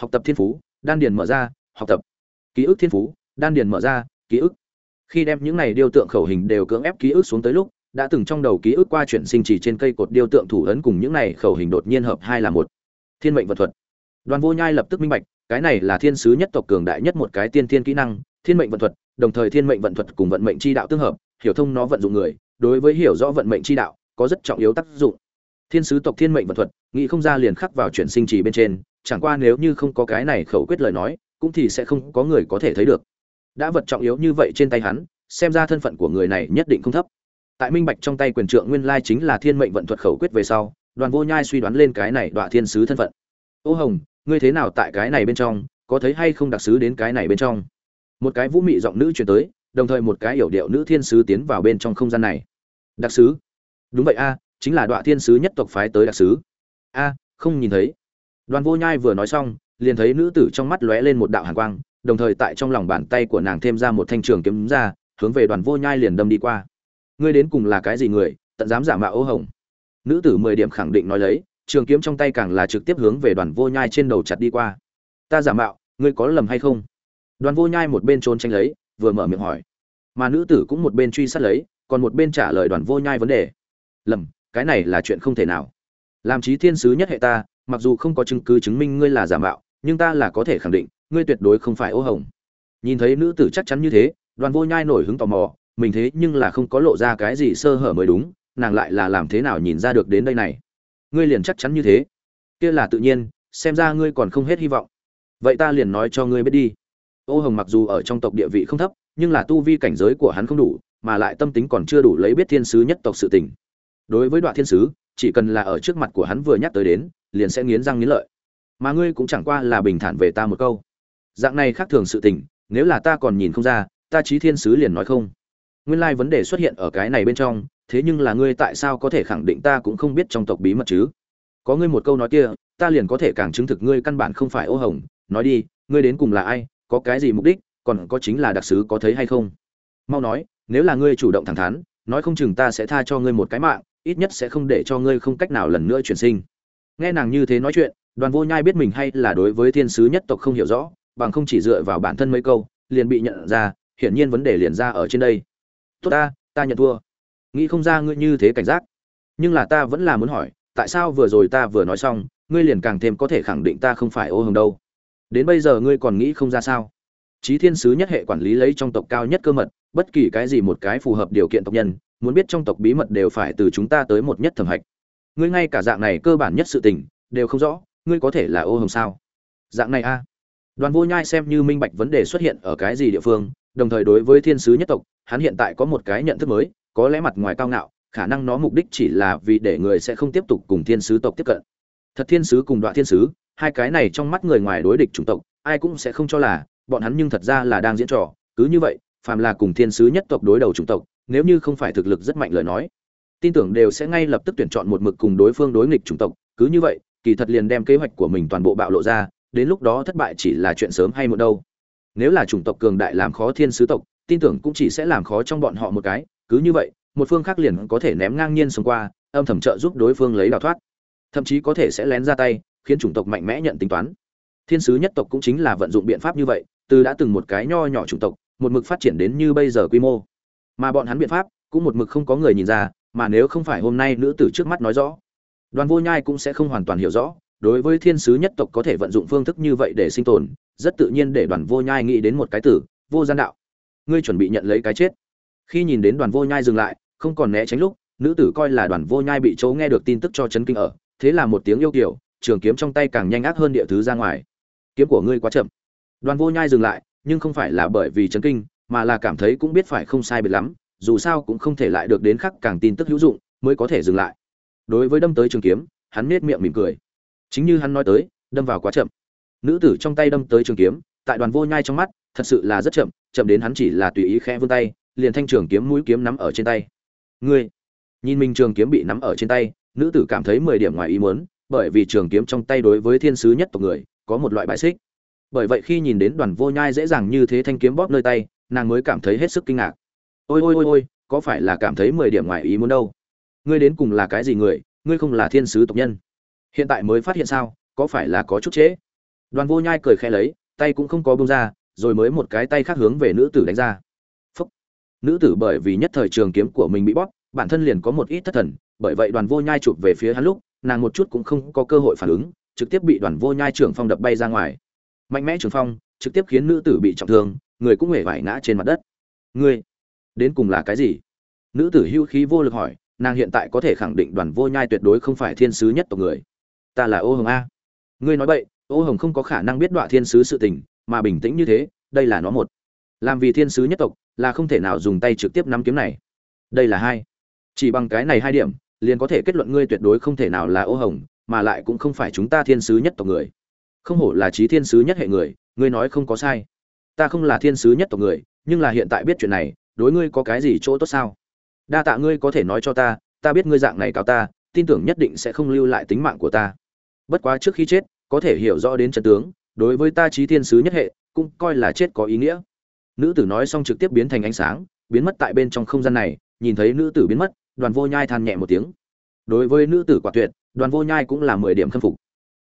học tập thiên phú, đan điền mở ra, học tập. Ký ức thiên phú, đan điền mở ra, ký ức. Khi đem những này điêu tượng khẩu hình đều cưỡng ép ký ức xuống tới lúc, đã từng trong đầu ký ức qua chuyển sinh chỉ trên cây cột điêu tượng thủ ấn cùng những này khẩu hình đột nhiên hợp hai là một. Thiên mệnh vật thuật. Đoàn vô nhai lập tức minh bạch, cái này là thiên sứ nhất tộc cường đại nhất một cái tiên thiên kỹ năng, thiên mệnh vận thuật, đồng thời thiên mệnh vận thuật cùng vận mệnh chi đạo tương hợp, hiểu thông nó vận dụng người, đối với hiểu rõ vận mệnh chi đạo có rất trọng yếu tác dụng thiên sứ tộc thiên mệnh vận thuật, nghĩ không ra liền khắc vào chuyển sinh trì bên trên, chẳng qua nếu như không có cái này khẩu quyết lời nói, cũng thì sẽ không có người có thể thấy được. Đã vật trọng yếu như vậy trên tay hắn, xem ra thân phận của người này nhất định không thấp. Tại minh bạch trong tay quyền trượng nguyên lai chính là thiên mệnh vận thuật khẩu quyết về sau, đoàn vô nhai suy đoán lên cái này đọa thiên sứ thân phận. Ô hồng, ngươi thế nào tại cái này bên trong, có thấy hay không đặc sứ đến cái này bên trong? Một cái vũ mị giọng nữ chuyển tới, đồng thời một cái yểu điệu nữ thiên sứ tiến vào bên trong không gian này. Đặc sứ? Đúng vậy a chính là đoạn thiên sứ nhất tộc phái tới đặc sứ. A, không nhìn thấy. Đoàn vô nhai vừa nói xong, liền thấy nữ tử trong mắt lóe lên một đạo hàn quang, đồng thời tại trong lòng bàn tay của nàng thêm ra một thanh trường kiếm ra, hướng về đoàn vô nhai liền đâm đi qua. Ngươi đến cùng là cái gì người, tận dám giả mạo ô hồng? Nữ tử mười điểm khẳng định nói lấy, trường kiếm trong tay càng là trực tiếp hướng về đoàn vô nhai trên đầu chặt đi qua. Ta giả mạo, ngươi có lầm hay không? Đoàn vô nhai một bên trốn tranh lấy, vừa mở miệng hỏi. Mà nữ tử cũng một bên truy sát lấy, còn một bên trả lời đoàn vô nhai vấn đề. Lầm cái này là chuyện không thể nào. Làm trí thiên sứ nhất hệ ta, mặc dù không có chứng cứ chứng minh ngươi là giả mạo, nhưng ta là có thể khẳng định, ngươi tuyệt đối không phải ô hồng. Nhìn thấy nữ tử chắc chắn như thế, đoàn vô nhai nổi hứng tò mò, mình thế nhưng là không có lộ ra cái gì sơ hở mới đúng, nàng lại là làm thế nào nhìn ra được đến đây này? Ngươi liền chắc chắn như thế. Kia là tự nhiên, xem ra ngươi còn không hết hy vọng. Vậy ta liền nói cho ngươi biết đi. Ô hồng mặc dù ở trong tộc địa vị không thấp, nhưng là tu vi cảnh giới của hắn không đủ, mà lại tâm tính còn chưa đủ lấy biết thiên sứ nhất tộc sự tình đối với đoạn thiên sứ, chỉ cần là ở trước mặt của hắn vừa nhắc tới đến, liền sẽ nghiến răng nghiến lợi. Mà ngươi cũng chẳng qua là bình thản về ta một câu. Dạng này khác thường sự tình, nếu là ta còn nhìn không ra, ta trí thiên sứ liền nói không. Nguyên lai vấn đề xuất hiện ở cái này bên trong, thế nhưng là ngươi tại sao có thể khẳng định ta cũng không biết trong tộc bí mật chứ? Có ngươi một câu nói kia, ta liền có thể càng chứng thực ngươi căn bản không phải ô hồng. Nói đi, ngươi đến cùng là ai, có cái gì mục đích, còn có chính là đặc sứ có thấy hay không? Mau nói, nếu là ngươi chủ động thẳng thắn, nói không chừng ta sẽ tha cho ngươi một cái mạng ít nhất sẽ không để cho ngươi không cách nào lần nữa chuyển sinh. Nghe nàng như thế nói chuyện đoàn vô nhai biết mình hay là đối với thiên sứ nhất tộc không hiểu rõ bằng không chỉ dựa vào bản thân mấy câu liền bị nhận ra hiển nhiên vấn đề liền ra ở trên đây. Tốt ta ta nhận thua. Nghĩ không ra ngươi như thế cảnh giác. Nhưng là ta vẫn là muốn hỏi tại sao vừa rồi ta vừa nói xong ngươi liền càng thêm có thể khẳng định ta không phải ô hồng đâu? Đến bây giờ ngươi còn nghĩ không ra sao? Chí Thiên sứ nhất hệ quản lý lấy trong tộc cao nhất cơ mật, bất kỳ cái gì một cái phù hợp điều kiện tộc nhân, muốn biết trong tộc bí mật đều phải từ chúng ta tới một nhất thẩm hạch. Ngươi ngay cả dạng này cơ bản nhất sự tình đều không rõ, ngươi có thể là ô hồng sao? Dạng này a. Đoàn Vô Nhai xem như minh bạch vấn đề xuất hiện ở cái gì địa phương, đồng thời đối với thiên sứ nhất tộc, hắn hiện tại có một cái nhận thức mới, có lẽ mặt ngoài cao ngạo, khả năng nó mục đích chỉ là vì để người sẽ không tiếp tục cùng thiên sứ tộc tiếp cận. Thật thiên sứ cùng đoạn thiên sứ, hai cái này trong mắt người ngoài đối địch chủng tộc, ai cũng sẽ không cho là bọn hắn nhưng thật ra là đang diễn trò cứ như vậy phàm là cùng thiên sứ nhất tộc đối đầu chủng tộc nếu như không phải thực lực rất mạnh lời nói, tin tưởng đều sẽ ngay lập tức tuyển chọn một mực cùng đối phương đối nghịch chủng tộc. Cứ như vậy, kỳ thật liền đem kế hoạch của mình toàn bộ bạo lộ ra, đến lúc đó thất bại chỉ là chuyện sớm hay muộn đâu. Nếu là chủng tộc cường đại làm khó thiên sứ tộc, tin tưởng cũng chỉ sẽ làm khó trong bọn họ một cái. Cứ như vậy, một phương khác liền có thể ném ngang nhiên xông qua, âm thầm trợ giúp đối phương lấy đào thoát. Thậm chí có thể sẽ lén ra tay, khiến chủng tộc mạnh mẽ nhận tính toán. Thiên sứ nhất tộc cũng chính là vận dụng biện pháp như vậy, từ đã từng một cái nho nhỏ chủng tộc, một mực phát triển đến như bây giờ quy mô mà bọn hắn biện pháp cũng một mực không có người nhìn ra, mà nếu không phải hôm nay nữ tử trước mắt nói rõ, đoàn vô nhai cũng sẽ không hoàn toàn hiểu rõ, đối với thiên sứ nhất tộc có thể vận dụng phương thức như vậy để sinh tồn, rất tự nhiên để đoàn vô nhai nghĩ đến một cái tử, vô gian đạo. Ngươi chuẩn bị nhận lấy cái chết. Khi nhìn đến đoàn vô nhai dừng lại, không còn né tránh lúc, nữ tử coi là đoàn vô nhai bị chỗ nghe được tin tức cho chấn kinh ở, thế là một tiếng yêu kiểu, trường kiếm trong tay càng nhanh ác hơn địa thứ ra ngoài. Kiếm của ngươi quá chậm. Đoàn vô nhai dừng lại, nhưng không phải là bởi vì chấn kinh mà là cảm thấy cũng biết phải không sai biệt lắm, dù sao cũng không thể lại được đến khắc càng tin tức hữu dụng, mới có thể dừng lại. Đối với đâm tới trường kiếm, hắn nết miệng mỉm cười. Chính như hắn nói tới, đâm vào quá chậm. Nữ tử trong tay đâm tới trường kiếm, tại đoàn vô nhai trong mắt, thật sự là rất chậm chậm đến hắn chỉ là tùy ý khẽ vươn tay, liền thanh trường kiếm mũi kiếm nắm ở trên tay. Ngươi, nhìn mình trường kiếm bị nắm ở trên tay, nữ tử cảm thấy mười điểm ngoài ý muốn, bởi vì trường kiếm trong tay đối với thiên sứ nhất tộc người, có một loại bại xích. Bởi vậy khi nhìn đến đoàn vô nhai dễ dàng như thế thanh kiếm bóp nơi tay nàng mới cảm thấy hết sức kinh ngạc. Ôi ôi ôi ôi, có phải là cảm thấy mười điểm ngoài ý muốn đâu? Ngươi đến cùng là cái gì người? Ngươi không là thiên sứ tộc nhân. Hiện tại mới phát hiện sao? Có phải là có chút trễ? Đoàn vô nhai cười khẽ lấy, tay cũng không có bông ra, rồi mới một cái tay khác hướng về nữ tử đánh ra. Phúc. nữ tử bởi vì nhất thời trường kiếm của mình bị bóp, bản thân liền có một ít thất thần, bởi vậy đoàn vô nhai chụp về phía hắn lúc, nàng một chút cũng không có cơ hội phản ứng, trực tiếp bị đoàn vô nhai trưởng phong đập bay ra ngoài. Mạnh mẽ trường phong, trực tiếp khiến nữ tử bị trọng thương người cũng hề vải ngã trên mặt đất. Ngươi, đến cùng là cái gì? Nữ tử hưu khí vô lực hỏi, nàng hiện tại có thể khẳng định đoàn vô nhai tuyệt đối không phải thiên sứ nhất tộc người. Ta là ô hồng a. Ngươi nói vậy ô hồng không có khả năng biết đọa thiên sứ sự tình, mà bình tĩnh như thế, đây là nó một. Làm vì thiên sứ nhất tộc, là không thể nào dùng tay trực tiếp nắm kiếm này. Đây là hai. Chỉ bằng cái này hai điểm, liền có thể kết luận ngươi tuyệt đối không thể nào là ô hồng, mà lại cũng không phải chúng ta thiên sứ nhất tộc người. Không hổ là trí thiên sứ nhất hệ người, ngươi nói không có sai ta không là thiên sứ nhất tộc người, nhưng là hiện tại biết chuyện này, đối ngươi có cái gì chỗ tốt sao? Đa tạ ngươi có thể nói cho ta ta biết ngươi dạng này cáo ta, tin tưởng nhất định sẽ không lưu lại tính mạng của ta. Bất quá trước khi chết, có thể hiểu rõ đến trận tướng, đối với ta trí thiên sứ nhất hệ, cũng coi là chết có ý nghĩa. Nữ tử nói xong trực tiếp biến thành ánh sáng, biến mất tại bên trong không gian này, nhìn thấy nữ tử biến mất, đoàn vô nhai than nhẹ một tiếng. Đối với nữ tử quả tuyệt, đoàn vô nhai cũng là mười điểm khâm phục.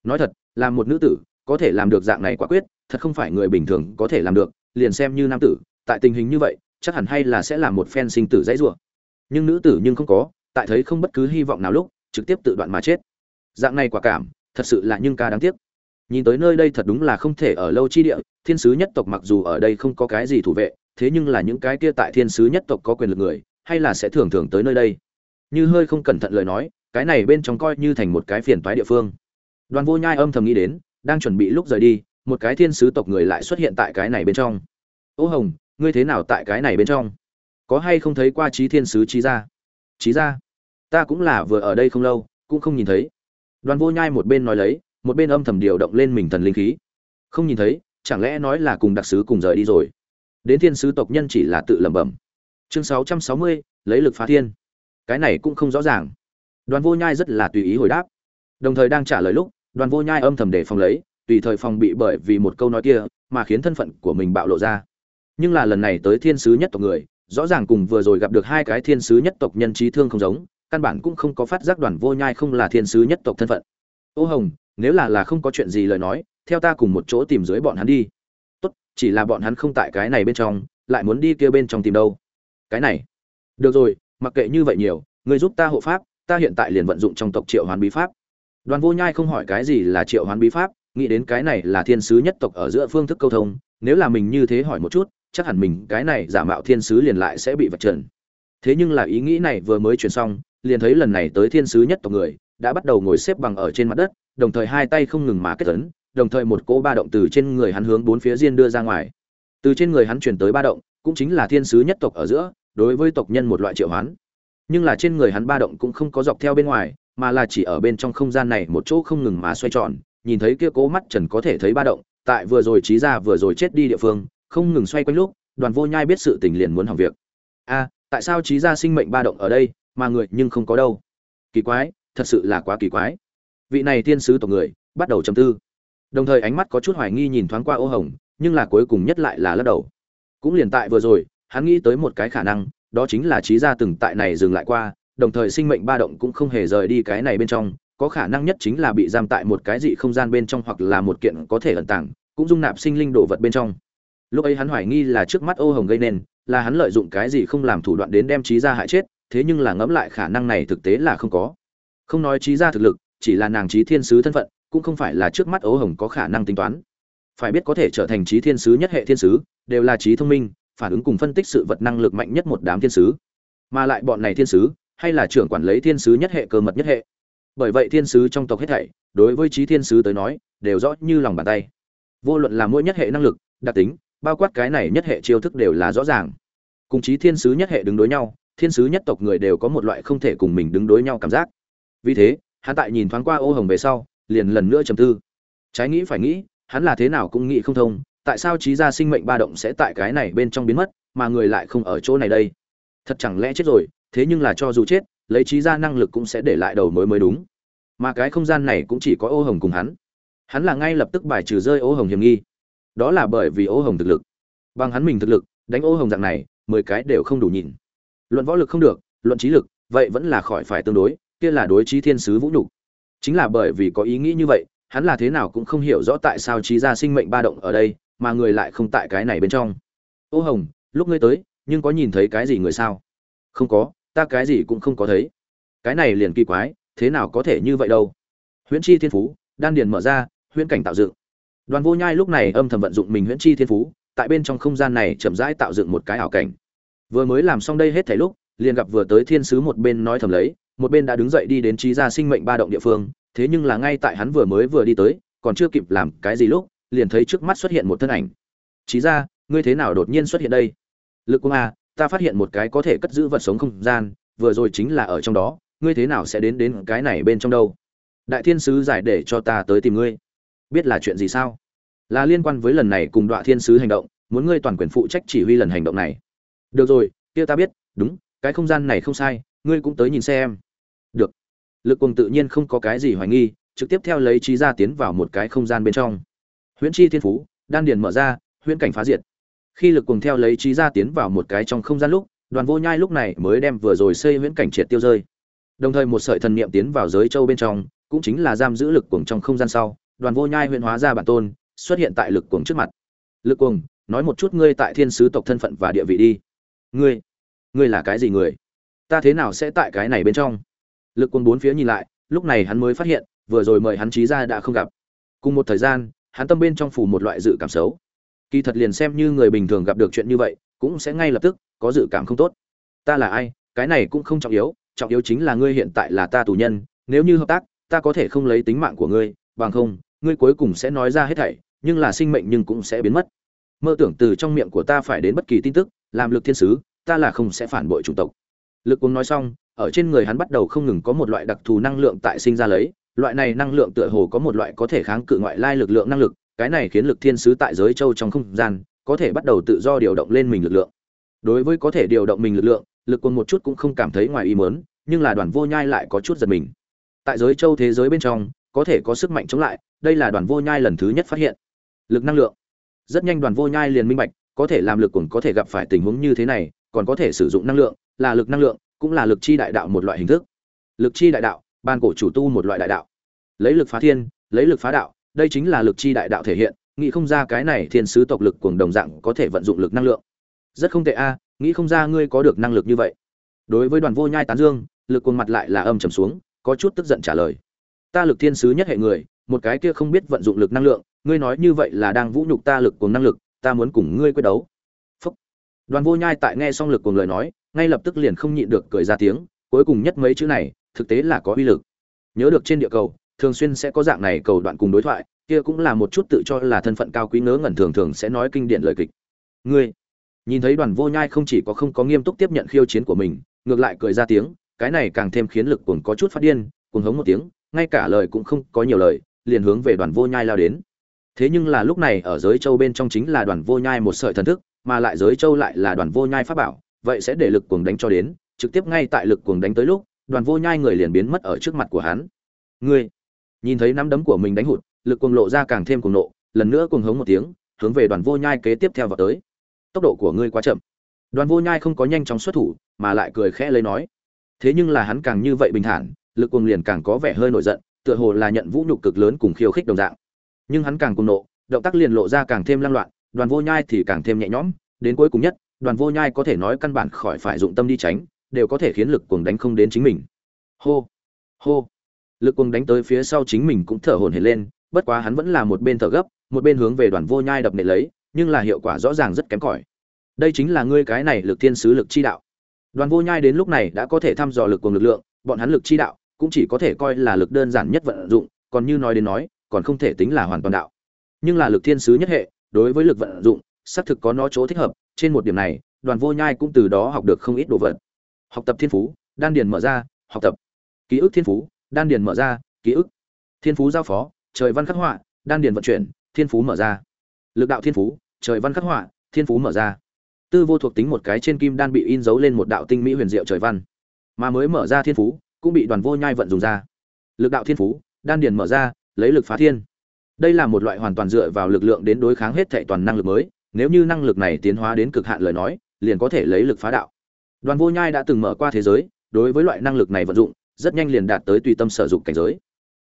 Nói thật, là một nữ tử, có thể làm được dạng này quả quyết thật không phải người bình thường có thể làm được, liền xem như nam tử, tại tình hình như vậy, chắc hẳn hay là sẽ là một phen sinh tử dãy rủa. Nhưng nữ tử nhưng không có, tại thấy không bất cứ hy vọng nào lúc, trực tiếp tự đoạn mà chết. Dạng này quả cảm, thật sự là nhưng ca đáng tiếc. Nhìn tới nơi đây thật đúng là không thể ở lâu chi địa, thiên sứ nhất tộc mặc dù ở đây không có cái gì thủ vệ, thế nhưng là những cái kia tại thiên sứ nhất tộc có quyền lực người, hay là sẽ thường thường tới nơi đây. Như hơi không cẩn thận lời nói, cái này bên trong coi như thành một cái phiền toái địa phương. Đoàn vô nhai âm thầm nghĩ đến, đang chuẩn bị lúc rời đi một cái thiên sứ tộc người lại xuất hiện tại cái này bên trong. Ô hồng, ngươi thế nào tại cái này bên trong? Có hay không thấy qua trí thiên sứ trí gia? Trí gia? Ta cũng là vừa ở đây không lâu, cũng không nhìn thấy. Đoàn vô nhai một bên nói lấy, một bên âm thầm điều động lên mình thần linh khí. Không nhìn thấy, chẳng lẽ nói là cùng đặc sứ cùng rời đi rồi? Đến thiên sứ tộc nhân chỉ là tự lẩm bẩm. Chương sáu trăm sáu mươi, lấy lực phá thiên. Cái này cũng không rõ ràng. Đoàn vô nhai rất là tùy ý hồi đáp. Đồng thời đang trả lời lúc, đoàn vô nhai âm thầm để phòng lấy tùy thời phòng bị bởi vì một câu nói kia mà khiến thân phận của mình bạo lộ ra. Nhưng là lần này tới thiên sứ nhất tộc người, rõ ràng cùng vừa rồi gặp được hai cái thiên sứ nhất tộc nhân trí thương không giống, căn bản cũng không có phát giác đoàn vô nhai không là thiên sứ nhất tộc thân phận. Ô hồng, nếu là là không có chuyện gì lời nói, theo ta cùng một chỗ tìm dưới bọn hắn đi. Tốt, chỉ là bọn hắn không tại cái này bên trong, lại muốn đi kia bên trong tìm đâu. Cái này. Được rồi, mặc kệ như vậy nhiều, người giúp ta hộ pháp, ta hiện tại liền vận dụng trong tộc triệu hoán bí pháp. Đoàn vô nhai không hỏi cái gì là triệu hoán bí pháp nghĩ đến cái này là thiên sứ nhất tộc ở giữa phương thức câu thông, nếu là mình như thế hỏi một chút, chắc hẳn mình cái này giả mạo thiên sứ liền lại sẽ bị vật trần. Thế nhưng là ý nghĩ này vừa mới truyền xong, liền thấy lần này tới thiên sứ nhất tộc người, đã bắt đầu ngồi xếp bằng ở trên mặt đất, đồng thời hai tay không ngừng mà kết tấn đồng thời một cỗ ba động từ trên người hắn hướng bốn phía diên đưa ra ngoài. Từ trên người hắn chuyển tới ba động, cũng chính là thiên sứ nhất tộc ở giữa, đối với tộc nhân một loại triệu hoán. Nhưng là trên người hắn ba động cũng không có dọc theo bên ngoài, mà là chỉ ở bên trong không gian này một chỗ không ngừng mà xoay tròn nhìn thấy kia cố mắt trần có thể thấy ba động, tại vừa rồi trí ra vừa rồi chết đi địa phương, không ngừng xoay quanh lúc, đoàn vô nhai biết sự tình liền muốn hỏng việc. A, tại sao trí ra sinh mệnh ba động ở đây, mà người nhưng không có đâu? Kỳ quái, thật sự là quá kỳ quái. Vị này thiên sứ tộc người, bắt đầu trầm tư. Đồng thời ánh mắt có chút hoài nghi nhìn thoáng qua ô hồng, nhưng là cuối cùng nhất lại là lắc đầu. Cũng liền tại vừa rồi, hắn nghĩ tới một cái khả năng, đó chính là trí gia từng tại này dừng lại qua, đồng thời sinh mệnh ba động cũng không hề rời đi cái này bên trong có khả năng nhất chính là bị giam tại một cái dị không gian bên trong hoặc là một kiện có thể ẩn tàng, cũng dung nạp sinh linh đồ vật bên trong. Lúc ấy hắn hoài nghi là trước mắt ô hồng gây nên, là hắn lợi dụng cái gì không làm thủ đoạn đến đem trí gia hại chết, thế nhưng là ngẫm lại khả năng này thực tế là không có. Không nói trí gia thực lực, chỉ là nàng trí thiên sứ thân phận, cũng không phải là trước mắt ô hồng có khả năng tính toán. Phải biết có thể trở thành trí thiên sứ nhất hệ thiên sứ, đều là trí thông minh, phản ứng cùng phân tích sự vật năng lực mạnh nhất một đám thiên sứ. Mà lại bọn này thiên sứ, hay là trưởng quản lấy thiên sứ nhất hệ cơ mật nhất hệ bởi vậy thiên sứ trong tộc hết thảy, đối với trí thiên sứ tới nói, đều rõ như lòng bàn tay. Vô luận là mỗi nhất hệ năng lực, đặc tính, bao quát cái này nhất hệ chiêu thức đều là rõ ràng. Cùng trí thiên sứ nhất hệ đứng đối nhau, thiên sứ nhất tộc người đều có một loại không thể cùng mình đứng đối nhau cảm giác. Vì thế, hắn tại nhìn thoáng qua ô hồng về sau, liền lần nữa trầm tư. Trái nghĩ phải nghĩ, hắn là thế nào cũng nghĩ không thông, tại sao trí gia sinh mệnh ba động sẽ tại cái này bên trong biến mất, mà người lại không ở chỗ này đây? Thật chẳng lẽ chết rồi, thế nhưng là cho dù chết lấy trí ra năng lực cũng sẽ để lại đầu mới mới đúng. Mà cái không gian này cũng chỉ có ô hồng cùng hắn. Hắn là ngay lập tức bài trừ rơi ô hồng hiểm nghi. Đó là bởi vì ô hồng thực lực. Bằng hắn mình thực lực, đánh ô hồng dạng này, mười cái đều không đủ nhìn. Luận võ lực không được, luận trí lực, vậy vẫn là khỏi phải tương đối, kia là đối trí thiên sứ vũ nhục. Chính là bởi vì có ý nghĩ như vậy, hắn là thế nào cũng không hiểu rõ tại sao trí ra sinh mệnh ba động ở đây, mà người lại không tại cái này bên trong. Ô hồng, lúc ngươi tới, nhưng có nhìn thấy cái gì người sao? Không có ta cái gì cũng không có thấy. Cái này liền kỳ quái, thế nào có thể như vậy đâu? Huyễn chi thiên phú, đan điền mở ra, huyễn cảnh tạo dựng. Đoàn vô nhai lúc này âm thầm vận dụng mình huyễn chi thiên phú, tại bên trong không gian này chậm rãi tạo dựng một cái ảo cảnh. Vừa mới làm xong đây hết thảy lúc, liền gặp vừa tới thiên sứ một bên nói thầm lấy, một bên đã đứng dậy đi đến trí gia sinh mệnh ba động địa phương, thế nhưng là ngay tại hắn vừa mới vừa đi tới, còn chưa kịp làm cái gì lúc, liền thấy trước mắt xuất hiện một thân ảnh. Trí gia, ngươi thế nào đột nhiên xuất hiện đây? Lực công a à, ta phát hiện một cái có thể cất giữ vật sống không gian, vừa rồi chính là ở trong đó, ngươi thế nào sẽ đến đến cái này bên trong đâu? Đại thiên sứ giải để cho ta tới tìm ngươi. Biết là chuyện gì sao? Là liên quan với lần này cùng đoạn thiên sứ hành động, muốn ngươi toàn quyền phụ trách chỉ huy lần hành động này. Được rồi, kia ta biết, đúng, cái không gian này không sai, ngươi cũng tới nhìn xem. Được. Lực cùng tự nhiên không có cái gì hoài nghi, trực tiếp theo lấy trí ra tiến vào một cái không gian bên trong. Huyễn chi thiên phú, đan điền mở ra, huyễn cảnh phá diệt khi lực cùng theo lấy trí ra tiến vào một cái trong không gian lúc, đoàn vô nhai lúc này mới đem vừa rồi xây huyễn cảnh triệt tiêu rơi. Đồng thời một sợi thần niệm tiến vào giới châu bên trong, cũng chính là giam giữ lực cuồng trong không gian sau, đoàn vô nhai huyễn hóa ra bản tôn, xuất hiện tại lực cuồng trước mặt. Lực cuồng, nói một chút ngươi tại thiên sứ tộc thân phận và địa vị đi. Ngươi ngươi là cái gì người? Ta thế nào sẽ tại cái này bên trong? Lực cuồng bốn phía nhìn lại, lúc này hắn mới phát hiện, vừa rồi mời hắn trí ra đã không gặp. Cùng một thời gian, hắn tâm bên trong phủ một loại dự cảm xấu kỳ thật liền xem như người bình thường gặp được chuyện như vậy, cũng sẽ ngay lập tức có dự cảm không tốt. Ta là ai? Cái này cũng không trọng yếu trọng yếu chính là ngươi hiện tại là ta tù nhân, nếu như hợp tác, ta có thể không lấy tính mạng của ngươi, bằng không, ngươi cuối cùng sẽ nói ra hết thảy, nhưng là sinh mệnh nhưng cũng sẽ biến mất. Mơ tưởng từ trong miệng của ta phải đến bất kỳ tin tức, làm lực thiên sứ, ta là không sẽ phản bội chủng tộc. Lực cuống nói xong, ở trên người hắn bắt đầu không ngừng có một loại đặc thù năng lượng tại sinh ra lấy, loại này năng lượng tựa hồ có một loại có thể kháng cự ngoại lai lực lượng năng lực cái này khiến lực thiên sứ tại giới châu trong không gian có thể bắt đầu tự do điều động lên mình lực lượng. Đối với có thể điều động mình lực lượng, lực quân một chút cũng không cảm thấy ngoài ý mớn nhưng là đoàn vô nhai lại có chút giật mình. Tại giới châu thế giới bên trong, có thể có sức mạnh chống lại, đây là đoàn vô nhai lần thứ nhất phát hiện. Lực năng lượng. Rất nhanh đoàn vô nhai liền minh bạch, có thể làm lực cũng có thể gặp phải tình huống như thế này, còn có thể sử dụng năng lượng, là lực năng lượng, cũng là lực chi đại đạo một loại hình thức. Lực chi đại đạo, ban cổ chủ tu một loại đại đạo. Lấy lực phá thiên, lấy lực phá đạo đây chính là lực chi đại đạo thể hiện, nghĩ không ra cái này thiên sứ tộc lực cuồng đồng dạng có thể vận dụng lực năng lượng. Rất không tệ a, nghĩ không ra ngươi có được năng lực như vậy. Đối với đoàn vô nhai tán dương, lực cuồng mặt lại là âm trầm xuống, có chút tức giận trả lời. Ta lực thiên sứ nhất hệ người, một cái kia không biết vận dụng lực năng lượng, ngươi nói như vậy là đang vũ nhục ta lực cùng năng lực, ta muốn cùng ngươi quyết đấu. Phúc. đoàn vô nhai tại nghe xong lực cùng lời nói, ngay lập tức liền không nhịn được cười ra tiếng, cuối cùng nhất mấy chữ này, thực tế là có uy lực. Nhớ được trên địa cầu thường xuyên sẽ có dạng này cầu đoạn cùng đối thoại, kia cũng là một chút tự cho là thân phận cao quý ngớ ngẩn thường thường sẽ nói kinh điển lời kịch. Ngươi, nhìn thấy đoàn vô nhai không chỉ có không có nghiêm túc tiếp nhận khiêu chiến của mình, ngược lại cười ra tiếng, cái này càng thêm khiến lực cuồng có chút phát điên, cuồng hống một tiếng, ngay cả lời cũng không có nhiều lời, liền hướng về đoàn vô nhai lao đến. Thế nhưng là lúc này ở giới châu bên trong chính là đoàn vô nhai một sợi thần thức, mà lại giới châu lại là đoàn vô nhai pháp bảo, vậy sẽ để lực cuồng đánh cho đến, trực tiếp ngay tại lực cuồng đánh tới lúc, đoàn vô nhai người liền biến mất ở trước mặt của hắn. Ngươi nhìn thấy nắm đấm của mình đánh hụt, lực cuồng lộ ra càng thêm cuồng nộ, lần nữa cuồng hống một tiếng, hướng về đoàn vô nhai kế tiếp theo vào tới. Tốc độ của ngươi quá chậm. Đoàn vô nhai không có nhanh chóng xuất thủ, mà lại cười khẽ lấy nói. Thế nhưng là hắn càng như vậy bình thản, lực cuồng liền càng có vẻ hơi nổi giận, tựa hồ là nhận vũ nhục cực lớn cùng khiêu khích đồng dạng. Nhưng hắn càng cuồng nộ, động tác liền lộ ra càng thêm lăng loạn, đoàn vô nhai thì càng thêm nhẹ nhõm, đến cuối cùng nhất, đoàn vô nhai có thể nói căn bản khỏi phải dụng tâm đi tránh, đều có thể khiến lực cuồng đánh không đến chính mình. Hô hô lực cuồng đánh tới phía sau chính mình cũng thở hổn hển lên, bất quá hắn vẫn là một bên thở gấp, một bên hướng về đoàn vô nhai đập nệ lấy, nhưng là hiệu quả rõ ràng rất kém cỏi. Đây chính là ngươi cái này lực thiên sứ lực chi đạo. Đoàn vô nhai đến lúc này đã có thể thăm dò lực cuồng lực lượng, bọn hắn lực chi đạo cũng chỉ có thể coi là lực đơn giản nhất vận dụng, còn như nói đến nói, còn không thể tính là hoàn toàn đạo. Nhưng là lực thiên sứ nhất hệ, đối với lực vận dụng, xác thực có nó chỗ thích hợp, trên một điểm này, đoàn vô nhai cũng từ đó học được không ít đồ vật. Học tập thiên phú, đan điền mở ra, học tập. Ký ức thiên phú đan điền mở ra, ký ức. Thiên phú giao phó, trời văn khắc họa, đan điền vận chuyển, thiên phú mở ra. Lực đạo thiên phú, trời văn khắc họa, thiên phú mở ra. Tư vô thuộc tính một cái trên kim đan bị in dấu lên một đạo tinh mỹ huyền diệu trời văn. Mà mới mở ra thiên phú, cũng bị đoàn vô nhai vận dùng ra. Lực đạo thiên phú, đan điền mở ra, lấy lực phá thiên. Đây là một loại hoàn toàn dựa vào lực lượng đến đối kháng hết thệ toàn năng lực mới, nếu như năng lực này tiến hóa đến cực hạn lời nói, liền có thể lấy lực phá đạo. Đoàn vô nhai đã từng mở qua thế giới, đối với loại năng lực này vận dụng rất nhanh liền đạt tới tùy tâm sở dụng cảnh giới.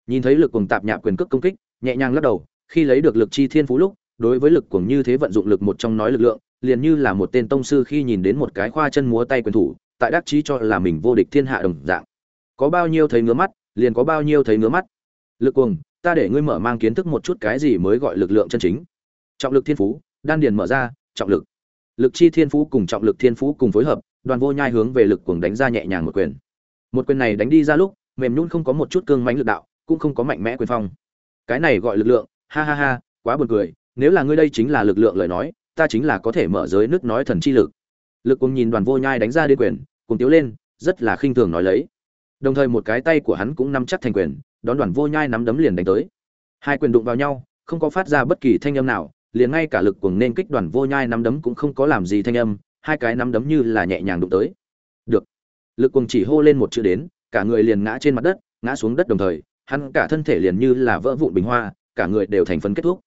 Nhìn thấy lực cuồng tạp nhạp quyền cước công kích, nhẹ nhàng lắc đầu, khi lấy được lực chi thiên phú lúc, đối với lực cuồng như thế vận dụng lực một trong nói lực lượng, liền như là một tên tông sư khi nhìn đến một cái khoa chân múa tay quyền thủ, tại đắc chí cho là mình vô địch thiên hạ đồng dạng. Có bao nhiêu thấy ngứa mắt, liền có bao nhiêu thấy ngứa mắt. Lực cuồng, ta để ngươi mở mang kiến thức một chút cái gì mới gọi lực lượng chân chính. Trọng lực thiên phú, đan điền mở ra, trọng lực. Lực chi thiên phú cùng trọng lực thiên phú cùng phối hợp, đoàn vô nhai hướng về lực cuồng đánh ra nhẹ nhàng một quyền một quyền này đánh đi ra lúc, mềm nhún không có một chút cương mãnh lực đạo, cũng không có mạnh mẽ quyền phong. Cái này gọi lực lượng, ha ha ha, quá buồn cười, nếu là ngươi đây chính là lực lượng lời nói, ta chính là có thể mở giới nước nói thần chi lực. Lực cùng nhìn đoàn vô nhai đánh ra đến quyền cùng tiếu lên, rất là khinh thường nói lấy. Đồng thời một cái tay của hắn cũng nắm chắc thành quyền, đón đoàn vô nhai nắm đấm liền đánh tới. Hai quyền đụng vào nhau, không có phát ra bất kỳ thanh âm nào, liền ngay cả lực cùng nên kích đoàn vô nhai nắm đấm cũng không có làm gì thanh âm, hai cái nắm đấm như là nhẹ nhàng đụng tới lực cùng chỉ hô lên một chữ đến, cả người liền ngã trên mặt đất, ngã xuống đất đồng thời, hắn cả thân thể liền như là vỡ vụn bình hoa, cả người đều thành phấn kết thúc.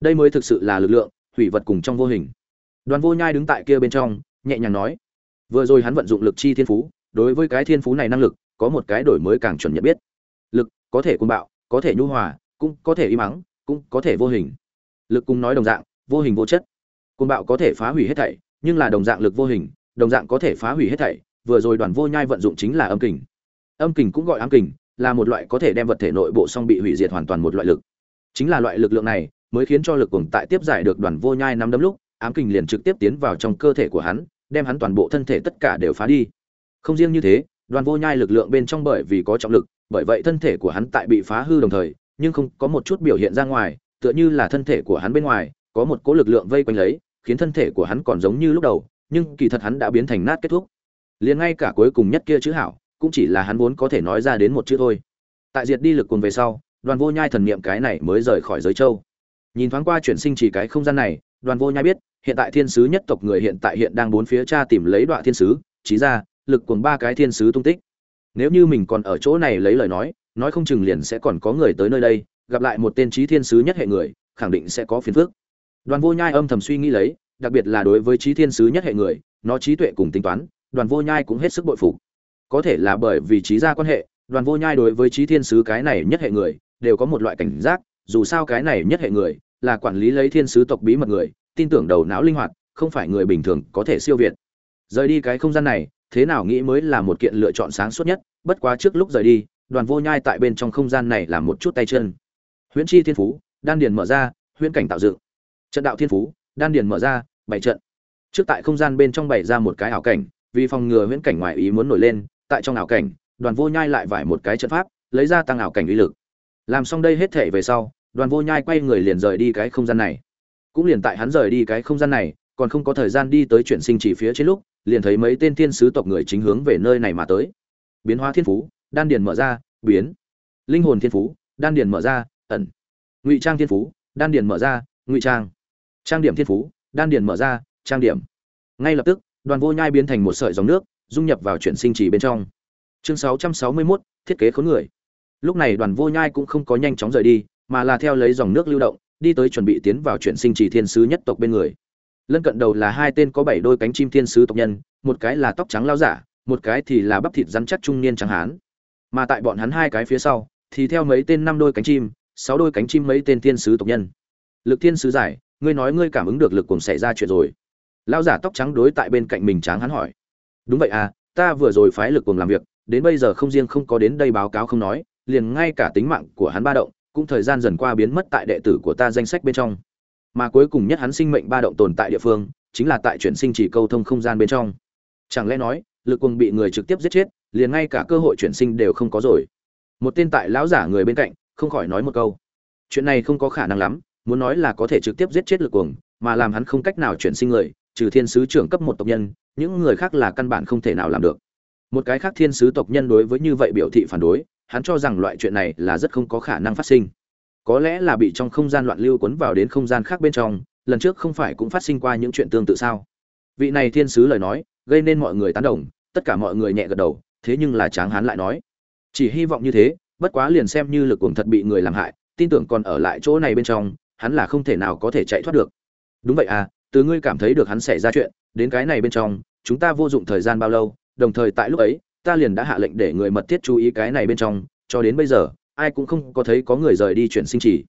Đây mới thực sự là lực lượng, hủy vật cùng trong vô hình. Đoàn vô nhai đứng tại kia bên trong, nhẹ nhàng nói, vừa rồi hắn vận dụng lực chi thiên phú, đối với cái thiên phú này năng lực, có một cái đổi mới càng chuẩn nhận biết. Lực, có thể côn bạo, có thể nhu hòa, cũng có thể im ắng, cũng có thể vô hình. Lực cùng nói đồng dạng, vô hình vô chất. Côn bạo có thể phá hủy hết thảy, nhưng là đồng dạng lực vô hình, đồng dạng có thể phá hủy hết thảy vừa rồi đoàn vô nhai vận dụng chính là âm kình. Âm kình cũng gọi ám kình, là một loại có thể đem vật thể nội bộ song bị hủy diệt hoàn toàn một loại lực. Chính là loại lực lượng này mới khiến cho lực cuồng tại tiếp giải được đoàn vô nhai năm đấm lúc, ám kình liền trực tiếp tiến vào trong cơ thể của hắn, đem hắn toàn bộ thân thể tất cả đều phá đi. Không riêng như thế, đoàn vô nhai lực lượng bên trong bởi vì có trọng lực, bởi vậy thân thể của hắn tại bị phá hư đồng thời, nhưng không có một chút biểu hiện ra ngoài, tựa như là thân thể của hắn bên ngoài, có một cỗ lực lượng vây quanh lấy, khiến thân thể của hắn còn giống như lúc đầu, nhưng kỳ thật hắn đã biến thành nát kết thúc liền ngay cả cuối cùng nhất kia chữ hảo, cũng chỉ là hắn vốn có thể nói ra đến một chữ thôi. Tại diệt đi lực cùng về sau, đoàn vô nhai thần niệm cái này mới rời khỏi giới châu. Nhìn thoáng qua chuyển sinh chỉ cái không gian này, đoàn vô nhai biết, hiện tại thiên sứ nhất tộc người hiện tại hiện đang bốn phía cha tìm lấy đoạn thiên sứ, trí ra lực cùng ba cái thiên sứ tung tích. Nếu như mình còn ở chỗ này lấy lời nói nói không chừng liền sẽ còn có người tới nơi đây, gặp lại một tên trí thiên sứ nhất hệ người, khẳng định sẽ có phiền phức. Đoàn vô nhai âm thầm suy nghĩ lấy, đặc biệt là đối với trí thiên sứ nhất hệ người, nó trí tuệ cùng tính toán đoàn vô nhai cũng hết sức bội phục. Có thể là bởi vì trí gia quan hệ, đoàn vô nhai đối với trí thiên sứ cái này nhất hệ người, đều có một loại cảnh giác, dù sao cái này nhất hệ người, là quản lý lấy thiên sứ tộc bí mật người, tin tưởng đầu não linh hoạt, không phải người bình thường có thể siêu việt. Rời đi cái không gian này, thế nào nghĩ mới là một kiện lựa chọn sáng suốt nhất, bất quá trước lúc rời đi, đoàn vô nhai tại bên trong không gian này làm một chút tay chân. Huyễn chi thiên phú, đan điền mở ra, huyễn cảnh tạo dựng. Trận đạo thiên phú, đan điền mở ra, bảy trận. Trước tại không gian bên trong bày ra một cái ảo cảnh vì phòng ngừa huyễn cảnh ngoài ý muốn nổi lên, tại trong ảo cảnh, đoàn vô nhai lại vải một cái trận pháp, lấy ra tăng ảo cảnh uy lực. Làm xong đây hết thể về sau, đoàn vô nhai quay người liền rời đi cái không gian này. Cũng liền tại hắn rời đi cái không gian này, còn không có thời gian đi tới chuyển sinh chỉ phía trên lúc, liền thấy mấy tên thiên sứ tộc người chính hướng về nơi này mà tới. Biến hóa thiên phú, đan điền mở ra, biến. Linh hồn thiên phú, đan điền mở ra, ẩn. Ngụy trang thiên phú, đan điền mở ra, ngụy trang. Trang điểm thiên phú, đan điền mở ra, trang điểm. Ngay lập tức đoàn vô nhai biến thành một sợi dòng nước dung nhập vào chuyển sinh chỉ bên trong. Chương 661, thiết kế khốn người. Lúc này đoàn vô nhai cũng không có nhanh chóng rời đi mà là theo lấy dòng nước lưu động đi tới chuẩn bị tiến vào chuyển sinh chỉ thiên sứ nhất tộc bên người. Lân cận đầu là hai tên có bảy đôi cánh chim thiên sứ tộc nhân một cái là tóc trắng lao giả một cái thì là bắp thịt rắn chắc trung niên trắng hán. Mà tại bọn hắn hai cái phía sau thì theo mấy tên năm đôi cánh chim sáu đôi cánh chim mấy tên thiên sứ tộc nhân. Lực thiên sứ giải ngươi nói ngươi cảm ứng được lực cùng xảy ra chuyện rồi. Lão giả tóc trắng đối tại bên cạnh mình tráng hắn hỏi. Đúng vậy à ta vừa rồi phái lực cùng làm việc, đến bây giờ không riêng không có đến đây báo cáo không nói, liền ngay cả tính mạng của hắn ba động, cũng thời gian dần qua biến mất tại đệ tử của ta danh sách bên trong. Mà cuối cùng nhất hắn sinh mệnh ba động tồn tại địa phương, chính là tại chuyển sinh chỉ câu thông không gian bên trong. Chẳng lẽ nói, lực cùng bị người trực tiếp giết chết, liền ngay cả cơ hội chuyển sinh đều không có rồi? Một tên tại lão giả người bên cạnh, không khỏi nói một câu. Chuyện này không có khả năng lắm, muốn nói là có thể trực tiếp giết chết lực cuồng, mà làm hắn không cách nào chuyển sinh người trừ thiên sứ trưởng cấp một tộc nhân, những người khác là căn bản không thể nào làm được. Một cái khác thiên sứ tộc nhân đối với như vậy biểu thị phản đối, hắn cho rằng loại chuyện này là rất không có khả năng phát sinh. Có lẽ là bị trong không gian loạn lưu cuốn vào đến không gian khác bên trong, lần trước không phải cũng phát sinh qua những chuyện tương tự sao? Vị này thiên sứ lời nói, gây nên mọi người tán đồng, tất cả mọi người nhẹ gật đầu, thế nhưng là tráng hán lại nói, chỉ hy vọng như thế, bất quá liền xem như lực cuồng thật bị người làm hại, tin tưởng còn ở lại chỗ này bên trong, hắn là không thể nào có thể chạy thoát được. Đúng vậy à từ ngươi cảm thấy được hắn xảy ra chuyện, đến cái này bên trong, chúng ta vô dụng thời gian bao lâu, đồng thời tại lúc ấy, ta liền đã hạ lệnh để người mật thiết chú ý cái này bên trong, cho đến bây giờ, ai cũng không có thấy có người rời đi chuyển sinh chỉ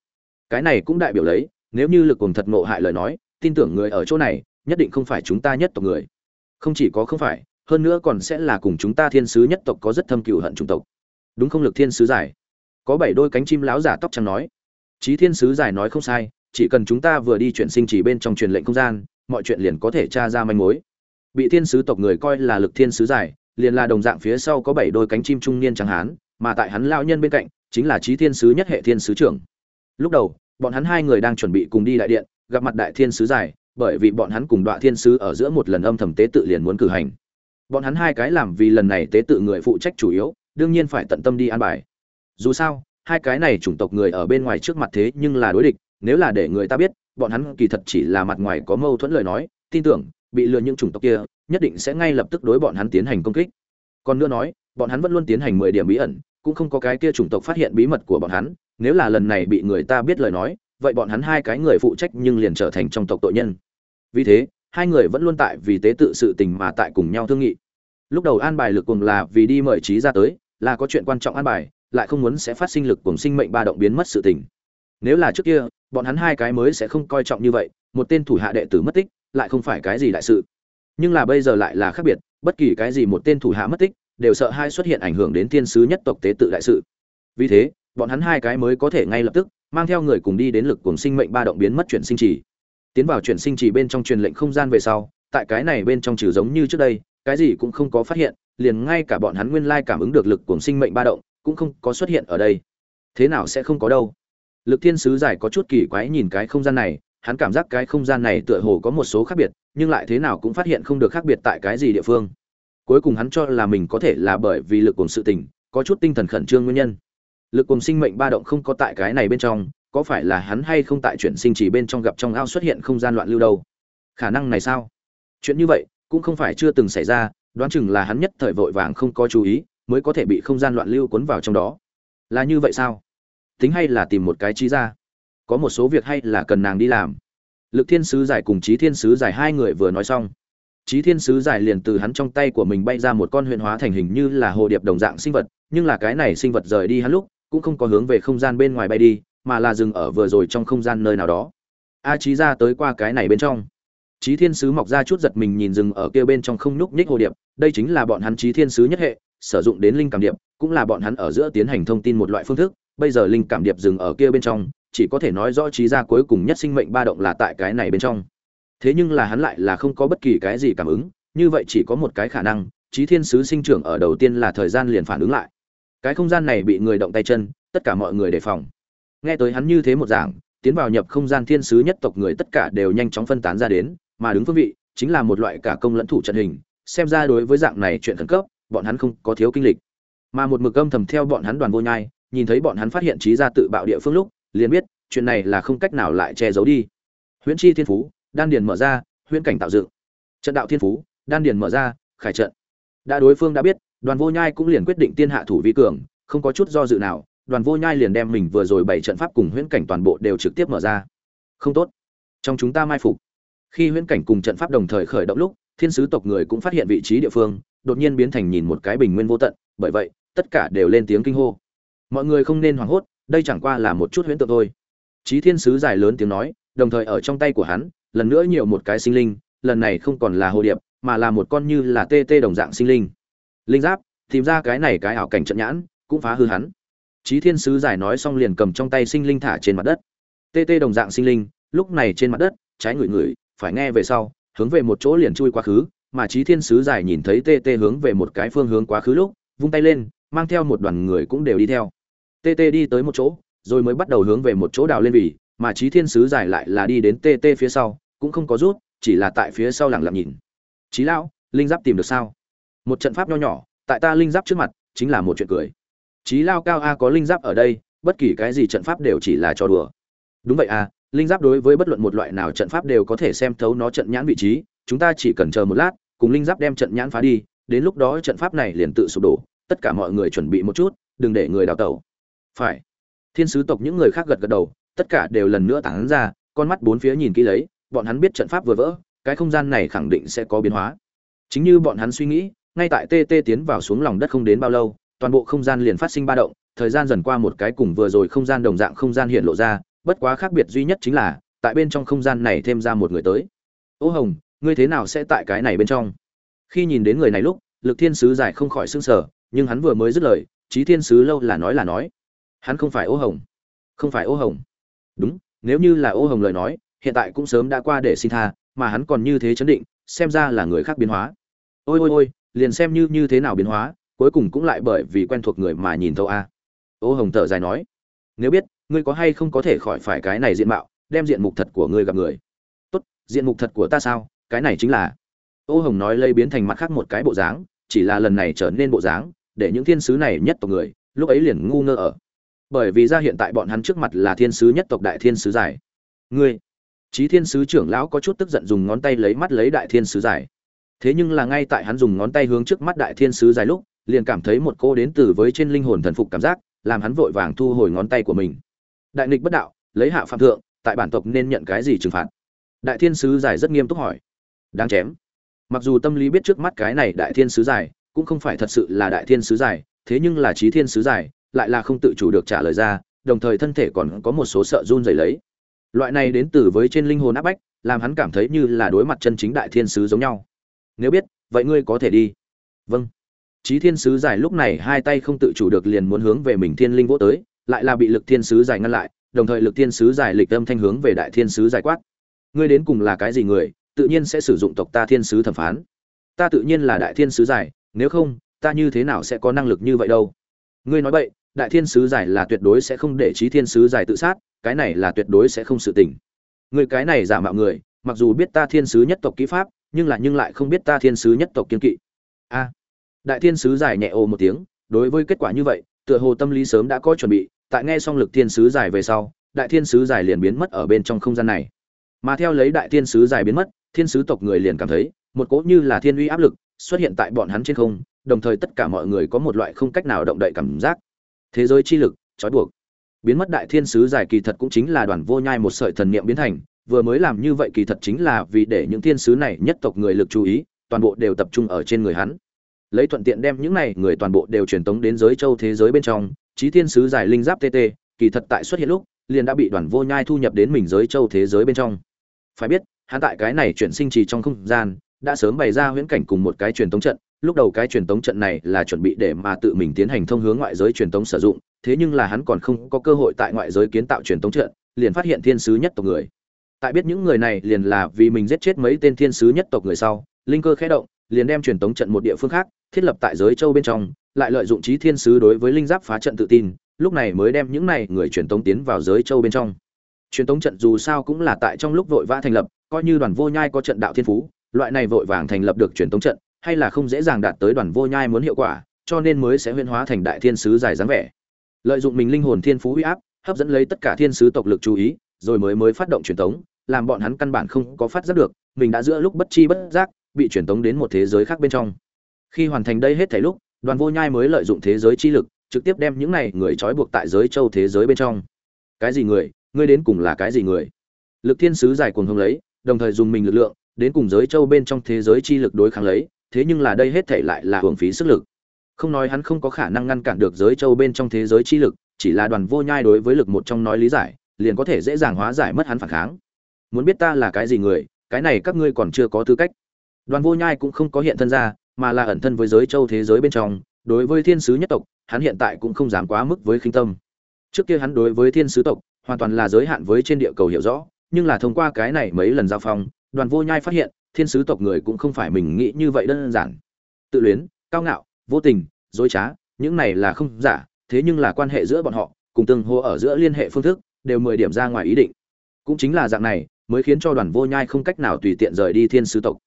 cái này cũng đại biểu lấy, nếu như lực cùng thật ngộ hại lời nói, tin tưởng người ở chỗ này, nhất định không phải chúng ta nhất tộc người. Không chỉ có không phải, hơn nữa còn sẽ là cùng chúng ta thiên sứ nhất tộc có rất thâm cựu hận chủng tộc. Đúng không lực thiên sứ giải? Có bảy đôi cánh chim láo giả tóc trắng nói. Trí thiên sứ giải nói không sai chỉ cần chúng ta vừa đi chuyển sinh chỉ bên trong truyền lệnh không gian, mọi chuyện liền có thể tra ra manh mối. Bị thiên sứ tộc người coi là lực thiên sứ giải, liền là đồng dạng phía sau có bảy đôi cánh chim trung niên trắng hán, mà tại hắn lao nhân bên cạnh, chính là chí thiên sứ nhất hệ thiên sứ trưởng. Lúc đầu, bọn hắn hai người đang chuẩn bị cùng đi đại điện, gặp mặt đại thiên sứ giải, bởi vì bọn hắn cùng đoạn thiên sứ ở giữa một lần âm thầm tế tự liền muốn cử hành. Bọn hắn hai cái làm vì lần này tế tự người phụ trách chủ yếu, đương nhiên phải tận tâm đi an bài. Dù sao, hai cái này chủng tộc người ở bên ngoài trước mặt thế nhưng là đối địch nếu là để người ta biết, bọn hắn kỳ thật chỉ là mặt ngoài có mâu thuẫn lời nói, tin tưởng, bị lừa những chủng tộc kia, nhất định sẽ ngay lập tức đối bọn hắn tiến hành công kích. Còn nữa nói, bọn hắn vẫn luôn tiến hành mười điểm bí ẩn, cũng không có cái kia chủng tộc phát hiện bí mật của bọn hắn, nếu là lần này bị người ta biết lời nói, vậy bọn hắn hai cái người phụ trách nhưng liền trở thành trong tộc tội nhân. Vì thế, hai người vẫn luôn tại vì tế tự sự tình mà tại cùng nhau thương nghị. Lúc đầu an bài lực cùng là vì đi mời trí ra tới, là có chuyện quan trọng an bài, lại không muốn sẽ phát sinh lực cùng sinh mệnh ba động biến mất sự tình nếu là trước kia, bọn hắn hai cái mới sẽ không coi trọng như vậy, một tên thủ hạ đệ tử mất tích, lại không phải cái gì đại sự. Nhưng là bây giờ lại là khác biệt, bất kỳ cái gì một tên thủ hạ mất tích, đều sợ hai xuất hiện ảnh hưởng đến thiên sứ nhất tộc tế tự đại sự. Vì thế, bọn hắn hai cái mới có thể ngay lập tức, mang theo người cùng đi đến lực cùng sinh mệnh ba động biến mất chuyển sinh trì. Tiến vào chuyển sinh trì bên trong truyền lệnh không gian về sau, tại cái này bên trong trừ giống như trước đây, cái gì cũng không có phát hiện, liền ngay cả bọn hắn nguyên lai cảm ứng được lực cùng sinh mệnh ba động, cũng không có xuất hiện ở đây. Thế nào sẽ không có đâu? Lực thiên sứ giải có chút kỳ quái nhìn cái không gian này, hắn cảm giác cái không gian này tựa hồ có một số khác biệt, nhưng lại thế nào cũng phát hiện không được khác biệt tại cái gì địa phương. Cuối cùng hắn cho là mình có thể là bởi vì lực cùng sự tình, có chút tinh thần khẩn trương nguyên nhân. Lực cùng sinh mệnh ba động không có tại cái này bên trong, có phải là hắn hay không tại chuyển sinh chỉ bên trong gặp trong ao xuất hiện không gian loạn lưu đâu? Khả năng này sao? Chuyện như vậy, cũng không phải chưa từng xảy ra, đoán chừng là hắn nhất thời vội vàng không có chú ý, mới có thể bị không gian loạn lưu cuốn vào trong đó. Là như vậy sao? Tính hay là tìm một cái trí ra? Có một số việc hay là cần nàng đi làm. Lực thiên sứ giải cùng trí thiên sứ giải hai người vừa nói xong trí thiên sứ giải liền từ hắn trong tay của mình bay ra một con huyện hóa thành hình như là hồ điệp đồng dạng sinh vật, nhưng là cái này sinh vật rời đi hắn lúc, cũng không có hướng về không gian bên ngoài bay đi, mà là dừng ở vừa rồi trong không gian nơi nào đó. A trí ra tới qua cái này bên trong. Trí thiên sứ mọc ra chút giật mình nhìn dừng ở kia bên trong không nhúc nhích hồ điệp, đây chính là bọn hắn trí thiên sứ nhất hệ, sử dụng đến linh cảm điệp, cũng là bọn hắn ở giữa tiến hành thông tin một loại phương thức bây giờ linh cảm điệp dừng ở kia bên trong, chỉ có thể nói rõ trí gia cuối cùng nhất sinh mệnh ba động là tại cái này bên trong. Thế nhưng là hắn lại là không có bất kỳ cái gì cảm ứng, như vậy chỉ có một cái khả năng, trí thiên sứ sinh trưởng ở đầu tiên là thời gian liền phản ứng lại. Cái không gian này bị người động tay chân, tất cả mọi người đề phòng. Nghe tới hắn như thế một giảng tiến vào nhập không gian thiên sứ nhất tộc người tất cả đều nhanh chóng phân tán ra đến, mà đứng phương vị, chính là một loại cả công lẫn thủ trận hình, xem ra đối với dạng này chuyện khẩn cấp, bọn hắn không có thiếu kinh lịch. Mà một mực âm thầm theo bọn hắn đoàn vô nhai nhìn thấy bọn hắn phát hiện trí ra tự bạo địa phương lúc, liền biết, chuyện này là không cách nào lại che giấu đi. Huyễn chi thiên phú, đan điền mở ra, huyễn cảnh tạo dựng. Trận đạo thiên phú, đan điền mở ra, khải trận. Đã đối phương đã biết, đoàn vô nhai cũng liền quyết định tiên hạ thủ vi cường, không có chút do dự nào, đoàn vô nhai liền đem mình vừa rồi bảy trận pháp cùng huyễn cảnh toàn bộ đều trực tiếp mở ra. Không tốt. Trong chúng ta mai phục. Khi huyễn cảnh cùng trận pháp đồng thời khởi động lúc, thiên sứ tộc người cũng phát hiện vị trí địa phương, đột nhiên biến thành nhìn một cái bình nguyên vô tận, bởi vậy, tất cả đều lên tiếng kinh hô mọi người không nên hoảng hốt đây chẳng qua là một chút huyễn tượng thôi Chí Thiên sứ dài lớn tiếng nói, đồng thời ở trong tay của hắn, lần nữa nhiều một cái sinh linh, lần này không còn là hồ điệp, mà là một con như là tê tê đồng dạng sinh linh. Linh giáp, tìm ra cái này cái ảo cảnh trận nhãn, cũng phá hư hắn. Chí Thiên sứ giải nói xong liền cầm trong tay sinh linh thả trên mặt đất. Tê tê đồng dạng sinh linh, lúc này trên mặt đất, trái người người, phải nghe về sau, hướng về một chỗ liền chui quá khứ, mà Chí Thiên sứ giải nhìn thấy tê tê hướng về một cái phương hướng quá khứ lúc, vung tay lên, mang theo một đoàn người cũng đều đi theo. TT đi tới một chỗ, rồi mới bắt đầu hướng về một chỗ đào lên vì mà Chí thiên sứ giải lại là đi đến tt phía sau cũng không có rút chỉ là tại phía sau lặng lặng nhìn. Chí lão linh giáp tìm được sao? Một trận pháp nho nhỏ tại ta linh giáp trước mặt chính là một chuyện cười. Chí lao cao a có linh giáp ở đây bất kỳ cái gì trận pháp đều chỉ là trò đùa. Đúng vậy à linh giáp đối với bất luận một loại nào trận pháp đều có thể xem thấu nó trận nhãn vị trí chúng ta chỉ cần chờ một lát cùng linh giáp đem trận nhãn phá đi đến lúc đó trận pháp này liền tự sụp đổ tất cả mọi người chuẩn bị một chút đừng để người đào tẩu phải. Thiên sứ tộc những người khác gật gật đầu, tất cả đều lần nữa tản ra, con mắt bốn phía nhìn kỹ lấy, bọn hắn biết trận pháp vừa vỡ, cái không gian này khẳng định sẽ có biến hóa. Chính như bọn hắn suy nghĩ, ngay tại tt tiến vào xuống lòng đất không đến bao lâu, toàn bộ không gian liền phát sinh ba động, thời gian dần qua một cái cùng vừa rồi không gian đồng dạng không gian hiện lộ ra, bất quá khác biệt duy nhất chính là, tại bên trong không gian này thêm ra một người tới. Ô hồng, ngươi thế nào sẽ tại cái này bên trong? Khi nhìn đến người này lúc, lực thiên sứ giải không khỏi s ư n g sở nhưng hắn vừa mới dứt lời trí thiên sứ lâu là nói là nói hắn không phải ô hồng. Không phải ô hồng. Đúng, nếu như là ô hồng lời nói, hiện tại cũng sớm đã qua để xin tha, mà hắn còn như thế chấn định, xem ra là người khác biến hóa. Ôi ôi ôi, liền xem như như thế nào biến hóa, cuối cùng cũng lại bởi vì quen thuộc người mà nhìn thâu a. Ô hồng thở dài nói, nếu biết, ngươi có hay không có thể khỏi phải cái này diện mạo, đem diện mục thật của ngươi gặp người. Tốt, diện mục thật của ta sao? Cái này chính là ô hồng nói lây biến thành mặt khác một cái bộ dáng, chỉ là lần này trở nên bộ dáng, để những thiên sứ này nhất tộc người, lúc ấy liền ngu ngơ ở bởi vì ra hiện tại bọn hắn trước mặt là thiên sứ nhất tộc đại thiên sứ giải. Ngươi, chí thiên sứ trưởng lão có chút tức giận dùng ngón tay lấy mắt lấy đại thiên sứ giải. Thế nhưng là ngay tại hắn dùng ngón tay hướng trước mắt đại thiên sứ giải lúc, liền cảm thấy một cô đến từ với trên linh hồn thần phục cảm giác, làm hắn vội vàng thu hồi ngón tay của mình. Đại nghịch bất đạo, lấy hạ phạm thượng, tại bản tộc nên nhận cái gì trừng phạt? Đại thiên sứ giải rất nghiêm túc hỏi. Đáng chém. Mặc dù tâm lý biết trước mắt cái này đại thiên sứ giải, cũng không phải thật sự là đại thiên sứ giải, thế nhưng là trí thiên sứ giải lại là không tự chủ được trả lời ra, đồng thời thân thể còn có một số sợ run rẩy lấy. Loại này đến từ với trên linh hồn áp bách, làm hắn cảm thấy như là đối mặt chân chính đại thiên sứ giống nhau. Nếu biết, vậy ngươi có thể đi. Vâng. Trí thiên sứ giải lúc này hai tay không tự chủ được liền muốn hướng về mình thiên linh vỗ tới, lại là bị lực thiên sứ giải ngăn lại, đồng thời lực thiên sứ giải lịch âm thanh hướng về đại thiên sứ giải quát. Ngươi đến cùng là cái gì người, tự nhiên sẽ sử dụng tộc ta thiên sứ thẩm phán. Ta tự nhiên là đại thiên sứ giải, nếu không, ta như thế nào sẽ có năng lực như vậy đâu? Ngươi nói vậy đại thiên sứ giải là tuyệt đối sẽ không để trí thiên sứ giải tự sát, cái này là tuyệt đối sẽ không sự tình. Người cái này giả mạo người, mặc dù biết ta thiên sứ nhất tộc kỹ pháp, nhưng là nhưng lại không biết ta thiên sứ nhất tộc kiên kỵ. A. Đại thiên sứ giải nhẹ ồ một tiếng, đối với kết quả như vậy, tựa hồ tâm lý sớm đã có chuẩn bị, tại nghe xong lực thiên sứ giải về sau, đại thiên sứ giải liền biến mất ở bên trong không gian này. Mà theo lấy đại thiên sứ giải biến mất, thiên sứ tộc người liền cảm thấy, một cỗ như là thiên uy áp lực xuất hiện tại bọn hắn trên không, đồng thời tất cả mọi người có một loại không cách nào động đậy cảm giác thế giới chi lực, trói buộc. Biến mất đại thiên sứ giải kỳ thật cũng chính là đoàn vô nhai một sợi thần niệm biến thành, vừa mới làm như vậy kỳ thật chính là vì để những thiên sứ này nhất tộc người lực chú ý, toàn bộ đều tập trung ở trên người hắn. Lấy thuận tiện đem những này người toàn bộ đều truyền tống đến giới châu thế giới bên trong trí thiên sứ giải linh giáp tt kỳ thật tại xuất hiện lúc, liền đã bị đoàn vô nhai thu nhập đến mình giới châu thế giới bên trong. Phải biết, hắn tại cái này chuyển sinh trì trong không gian, đã sớm bày ra huyễn cảnh cùng một cái truyền tống trận lúc đầu cái truyền tống trận này là chuẩn bị để mà tự mình tiến hành thông hướng ngoại giới truyền tống sử dụng, thế nhưng là hắn còn không có cơ hội tại ngoại giới kiến tạo truyền tống trận, liền phát hiện thiên sứ nhất tộc người. Tại biết những người này liền là vì mình giết chết mấy tên thiên sứ nhất tộc người sau, linh cơ khẽ động, liền đem truyền tống trận một địa phương khác, thiết lập tại giới châu bên trong, lại lợi dụng trí thiên sứ đối với linh giáp phá trận tự tin, lúc này mới đem những này người truyền tống tiến vào giới châu bên trong. Truyền tống trận dù sao cũng là tại trong lúc vội vã thành lập, coi như đoàn vô nhai có trận đạo thiên phú, loại này vội vàng thành lập được truyền tống trận, hay là không dễ dàng đạt tới đoàn vô nhai muốn hiệu quả, cho nên mới sẽ huyễn hóa thành đại thiên sứ dài dáng vẻ. Lợi dụng mình linh hồn thiên phú uy áp, hấp dẫn lấy tất cả thiên sứ tộc lực chú ý, rồi mới mới phát động truyền tống, làm bọn hắn căn bản không có phát giác được, mình đã giữa lúc bất chi bất giác bị truyền tống đến một thế giới khác bên trong. Khi hoàn thành đây hết thảy lúc, Đoàn Vô Nhai mới lợi dụng thế giới chi lực, trực tiếp đem những này người trói buộc tại giới châu thế giới bên trong. Cái gì người? Ngươi đến cùng là cái gì người? Lực Thiên sứ dài cuồng hung lấy, đồng thời dùng mình lực lượng, đến cùng giới châu bên trong thế giới chi lực đối kháng lấy, thế nhưng là đây hết thảy lại là hưởng phí sức lực. Không nói hắn không có khả năng ngăn cản được giới châu bên trong thế giới chi lực, chỉ là đoàn vô nhai đối với lực một trong nói lý giải, liền có thể dễ dàng hóa giải mất hắn phản kháng. Muốn biết ta là cái gì người, cái này các ngươi còn chưa có tư cách. Đoàn vô nhai cũng không có hiện thân ra, mà là ẩn thân với giới châu thế giới bên trong, đối với thiên sứ nhất tộc, hắn hiện tại cũng không dám quá mức với khinh tâm. Trước kia hắn đối với thiên sứ tộc, hoàn toàn là giới hạn với trên địa cầu hiểu rõ, nhưng là thông qua cái này mấy lần giao phong, đoàn vô nhai phát hiện, thiên sứ tộc người cũng không phải mình nghĩ như vậy đơn giản. Tự luyến, cao ngạo, vô tình, dối trá, những này là không giả, thế nhưng là quan hệ giữa bọn họ, cùng tương hô ở giữa liên hệ phương thức, đều mười điểm ra ngoài ý định. Cũng chính là dạng này, mới khiến cho đoàn vô nhai không cách nào tùy tiện rời đi thiên sứ tộc.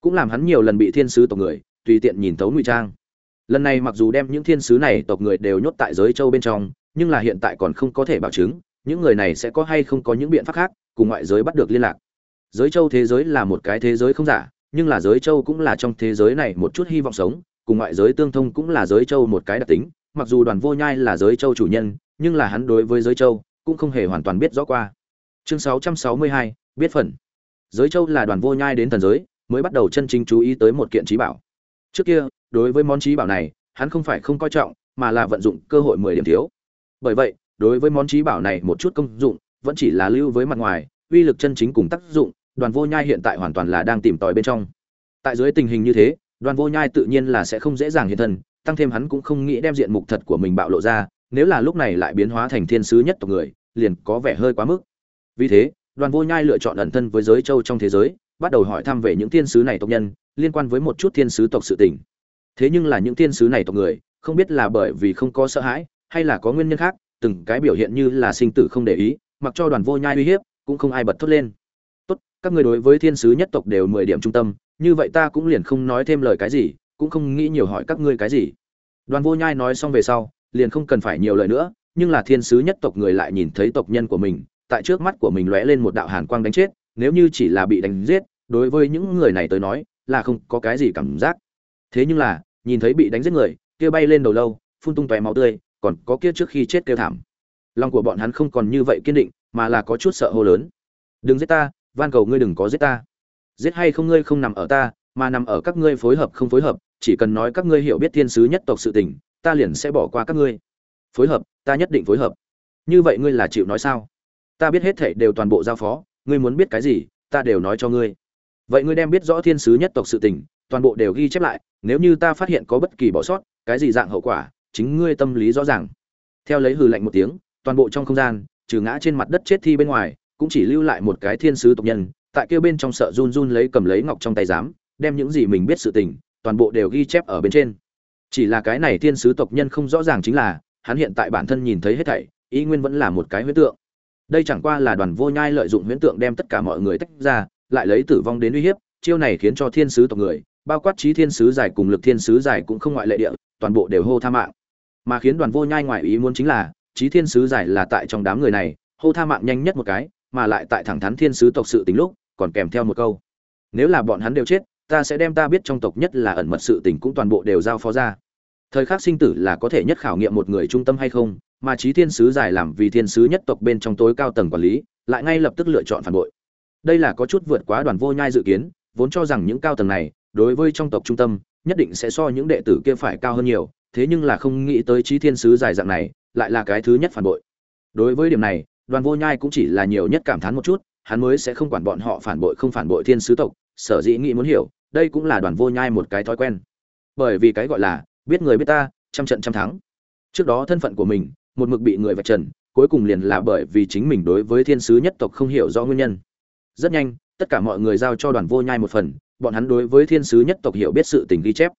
Cũng làm hắn nhiều lần bị thiên sứ tộc người, tùy tiện nhìn tấu ngụy trang. Lần này mặc dù đem những thiên sứ này tộc người đều nhốt tại giới châu bên trong, nhưng là hiện tại còn không có thể bảo chứng, những người này sẽ có hay không có những biện pháp khác, cùng ngoại giới bắt được liên lạc giới châu thế giới là một cái thế giới không giả nhưng là giới châu cũng là trong thế giới này một chút hy vọng sống cùng ngoại giới tương thông cũng là giới châu một cái đặc tính mặc dù đoàn vô nhai là giới châu chủ nhân nhưng là hắn đối với giới châu cũng không hề hoàn toàn biết rõ qua. Chương 662, biết phần. Giới châu là đoàn vô nhai đến thần giới mới bắt đầu chân chính chú ý tới một kiện trí bảo. Trước kia đối với món trí bảo này hắn không phải không coi trọng mà là vận dụng cơ hội mười điểm thiếu. Bởi vậy đối với món trí bảo này một chút công dụng vẫn chỉ là lưu với mặt ngoài uy lực chân chính cùng tác dụng đoàn vô nhai hiện tại hoàn toàn là đang tìm tòi bên trong. Tại dưới tình hình như thế, đoàn vô nhai tự nhiên là sẽ không dễ dàng hiện thân, tăng thêm hắn cũng không nghĩ đem diện mục thật của mình bạo lộ ra, nếu là lúc này lại biến hóa thành thiên sứ nhất tộc người, liền có vẻ hơi quá mức. Vì thế, đoàn vô nhai lựa chọn ẩn thân với giới châu trong thế giới, bắt đầu hỏi thăm về những thiên sứ này tộc nhân, liên quan với một chút thiên sứ tộc sự tình. Thế nhưng là những thiên sứ này tộc người, không biết là bởi vì không có sợ hãi, hay là có nguyên nhân khác, từng cái biểu hiện như là sinh tử không để ý, mặc cho đoàn vô nhai uy hiếp, cũng không ai bật thốt lên các người đối với thiên sứ nhất tộc đều mười điểm trung tâm, như vậy ta cũng liền không nói thêm lời cái gì, cũng không nghĩ nhiều hỏi các ngươi cái gì. Đoàn vô nhai nói xong về sau, liền không cần phải nhiều lời nữa, nhưng là thiên sứ nhất tộc người lại nhìn thấy tộc nhân của mình, tại trước mắt của mình lóe lên một đạo hàn quang đánh chết, nếu như chỉ là bị đánh giết, đối với những người này tới nói, là không có cái gì cảm giác. Thế nhưng là, nhìn thấy bị đánh giết người, kia bay lên đầu lâu, phun tung tóe máu tươi, còn có kia trước khi chết kêu thảm. Lòng của bọn hắn không còn như vậy kiên định, mà là có chút sợ hô lớn. Đừng giết ta van cầu ngươi đừng có giết ta. Giết hay không ngươi không nằm ở ta, mà nằm ở các ngươi phối hợp không phối hợp, chỉ cần nói các ngươi hiểu biết thiên sứ nhất tộc sự tình, ta liền sẽ bỏ qua các ngươi. Phối hợp, ta nhất định phối hợp. Như vậy ngươi là chịu nói sao? Ta biết hết thảy đều toàn bộ giao phó, ngươi muốn biết cái gì, ta đều nói cho ngươi. Vậy ngươi đem biết rõ thiên sứ nhất tộc sự tình, toàn bộ đều ghi chép lại, nếu như ta phát hiện có bất kỳ bỏ sót, cái gì dạng hậu quả, chính ngươi tâm lý rõ ràng. Theo lấy hừ lạnh một tiếng, toàn bộ trong không gian, trừ ngã trên mặt đất chết thi bên ngoài cũng chỉ lưu lại một cái thiên sứ tộc nhân, tại kia bên trong sợ run run lấy cầm lấy ngọc trong tay giám, đem những gì mình biết sự tình, toàn bộ đều ghi chép ở bên trên. Chỉ là cái này thiên sứ tộc nhân không rõ ràng chính là, hắn hiện tại bản thân nhìn thấy hết thảy, ý nguyên vẫn là một cái huyễn tượng. Đây chẳng qua là đoàn vô nhai lợi dụng huyễn tượng đem tất cả mọi người tách ra, lại lấy tử vong đến uy hiếp, chiêu này khiến cho thiên sứ tộc người, bao quát trí thiên sứ giải cùng lực thiên sứ giải cũng không ngoại lệ địa, toàn bộ đều hô tha mạng. Mà khiến đoàn vô nhai ngoại ý muốn chính là, trí thiên sứ giải là tại trong đám người này, hô tha mạng nhanh nhất một cái mà lại tại thẳng thắn thiên sứ tộc sự tính lúc, còn kèm theo một câu. Nếu là bọn hắn đều chết, ta sẽ đem ta biết trong tộc nhất là ẩn mật sự tình cũng toàn bộ đều giao phó ra. Thời khắc sinh tử là có thể nhất khảo nghiệm một người trung tâm hay không, mà trí thiên sứ giải làm vì thiên sứ nhất tộc bên trong tối cao tầng quản lý, lại ngay lập tức lựa chọn phản bội. Đây là có chút vượt quá đoàn vô nhai dự kiến, vốn cho rằng những cao tầng này, đối với trong tộc trung tâm, nhất định sẽ so những đệ tử kia phải cao hơn nhiều, thế nhưng là không nghĩ tới trí thiên sứ giải dạng này, lại là cái thứ nhất phản bội. Đối với điểm này đoàn vô nhai cũng chỉ là nhiều nhất cảm thán một chút, hắn mới sẽ không quản bọn họ phản bội không phản bội thiên sứ tộc, sở dĩ nghĩ muốn hiểu, đây cũng là đoàn vô nhai một cái thói quen. Bởi vì cái gọi là, biết người biết ta, trăm trận trăm thắng. Trước đó thân phận của mình, một mực bị người vạch trần, cuối cùng liền là bởi vì chính mình đối với thiên sứ nhất tộc không hiểu rõ nguyên nhân. Rất nhanh, tất cả mọi người giao cho đoàn vô nhai một phần, bọn hắn đối với thiên sứ nhất tộc hiểu biết sự tình ghi chép.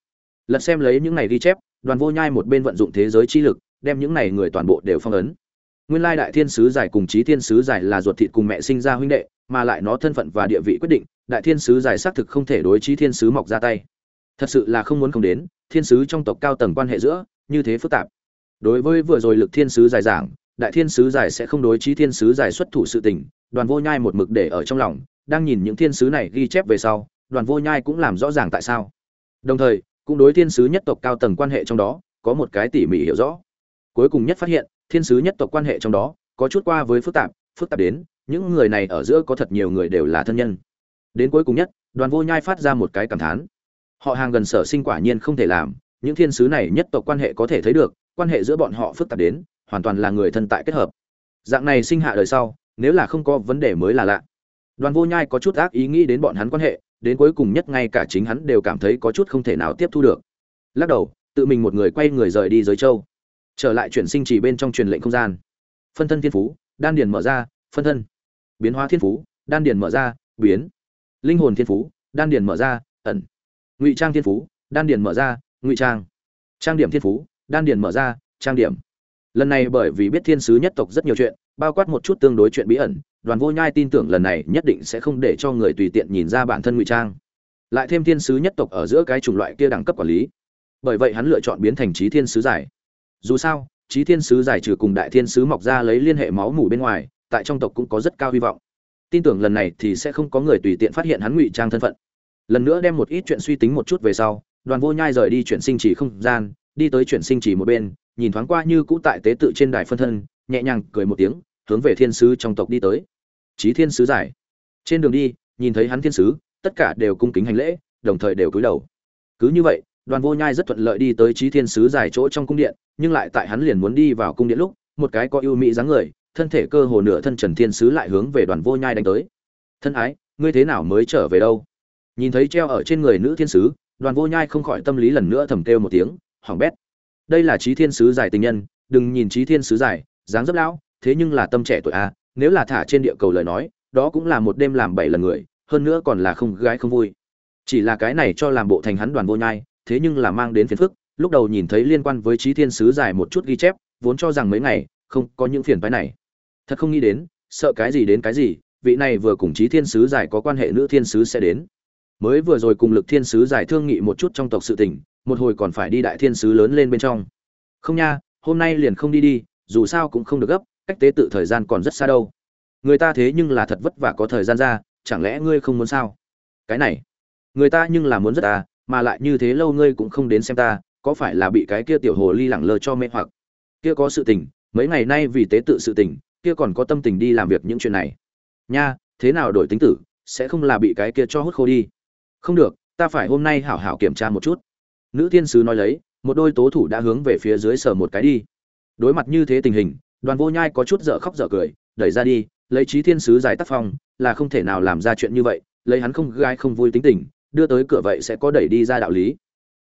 Lật xem lấy những này ghi chép, đoàn vô nhai một bên vận dụng thế giới chi lực, đem những này người toàn bộ đều phong ấn nguyên lai đại thiên sứ giải cùng chí thiên sứ giải là ruột thịt cùng mẹ sinh ra huynh đệ mà lại nó thân phận và địa vị quyết định đại thiên sứ giải xác thực không thể đối chí thiên sứ mọc ra tay thật sự là không muốn không đến thiên sứ trong tộc cao tầng quan hệ giữa như thế phức tạp đối với vừa rồi lực thiên sứ giải giảng đại thiên sứ giải sẽ không đối chí thiên sứ giải xuất thủ sự tình đoàn vô nhai một mực để ở trong lòng đang nhìn những thiên sứ này ghi chép về sau đoàn vô nhai cũng làm rõ ràng tại sao đồng thời cũng đối thiên sứ nhất tộc cao tầng quan hệ trong đó có một cái tỉ mỉ hiểu rõ cuối cùng nhất phát hiện thiên sứ nhất tộc quan hệ trong đó, có chút qua với phức tạp phức tạp đến, những người này ở giữa có thật nhiều người đều là thân nhân. Đến cuối cùng nhất, đoàn vô nhai phát ra một cái cảm thán. Họ hàng gần sở sinh quả nhiên không thể làm, những thiên sứ này nhất tộc quan hệ có thể thấy được, quan hệ giữa bọn họ phức tạp đến, hoàn toàn là người thân tại kết hợp. Dạng này sinh hạ đời sau, nếu là không có vấn đề mới là lạ. Đoàn vô nhai có chút ác ý nghĩ đến bọn hắn quan hệ, đến cuối cùng nhất ngay cả chính hắn đều cảm thấy có chút không thể nào tiếp thu được. Lắc đầu, tự mình một người quay người rời đi giới châu trở lại chuyển sinh chỉ bên trong truyền lệnh không gian. Phân thân thiên phú, đan điền mở ra, phân thân. Biến hóa thiên phú, đan điền mở ra, biến. Linh hồn thiên phú, đan điền mở ra, ẩn. Ngụy trang thiên phú, đan điền mở ra, ngụy trang. Trang điểm thiên phú, đan điền mở ra, trang điểm. Lần này bởi vì biết thiên sứ nhất tộc rất nhiều chuyện, bao quát một chút tương đối chuyện bí ẩn, đoàn vô nhai tin tưởng lần này nhất định sẽ không để cho người tùy tiện nhìn ra bản thân ngụy trang. Lại thêm thiên sứ nhất tộc ở giữa cái chủng loại kia đẳng cấp quản lý. Bởi vậy hắn lựa chọn biến thành trí thiên sứ giải dù sao trí thiên sứ giải trừ cùng đại thiên sứ mọc ra lấy liên hệ máu mủ bên ngoài, tại trong tộc cũng có rất cao hy vọng. Tin tưởng lần này thì sẽ không có người tùy tiện phát hiện hắn ngụy trang thân phận. Lần nữa đem một ít chuyện suy tính một chút về sau, đoàn vô nhai rời đi chuyển sinh chỉ không gian, đi tới chuyển sinh chỉ một bên, nhìn thoáng qua như cũ tại tế tự trên đài phân thân, nhẹ nhàng cười một tiếng, hướng về thiên sứ trong tộc đi tới. Trí thiên sứ giải. Trên đường đi, nhìn thấy hắn thiên sứ, tất cả đều cung kính hành lễ, đồng thời đều cúi đầu. Cứ như vậy đoàn vô nhai rất thuận lợi đi tới trí thiên sứ giải chỗ trong cung điện, nhưng lại tại hắn liền muốn đi vào cung điện lúc, một cái có ưu mỹ dáng người, thân thể cơ hồ nửa thân trần thiên sứ lại hướng về đoàn vô nhai đánh tới. Thân ái, ngươi thế nào mới trở về đâu? Nhìn thấy treo ở trên người nữ thiên sứ, đoàn vô nhai không khỏi tâm lý lần nữa thầm kêu một tiếng hỏng bét, đây là trí thiên sứ giải tình nhân, đừng nhìn trí thiên sứ giải dáng dấp lão, thế nhưng là tâm trẻ tuổi a nếu là thả trên địa cầu lời nói, đó cũng là một đêm làm bảy lần người, hơn nữa còn là không gái không vui. Chỉ là cái này cho làm bộ thành hắn đoàn vô nhai thế nhưng là mang đến phiền phức, lúc đầu nhìn thấy liên quan với trí thiên sứ giải một chút ghi chép, vốn cho rằng mấy ngày, không có những phiền phái này. Thật không nghĩ đến, sợ cái gì đến cái gì, vị này vừa cùng trí thiên sứ giải có quan hệ nữ thiên sứ sẽ đến. Mới vừa rồi cùng lực thiên sứ giải thương nghị một chút trong tộc sự tình, một hồi còn phải đi đại thiên sứ lớn lên bên trong. Không nha, hôm nay liền không đi đi, dù sao cũng không được gấp, cách tế tự thời gian còn rất xa đâu. Người ta thế nhưng là thật vất vả có thời gian ra, chẳng lẽ ngươi không muốn sao? Cái này, người ta nhưng là muốn rất à mà lại như thế lâu ngươi cũng không đến xem ta, có phải là bị cái kia tiểu hồ ly lẳng lơ cho mê hoặc? Kia có sự tình, mấy ngày nay vì tế tự sự tình, kia còn có tâm tình đi làm việc những chuyện này. Nha, thế nào đổi tính tử, sẽ không là bị cái kia cho hút khô đi. Không được, ta phải hôm nay hảo hảo kiểm tra một chút. Nữ thiên sứ nói lấy, một đôi tố thủ đã hướng về phía dưới sờ một cái đi. Đối mặt như thế tình hình, đoàn vô nhai có chút dở khóc dở cười, đẩy ra đi, lấy trí thiên sứ giải tác phong, là không thể nào làm ra chuyện như vậy, lấy hắn không gai không vui tính tình đưa tới cửa vậy sẽ có đẩy đi ra đạo lý.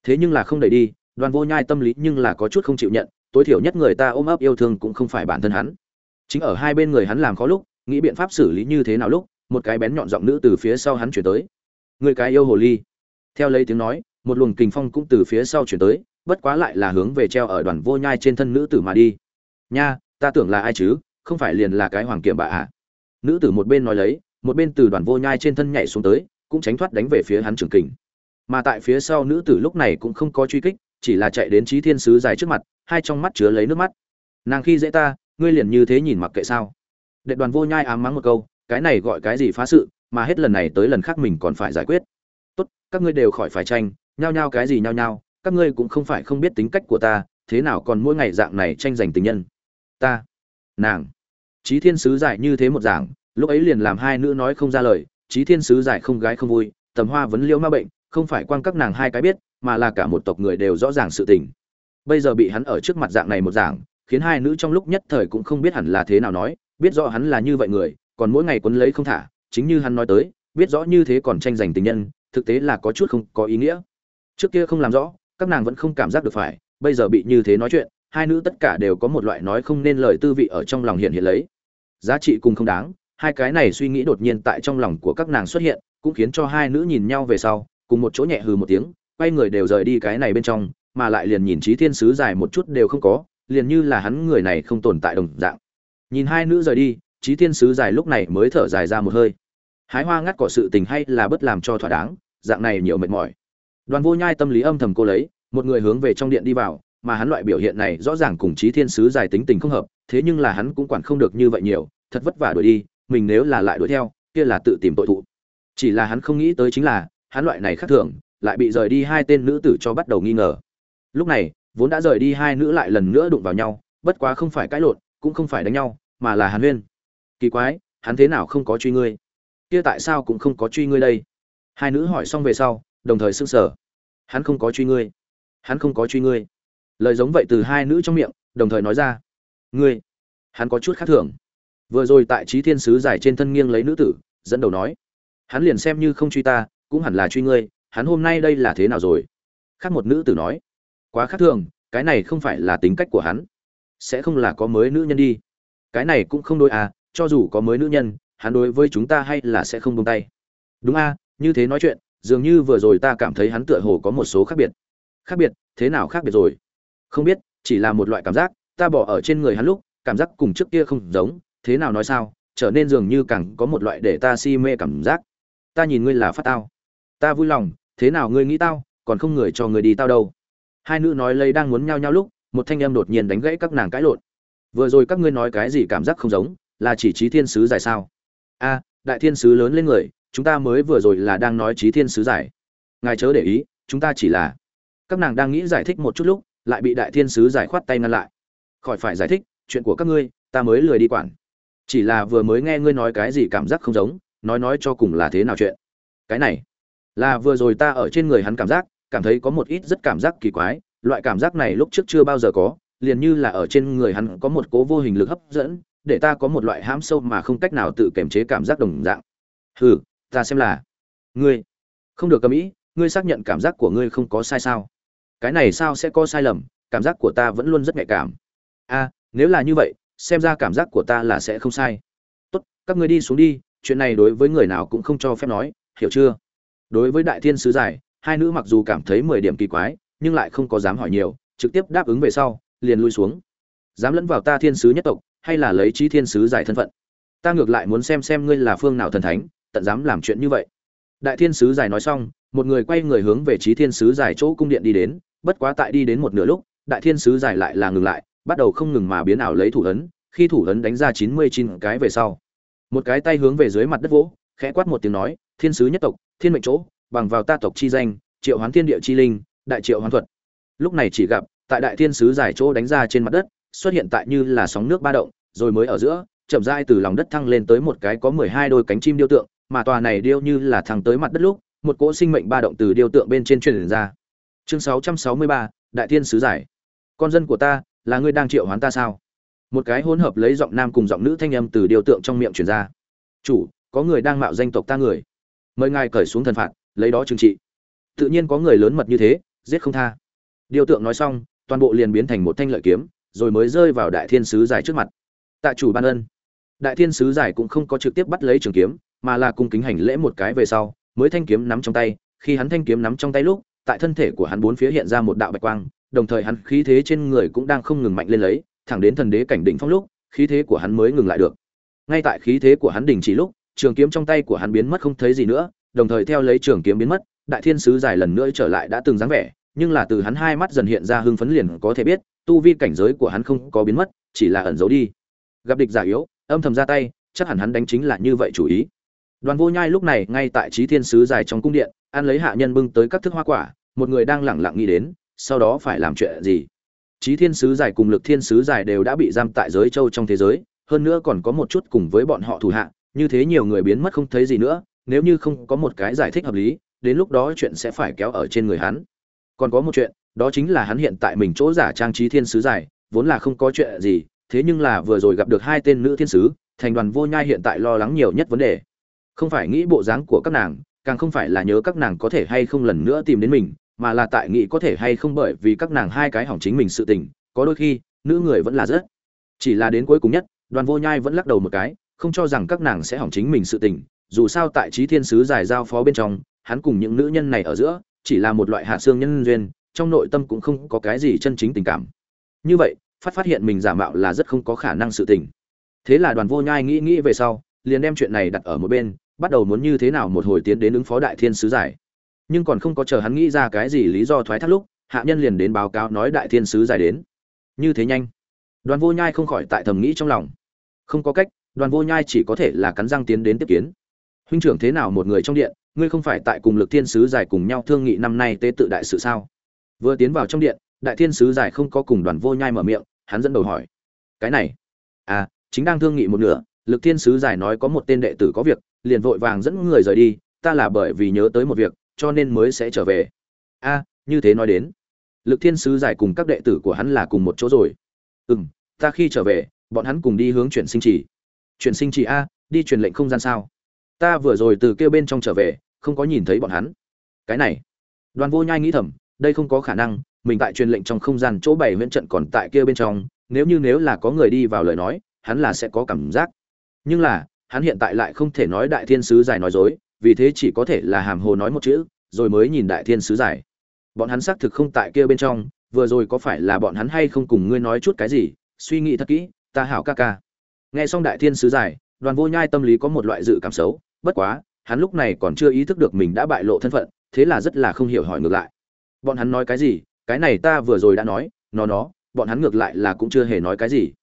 Thế nhưng là không đẩy đi, đoàn vô nhai tâm lý nhưng là có chút không chịu nhận, tối thiểu nhất người ta ôm ấp yêu thương cũng không phải bản thân hắn. Chính ở hai bên người hắn làm khó lúc, nghĩ biện pháp xử lý như thế nào lúc, một cái bén nhọn giọng nữ từ phía sau hắn chuyển tới. Người cái yêu hồ ly. Theo lấy tiếng nói, một luồng kình phong cũng từ phía sau chuyển tới, bất quá lại là hướng về treo ở đoàn vô nhai trên thân nữ tử mà đi. Nha, ta tưởng là ai chứ, không phải liền là cái hoàng kiểm bà ạ. À. nữ tử một bên nói lấy, một bên từ đoàn vô nhai trên thân nhảy xuống tới cũng tránh thoát đánh về phía hắn trường kình. Mà tại phía sau nữ tử lúc này cũng không có truy kích, chỉ là chạy đến trí thiên sứ dài trước mặt, hai trong mắt chứa lấy nước mắt. Nàng khi dễ ta, ngươi liền như thế nhìn mặc kệ sao? Đệ đoàn vô nhai ám mắng một câu, cái này gọi cái gì phá sự, mà hết lần này tới lần khác mình còn phải giải quyết. Tốt, các ngươi đều khỏi phải tranh, nhao nhao cái gì nhao nhao, các ngươi cũng không phải không biết tính cách của ta, thế nào còn mỗi ngày dạng này tranh giành tình nhân? Ta, nàng. Trí thiên sứ giải như thế một giảng lúc ấy liền làm hai nữ nói không ra lời trí thiên sứ giải không gái không vui, tầm hoa vấn liễu ma bệnh, không phải quan các nàng hai cái biết, mà là cả một tộc người đều rõ ràng sự tình. Bây giờ bị hắn ở trước mặt dạng này một giảng khiến hai nữ trong lúc nhất thời cũng không biết hẳn là thế nào nói, biết rõ hắn là như vậy người, còn mỗi ngày quấn lấy không thả, chính như hắn nói tới, biết rõ như thế còn tranh giành tình nhân, thực tế là có chút không có ý nghĩa. Trước kia không làm rõ, các nàng vẫn không cảm giác được phải, bây giờ bị như thế nói chuyện, hai nữ tất cả đều có một loại nói không nên lời tư vị ở trong lòng hiện hiện lấy. Giá trị cùng không đáng hai cái này suy nghĩ đột nhiên tại trong lòng của các nàng xuất hiện, cũng khiến cho hai nữ nhìn nhau về sau, cùng một chỗ nhẹ hừ một tiếng, quay người đều rời đi cái này bên trong, mà lại liền nhìn trí thiên sứ dài một chút đều không có, liền như là hắn người này không tồn tại đồng dạng. Nhìn hai nữ rời đi trí thiên sứ dài lúc này mới thở dài ra một hơi. Hái hoa ngắt cỏ sự tình hay là bất làm cho thỏa đáng, dạng này nhiều mệt mỏi. Đoàn vô nhai tâm lý âm thầm cô lấy, một người hướng về trong điện đi vào, mà hắn loại biểu hiện này rõ ràng cùng trí thiên sứ dài tính tình không hợp, thế nhưng là hắn cũng quản không được như vậy nhiều, thật vất vả đuổi đi mình nếu là lại đuổi theo, kia là tự tìm tội thụ. Chỉ là hắn không nghĩ tới chính là, hắn loại này khác thường, lại bị rời đi hai tên nữ tử cho bắt đầu nghi ngờ. Lúc này, vốn đã rời đi hai nữ lại lần nữa đụng vào nhau, bất quá không phải cãi lộn, cũng không phải đánh nhau, mà là hàn huyên. Kỳ quái, hắn thế nào không có truy ngươi? Kia tại sao cũng không có truy ngươi đây? Hai nữ hỏi xong về sau, đồng thời s ư n g sở hắn không có truy ngươi. Hắn không có truy ngươi. Lời giống vậy từ hai nữ trong miệng, đồng thời nói ra. Ngươi, hắn có chút khác thường vừa rồi tại trí thiên sứ giải trên thân nghiêng lấy nữ tử, dẫn đầu nói, hắn liền xem như không truy ta, cũng hẳn là truy ngươi, hắn hôm nay đây là thế nào rồi? Khác một nữ tử nói, quá khác thường, cái này không phải là tính cách của hắn. Sẽ không là có mới nữ nhân đi. Cái này cũng không đôi à cho dù có mới nữ nhân, hắn đối với chúng ta hay là sẽ không buông tay. Đúng a như thế nói chuyện, dường như vừa rồi ta cảm thấy hắn tựa hồ có một số khác biệt. Khác biệt? Thế nào khác biệt rồi? Không biết, chỉ là một loại cảm giác, ta bỏ ở trên người hắn lúc, cảm giác cùng trước kia không giống thế nào nói sao, trở nên dường như càng có một loại để ta si mê cảm giác. Ta nhìn ngươi là phát tao. Ta vui lòng, thế nào ngươi nghĩ tao, còn không người cho người đi tao đâu. Hai nữ nói lấy đang muốn nhao nhao lúc, một thanh em đột nhiên đánh gãy các nàng cãi lộn. Vừa rồi các ngươi nói cái gì cảm giác không giống, là chỉ trí thiên sứ giải sao? A, đại thiên sứ lớn lên người, chúng ta mới vừa rồi là đang nói trí thiên sứ giải. Ngài chớ để ý, chúng ta chỉ là. Các nàng đang nghĩ giải thích một chút lúc, lại bị đại thiên sứ giải khoát tay ngăn lại. Khỏi phải giải thích, chuyện của các ngươi, ta mới lười đi quản chỉ là vừa mới nghe ngươi nói cái gì cảm giác không giống, nói nói cho cùng là thế nào chuyện. Cái này, là vừa rồi ta ở trên người hắn cảm giác, cảm thấy có một ít rất cảm giác kỳ quái, loại cảm giác này lúc trước chưa bao giờ có, liền như là ở trên người hắn có một cố vô hình lực hấp dẫn, để ta có một loại hãm sâu mà không cách nào tự kiềm chế cảm giác đồng dạng. Hừ, ta xem là, ngươi, không được cầm ý, ngươi xác nhận cảm giác của ngươi không có sai sao? Cái này sao sẽ có sai lầm, cảm giác của ta vẫn luôn rất nhạy cảm. A, nếu là như vậy xem ra cảm giác của ta là sẽ không sai. Tốt, các ngươi đi xuống đi, chuyện này đối với người nào cũng không cho phép nói, hiểu chưa? Đối với đại thiên sứ giải, hai nữ mặc dù cảm thấy mười điểm kỳ quái, nhưng lại không có dám hỏi nhiều, trực tiếp đáp ứng về sau, liền lui xuống. Dám lẫn vào ta thiên sứ nhất tộc, hay là lấy trí thiên sứ giải thân phận? Ta ngược lại muốn xem xem ngươi là phương nào thần thánh, tận dám làm chuyện như vậy. Đại thiên sứ giải nói xong, một người quay người hướng về trí thiên sứ giải chỗ cung điện đi đến, bất quá tại đi đến một nửa lúc, đại thiên sứ giải lại là ngừng lại bắt đầu không ngừng mà biến ảo lấy thủ ấn, khi thủ ấn đánh ra chín mươi chín cái về sau. Một cái tay hướng về dưới mặt đất vỗ, khẽ quát một tiếng nói, thiên sứ nhất tộc, thiên mệnh chỗ, bằng vào ta tộc chi danh, triệu hoán thiên địa chi linh, đại triệu hoán thuật. Lúc này chỉ gặp, tại đại thiên sứ giải chỗ đánh ra trên mặt đất, xuất hiện tại như là sóng nước ba động, rồi mới ở giữa, chậm rãi từ lòng đất thăng lên tới một cái có mười hai đôi cánh chim điêu tượng, mà tòa này điêu như là thăng tới mặt đất lúc, một cỗ sinh mệnh ba động từ điêu tượng bên trên truyền ra. Chương sáu trăm sáu mươi ba, đại thiên sứ giải. Con dân của ta là ngươi đang triệu hoán ta sao? Một cái hỗn hợp lấy giọng nam cùng giọng nữ thanh âm từ điều tượng trong miệng truyền ra. Chủ, có người đang mạo danh tộc ta người. Mời ngài cởi xuống thần phạt, lấy đó trừng trị. Tự nhiên có người lớn mật như thế, giết không tha. Điều tượng nói xong, toàn bộ liền biến thành một thanh lợi kiếm, rồi mới rơi vào đại thiên sứ giải trước mặt. Tạ chủ ban ân. Đại thiên sứ giải cũng không có trực tiếp bắt lấy trường kiếm, mà là cung kính hành lễ một cái về sau, mới thanh kiếm nắm trong tay. Khi hắn thanh kiếm nắm trong tay lúc, tại thân thể của hắn bốn phía hiện ra một đạo bạch quang đồng thời hắn khí thế trên người cũng đang không ngừng mạnh lên lấy, thẳng đến thần đế cảnh đỉnh phong lúc, khí thế của hắn mới ngừng lại được. Ngay tại khí thế của hắn đình chỉ lúc, trường kiếm trong tay của hắn biến mất không thấy gì nữa, đồng thời theo lấy trường kiếm biến mất, đại thiên sứ dài lần nữa trở lại đã từng dáng vẻ, nhưng là từ hắn hai mắt dần hiện ra hưng phấn liền có thể biết, tu vi cảnh giới của hắn không có biến mất, chỉ là ẩn giấu đi. Gặp địch giả yếu, âm thầm ra tay, chắc hẳn hắn đánh chính là như vậy chủ ý. Đoàn vô nhai lúc này ngay tại trí thiên sứ dài trong cung điện ăn lấy hạ nhân bưng tới các thức hoa quả, một người đang lẳng lặng nghĩ đến sau đó phải làm chuyện gì? Trí thiên sứ giải cùng lực thiên sứ giải đều đã bị giam tại giới châu trong thế giới, hơn nữa còn có một chút cùng với bọn họ thủ hạ, như thế nhiều người biến mất không thấy gì nữa, nếu như không có một cái giải thích hợp lý, đến lúc đó chuyện sẽ phải kéo ở trên người hắn. Còn có một chuyện, đó chính là hắn hiện tại mình chỗ giả trang trí thiên sứ giải, vốn là không có chuyện gì, thế nhưng là vừa rồi gặp được hai tên nữ thiên sứ, thành đoàn vô nhai hiện tại lo lắng nhiều nhất vấn đề. Không phải nghĩ bộ dáng của các nàng, càng không phải là nhớ các nàng có thể hay không lần nữa tìm đến mình mà là tại nghĩ có thể hay không bởi vì các nàng hai cái hỏng chính mình sự tình, có đôi khi, nữ người vẫn là rất chỉ là đến cuối cùng nhất, đoàn vô nhai vẫn lắc đầu một cái, không cho rằng các nàng sẽ hỏng chính mình sự tình, dù sao tại trí thiên sứ giải giao phó bên trong, hắn cùng những nữ nhân này ở giữa, chỉ là một loại hạ xương nhân duyên, trong nội tâm cũng không có cái gì chân chính tình cảm. Như vậy, phát phát hiện mình giả mạo là rất không có khả năng sự tình. Thế là đoàn vô nhai nghĩ nghĩ về sau, liền đem chuyện này đặt ở một bên, bắt đầu muốn như thế nào một hồi tiến đến ứng phó đại thiên sứ giải nhưng còn không có chờ hắn nghĩ ra cái gì lý do thoái thác lúc, hạ nhân liền đến báo cáo nói đại thiên sứ dài đến. Như thế nhanh. Đoàn vô nhai không khỏi tại thầm nghĩ trong lòng. Không có cách, đoàn vô nhai chỉ có thể là cắn răng tiến đến tiếp kiến. Huynh trưởng thế nào một người trong điện, ngươi không phải tại cùng lực thiên sứ giải cùng nhau thương nghị năm nay tế tự đại sự sao? Vừa tiến vào trong điện, đại thiên sứ giải không có cùng đoàn vô nhai mở miệng, hắn dẫn đầu hỏi. Cái này? À chính đang thương nghị một nửa, lực thiên sứ giải nói có một tên đệ tử có việc, liền vội vàng dẫn người rời đi, ta là bởi vì nhớ tới một việc cho nên mới sẽ trở về. A, như thế nói đến, lực thiên sứ giải cùng các đệ tử của hắn là cùng một chỗ rồi. Ừ m ta khi trở về, bọn hắn cùng đi hướng chuyển sinh trì. Chuyển sinh trì a, đi truyền lệnh không gian sao? Ta vừa rồi từ kêu bên trong trở về, không có nhìn thấy bọn hắn. Cái này, đoàn vô nhai nghĩ thầm, đây không có khả năng, mình tại truyền lệnh trong không gian chỗ bảy huyễn trận còn tại kia bên trong, nếu như nếu là có người đi vào lời nói, hắn là sẽ có cảm giác. Nhưng là, hắn hiện tại lại không thể nói đại thiên sứ giải nói dối vì thế chỉ có thể là hàm hồ nói một chữ, rồi mới nhìn đại thiên sứ giải. Bọn hắn xác thực không tại kia bên trong, vừa rồi có phải là bọn hắn hay không cùng ngươi nói chút cái gì, suy nghĩ thật kỹ, ta hảo ca ca. Nghe xong đại thiên sứ giải, đoàn vô nhai tâm lý có một loại dự cảm xấu, bất quá, hắn lúc này còn chưa ý thức được mình đã bại lộ thân phận, thế là rất là không hiểu hỏi ngược lại. Bọn hắn nói cái gì, cái này ta vừa rồi đã nói, nó nó, bọn hắn ngược lại là cũng chưa hề nói cái gì.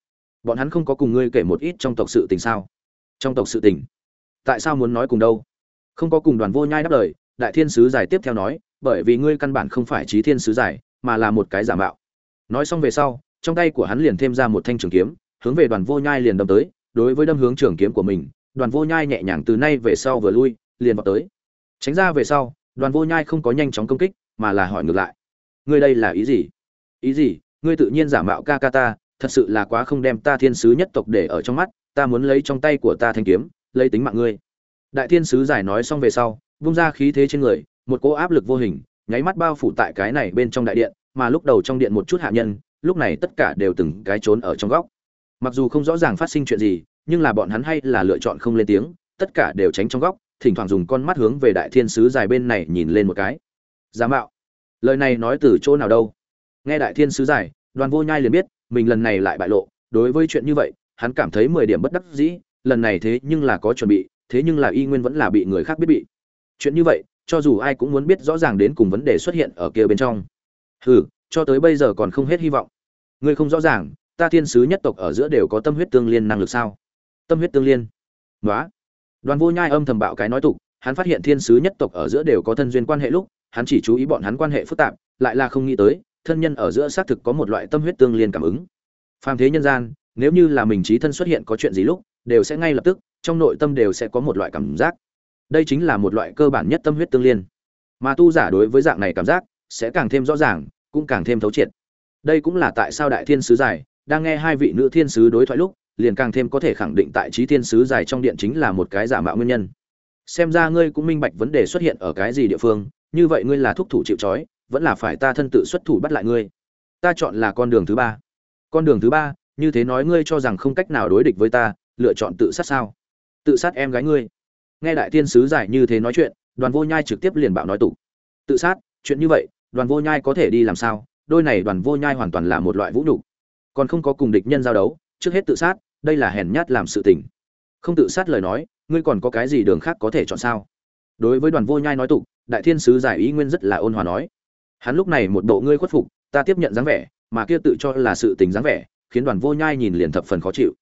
Bọn hắn không có cùng ngươi kể một ít trong tộc sự tình sao? Trong tộc sự tình, tại sao muốn nói cùng đâu? Không có cùng đoàn vô nhai đáp lời, đại thiên sứ giải tiếp theo nói, bởi vì ngươi căn bản không phải trí thiên sứ giải, mà là một cái giả mạo. Nói xong về sau, trong tay của hắn liền thêm ra một thanh trường kiếm, hướng về đoàn vô nhai liền đâm tới, đối với đâm hướng trường kiếm của mình, đoàn vô nhai nhẹ nhàng từ nay về sau vừa lui, liền vào tới. Tránh ra về sau, đoàn vô nhai không có nhanh chóng công kích, mà là hỏi ngược lại. Ngươi đây là ý gì? Ý gì? Ngươi tự nhiên giả mạo ca ca ta, thật sự là quá không đem ta thiên sứ nhất tộc để ở trong mắt, ta muốn lấy trong tay của ta thanh kiếm, lấy tính mạng ngươi đại thiên sứ giải nói xong về sau, vung ra khí thế trên người, một cỗ áp lực vô hình, nháy mắt bao phủ tại cái này bên trong đại điện, mà lúc đầu trong điện một chút hạ nhân, lúc này tất cả đều từng cái trốn ở trong góc. Mặc dù không rõ ràng phát sinh chuyện gì, nhưng là bọn hắn hay là lựa chọn không lên tiếng, tất cả đều tránh trong góc, thỉnh thoảng dùng con mắt hướng về đại thiên sứ dài bên này nhìn lên một cái. Giả mạo. Lời này nói từ chỗ nào đâu? Nghe đại thiên sứ dài đoàn vô nhai liền biết, mình lần này lại bại lộ, đối với chuyện như vậy, hắn cảm thấy mười điểm bất đắc dĩ, lần này thế nhưng là có chuẩn bị thế nhưng là y nguyên vẫn là bị người khác biết bị. Chuyện như vậy, cho dù ai cũng muốn biết rõ ràng đến cùng vấn đề xuất hiện ở kia bên trong. Hừ, cho tới bây giờ còn không hết hy vọng. Ngươi không rõ ràng, ta thiên sứ nhất tộc ở giữa đều có tâm huyết tương liên năng lực sao? Tâm huyết tương liên? Nói đoàn vô nhai âm thầm bạo cái nói tục, hắn phát hiện thiên sứ nhất tộc ở giữa đều có thân duyên quan hệ lúc, hắn chỉ chú ý bọn hắn quan hệ phức tạp, lại là không nghĩ tới, thân nhân ở giữa xác thực có một loại tâm huyết tương liên cảm ứng. Phàm thế nhân gian, nếu như là mình trí thân xuất hiện có chuyện gì lúc, đều sẽ ngay lập tức trong nội tâm đều sẽ có một loại cảm giác. Đây chính là một loại cơ bản nhất tâm huyết tương liên. Mà tu giả đối với dạng này cảm giác sẽ càng thêm rõ ràng, cũng càng thêm thấu triệt. Đây cũng là tại sao đại thiên sứ giải đang nghe hai vị nữ thiên sứ đối thoại lúc, liền càng thêm có thể khẳng định tại trí thiên sứ giải trong điện chính là một cái giả mạo nguyên nhân. Xem ra ngươi cũng minh bạch vấn đề xuất hiện ở cái gì địa phương, như vậy ngươi là thúc thủ chịu trói, vẫn là phải ta thân tự xuất thủ bắt lại ngươi. Ta chọn là con đường thứ ba. Con đường thứ ba, như thế nói ngươi cho rằng không cách nào đối địch với ta, lựa chọn tự sát sao? Tự sát em gái ngươi. Nghe đại thiên sứ giải như thế nói chuyện, đoàn vô nhai trực tiếp liền bạo nói tụ tự sát, chuyện như vậy, đoàn vô nhai có thể đi làm sao? Đôi này đoàn vô nhai hoàn toàn là một loại vũ nhục. Còn không có cùng địch nhân giao đấu, trước hết tự sát, đây là hèn nhát làm sự tình. Không tự sát lời nói, ngươi còn có cái gì đường khác có thể chọn sao? Đối với đoàn vô nhai nói tục đại thiên sứ giải ý nguyên rất là ôn hòa nói. Hắn lúc này một bộ ngươi khuất phục, ta tiếp nhận dáng vẻ, mà kia tự cho là sự tình dáng vẻ, khiến đoàn vô nhai nhìn liền thập phần khó chịu.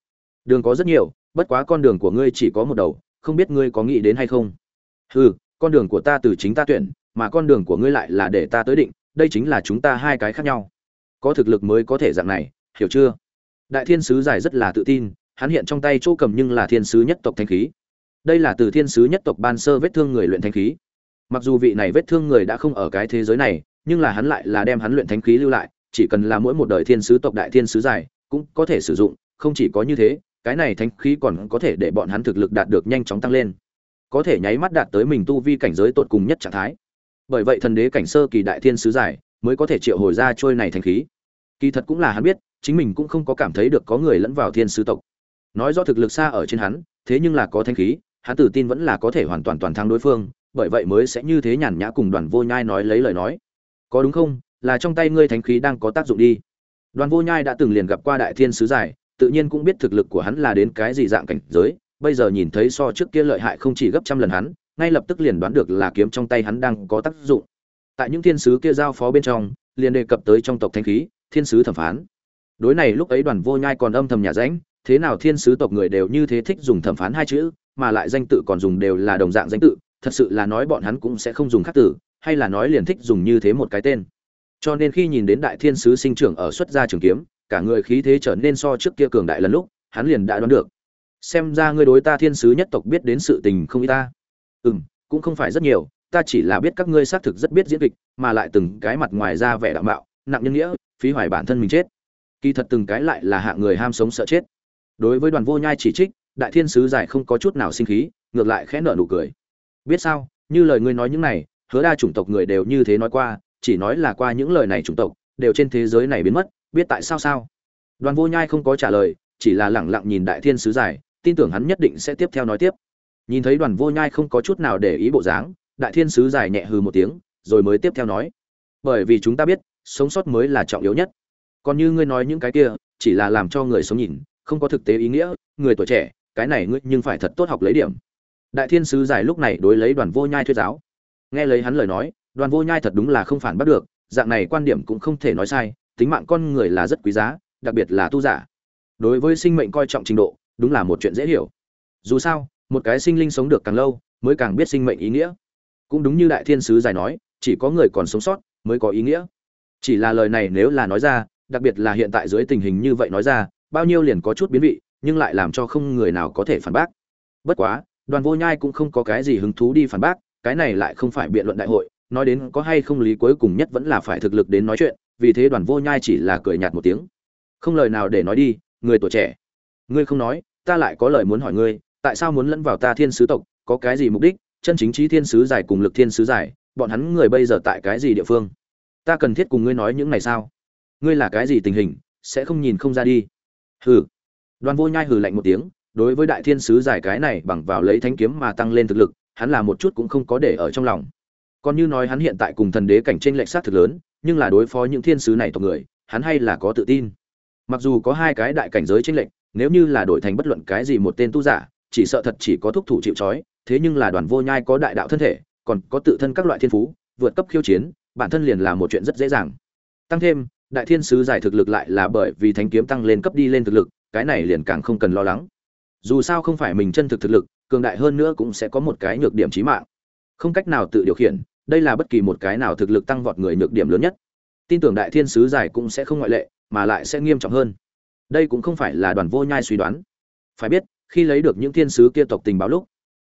Đường có rất nhiều bất quá con đường của ngươi chỉ có một đầu, không biết ngươi có nghĩ đến hay không? Hừ, con đường của ta từ chính ta tuyển, mà con đường của ngươi lại là để ta tới định, đây chính là chúng ta hai cái khác nhau. Có thực lực mới có thể dạng này, hiểu chưa? Đại thiên sứ giải rất là tự tin, hắn hiện trong tay chỗ cầm nhưng là thiên sứ nhất tộc thanh khí. Đây là từ thiên sứ nhất tộc ban sơ vết thương người luyện thanh khí. Mặc dù vị này vết thương người đã không ở cái thế giới này, nhưng là hắn lại là đem hắn luyện thanh khí lưu lại, chỉ cần là mỗi một đời thiên sứ tộc đại thiên sứ giải, cũng có thể sử dụng, không chỉ có như thế cái này thanh khí còn có thể để bọn hắn thực lực đạt được nhanh chóng tăng lên. Có thể nháy mắt đạt tới mình tu vi cảnh giới tột cùng nhất trạng thái. Bởi vậy thần đế cảnh sơ kỳ đại thiên sứ giải mới có thể triệu hồi ra trôi này thanh khí. Kỳ thật cũng là hắn biết, chính mình cũng không có cảm thấy được có người lẫn vào thiên sứ tộc. Nói do thực lực xa ở trên hắn, thế nhưng là có thanh khí, hắn tự tin vẫn là có thể hoàn toàn toàn thắng đối phương, bởi vậy mới sẽ như thế nhàn nhã cùng đoàn vô nhai nói lấy lời nói. Có đúng không? Là trong tay ngươi thánh khí đang có tác dụng đi. Đoàn vô nhai đã từng liền gặp qua đại thiên sứ giải tự nhiên cũng biết thực lực của hắn là đến cái gì dạng cảnh giới bây giờ nhìn thấy so trước kia lợi hại không chỉ gấp trăm lần hắn ngay lập tức liền đoán được là kiếm trong tay hắn đang có tác dụng. Tại những thiên sứ kia giao phó bên trong liền đề cập tới trong tộc thanh khí thiên sứ thẩm phán. Đối này lúc ấy đoàn vô nhai còn âm thầm nhà rảnh, thế nào thiên sứ tộc người đều như thế thích dùng thẩm phán hai chữ mà lại danh tự còn dùng đều là đồng dạng danh tự thật sự là nói bọn hắn cũng sẽ không dùng khác tử hay là nói liền thích dùng như thế một cái tên. Cho nên khi nhìn đến đại thiên sứ sinh trưởng ở xuất gia trường kiếm cả người khí thế trở nên so trước kia cường đại lần lúc, hắn liền đã đoán được. Xem ra ngươi đối ta thiên sứ nhất tộc biết đến sự tình không y ta. Ừ m cũng không phải rất nhiều, ta chỉ là biết các ngươi xác thực rất biết diễn kịch, mà lại từng cái mặt ngoài ra vẻ đạo mạo, nặng nhân nghĩa, phí hoài bản thân mình chết. Kỳ thật từng cái lại là hạng người ham sống sợ chết. Đối với đoàn vô nhai chỉ trích, đại thiên sứ giải không có chút nào sinh khí, ngược lại khẽ nở nụ cười. Biết sao, như lời ngươi nói những này, hứa đa chủng tộc người đều như thế nói qua, chỉ nói là qua những lời này chủng tộc đều trên thế giới này biến mất, biết tại sao sao? Đoàn vô nhai không có trả lời, chỉ là lẳng lặng nhìn đại thiên sứ giải, tin tưởng hắn nhất định sẽ tiếp theo nói tiếp. Nhìn thấy đoàn vô nhai không có chút nào để ý bộ dáng, đại thiên sứ giải nhẹ hừ một tiếng, rồi mới tiếp theo nói. Bởi vì chúng ta biết, sống sót mới là trọng yếu nhất. Còn như ngươi nói những cái kia, chỉ là làm cho người sống nhìn, không có thực tế ý nghĩa, người tuổi trẻ, cái này ngươi nhưng phải thật tốt học lấy điểm. Đại thiên sứ giải lúc này đối lấy đoàn vô nhai thuyết giáo. Nghe lấy hắn lời nói, đoàn vô nhai thật đúng là không phản bắt được dạng này quan điểm cũng không thể nói sai, tính mạng con người là rất quý giá, đặc biệt là tu giả. Đối với sinh mệnh coi trọng trình độ, đúng là một chuyện dễ hiểu. Dù sao, một cái sinh linh sống được càng lâu, mới càng biết sinh mệnh ý nghĩa. Cũng đúng như đại thiên sứ giải nói, chỉ có người còn sống sót, mới có ý nghĩa. Chỉ là lời này nếu là nói ra, đặc biệt là hiện tại dưới tình hình như vậy nói ra, bao nhiêu liền có chút biến vị, nhưng lại làm cho không người nào có thể phản bác. Bất quá, đoàn vô nhai cũng không có cái gì hứng thú đi phản bác, cái này lại không phải biện luận đại hội nói đến có hay không lý cuối cùng nhất vẫn là phải thực lực đến nói chuyện, vì thế đoàn vô nhai chỉ là cười nhạt một tiếng. Không lời nào để nói đi, người tuổi trẻ. Ngươi không nói, ta lại có lời muốn hỏi ngươi, tại sao muốn lẫn vào ta thiên sứ tộc, có cái gì mục đích, chân chính trí thiên sứ giải cùng lực thiên sứ giải bọn hắn người bây giờ tại cái gì địa phương? Ta cần thiết cùng ngươi nói những này sao? Ngươi là cái gì tình hình, sẽ không nhìn không ra đi. Hừ. Đoàn vô nhai hừ lạnh một tiếng, đối với đại thiên sứ giải cái này bằng vào lấy thánh kiếm mà tăng lên thực lực, hắn là một chút cũng không có để ở trong lòng còn như nói hắn hiện tại cùng thần đế cảnh tranh lệch sát thực lớn, nhưng là đối phó những thiên sứ này tộc người, hắn hay là có tự tin. Mặc dù có hai cái đại cảnh giới tranh lệch, nếu như là đổi thành bất luận cái gì một tên tu giả, chỉ sợ thật chỉ có thúc thủ chịu trói, thế nhưng là đoàn vô nhai có đại đạo thân thể, còn có tự thân các loại thiên phú, vượt cấp khiêu chiến, bản thân liền là một chuyện rất dễ dàng. Tăng thêm, đại thiên sứ giải thực lực lại là bởi vì thánh kiếm tăng lên cấp đi lên thực lực, cái này liền càng không cần lo lắng. Dù sao không phải mình chân thực thực lực, cường đại hơn nữa cũng sẽ có một cái nhược điểm chí mạng. Không cách nào tự điều khiển đây là bất kỳ một cái nào thực lực tăng vọt người nhược điểm lớn nhất. Tin tưởng đại thiên sứ giải cũng sẽ không ngoại lệ, mà lại sẽ nghiêm trọng hơn. Đây cũng không phải là đoàn vô nhai suy đoán. Phải biết, khi lấy được những thiên sứ kia tộc tình báo lúc,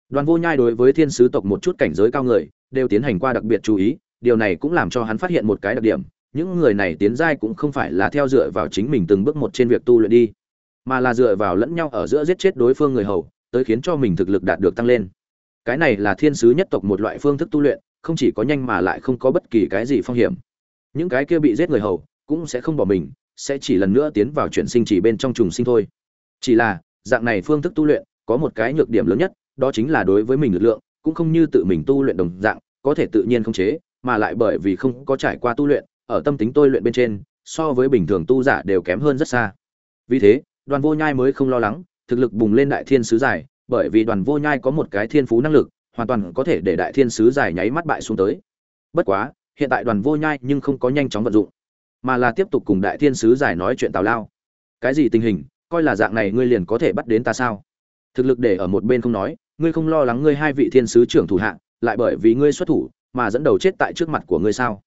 đoàn vô nhai đối với thiên sứ tộc một chút cảnh giới cao người, đều tiến hành qua đặc biệt chú ý, điều này cũng làm cho hắn phát hiện một cái đặc điểm, những người này tiến giai cũng không phải là theo dựa vào chính mình từng bước một trên việc tu luyện đi, mà là dựa vào lẫn nhau ở giữa giết chết đối phương người hầu, tới khiến cho mình thực lực đạt được tăng lên. Cái này là thiên sứ nhất tộc một loại phương thức tu luyện không chỉ có nhanh mà lại không có bất kỳ cái gì phong hiểm. Những cái kia bị giết người hầu, cũng sẽ không bỏ mình, sẽ chỉ lần nữa tiến vào chuyển sinh chỉ bên trong trùng sinh thôi. Chỉ là, dạng này phương thức tu luyện, có một cái nhược điểm lớn nhất, đó chính là đối với mình lực lượng, cũng không như tự mình tu luyện đồng dạng, có thể tự nhiên không chế, mà lại bởi vì không có trải qua tu luyện, ở tâm tính tôi luyện bên trên, so với bình thường tu giả đều kém hơn rất xa. Vì thế, đoàn vô nhai mới không lo lắng, thực lực bùng lên đại thiên sứ giải, bởi vì đoàn vô nhai có một cái thiên phú năng lực hoàn toàn có thể để đại thiên sứ giải nháy mắt bại xuống tới. Bất quá, hiện tại đoàn vô nhai nhưng không có nhanh chóng vận dụng, mà là tiếp tục cùng đại thiên sứ giải nói chuyện tào lao. Cái gì tình hình, coi là dạng này ngươi liền có thể bắt đến ta sao? Thực lực để ở một bên không nói, ngươi không lo lắng ngươi hai vị thiên sứ trưởng thủ hạ, lại bởi vì ngươi xuất thủ mà dẫn đầu chết tại trước mặt của ngươi sao?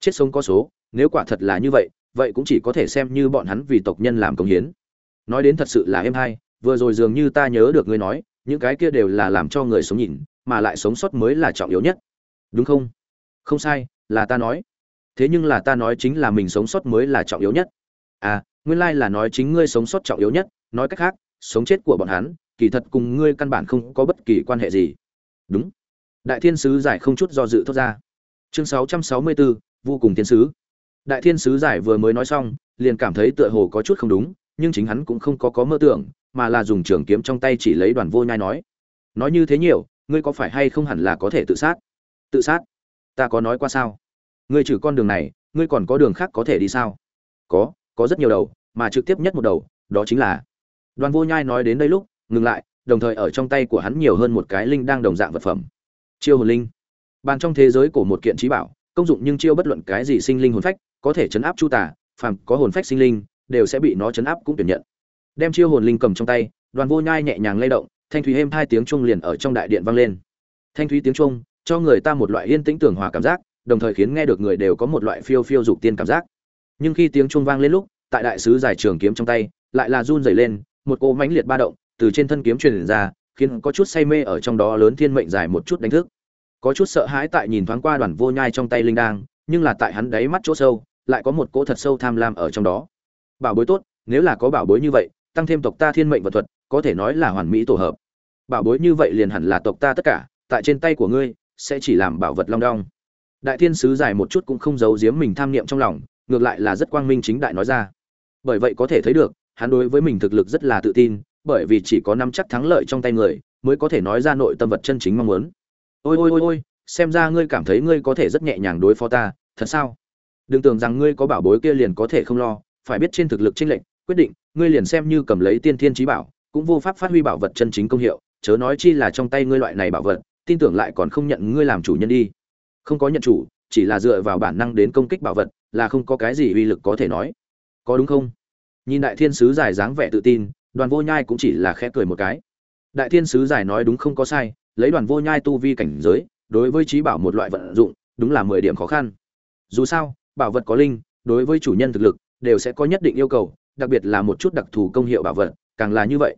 Chết sống có số, nếu quả thật là như vậy vậy cũng chỉ có thể xem như bọn hắn vì tộc nhân làm công hiến. Nói đến thật sự là em hay, vừa rồi dường như ta nhớ được ngươi nói, những cái kia đều là làm cho người sống nhìn mà lại sống sót mới là trọng yếu nhất. Đúng không? Không sai là ta nói. Thế nhưng là ta nói chính là mình sống sót mới là trọng yếu nhất. À nguyên lai là nói chính ngươi sống sót trọng yếu nhất. Nói cách khác sống chết của bọn hắn kỳ thật cùng ngươi căn bản không có bất kỳ quan hệ gì. Đúng. Đại thiên sứ giải không chút do dự thốt ra. Chương 664, vô cùng thiên sứ. Đại thiên sứ giải vừa mới nói xong liền cảm thấy tựa hồ có chút không đúng nhưng chính hắn cũng không có có mơ tưởng mà là dùng trường kiếm trong tay chỉ lấy đoàn vô nhai nói. Nói như thế nhiều ngươi có phải hay không hẳn là có thể tự sát? Tự sát? Ta có nói qua sao? Ngươi trừ con đường này, ngươi còn có đường khác có thể đi sao? Có có rất nhiều đầu, mà trực tiếp nhất một đầu, đó chính là. Đoàn vô nhai nói đến đây lúc, ngừng lại, đồng thời ở trong tay của hắn nhiều hơn một cái linh đang đồng dạng vật phẩm. Chiêu hồn linh. Bàn trong thế giới của một kiện trí bảo, công dụng nhưng chiêu bất luận cái gì sinh linh hồn phách, có thể chấn áp chu tả phàm có hồn phách sinh linh, đều sẽ bị nó chấn áp cũng tuyển nhận. Đem chiêu hồn linh cầm trong tay, đoàn vô nhai nhẹ nhàng lay động thanh thúy êm hai tiếng chuông liền ở trong đại điện vang lên. Thanh thúy tiếng chuông, cho người ta một loại yên tĩnh tưởng hòa cảm giác, đồng thời khiến nghe được người đều có một loại phiêu phiêu dục tiên cảm giác. Nhưng khi tiếng chuông vang lên lúc, tại đại sứ giải trường kiếm trong tay, lại là run rẩy lên, một cỗ mãnh liệt ba động từ trên thân kiếm truyền ra, khiến có chút say mê ở trong đó lớn thiên mệnh dài một chút đánh thức. Có chút sợ hãi tại nhìn thoáng qua đoàn vô nhai trong tay linh đang nhưng là tại hắn đáy mắt chỗ sâu, lại có một cỗ thật sâu tham lam ở trong đó. Bảo bối tốt, nếu là có bảo bối như vậy, tăng thêm tộc ta thiên mệnh vật thuật, có thể nói là hoàn mỹ tổ hợp bảo bối như vậy liền hẳn là tộc ta tất cả, tại trên tay của ngươi, sẽ chỉ làm bảo vật long đong. Đại thiên sứ dài một chút cũng không giấu giếm mình tham niệm trong lòng, ngược lại là rất quang minh chính đại nói ra. Bởi vậy có thể thấy được, hắn đối với mình thực lực rất là tự tin, bởi vì chỉ có năm chắc thắng lợi trong tay người, mới có thể nói ra nội tâm vật chân chính mong muốn. Ôi ôi ôi ôi, xem ra ngươi cảm thấy ngươi có thể rất nhẹ nhàng đối phó ta, thật sao? Đừng tưởng rằng ngươi có bảo bối kia liền có thể không lo, phải biết trên thực lực chênh lệnh quyết định, ngươi liền xem như cầm lấy tiên thiên trí bảo, cũng vô pháp phát huy bảo vật chân chính công hiệu chớ nói chi là trong tay ngươi loại này bảo vật, tin tưởng lại còn không nhận ngươi làm chủ nhân đi. Không có nhận chủ, chỉ là dựa vào bản năng đến công kích bảo vật, là không có cái gì uy lực có thể nói. Có đúng không? Nhìn đại thiên sứ giải dáng vẻ tự tin, đoàn vô nhai cũng chỉ là khẽ cười một cái. Đại thiên sứ giải nói đúng không có sai, lấy đoàn vô nhai tu vi cảnh giới, đối với trí bảo một loại vận dụng, đúng là mười điểm khó khăn. Dù sao, bảo vật có linh, đối với chủ nhân thực lực, đều sẽ có nhất định yêu cầu, đặc biệt là một chút đặc thù công hiệu bảo vật, càng là như vậy.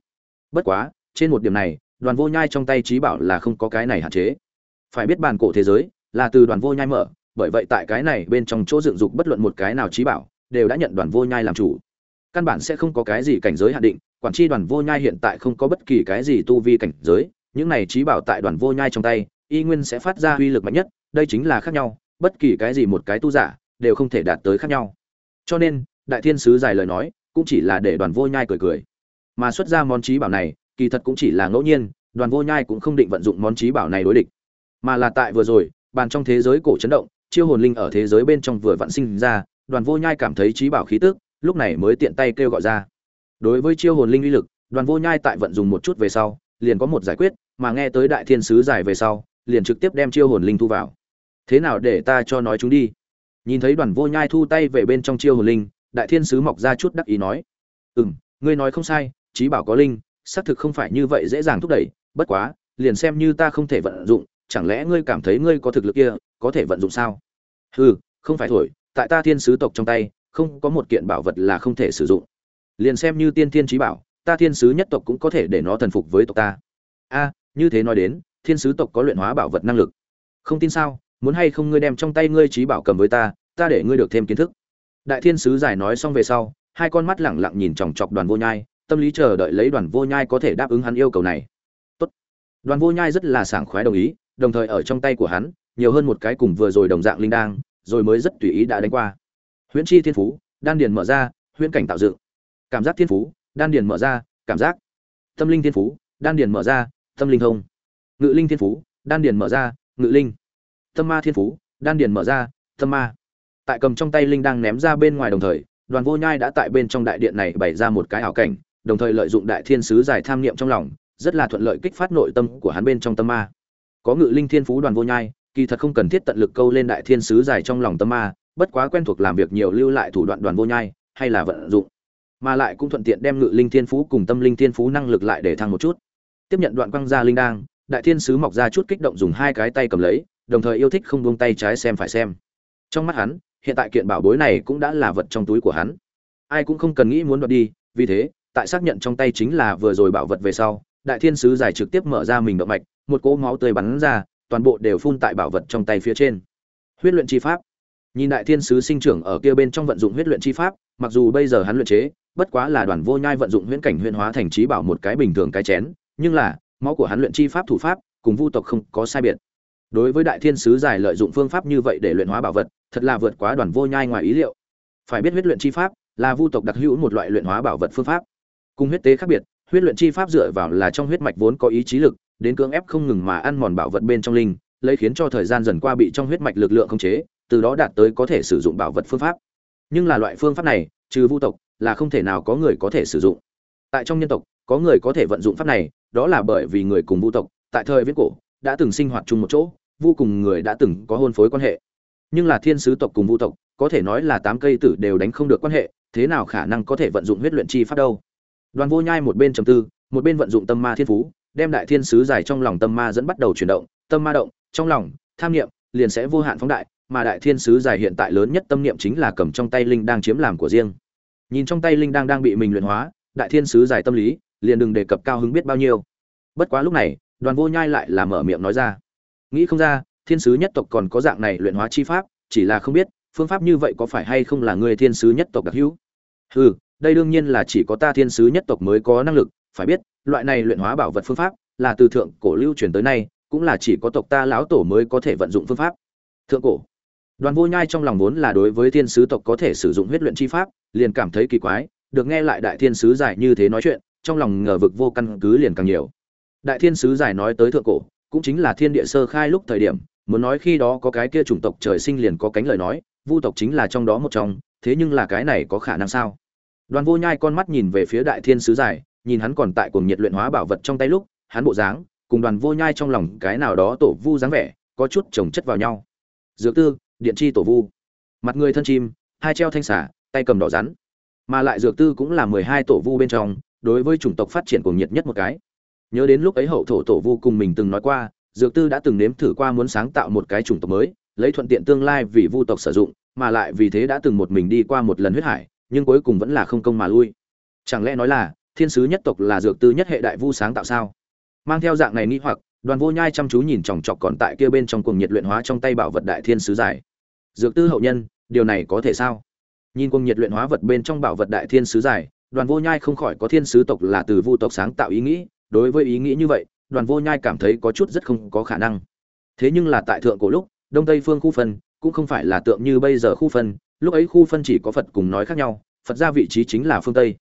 Bất quá, trên một điểm này đoàn vô nhai trong tay trí bảo là không có cái này hạn chế. Phải biết bàn cổ thế giới là từ đoàn vô nhai mở, bởi vậy tại cái này bên trong chỗ dựng dục bất luận một cái nào trí bảo, đều đã nhận đoàn vô nhai làm chủ. Căn bản sẽ không có cái gì cảnh giới hạn định, quản tri đoàn vô nhai hiện tại không có bất kỳ cái gì tu vi cảnh giới, những này trí bảo tại đoàn vô nhai trong tay, y nguyên sẽ phát ra uy lực mạnh nhất, đây chính là khác nhau, bất kỳ cái gì một cái tu giả đều không thể đạt tới khác nhau. Cho nên, đại thiên sứ dài lời nói cũng chỉ là để đoàn vô nhai cười cười. Mà xuất ra món trí bảo này kỳ thật cũng chỉ là ngẫu nhiên, đoàn vô nhai cũng không định vận dụng món trí bảo này đối địch. Mà là tại vừa rồi, bàn trong thế giới cổ chấn động, chiêu hồn linh ở thế giới bên trong vừa vận sinh ra, đoàn vô nhai cảm thấy trí bảo khí tức, lúc này mới tiện tay kêu gọi ra. Đối với chiêu hồn linh uy lực, đoàn vô nhai tại vận dùng một chút về sau, liền có một giải quyết, mà nghe tới đại thiên sứ giải về sau, liền trực tiếp đem chiêu hồn linh thu vào. Thế nào để ta cho nói chúng đi? Nhìn thấy đoàn vô nhai thu tay về bên trong chiêu hồn linh, đại thiên sứ mọc ra chút đắc ý nói. Ừ m ngươi nói không sai, trí bảo có linh xác thực không phải như vậy dễ dàng thúc đẩy, bất quá, liền xem như ta không thể vận dụng, chẳng lẽ ngươi cảm thấy ngươi có thực lực kia, có thể vận dụng sao? Ừ không phải thổi, tại ta thiên sứ tộc trong tay, không có một kiện bảo vật là không thể sử dụng. Liền xem như tiên thiên trí bảo, ta thiên sứ nhất tộc cũng có thể để nó thần phục với tộc ta. A, như thế nói đến, thiên sứ tộc có luyện hóa bảo vật năng lực. Không tin sao, muốn hay không ngươi đem trong tay ngươi trí bảo cầm với ta ta để ngươi được thêm kiến thức. Đại thiên sứ giải nói xong về sau, hai con mắt lẳng lặng nhìn chòng chọc đoàn vô nhai tâm lý chờ đợi lấy đoàn vô nhai có thể đáp ứng hắn yêu cầu này. Tốt. đoàn vô nhai rất là sảng khoái đồng ý, đồng thời ở trong tay của hắn, nhiều hơn một cái cùng vừa rồi đồng dạng linh đang rồi mới rất tùy ý đã đánh qua. Huyễn chi thiên phú, đan điền mở ra, huyễn cảnh tạo dựng. Cảm giác thiên phú, đan điền mở ra, cảm giác. Tâm linh thiên phú, đan điền mở ra, tâm linh thông. Ngự linh thiên phú, đan điền mở ra, ngự linh. Tâm ma thiên phú, đan điền mở ra, tâm ma. Tại cầm trong tay linh đang ném ra bên ngoài đồng thời, đoàn vô nhai đã tại bên trong đại điện này bày ra một cái ảo cảnh đồng thời lợi dụng đại thiên sứ giải tham niệm trong lòng, rất là thuận lợi kích phát nội tâm của hắn bên trong tâm ma. Có ngự linh thiên phú đoàn vô nhai, kỳ thật không cần thiết tận lực câu lên đại thiên sứ giải trong lòng tâm ma, bất quá quen thuộc làm việc nhiều lưu lại thủ đoạn đoàn vô nhai, hay là vận dụng. Mà lại cũng thuận tiện đem ngự linh thiên phú cùng tâm linh thiên phú năng lực lại để thăng một chút. Tiếp nhận đoạn quang gia linh đang đại thiên sứ mọc ra chút kích động dùng hai cái tay cầm lấy, đồng thời yêu thích không buông tay trái xem phải xem. Trong mắt hắn, hiện tại kiện bảo bối này cũng đã là vật trong túi của hắn. Ai cũng không cần nghĩ muốn đoạt đi, vì thế tại xác nhận trong tay chính là vừa rồi bảo vật về sau, đại thiên sứ giải trực tiếp mở ra mình động mạch, một cỗ máu tươi bắn ra, toàn bộ đều phun tại bảo vật trong tay phía trên. Huyết luyện chi pháp. Nhìn đại thiên sứ sinh trưởng ở kia bên trong vận dụng huyết luyện chi pháp, mặc dù bây giờ hắn luyện chế, bất quá là đoàn vô nhai vận dụng huyễn cảnh huyễn hóa thành trí bảo một cái bình thường cái chén, nhưng là, máu của hắn luyện chi pháp thủ pháp, cùng vu tộc không có sai biệt. Đối với đại thiên sứ giải lợi dụng phương pháp như vậy để luyện hóa bảo vật, thật là vượt quá đoàn vô nhai ngoài ý liệu. Phải biết huyết luyện chi pháp là vu tộc đặc hữu một loại luyện hóa bảo vật phương pháp cùng huyết tế khác biệt, huyết luyện chi pháp dựa vào là trong huyết mạch vốn có ý chí lực, đến cưỡng ép không ngừng mà ăn mòn bảo vật bên trong linh, lấy khiến cho thời gian dần qua bị trong huyết mạch lực lượng khống chế, từ đó đạt tới có thể sử dụng bảo vật phương pháp. Nhưng là loại phương pháp này, trừ vu tộc, là không thể nào có người có thể sử dụng. Tại trong nhân tộc, có người có thể vận dụng pháp này, đó là bởi vì người cùng vu tộc, tại thời viễn cổ, đã từng sinh hoạt chung một chỗ vô cùng người đã từng có hôn phối quan hệ. Nhưng là thiên sứ tộc cùng vu tộc, có thể nói là tám cây tử đều đánh không được quan hệ, thế nào khả năng có thể vận dụng huyết luyện chi pháp đâu? Đoàn vô nhai một bên trầm tư, một bên vận dụng tâm ma thiên phú, đem đại thiên sứ giải trong lòng tâm ma dẫn bắt đầu chuyển động, tâm ma động, trong lòng, tham niệm, liền sẽ vô hạn phóng đại, mà đại thiên sứ giải hiện tại lớn nhất tâm niệm chính là cầm trong tay linh đang chiếm làm của riêng. Nhìn trong tay linh đang đang bị mình luyện hóa, đại thiên sứ giải tâm lý, liền đừng đề cập cao hứng biết bao nhiêu. Bất quá lúc này, đoàn vô nhai lại là mở miệng nói ra. Nghĩ không ra, thiên sứ nhất tộc còn có dạng này luyện hóa chi pháp, chỉ là không biết, phương pháp như vậy có phải hay không là người thiên sứ nhất tộc đặc hữu? Ừ đây đương nhiên là chỉ có ta thiên sứ nhất tộc mới có năng lực, phải biết, loại này luyện hóa bảo vật phương pháp là từ thượng cổ lưu truyền tới nay, cũng là chỉ có tộc ta lão tổ mới có thể vận dụng phương pháp. Thượng cổ. Đoàn vô nhai trong lòng vốn là đối với thiên sứ tộc có thể sử dụng huyết luyện chi pháp, liền cảm thấy kỳ quái, được nghe lại đại thiên sứ giải như thế nói chuyện, trong lòng ngờ vực vô căn cứ liền càng nhiều. Đại thiên sứ giải nói tới thượng cổ, cũng chính là thiên địa sơ khai lúc thời điểm, muốn nói khi đó có cái kia chủng tộc trời sinh liền có cánh lời nói, vu tộc chính là trong đó một trong, thế nhưng là cái này có khả năng sao? Đoàn vô nhai con mắt nhìn về phía đại thiên sứ giải nhìn hắn còn tại cuồng nhiệt luyện hóa bảo vật trong tay lúc, hắn bộ dáng, cùng đoàn vô nhai trong lòng cái nào đó tổ vu dáng vẻ, có chút chồng chất vào nhau. Dược tư, điện chi tổ vu. Mặt người thân chim, hai treo thanh xả tay cầm đỏ rắn. Mà lại dược tư cũng là mười hai tổ vu bên trong, đối với chủng tộc phát triển cuồng nhiệt nhất một cái. Nhớ đến lúc ấy hậu thổ tổ vu cùng mình từng nói qua, dược tư đã từng nếm thử qua muốn sáng tạo một cái chủng tộc mới, lấy thuận tiện tương lai vì vu tộc sử dụng, mà lại vì thế đã từng một mình đi qua một lần huyết hải nhưng cuối cùng vẫn là không công mà lui. Chẳng lẽ nói là, thiên sứ nhất tộc là dược tư nhất hệ đại vu sáng tạo sao? Mang theo dạng này nghi hoặc, đoàn vô nhai chăm chú nhìn chòng chọc còn tại kia bên trong cuồng nhiệt luyện hóa trong tay bảo vật đại thiên sứ giải. Dược tư hậu nhân, điều này có thể sao? Nhìn cuồng nhiệt luyện hóa vật bên trong bảo vật đại thiên sứ giải, đoàn vô nhai không khỏi có thiên sứ tộc là từ vu tộc sáng tạo ý nghĩ. Đối với ý nghĩ như vậy, đoàn vô nhai cảm thấy có chút rất không có khả năng. Thế nhưng là tại thượng cổ lúc, đông tây phương khu phân, cũng không phải là tượng như bây giờ khu phân lúc ấy khu phân chỉ có phật cùng nói khác nhau, phật ra vị trí chính là phương tây.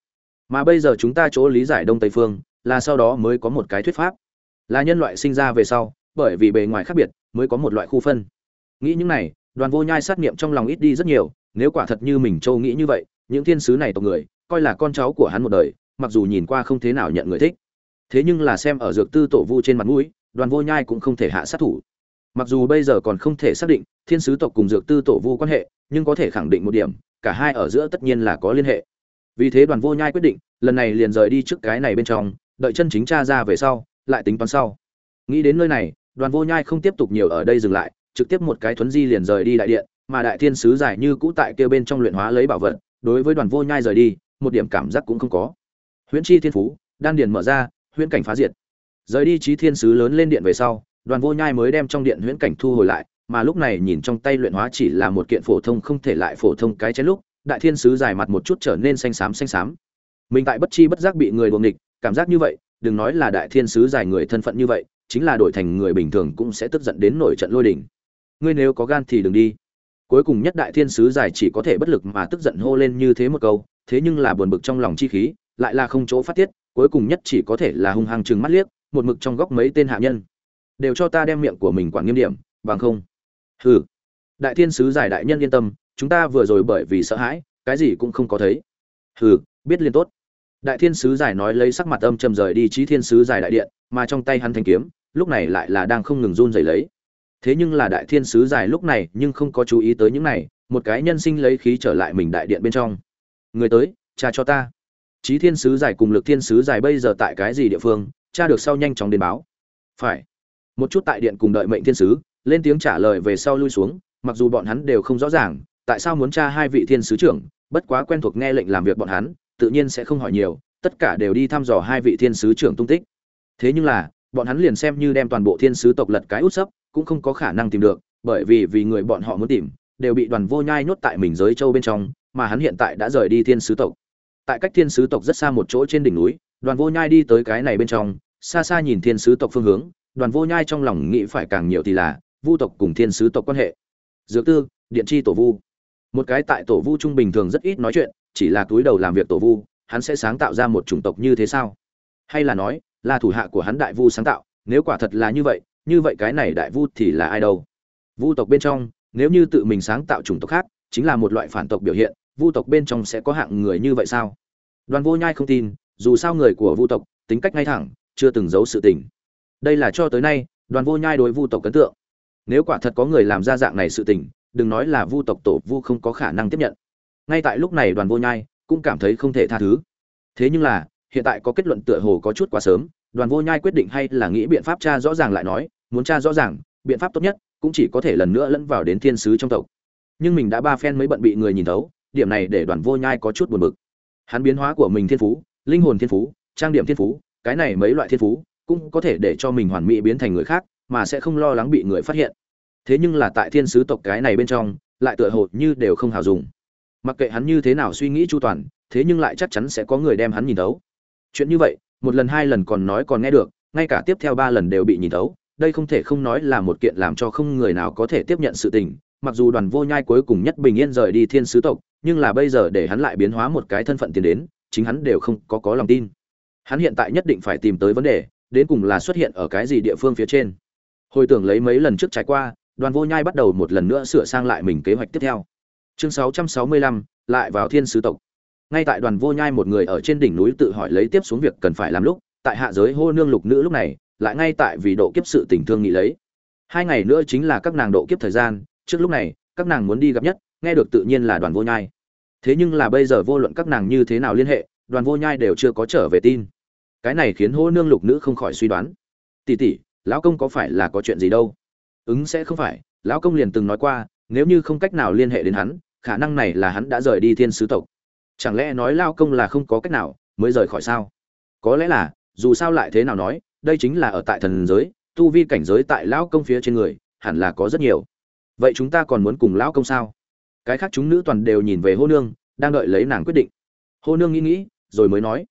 Mà bây giờ chúng ta chỗ lý giải đông tây phương, là sau đó mới có một cái thuyết pháp. Là nhân loại sinh ra về sau, bởi vì bề ngoài khác biệt, mới có một loại khu phân. Nghĩ những này, đoàn vô nhai sát nghiệm trong lòng ít đi rất nhiều, nếu quả thật như mình châu nghĩ như vậy, những thiên sứ này tộc người, coi là con cháu của hắn một đời, mặc dù nhìn qua không thế nào nhận người thích. Thế nhưng là xem ở dược tư tổ vu trên mặt mũi, đoàn vô nhai cũng không thể hạ sát thủ mặc dù bây giờ còn không thể xác định thiên sứ tộc cùng dược tư tổ vu quan hệ, nhưng có thể khẳng định một điểm, cả hai ở giữa tất nhiên là có liên hệ. Vì thế đoàn vô nhai quyết định, lần này liền rời đi trước cái này bên trong, đợi chân chính cha ra về sau, lại tính toán sau. Nghĩ đến nơi này, đoàn vô nhai không tiếp tục nhiều ở đây dừng lại, trực tiếp một cái thuấn di liền rời đi đại điện, mà đại thiên sứ giải như cũ tại kia bên trong luyện hóa lấy bảo vật, đối với đoàn vô nhai rời đi, một điểm cảm giác cũng không có. Huyễn chi thiên phú, đan điền mở ra, huyễn cảnh phá diệt. Rời đi trí thiên sứ lớn lên điện về sau đoàn vô nhai mới đem trong điện huyễn cảnh thu hồi lại, mà lúc này nhìn trong tay luyện hóa chỉ là một kiện phổ thông không thể lại phổ thông cái chén lúc, đại thiên sứ dài mặt một chút trở nên xanh xám xanh xám. Mình tại bất chi bất giác bị người đuổi địch cảm giác như vậy, đừng nói là đại thiên sứ dài người thân phận như vậy, chính là đổi thành người bình thường cũng sẽ tức giận đến nổi trận lôi đình. Ngươi nếu có gan thì đừng đi. Cuối cùng nhất đại thiên sứ dài chỉ có thể bất lực mà tức giận hô lên như thế một câu, thế nhưng là buồn bực trong lòng chi khí, lại là không chỗ phát tiết, cuối cùng nhất chỉ có thể là hung hăng chừng mắt liếc, một mực trong góc mấy tên hạ nhân đều cho ta đem miệng của mình quản nghiêm điểm, bằng không? Hừ. Đại thiên sứ giải đại nhân yên tâm, chúng ta vừa rồi bởi vì sợ hãi, cái gì cũng không có thấy. Hừ, biết liên tốt. Đại thiên sứ giải nói lấy sắc mặt âm trầm rời đi trí thiên sứ giải đại điện, mà trong tay hắn thanh kiếm, lúc này lại là đang không ngừng run rẩy lấy. Thế nhưng là đại thiên sứ giải lúc này nhưng không có chú ý tới những này, một cái nhân sinh lấy khí trở lại mình đại điện bên trong. Người tới, cha cho ta. Trí thiên sứ giải cùng lực thiên sứ giải bây giờ tại cái gì địa phương, cha được sau nhanh chóng đến báo. Phải một chút tại điện cùng đợi mệnh thiên sứ, lên tiếng trả lời về sau lui xuống, mặc dù bọn hắn đều không rõ ràng, tại sao muốn tra hai vị thiên sứ trưởng, bất quá quen thuộc nghe lệnh làm việc bọn hắn, tự nhiên sẽ không hỏi nhiều, tất cả đều đi thăm dò hai vị thiên sứ trưởng tung tích. Thế nhưng là, bọn hắn liền xem như đem toàn bộ thiên sứ tộc lật cái út sấp, cũng không có khả năng tìm được, bởi vì vì người bọn họ muốn tìm, đều bị đoàn vô nhai nhốt tại mình giới châu bên trong, mà hắn hiện tại đã rời đi thiên sứ tộc. Tại cách thiên sứ tộc rất xa một chỗ trên đỉnh núi, đoàn vô nhai đi tới cái này bên trong, xa xa nhìn thiên sứ tộc phương hướng đoàn vô nhai trong lòng nghĩ phải càng nhiều thì là vu tộc cùng thiên sứ tộc quan hệ. Dược tư, điện chi tổ vu. Một cái tại tổ vu trung bình thường rất ít nói chuyện, chỉ là túi đầu làm việc tổ vu, hắn sẽ sáng tạo ra một chủng tộc như thế sao? Hay là nói, là thủ hạ của hắn đại vu sáng tạo, nếu quả thật là như vậy như vậy cái này đại vu thì là ai đâu? Vu tộc bên trong, nếu như tự mình sáng tạo chủng tộc khác, chính là một loại phản tộc biểu hiện, vu tộc bên trong sẽ có hạng người như vậy sao? Đoàn vô nhai không tin, dù sao người của vu tộc, tính cách ngay thẳng, chưa từng giấu sự tình đây là cho tới nay, đoàn vô nhai đối vu tộc ấn tượng. Nếu quả thật có người làm ra dạng này sự tình, đừng nói là vu tộc tổ vu không có khả năng tiếp nhận. Ngay tại lúc này đoàn vô nhai cũng cảm thấy không thể tha thứ. Thế nhưng là, hiện tại có kết luận tựa hồ có chút quá sớm, đoàn vô nhai quyết định hay là nghĩ biện pháp tra rõ ràng lại nói, muốn tra rõ ràng, biện pháp tốt nhất cũng chỉ có thể lần nữa lẫn vào đến thiên sứ trong tộc. Nhưng mình đã ba phen mới bận bị người nhìn thấu, điểm này để đoàn vô nhai có chút buồn bực. Hắn biến hóa của mình thiên phú, linh hồn thiên phú, trang điểm thiên phú, cái này mấy loại thiên phú cũng có thể để cho mình hoàn mỹ biến thành người khác, mà sẽ không lo lắng bị người phát hiện. Thế nhưng là tại thiên sứ tộc cái này bên trong, lại tựa hồ như đều không hào dùng. Mặc kệ hắn như thế nào suy nghĩ chu toàn, thế nhưng lại chắc chắn sẽ có người đem hắn nhìn thấu. Chuyện như vậy, một lần hai lần còn nói còn nghe được, ngay cả tiếp theo ba lần đều bị nhìn thấu, đây không thể không nói là một kiện làm cho không người nào có thể tiếp nhận sự tình. Mặc dù đoàn vô nhai cuối cùng nhất bình yên rời đi thiên sứ tộc, nhưng là bây giờ để hắn lại biến hóa một cái thân phận tiến đến, chính hắn đều không có có lòng tin. Hắn hiện tại nhất định phải tìm tới vấn đề đến cùng là xuất hiện ở cái gì địa phương phía trên. Hồi tưởng lấy mấy lần trước trải qua đoàn vô nhai bắt đầu một lần nữa sửa sang lại mình kế hoạch tiếp theo. Chương 665, lại vào thiên sứ tộc. Ngay tại đoàn vô nhai một người ở trên đỉnh núi tự hỏi lấy tiếp xuống việc cần phải làm lúc tại hạ giới hô nương lục nữ lúc này lại ngay tại vì độ kiếp sự tình thương nghị lấy. Hai ngày nữa chính là các nàng độ kiếp thời gian trước lúc này các nàng muốn đi gặp nhất nghe được tự nhiên là đoàn vô nhai. Thế nhưng là bây giờ vô luận các nàng như thế nào liên hệ đoàn vô nhai đều chưa có trở về tin cái này khiến hô nương lục nữ không khỏi suy đoán. Tỷ tỷ, lão công có phải là có chuyện gì đâu? Ứng sẽ không phải, lão công liền từng nói qua, nếu như không cách nào liên hệ đến hắn, khả năng này là hắn đã rời đi thiên sứ tộc. Chẳng lẽ nói lao công là không có cách nào mới rời khỏi sao? Có lẽ là, dù sao lại thế nào nói, đây chính là ở tại thần giới, tu vi cảnh giới tại lão công phía trên người, hẳn là có rất nhiều. Vậy chúng ta còn muốn cùng lão công sao? Cái khác chúng nữ toàn đều nhìn về hô nương, đang đợi lấy nàng quyết định. Hô nương nghĩ nghĩ, rồi mới nói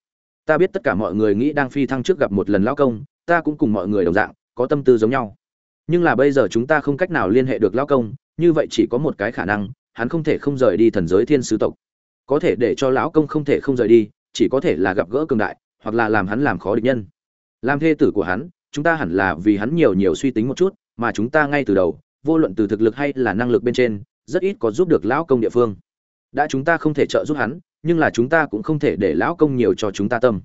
ta biết tất cả mọi người nghĩ đang phi thăng trước gặp một lần lão công, ta cũng cùng mọi người đồng dạng, có tâm tư giống nhau. Nhưng là bây giờ chúng ta không cách nào liên hệ được lão công, như vậy chỉ có một cái khả năng, hắn không thể không rời đi thần giới thiên sứ tộc. Có thể để cho lão công không thể không rời đi, chỉ có thể là gặp gỡ cường đại, hoặc là làm hắn làm khó địch nhân. Làm thê tử của hắn, chúng ta hẳn là vì hắn nhiều nhiều suy tính một chút, mà chúng ta ngay từ đầu, vô luận từ thực lực hay là năng lực bên trên, rất ít có giúp được lão công địa phương. Đã chúng ta không thể trợ giúp hắn nhưng là chúng ta cũng không thể để lão công nhiều cho chúng ta tâm.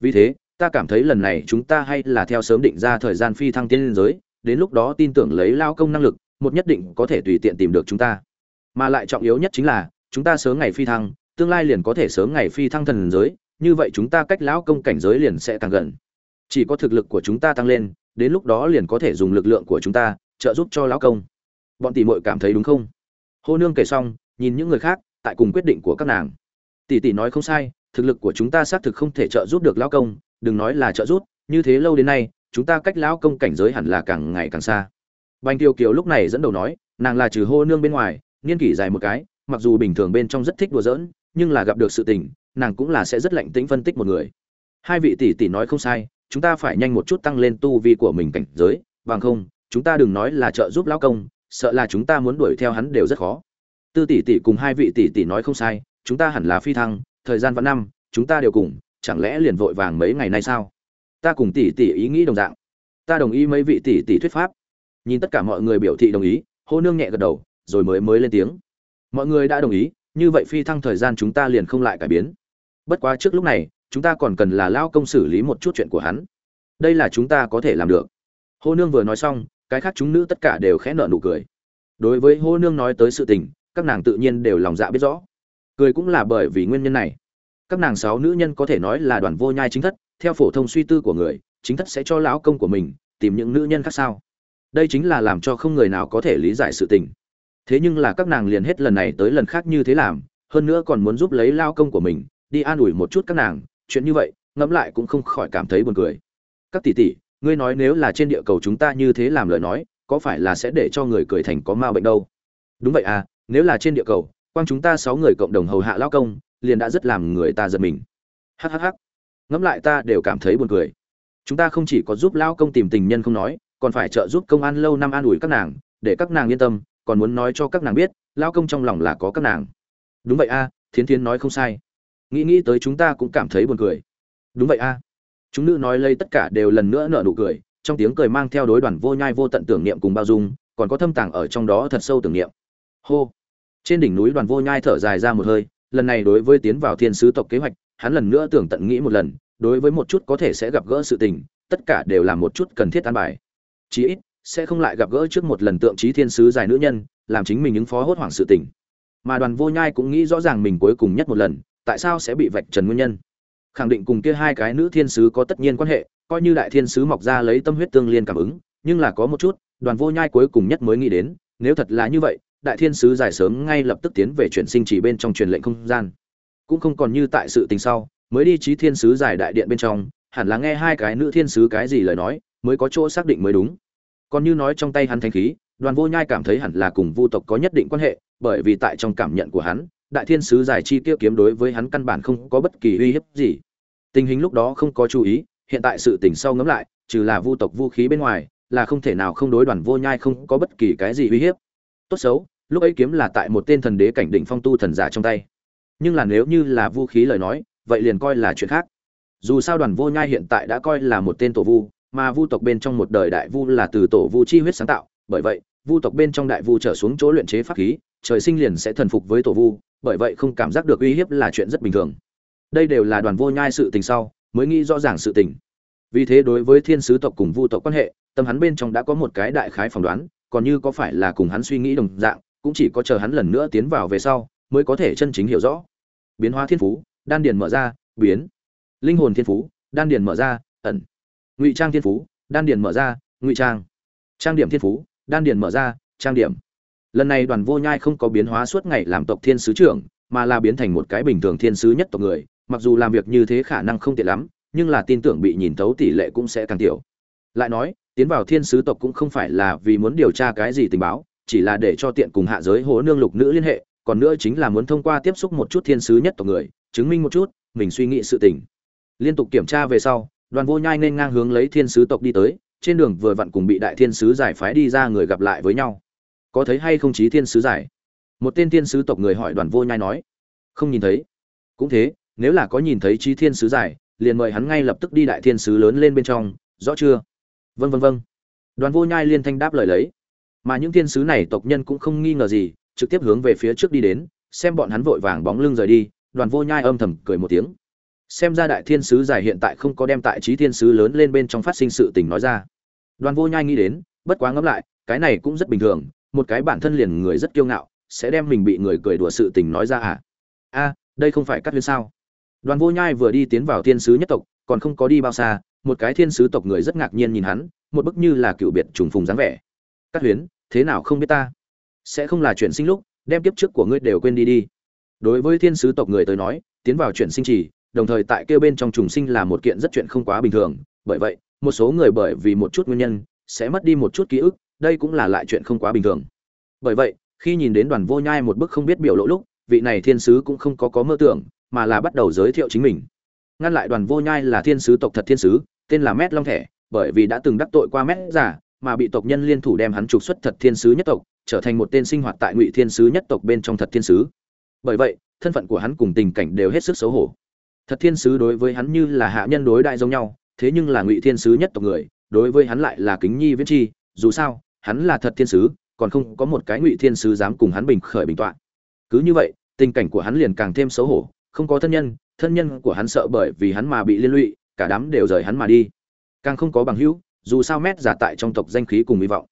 Vì thế, ta cảm thấy lần này chúng ta hay là theo sớm định ra thời gian phi thăng tiên liên giới, đến lúc đó tin tưởng lấy lão công năng lực, một nhất định có thể tùy tiện tìm được chúng ta. Mà lại trọng yếu nhất chính là, chúng ta sớm ngày phi thăng, tương lai liền có thể sớm ngày phi thăng thần giới, như vậy chúng ta cách lão công cảnh giới liền sẽ càng gần. Chỉ có thực lực của chúng ta tăng lên, đến lúc đó liền có thể dùng lực lượng của chúng ta trợ giúp cho lão công. Bọn tỷ muội cảm thấy đúng không? Hô nương kể xong, nhìn những người khác, tại cùng quyết định của các nàng tỷ tỷ nói không sai, thực lực của chúng ta xác thực không thể trợ giúp được lão công, đừng nói là trợ giúp, như thế lâu đến nay, chúng ta cách lão công cảnh giới hẳn là càng ngày càng xa. Bành kiều kiều lúc này dẫn đầu nói, nàng là trừ hô nương bên ngoài, niên kỷ dài một cái, mặc dù bình thường bên trong rất thích đùa giỡn, nhưng là gặp được sự tình, nàng cũng là sẽ rất lạnh tĩnh phân tích một người. Hai vị tỷ tỷ nói không sai, chúng ta phải nhanh một chút tăng lên tu vi của mình cảnh giới, bằng không, chúng ta đừng nói là trợ giúp lão công, sợ là chúng ta muốn đuổi theo hắn đều rất khó. Tư tỷ tỷ cùng hai vị tỷ tỷ nói không sai chúng ta hẳn là phi thăng, thời gian vẫn năm, chúng ta đều cùng, chẳng lẽ liền vội vàng mấy ngày nay sao? Ta cùng tỷ tỷ ý nghĩ đồng dạng. Ta đồng ý mấy vị tỷ tỷ thuyết pháp. Nhìn tất cả mọi người biểu thị đồng ý, hô nương nhẹ gật đầu, rồi mới mới lên tiếng. Mọi người đã đồng ý, như vậy phi thăng thời gian chúng ta liền không lại cải biến. Bất quá trước lúc này, chúng ta còn cần là lao công xử lý một chút chuyện của hắn. Đây là chúng ta có thể làm được. Hô nương vừa nói xong, cái khác chúng nữ tất cả đều khẽ nợ nụ cười. Đối với hô nương nói tới sự tình, các nàng tự nhiên đều lòng dạ biết rõ cười cũng là bởi vì nguyên nhân này. Các nàng sáu nữ nhân có thể nói là đoàn vô nhai chính thất, theo phổ thông suy tư của người, chính thất sẽ cho lão công của mình tìm những nữ nhân khác sao? Đây chính là làm cho không người nào có thể lý giải sự tình. Thế nhưng là các nàng liền hết lần này tới lần khác như thế làm, hơn nữa còn muốn giúp lấy lao công của mình, đi an ủi một chút các nàng, chuyện như vậy, ngẫm lại cũng không khỏi cảm thấy buồn cười. Các tỷ tỷ, ngươi nói nếu là trên địa cầu chúng ta như thế làm lời nói, có phải là sẽ để cho người cười thành có ma bệnh đâu? Đúng vậy à nếu là trên địa cầu quang chúng ta sáu người cộng đồng hầu hạ lao công, liền đã rất làm người ta giật mình. Hhh ngẫm lại ta đều cảm thấy buồn cười. Chúng ta không chỉ có giúp lao công tìm tình nhân không nói, còn phải trợ giúp công an lâu năm an ủi các nàng, để các nàng yên tâm, còn muốn nói cho các nàng biết lao công trong lòng là có các nàng. Đúng vậy a, thiến thiến nói không sai. Nghĩ nghĩ tới chúng ta cũng cảm thấy buồn cười. Đúng vậy a. Chúng nữ nói lây tất cả đều lần nữa nở nụ cười, trong tiếng cười mang theo đối đoàn vô nhai vô tận tưởng niệm cùng bao dung, còn có thâm tàng ở trong đó thật sâu tưởng niệm. Hô trên đỉnh núi đoàn vô nhai thở dài ra một hơi, lần này đối với tiến vào thiên sứ tộc kế hoạch, hắn lần nữa tưởng tận nghĩ một lần, đối với một chút có thể sẽ gặp gỡ sự tình, tất cả đều là một chút cần thiết an bài. Chí ít, sẽ không lại gặp gỡ trước một lần tượng trí thiên sứ dài nữ nhân, làm chính mình ứng phó hốt hoảng sự tình. Mà đoàn vô nhai cũng nghĩ rõ ràng mình cuối cùng nhất một lần, tại sao sẽ bị vạch trần nguyên nhân. Khẳng định cùng kia hai cái nữ thiên sứ có tất nhiên quan hệ, coi như đại thiên sứ mọc ra lấy tâm huyết tương liên cảm ứng, nhưng là có một chút, đoàn vô nhai cuối cùng nhất mới nghĩ đến, nếu thật là như vậy đại thiên sứ giải sớm ngay lập tức tiến về chuyển sinh chỉ bên trong truyền lệnh không gian. Cũng không còn như tại sự tình sau, mới đi trí thiên sứ giải đại điện bên trong, hẳn là nghe hai cái nữ thiên sứ cái gì lời nói, mới có chỗ xác định mới đúng. Còn như nói trong tay hắn thanh khí, đoàn vô nhai cảm thấy hẳn là cùng vu tộc có nhất định quan hệ, bởi vì tại trong cảm nhận của hắn, đại thiên sứ giải chi kia kiếm đối với hắn căn bản không có bất kỳ uy hiếp gì. Tình hình lúc đó không có chú ý, hiện tại sự tình sau ngẫm lại, trừ là vu tộc vũ khí bên ngoài, là không thể nào không đối đoàn vô nhai không có bất kỳ cái gì uy hiếp. Tốt xấu lúc ấy kiếm là tại một tên thần đế cảnh định phong tu thần giả trong tay. Nhưng là nếu như là vũ khí lời nói, vậy liền coi là chuyện khác. Dù sao đoàn vô nhai hiện tại đã coi là một tên tổ vu, mà vu tộc bên trong một đời đại vu là từ tổ vu chi huyết sáng tạo. Bởi vậy, vu tộc bên trong đại vu trở xuống chỗ luyện chế pháp khí, trời sinh liền sẽ thần phục với tổ vu, bởi vậy không cảm giác được uy hiếp là chuyện rất bình thường. Đây đều là đoàn vô nhai sự tình sau, mới nghĩ rõ ràng sự tình. Vì thế đối với thiên sứ tộc cùng vu tộc quan hệ, tâm hắn bên trong đã có một cái đại khái phỏng đoán, còn như có phải là cùng hắn suy nghĩ đồng dạng cũng chỉ có chờ hắn lần nữa tiến vào về sau, mới có thể chân chính hiểu rõ. Biến hóa thiên phú, đan điền mở ra, biến. Linh hồn thiên phú, đan điền mở ra, ẩn. Ngụy trang thiên phú, đan điền mở ra, ngụy trang. Trang điểm thiên phú, đan điền mở ra, trang điểm. Lần này đoàn vô nhai không có biến hóa suốt ngày làm tộc thiên sứ trưởng, mà là biến thành một cái bình thường thiên sứ nhất tộc người. Mặc dù làm việc như thế khả năng không tiện lắm, nhưng là tin tưởng bị nhìn thấu tỷ lệ cũng sẽ càng tiểu. Lại nói, tiến vào thiên sứ tộc cũng không phải là vì muốn điều tra cái gì tình báo chỉ là để cho tiện cùng hạ giới hố nương lục nữ liên hệ, còn nữa chính là muốn thông qua tiếp xúc một chút thiên sứ nhất tộc người, chứng minh một chút, mình suy nghĩ sự tình. Liên tục kiểm tra về sau, đoàn vô nhai nên ngang hướng lấy thiên sứ tộc đi tới, trên đường vừa vặn cùng bị đại thiên sứ giải phái đi ra người gặp lại với nhau. Có thấy hay không chí thiên sứ giải? Một tên thiên sứ tộc người hỏi đoàn vô nhai nói. Không nhìn thấy. Cũng thế, nếu là có nhìn thấy chí thiên sứ giải, liền mời hắn ngay lập tức đi đại thiên sứ lớn lên bên trong, rõ chưa? Vân vân vân đoàn vô nhai liên thanh đáp lời lấy mà những thiên sứ này tộc nhân cũng không nghi ngờ gì, trực tiếp hướng về phía trước đi đến, xem bọn hắn vội vàng bóng lưng rời đi, đoàn vô nhai âm thầm cười một tiếng. Xem ra đại thiên sứ giải hiện tại không có đem tại trí thiên sứ lớn lên bên trong phát sinh sự tình nói ra. Đoàn vô nhai nghĩ đến, bất quá ngẫm lại, cái này cũng rất bình thường, một cái bản thân liền người rất kiêu ngạo, sẽ đem mình bị người cười đùa sự tình nói ra à? A, đây không phải cắt huyên sao? Đoàn vô nhai vừa đi tiến vào thiên sứ nhất tộc, còn không có đi bao xa, một cái thiên sứ tộc người rất ngạc nhiên nhìn hắn, một bức như là cựu biệt trùng phùng dáng vẻ cắt huyến, thế nào không biết ta? Sẽ không là chuyện sinh lúc, đem kiếp trước của ngươi đều quên đi đi. Đối với thiên sứ tộc người tới nói, tiến vào chuyện sinh trì, đồng thời tại kêu bên trong trùng sinh là một kiện rất chuyện không quá bình thường. Bởi vậy, một số người bởi vì một chút nguyên nhân, sẽ mất đi một chút ký ức, đây cũng là lại chuyện không quá bình thường. Bởi vậy, khi nhìn đến đoàn vô nhai một bức không biết biểu lộ lúc, vị này thiên sứ cũng không có có mơ tưởng, mà là bắt đầu giới thiệu chính mình. Ngăn lại đoàn vô nhai là thiên sứ tộc thật thiên sứ, tên là mét long thẻ, bởi vì đã từng đắc tội qua mét giả mà bị tộc nhân liên thủ đem hắn trục xuất thật thiên sứ nhất tộc, trở thành một tên sinh hoạt tại ngụy thiên sứ nhất tộc bên trong thật thiên sứ. Bởi vậy, thân phận của hắn cùng tình cảnh đều hết sức xấu hổ. Thật thiên sứ đối với hắn như là hạ nhân đối đại giống nhau, thế nhưng là ngụy thiên sứ nhất tộc người, đối với hắn lại là kính nhi viễn chi, dù sao, hắn là thật thiên sứ, còn không có một cái ngụy thiên sứ dám cùng hắn bình khởi bình tọa. Cứ như vậy, tình cảnh của hắn liền càng thêm xấu hổ, không có thân nhân thân nhân của hắn sợ bởi vì hắn mà bị liên lụy, cả đám đều rời hắn mà đi. Càng không có bằng hữu dù sao mét giả tại trong tộc danh khí cùng hy vọng.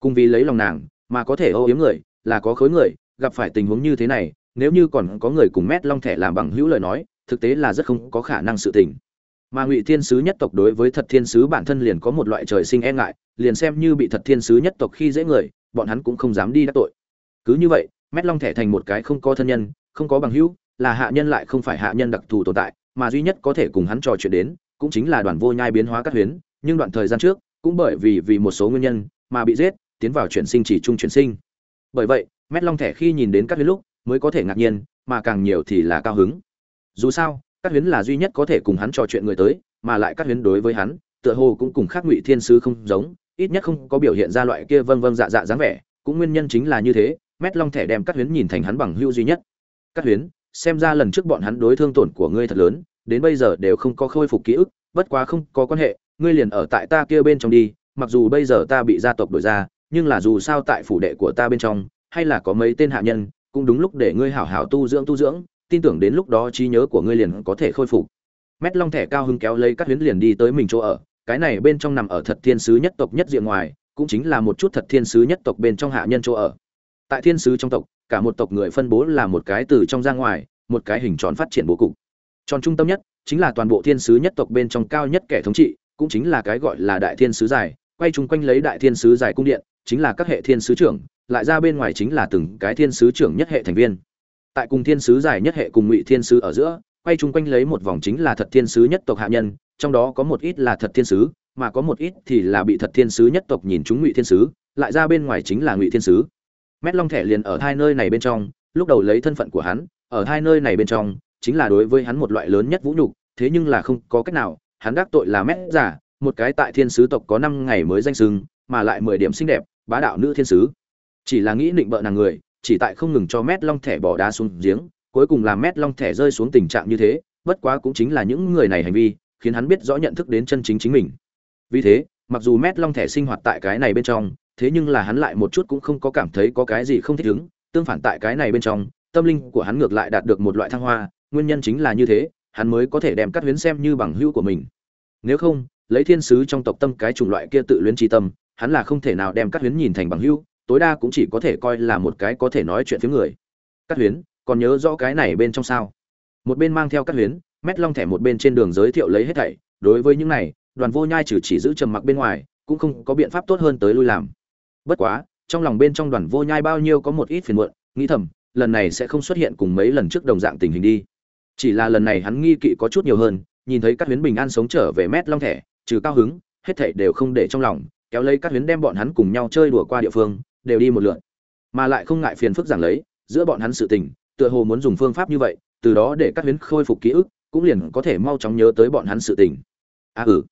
Cùng vì lấy lòng nàng, mà có thể ô yếm người, là có khối người, gặp phải tình huống như thế này, nếu như còn có người cùng mét long thẻ làm bằng hữu lời nói, thực tế là rất không có khả năng sự tình. Mà ngụy thiên sứ nhất tộc đối với thật thiên sứ bản thân liền có một loại trời sinh e ngại, liền xem như bị thật thiên sứ nhất tộc khi dễ người, bọn hắn cũng không dám đi đắc tội. Cứ như vậy, mét long thẻ thành một cái không có thân nhân, không có bằng hữu, là hạ nhân lại không phải hạ nhân đặc thù tồn tại, mà duy nhất có thể cùng hắn trò chuyện đến, cũng chính là đoàn vô nhai biến hóa các huyến nhưng đoạn thời gian trước cũng bởi vì vì một số nguyên nhân mà bị giết, tiến vào chuyển sinh chỉ trung chuyển sinh. Bởi vậy, mét long thẻ khi nhìn đến các huyến lúc mới có thể ngạc nhiên, mà càng nhiều thì là cao hứng. Dù sao, các huyến là duy nhất có thể cùng hắn trò chuyện người tới, mà lại các huyến đối với hắn, tựa hồ cũng cùng khác ngụy thiên sứ không giống, ít nhất không có biểu hiện ra loại kia vâng vâng dạ dạ dáng vẻ, cũng nguyên nhân chính là như thế, mét long thẻ đem các huyến nhìn thành hắn bằng hưu duy nhất. Các huyến, xem ra lần trước bọn hắn đối thương tổn của ngươi thật lớn, đến bây giờ đều không có khôi phục ký ức, bất quá không có quan hệ ngươi liền ở tại ta kia bên trong đi, mặc dù bây giờ ta bị gia tộc đổi ra, nhưng là dù sao tại phủ đệ của ta bên trong, hay là có mấy tên hạ nhân, cũng đúng lúc để ngươi hảo hảo tu dưỡng tu dưỡng, tin tưởng đến lúc đó trí nhớ của ngươi liền có thể khôi phục. Mét long thẻ cao hưng kéo lấy các huyến liền đi tới mình chỗ ở, cái này bên trong nằm ở thật thiên sứ nhất tộc nhất diện ngoài, cũng chính là một chút thật thiên sứ nhất tộc bên trong hạ nhân chỗ ở. Tại thiên sứ trong tộc, cả một tộc người phân bố là một cái từ trong ra ngoài, một cái hình tròn phát triển bố cục. Tròn trung tâm nhất chính là toàn bộ thiên sứ nhất tộc bên trong cao nhất kẻ thống trị cũng chính là cái gọi là đại thiên sứ dài quay chung quanh lấy đại thiên sứ dài cung điện, chính là các hệ thiên sứ trưởng, lại ra bên ngoài chính là từng cái thiên sứ trưởng nhất hệ thành viên. Tại cùng thiên sứ dài nhất hệ cùng ngụy thiên sứ ở giữa, quay chung quanh lấy một vòng chính là thật thiên sứ nhất tộc hạ nhân, trong đó có một ít là thật thiên sứ, mà có một ít thì là bị thật thiên sứ nhất tộc nhìn chúng ngụy thiên sứ, lại ra bên ngoài chính là ngụy thiên sứ. Mét long thẻ liền ở hai nơi này bên trong, lúc đầu lấy thân phận của hắn, ở hai nơi này bên trong, chính là đối với hắn một loại lớn nhất vũ nhục, thế nhưng là không có cách nào hắn đắc tội là mét giả một cái tại thiên sứ tộc có năm ngày mới danh sưng mà lại mười điểm xinh đẹp, bá đạo nữ thiên sứ. Chỉ là nghĩ định bợ nàng người, chỉ tại không ngừng cho mét long thẻ bỏ đá xuống giếng, cuối cùng làm mét long thẻ rơi xuống tình trạng như thế, bất quá cũng chính là những người này hành vi, khiến hắn biết rõ nhận thức đến chân chính chính mình. Vì thế, mặc dù mét long thẻ sinh hoạt tại cái này bên trong, thế nhưng là hắn lại một chút cũng không có cảm thấy có cái gì không thích ứng, tương phản tại cái này bên trong, tâm linh của hắn ngược lại đạt được một loại thăng hoa, nguyên nhân chính là như thế hắn mới có thể đem cắt huyến xem như bằng hữu của mình. Nếu không, lấy thiên sứ trong tộc tâm cái chủng loại kia tự luyến tri tâm, hắn là không thể nào đem cắt huyến nhìn thành bằng hữu, tối đa cũng chỉ có thể coi là một cái có thể nói chuyện phía người. Cắt huyến, còn nhớ rõ cái này bên trong sao? Một bên mang theo cắt huyến, mét long thẻ một bên trên đường giới thiệu lấy hết thảy, đối với những này, đoàn vô nhai trừ chỉ giữ trầm mặc bên ngoài, cũng không có biện pháp tốt hơn tới lui làm. Bất quá, trong lòng bên trong đoàn vô nhai bao nhiêu có một ít phiền muộn, nghĩ thầm, lần này sẽ không xuất hiện cùng mấy lần trước đồng dạng tình hình đi chỉ là lần này hắn nghi kỵ có chút nhiều hơn, nhìn thấy các huyến bình an sống trở về mét long thẻ, trừ cao hứng, hết thảy đều không để trong lòng, kéo lấy các huyến đem bọn hắn cùng nhau chơi đùa qua địa phương, đều đi một lượt mà lại không ngại phiền phức giảng lấy, giữa bọn hắn sự tình, tựa hồ muốn dùng phương pháp như vậy, từ đó để các huyến khôi phục ký ức, cũng liền có thể mau chóng nhớ tới bọn hắn sự tình. À ừ.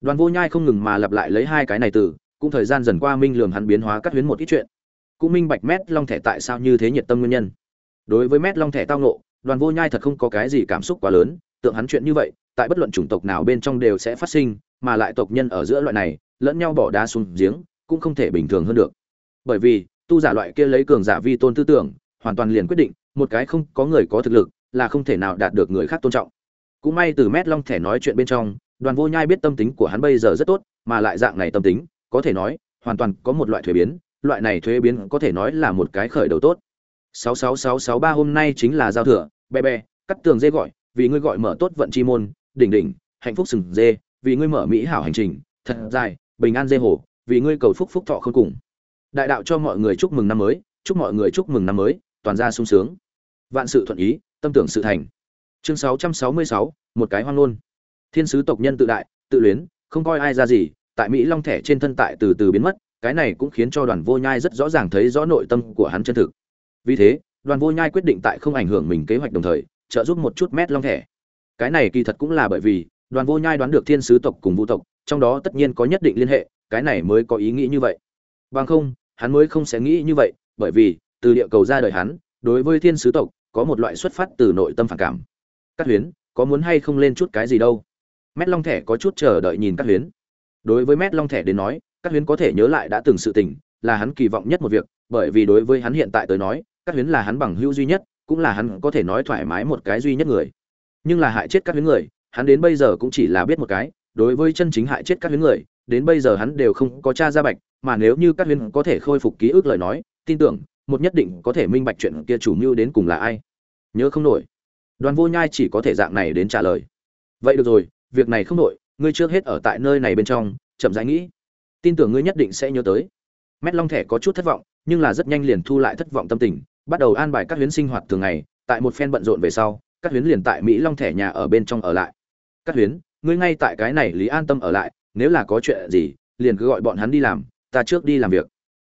Đoàn vô nhai không ngừng mà lặp lại lấy hai cái này từ, cũng thời gian dần qua minh lường hắn biến hóa các huyến một ít chuyện. Cũng minh bạch mét long thẻ tại sao như thế nhiệt tâm nguyên nhân. Đối với mét long thẻ tao nộ đoàn vô nhai thật không có cái gì cảm xúc quá lớn, tượng hắn chuyện như vậy, tại bất luận chủng tộc nào bên trong đều sẽ phát sinh, mà lại tộc nhân ở giữa loại này, lẫn nhau bỏ đá xuống giếng, cũng không thể bình thường hơn được. Bởi vì, tu giả loại kia lấy cường giả vi tôn tư tưởng, hoàn toàn liền quyết định, một cái không có người có thực lực, là không thể nào đạt được người khác tôn trọng. Cũng may từ mét long thẻ nói chuyện bên trong, đoàn vô nhai biết tâm tính của hắn bây giờ rất tốt, mà lại dạng này tâm tính, có thể nói, hoàn toàn có một loại thuế biến, loại này thuế biến có thể nói là một cái khởi đầu tốt. 66663 hôm nay chính là giao thừa bè bè cắt tường dê gọi vì ngươi gọi mở tốt vận chi môn đỉnh đỉnh hạnh phúc sừng dê vì ngươi mở mỹ hảo hành trình thật dài bình an dê hồ vì ngươi cầu phúc phúc thọ không cùng. Đại đạo cho mọi người chúc mừng năm mới chúc mọi người chúc mừng năm mới toàn gia sung sướng. Vạn sự thuận ý tâm tưởng sự thành. Chương 666, một cái hoang luôn. thiên sứ tộc nhân tự đại tự luyến không coi ai ra gì tại mỹ long thẻ trên thân tại từ từ biến mất cái này cũng khiến cho đoàn vô nhai rất rõ ràng thấy rõ nội tâm của hắn chân thực vì thế, đoàn vô nhai quyết định tại không ảnh hưởng mình kế hoạch đồng thời, trợ giúp một chút mét long thẻ. Cái này kỳ thật cũng là bởi vì, đoàn vô nhai đoán được thiên sứ tộc cùng vũ tộc, trong đó tất nhiên có nhất định liên hệ, cái này mới có ý nghĩ như vậy. Bằng không, hắn mới không sẽ nghĩ như vậy, bởi vì, từ địa cầu ra đời hắn, đối với thiên sứ tộc, có một loại xuất phát từ nội tâm phản cảm. Các huyến, có muốn hay không lên chút cái gì đâu? Mét long thẻ có chút chờ đợi nhìn các huyến. Đối với mét long thẻ đến nói các huyến có thể nhớ lại đã từng sự tình là hắn kỳ vọng nhất một việc, bởi vì đối với hắn hiện tại tới nói, Cát huyến là hắn bằng hữu duy nhất, cũng là hắn có thể nói thoải mái một cái duy nhất người. Nhưng là hại chết Cát huyến người, hắn đến bây giờ cũng chỉ là biết một cái, đối với chân chính hại chết Cát huyến người, đến bây giờ hắn đều không có tra ra bạch, mà nếu như Cát huyến có thể khôi phục ký ức lời nói, tin tưởng, một nhất định có thể minh bạch chuyện kia chủ mưu đến cùng là ai. Nhớ không nổi. Đoàn vô nhai chỉ có thể dạng này đến trả lời. Vậy được rồi, việc này không nổi, ngươi trước hết ở tại nơi này bên trong, chậm rãi nghĩ. Tin tưởng ngươi nhất định sẽ nhớ tới mét long thẻ có chút thất vọng, nhưng là rất nhanh liền thu lại thất vọng tâm tình, bắt đầu an bài các huyến sinh hoạt thường ngày, tại một phen bận rộn về sau, các huyến liền tại mỹ long thẻ nhà ở bên trong ở lại. Các huyến, ngươi ngay tại cái này lý an tâm ở lại, nếu là có chuyện gì, liền cứ gọi bọn hắn đi làm, ta trước đi làm việc.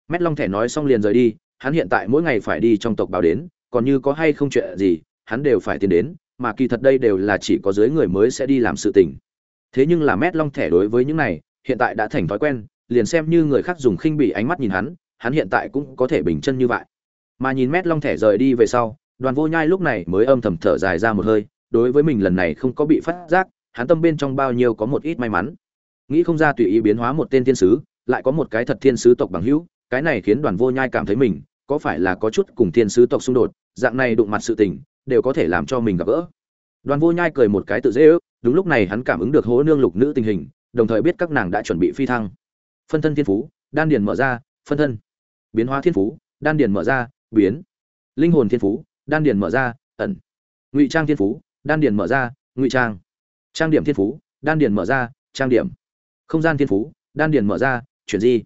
Mét long thẻ nói xong liền rời đi, hắn hiện tại mỗi ngày phải đi trong tộc báo đến, còn như có hay không chuyện gì, hắn đều phải tiến đến, mà kỳ thật đây đều là chỉ có dưới người mới sẽ đi làm sự tình. Thế nhưng là mét long thẻ đối với những này, hiện tại đã thành thói quen liền xem như người khác dùng khinh bỉ ánh mắt nhìn hắn hắn hiện tại cũng có thể bình chân như vậy. Mà nhìn mét long thẻ rời đi về sau, đoàn vô nhai lúc này mới âm thầm thở dài ra một hơi, đối với mình lần này không có bị phát giác, hắn tâm bên trong bao nhiêu có một ít may mắn. Nghĩ không ra tùy ý biến hóa một tên thiên sứ, lại có một cái thật thiên sứ tộc bằng hữu, cái này khiến đoàn vô nhai cảm thấy mình, có phải là có chút cùng thiên sứ tộc xung đột, dạng này đụng mặt sự tình, đều có thể làm cho mình gặp gỡ. Đoàn vô nhai cười một cái tự dễ ước, đúng lúc này hắn cảm ứng được hố nương lục nữ tình hình, đồng thời biết các nàng đã chuẩn bị phi thăng phân thân thiên phú, đan điền mở ra, phân thân. Biến hóa thiên phú, đan điền mở ra, biến. Linh hồn thiên phú, đan điền mở ra, ẩn. Ngụy trang thiên phú, đan điền mở ra, ngụy trang. Trang điểm thiên phú, đan điền mở ra, trang điểm. Không gian thiên phú, đan điền mở ra, chuyển di.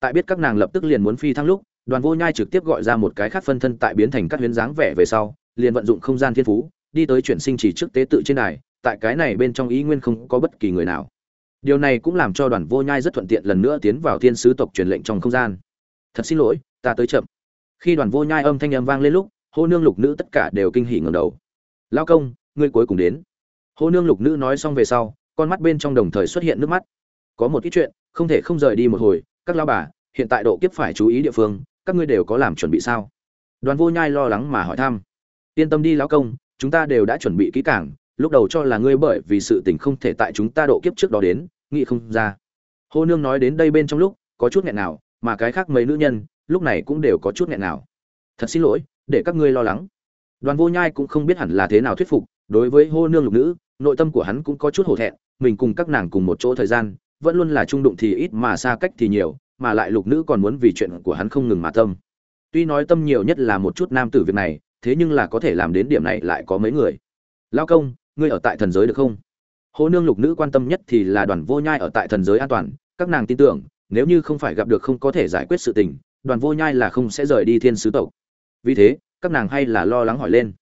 Tại biết các nàng lập tức liền muốn phi thăng lúc, đoàn vô nhai trực tiếp gọi ra một cái khác phân thân tại biến thành các huyến dáng vẻ về sau, liền vận dụng không gian thiên phú, đi tới chuyển sinh chỉ trước tế tự trên đài, tại cái này bên trong ý nguyên không có bất kỳ người nào điều này cũng làm cho đoàn vô nhai rất thuận tiện lần nữa tiến vào thiên sứ tộc truyền lệnh trong không gian. Thật xin lỗi, ta tới chậm. Khi đoàn vô nhai âm thanh âm vang lên lúc, hô nương lục nữ tất cả đều kinh hỉ ngẩng đầu. Lao công, ngươi cuối cùng đến. Hô nương lục nữ nói xong về sau, con mắt bên trong đồng thời xuất hiện nước mắt. Có một ít chuyện, không thể không rời đi một hồi, các lao bà, hiện tại độ kiếp phải chú ý địa phương, các ngươi đều có làm chuẩn bị sao? Đoàn vô nhai lo lắng mà hỏi thăm. Yên tâm đi, lão công, chúng ta đều đã chuẩn bị kỹ càng lúc đầu cho là ngươi bởi vì sự tình không thể tại chúng ta độ kiếp trước đó đến, nghĩ không ra. Hô nương nói đến đây bên trong lúc, có chút nghẹn nào, mà cái khác mấy nữ nhân, lúc này cũng đều có chút nghẹn nào. Thật xin lỗi, để các ngươi lo lắng. Đoàn vô nhai cũng không biết hẳn là thế nào thuyết phục, đối với hô nương lục nữ, nội tâm của hắn cũng có chút hổ thẹn, mình cùng các nàng cùng một chỗ thời gian, vẫn luôn là trung đụng thì ít mà xa cách thì nhiều, mà lại lục nữ còn muốn vì chuyện của hắn không ngừng mà tâm. Tuy nói tâm nhiều nhất là một chút nam tử việc này, thế nhưng là có thể làm đến điểm này lại có mấy người. Lao công ngươi ở tại thần giới được không? Hô nương lục nữ quan tâm nhất thì là đoàn vô nhai ở tại thần giới an toàn, các nàng tin tưởng, nếu như không phải gặp được không có thể giải quyết sự tình, đoàn vô nhai là không sẽ rời đi thiên sứ tộc. Vì thế, các nàng hay là lo lắng hỏi lên.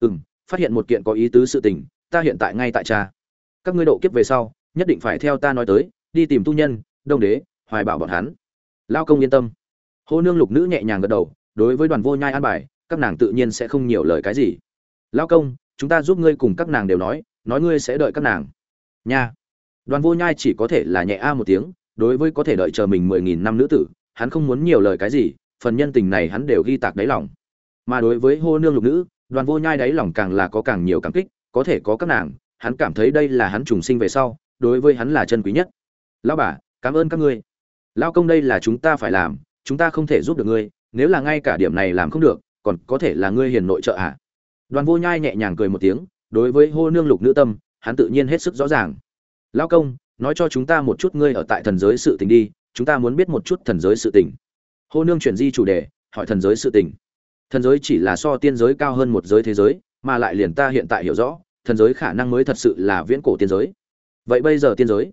Ừ m phát hiện một kiện có ý tứ sự tình, ta hiện tại ngay tại cha. Các ngươi độ kiếp về sau, nhất định phải theo ta nói tới, đi tìm tu nhân, đông đế, hoài bảo bọn hắn. Lao công yên tâm. Hô nương lục nữ nhẹ nhàng gật đầu, đối với đoàn vô nhai an bài, các nàng tự nhiên sẽ không nhiều lời cái gì. Lao công chúng ta giúp ngươi cùng các nàng đều nói nói ngươi sẽ đợi các nàng. Nha. Đoàn vô nhai chỉ có thể là nhẹ a một tiếng, đối với có thể đợi chờ mình mười nghìn năm nữ tử, hắn không muốn nhiều lời cái gì, phần nhân tình này hắn đều ghi tạc đáy lòng. Mà đối với hô nương lục nữ, đoàn vô nhai đáy lòng càng là có càng nhiều cảm kích, có thể có các nàng, hắn cảm thấy đây là hắn trùng sinh về sau, đối với hắn là chân quý nhất. Lão bà, cảm ơn các ngươi. Lao công đây là chúng ta phải làm, chúng ta không thể giúp được ngươi, nếu là ngay cả điểm này làm không được, còn có thể là ngươi hiền nội trợ ạ à? Đoàn vô nhai nhẹ nhàng cười một tiếng, đối với hô nương lục nữ tâm, hắn tự nhiên hết sức rõ ràng. Lão công, nói cho chúng ta một chút ngươi ở tại thần giới sự tình đi, chúng ta muốn biết một chút thần giới sự tình. Hô nương chuyển di chủ đề, hỏi thần giới sự tình. Thần giới chỉ là so tiên giới cao hơn một giới thế giới, mà lại liền ta hiện tại hiểu rõ, thần giới khả năng mới thật sự là viễn cổ tiên giới. Vậy bây giờ tiên giới?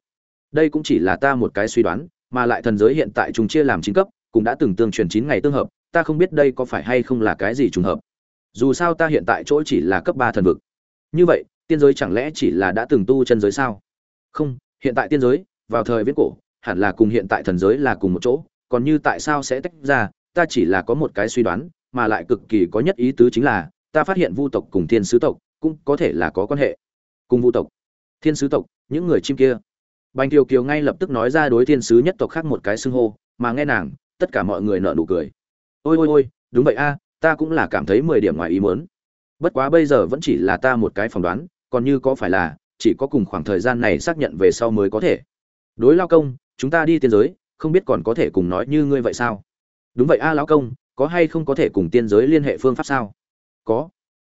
Đây cũng chỉ là ta một cái suy đoán, mà lại thần giới hiện tại chúng chia làm chín cấp, cũng đã từng tương truyền chín ngày tương hợp, ta không biết đây có phải hay không là cái gì trùng hợp dù sao ta hiện tại chỗ chỉ là cấp ba thần vực. Như vậy, tiên giới chẳng lẽ chỉ là đã từng tu chân giới sao? Không, hiện tại tiên giới, vào thời viễn cổ, hẳn là cùng hiện tại thần giới là cùng một chỗ, còn như tại sao sẽ tách ra, ta chỉ là có một cái suy đoán, mà lại cực kỳ có nhất ý tứ chính là, ta phát hiện vu tộc cùng thiên sứ tộc cũng có thể là có quan hệ. Cùng vu tộc, thiên sứ tộc, những người chim kia. Bành kiều kiều ngay lập tức nói ra đối thiên sứ nhất tộc khác một cái xưng hô, mà nghe nàng, tất cả mọi người nợ nụ cười. Ôi ôi ôi, đúng vậy a ta cũng là cảm thấy mười điểm ngoài ý muốn. Bất quá bây giờ vẫn chỉ là ta một cái phỏng đoán còn như có phải là chỉ có cùng khoảng thời gian này xác nhận về sau mới có thể. Đối lao công chúng ta đi tiên giới không biết còn có thể cùng nói như ngươi vậy sao? Đúng vậy a lão công có hay không có thể cùng tiên giới liên hệ phương pháp sao? Có.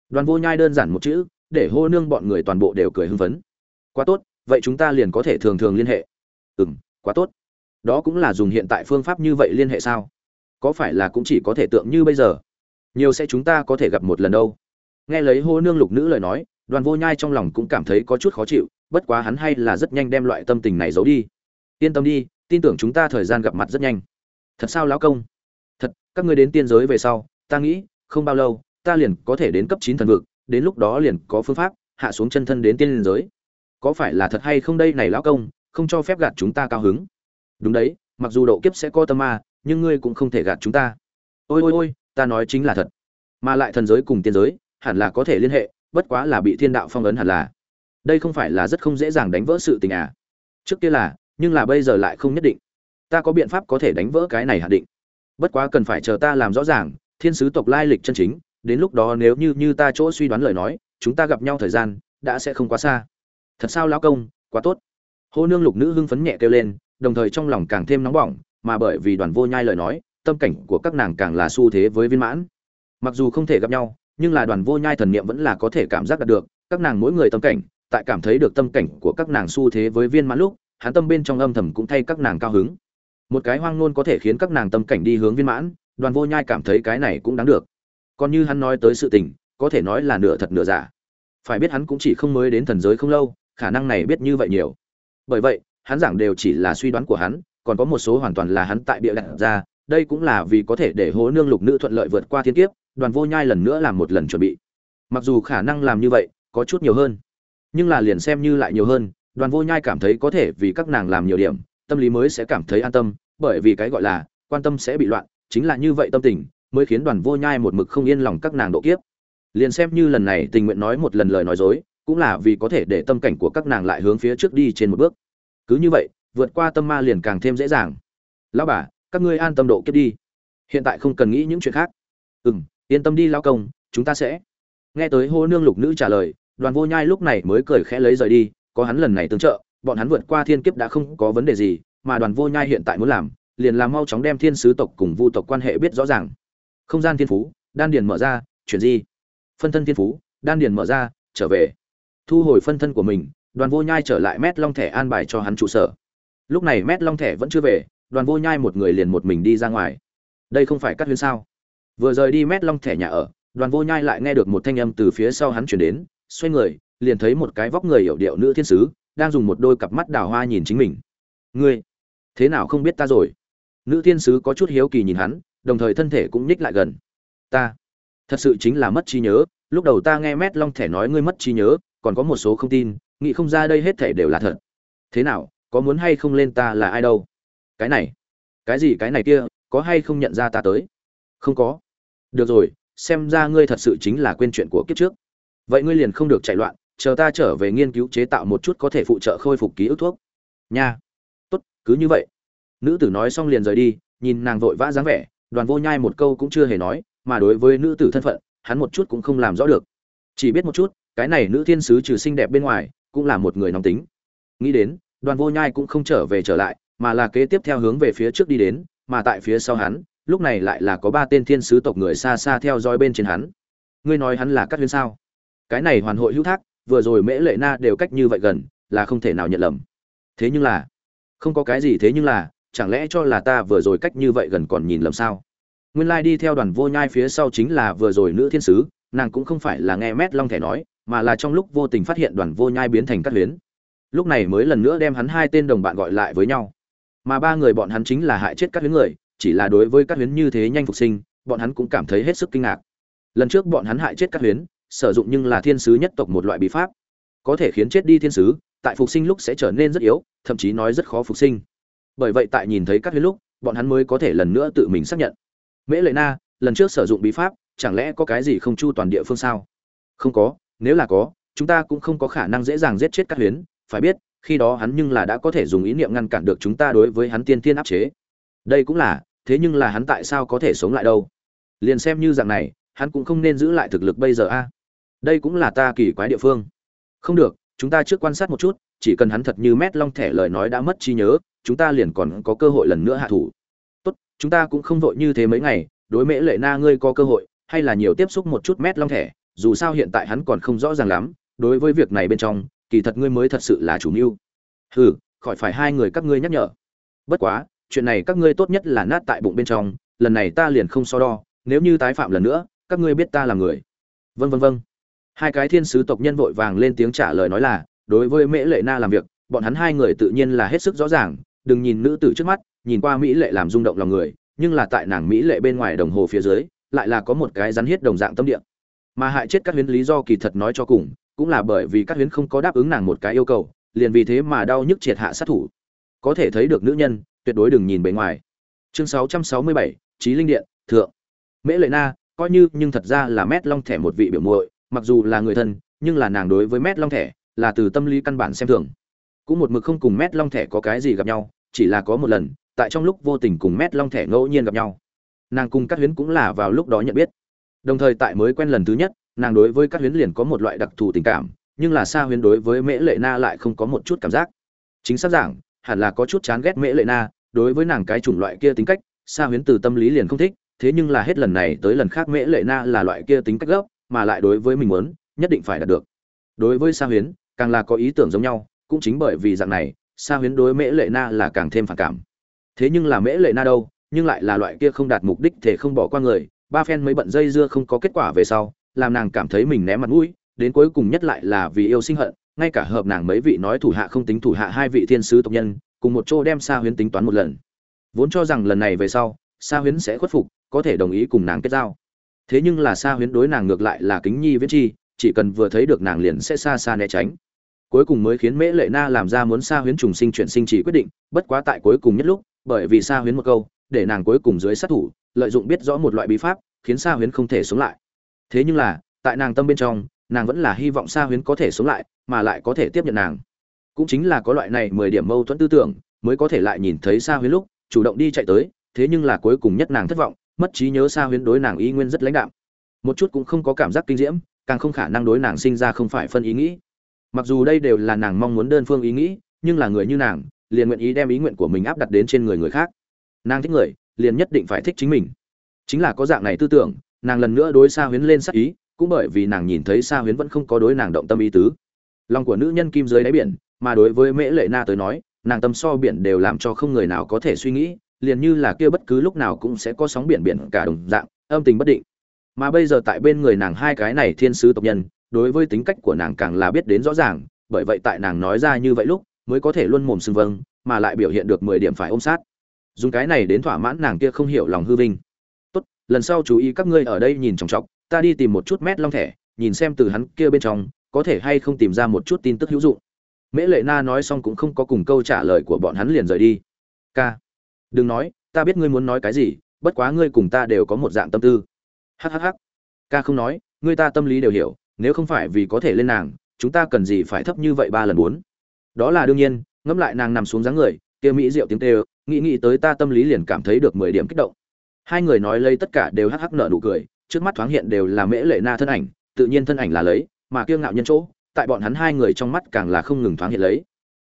Đoàn vô nhai đơn giản một chữ để hô nương bọn người toàn bộ đều cười hưng phấn. Quá tốt vậy chúng ta liền có thể thường thường liên hệ. Ừm, quá tốt. Đó cũng là dùng hiện tại phương pháp như vậy liên hệ sao? Có phải là cũng chỉ có thể tượng như bây giờ? Nhiều sẽ chúng ta có thể gặp một lần đâu. Nghe lấy hô nương lục nữ lời nói, đoàn vô nhai trong lòng cũng cảm thấy có chút khó chịu, bất quá hắn hay là rất nhanh đem loại tâm tình này giấu đi. Yên tâm đi, tin tưởng chúng ta thời gian gặp mặt rất nhanh. Thật sao lão công? Thật, các ngươi đến tiên giới về sau, ta nghĩ, không bao lâu, ta liền có thể đến cấp chín thần vực, đến lúc đó liền có phương pháp, hạ xuống chân thân đến tiên giới. Có phải là thật hay không đây này lão công, không cho phép gạt chúng ta cao hứng. Đúng đấy, mặc dù độ kiếp sẽ có tâm ma, nhưng ngươi cũng không thể gạt chúng ta. Ôi ôi ôi ta nói chính là thật. Mà lại thần giới cùng tiên giới, hẳn là có thể liên hệ, bất quá là bị thiên đạo phong ấn hẳn là. Đây không phải là rất không dễ dàng đánh vỡ sự tình à. Trước kia là, nhưng là bây giờ lại không nhất định. Ta có biện pháp có thể đánh vỡ cái này hạn định. Bất quá cần phải chờ ta làm rõ ràng, thiên sứ tộc lai lịch chân chính, đến lúc đó nếu như như ta chỗ suy đoán lời nói, chúng ta gặp nhau thời gian, đã sẽ không quá xa. Thật sao lão công, quá tốt. Hô nương lục nữ hưng phấn nhẹ kêu lên, đồng thời trong lòng càng thêm nóng bỏng, mà bởi vì đoàn vô nhai lời nói tâm cảnh của các nàng càng là xu thế với viên mãn. Mặc dù không thể gặp nhau, nhưng là đoàn vô nhai thần niệm vẫn là có thể cảm giác đạt được, các nàng mỗi người tâm cảnh, tại cảm thấy được tâm cảnh của các nàng xu thế với viên mãn lúc, hắn tâm bên trong âm thầm cũng thay các nàng cao hứng. Một cái hoang ngôn có thể khiến các nàng tâm cảnh đi hướng viên mãn, đoàn vô nhai cảm thấy cái này cũng đáng được. Còn như hắn nói tới sự tình, có thể nói là nửa thật nửa giả. Phải biết hắn cũng chỉ không mới đến thần giới không lâu, khả năng này biết như vậy nhiều. Bởi vậy, hắn giảng đều chỉ là suy đoán của hắn, còn có một số hoàn toàn là hắn tại bịa đặt ra đây cũng là vì có thể để hố nương lục nữ thuận lợi vượt qua thiên kiếp, đoàn vô nhai lần nữa làm một lần chuẩn bị. Mặc dù khả năng làm như vậy, có chút nhiều hơn, nhưng là liền xem như lại nhiều hơn, đoàn vô nhai cảm thấy có thể vì các nàng làm nhiều điểm, tâm lý mới sẽ cảm thấy an tâm, bởi vì cái gọi là quan tâm sẽ bị loạn, chính là như vậy tâm tình, mới khiến đoàn vô nhai một mực không yên lòng các nàng độ kiếp. Liền xem như lần này tình nguyện nói một lần lời nói dối, cũng là vì có thể để tâm cảnh của các nàng lại hướng phía trước đi trên một bước. Cứ như vậy, vượt qua tâm ma liền càng thêm dễ dàng. Lão bà các ngươi an tâm độ kiếp đi. Hiện tại không cần nghĩ những chuyện khác. Ừ m yên tâm đi lao công, chúng ta sẽ. Nghe tới hô nương lục nữ trả lời, đoàn vô nhai lúc này mới cười khẽ lấy rời đi, có hắn lần này tương trợ, bọn hắn vượt qua thiên kiếp đã không có vấn đề gì, mà đoàn vô nhai hiện tại muốn làm, liền làm mau chóng đem thiên sứ tộc cùng vu tộc quan hệ biết rõ ràng. Không gian thiên phú, đan điền mở ra, chuyển di. Phân thân thiên phú, đan điền mở ra, trở về. Thu hồi phân thân của mình, đoàn vô nhai trở lại mét long thẻ an bài cho hắn trụ sở. Lúc này mét long thẻ vẫn chưa về đoàn vô nhai một người liền một mình đi ra ngoài. Đây không phải cắt huyên sao? Vừa rời đi mét long thẻ nhà ở, đoàn vô nhai lại nghe được một thanh âm từ phía sau hắn chuyển đến, xoay người, liền thấy một cái vóc người hiểu điệu nữ thiên sứ, đang dùng một đôi cặp mắt đào hoa nhìn chính mình. Ngươi, thế nào không biết ta rồi? Nữ thiên sứ có chút hiếu kỳ nhìn hắn, đồng thời thân thể cũng nhích lại gần. Ta, thật sự chính là mất trí nhớ, lúc đầu ta nghe mét long thẻ nói ngươi mất trí nhớ, còn có một số không tin, nghĩ không ra đây hết thể đều là thật. Thế nào, có muốn hay không lên ta là ai đâu? Cái này, cái gì cái này kia, có hay không nhận ra ta tới? Không có. Được rồi, xem ra ngươi thật sự chính là quên chuyện của kiếp trước. Vậy ngươi liền không được chạy loạn, chờ ta trở về nghiên cứu chế tạo một chút có thể phụ trợ khôi phục ký ức thuốc. Nha. Tốt, cứ như vậy. Nữ tử nói xong liền rời đi, nhìn nàng vội vã dáng vẻ, đoàn vô nhai một câu cũng chưa hề nói, mà đối với nữ tử thân phận, hắn một chút cũng không làm rõ được. Chỉ biết một chút, cái này nữ thiên sứ trừ xinh đẹp bên ngoài, cũng là một người nóng tính. Nghĩ đến, đoàn vô nhai cũng không trở về trở lại mà là kế tiếp theo hướng về phía trước đi đến, mà tại phía sau hắn, lúc này lại là có ba tên thiên sứ tộc người xa xa theo dõi bên trên hắn. Ngươi nói hắn là cát huyên sao? Cái này hoàn hội hữu thác, vừa rồi mễ lệ na đều cách như vậy gần, là không thể nào nhận lầm. Thế nhưng là, không có cái gì thế nhưng là, chẳng lẽ cho là ta vừa rồi cách như vậy gần còn nhìn lầm sao? Nguyên lai đi theo đoàn vô nhai phía sau chính là vừa rồi nữ thiên sứ, nàng cũng không phải là nghe mét long thẻ nói, mà là trong lúc vô tình phát hiện đoàn vô nhai biến thành cát huyến lúc này mới lần nữa đem hắn hai tên đồng bạn gọi lại với nhau mà ba người bọn hắn chính là hại chết các huyến người, chỉ là đối với các huyến như thế nhanh phục sinh, bọn hắn cũng cảm thấy hết sức kinh ngạc. Lần trước bọn hắn hại chết các huyến, sử dụng nhưng là thiên sứ nhất tộc một loại bí pháp. Có thể khiến chết đi thiên sứ, tại phục sinh lúc sẽ trở nên rất yếu, thậm chí nói rất khó phục sinh. Bởi vậy tại nhìn thấy các huyến lúc, bọn hắn mới có thể lần nữa tự mình xác nhận. Mễ lệ na, lần trước sử dụng bí pháp, chẳng lẽ có cái gì không chu toàn địa phương sao? Không có, nếu là có, chúng ta cũng không có khả năng dễ dàng giết chết các huyến, phải biết khi đó hắn nhưng là đã có thể dùng ý niệm ngăn cản được chúng ta đối với hắn tiên tiên áp chế. Đây cũng là, thế nhưng là hắn tại sao có thể sống lại đâu? Liền xem như dạng này, hắn cũng không nên giữ lại thực lực bây giờ a. Đây cũng là ta kỳ quái địa phương. Không được, chúng ta trước quan sát một chút, chỉ cần hắn thật như mét long thẻ lời nói đã mất trí nhớ, chúng ta liền còn có cơ hội lần nữa hạ thủ. Tốt, chúng ta cũng không vội như thế mấy ngày, đối mễ lệ na ngươi có cơ hội, hay là nhiều tiếp xúc một chút mét long thẻ, dù sao hiện tại hắn còn không rõ ràng lắm, đối với việc này bên trong kỳ thật ngươi mới thật sự là chủ mưu. Hừ, khỏi phải hai người các ngươi nhắc nhở. Bất quá, chuyện này các ngươi tốt nhất là nát tại bụng bên trong, lần này ta liền không so đo, nếu như tái phạm lần nữa, các ngươi biết ta là người. Vân vân vân hai cái thiên sứ tộc nhân vội vàng lên tiếng trả lời nói là, đối với mễ lệ na làm việc, bọn hắn hai người tự nhiên là hết sức rõ ràng, đừng nhìn nữ tử trước mắt, nhìn qua mỹ lệ làm rung động lòng người, nhưng là tại nàng mỹ lệ bên ngoài đồng hồ phía dưới, lại là có một cái rắn hiết đồng dạng tâm địa mà hại chết các huyến lý do kỳ thật nói cho cùng cũng là bởi vì các huyến không có đáp ứng nàng một cái yêu cầu liền vì thế mà đau nhức triệt hạ sát thủ. Có thể thấy được nữ nhân tuyệt đối đừng nhìn bề ngoài. Chương 667, trí linh điện thượng. Mễ lệ na coi như nhưng thật ra là mét long thẻ một vị biểu muội mặc dù là người thân nhưng là nàng đối với mét long thẻ là từ tâm lý căn bản xem thường. Cũng một mực không cùng mét long thẻ có cái gì gặp nhau chỉ là có một lần tại trong lúc vô tình cùng mét long thẻ ngẫu nhiên gặp nhau. Nàng cùng các huyến cũng là vào lúc đó nhận biết đồng thời tại mới quen lần thứ nhất, nàng đối với các huyến liền có một loại đặc thù tình cảm, nhưng là xa huyến đối với mễ lệ na lại không có một chút cảm giác. Chính xác giảng hẳn là có chút chán ghét mễ lệ na, đối với nàng cái chủng loại kia tính cách, xa huyến từ tâm lý liền không thích, thế nhưng là hết lần này tới lần khác mễ lệ na là loại kia tính cách gấp mà lại đối với mình muốn, nhất định phải đạt được. Đối với sa huyến, càng là có ý tưởng giống nhau, cũng chính bởi vì dạng này sa huyến đối mễ lệ na là càng thêm phản cảm. Thế nhưng là mễ lệ na đâu, nhưng lại là loại kia không đạt mục đích thể không bỏ qua người ba phen mấy bận dây dưa không có kết quả về sau, làm nàng cảm thấy mình ném mặt mũi, đến cuối cùng nhất lại là vì yêu sinh hận, ngay cả hợp nàng mấy vị nói thủ hạ không tính thủ hạ hai vị thiên sứ tộc nhân, cùng một chỗ đem sa huyến tính toán một lần. Vốn cho rằng lần này về sau, sa huyến sẽ khuất phục, có thể đồng ý cùng nàng kết giao. Thế nhưng là sa huyến đối nàng ngược lại là kính nhi viễn chi, chỉ cần vừa thấy được nàng liền sẽ xa xa né tránh. Cuối cùng mới khiến mễ lệ na làm ra muốn sa huyến trùng sinh chuyển sinh chỉ quyết định, bất quá tại cuối cùng nhất lúc, bởi vì sa huyến một câu, để nàng cuối cùng dưới sát thủ lợi dụng biết rõ một loại bí pháp, khiến sa huyến không thể sống lại. Thế nhưng là, tại nàng tâm bên trong, nàng vẫn là hy vọng sa huyến có thể sống lại, mà lại có thể tiếp nhận nàng. Cũng chính là có loại này mười điểm mâu thuẫn tư tưởng, mới có thể lại nhìn thấy sa huyến lúc, chủ động đi chạy tới, thế nhưng là cuối cùng nhất nàng thất vọng, mất trí nhớ sa huyến đối nàng ý nguyên rất lãnh đạm. Một chút cũng không có cảm giác kinh diễm, càng không khả năng đối nàng sinh ra không phải phân ý nghĩ. Mặc dù đây đều là nàng mong muốn đơn phương ý nghĩ, nhưng là người như nàng, liền nguyện ý đem ý nguyện của mình áp đặt đến trên người người khác. Nàng thích người liền nhất định phải thích chính mình. Chính là có dạng này tư tưởng, nàng lần nữa đối sa huyến lên sắc ý, cũng bởi vì nàng nhìn thấy sa huyến vẫn không có đối nàng động tâm ý tứ. Lòng của nữ nhân kim dưới đáy biển, mà đối với mễ lệ na tới nói, nàng tâm so biển đều làm cho không người nào có thể suy nghĩ, liền như là kia bất cứ lúc nào cũng sẽ có sóng biển biển cả đồng dạng, âm tình bất định. Mà bây giờ tại bên người nàng hai cái này thiên sứ tộc nhân, đối với tính cách của nàng càng là biết đến rõ ràng, bởi vậy tại nàng nói ra như vậy lúc, mới có thể luôn mồm xưng vâng mà lại biểu hiện được mười điểm phải ôm sát dùng cái này đến thỏa mãn nàng kia không hiểu lòng hư vinh. Tốt, lần sau chú ý các ngươi ở đây nhìn chòng chọc, ta đi tìm một chút mét long thẻ, nhìn xem từ hắn kia bên trong, có thể hay không tìm ra một chút tin tức hữu dụng. Mễ lệ na nói xong cũng không có cùng câu trả lời của bọn hắn liền rời đi. K đừng nói, ta biết ngươi muốn nói cái gì, bất quá ngươi cùng ta đều có một dạng tâm tư. Hhh ca không nói, ngươi ta tâm lý đều hiểu, nếu không phải vì có thể lên nàng, chúng ta cần gì phải thấp như vậy ba lần bốn? Đó là đương nhiên. Ngẫm lại nàng nằm xuống dáng người, kia mỹ rượu tiếng tê nghĩ nghĩ tới ta tâm lý liền cảm thấy được mười điểm kích động. Hai người nói lấy tất cả đều hắc hắc nở nụ cười, trước mắt thoáng hiện đều là mễ lệ na thân ảnh, tự nhiên thân ảnh là lấy, mà kiêu ngạo nhân chỗ, tại bọn hắn hai người trong mắt càng là không ngừng thoáng hiện lấy.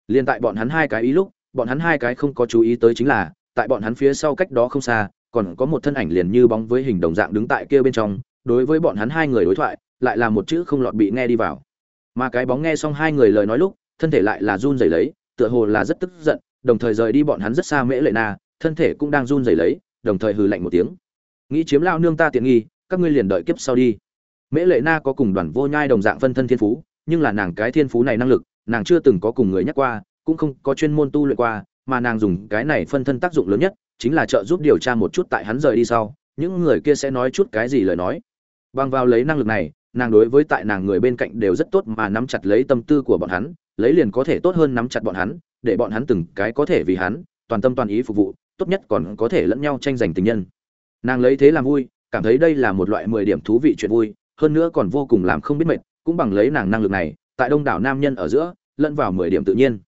Liền tại bọn hắn hai cái ý lúc, bọn hắn hai cái không có chú ý tới chính là, tại bọn hắn phía sau cách đó không xa, còn có một thân ảnh liền như bóng với hình đồng dạng đứng tại kia bên trong, đối với bọn hắn hai người đối thoại, lại là một chữ không lọt bị nghe đi vào. Mà cái bóng nghe xong hai người lời nói lúc, thân thể lại là run rẩy lấy, tựa hồ là rất tức giận đồng thời rời đi bọn hắn rất xa mễ lệ na, thân thể cũng đang run rẩy lấy, đồng thời hừ lạnh một tiếng. Nghĩ chiếm lao nương ta tiện nghi, các ngươi liền đợi kiếp sau đi. Mễ lệ na có cùng đoàn vô nhai đồng dạng phân thân thiên phú, nhưng là nàng cái thiên phú này năng lực, nàng chưa từng có cùng người nhắc qua, cũng không có chuyên môn tu luyện qua, mà nàng dùng cái này phân thân tác dụng lớn nhất, chính là trợ giúp điều tra một chút tại hắn rời đi sau, những người kia sẽ nói chút cái gì lời nói. Bằng vào lấy năng lực này, nàng đối với tại nàng người bên cạnh đều rất tốt mà nắm chặt lấy tâm tư của bọn hắn, lấy liền có thể tốt hơn nắm chặt bọn hắn để bọn hắn từng cái có thể vì hắn, toàn tâm toàn ý phục vụ, tốt nhất còn có thể lẫn nhau tranh giành tình nhân. Nàng lấy thế làm vui, cảm thấy đây là một loại mười điểm thú vị chuyện vui, hơn nữa còn vô cùng làm không biết mệt, cũng bằng lấy nàng năng lực này, tại đông đảo nam nhân ở giữa, lẫn vào mười điểm tự nhiên.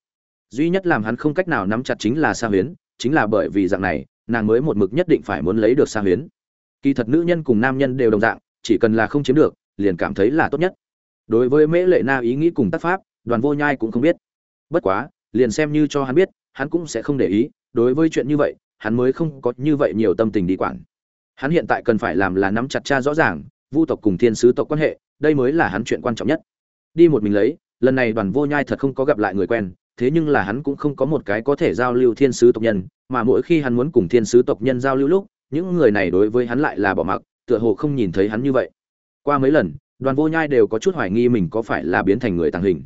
Duy nhất làm hắn không cách nào nắm chặt chính là sa huyến, chính là bởi vì dạng này, nàng mới một mực nhất định phải muốn lấy được sa huyến. Kỳ thật nữ nhân cùng nam nhân đều đồng dạng, chỉ cần là không chiếm được, liền cảm thấy là tốt nhất. Đối với mễ lệ na ý nghĩ cùng tác pháp, đoàn vô nhai cũng không biết. Bất quá liền xem như cho hắn biết, hắn cũng sẽ không để ý, đối với chuyện như vậy, hắn mới không có như vậy nhiều tâm tình đi quản. Hắn hiện tại cần phải làm là nắm chặt cha rõ ràng, vu tộc cùng thiên sứ tộc quan hệ, đây mới là hắn chuyện quan trọng nhất. Đi một mình lấy, lần này đoàn vô nhai thật không có gặp lại người quen, thế nhưng là hắn cũng không có một cái có thể giao lưu thiên sứ tộc nhân, mà mỗi khi hắn muốn cùng thiên sứ tộc nhân giao lưu lúc, những người này đối với hắn lại là bỏ mặc, tựa hồ không nhìn thấy hắn như vậy. Qua mấy lần, đoàn vô nhai đều có chút hoài nghi mình có phải là biến thành người tàng hình.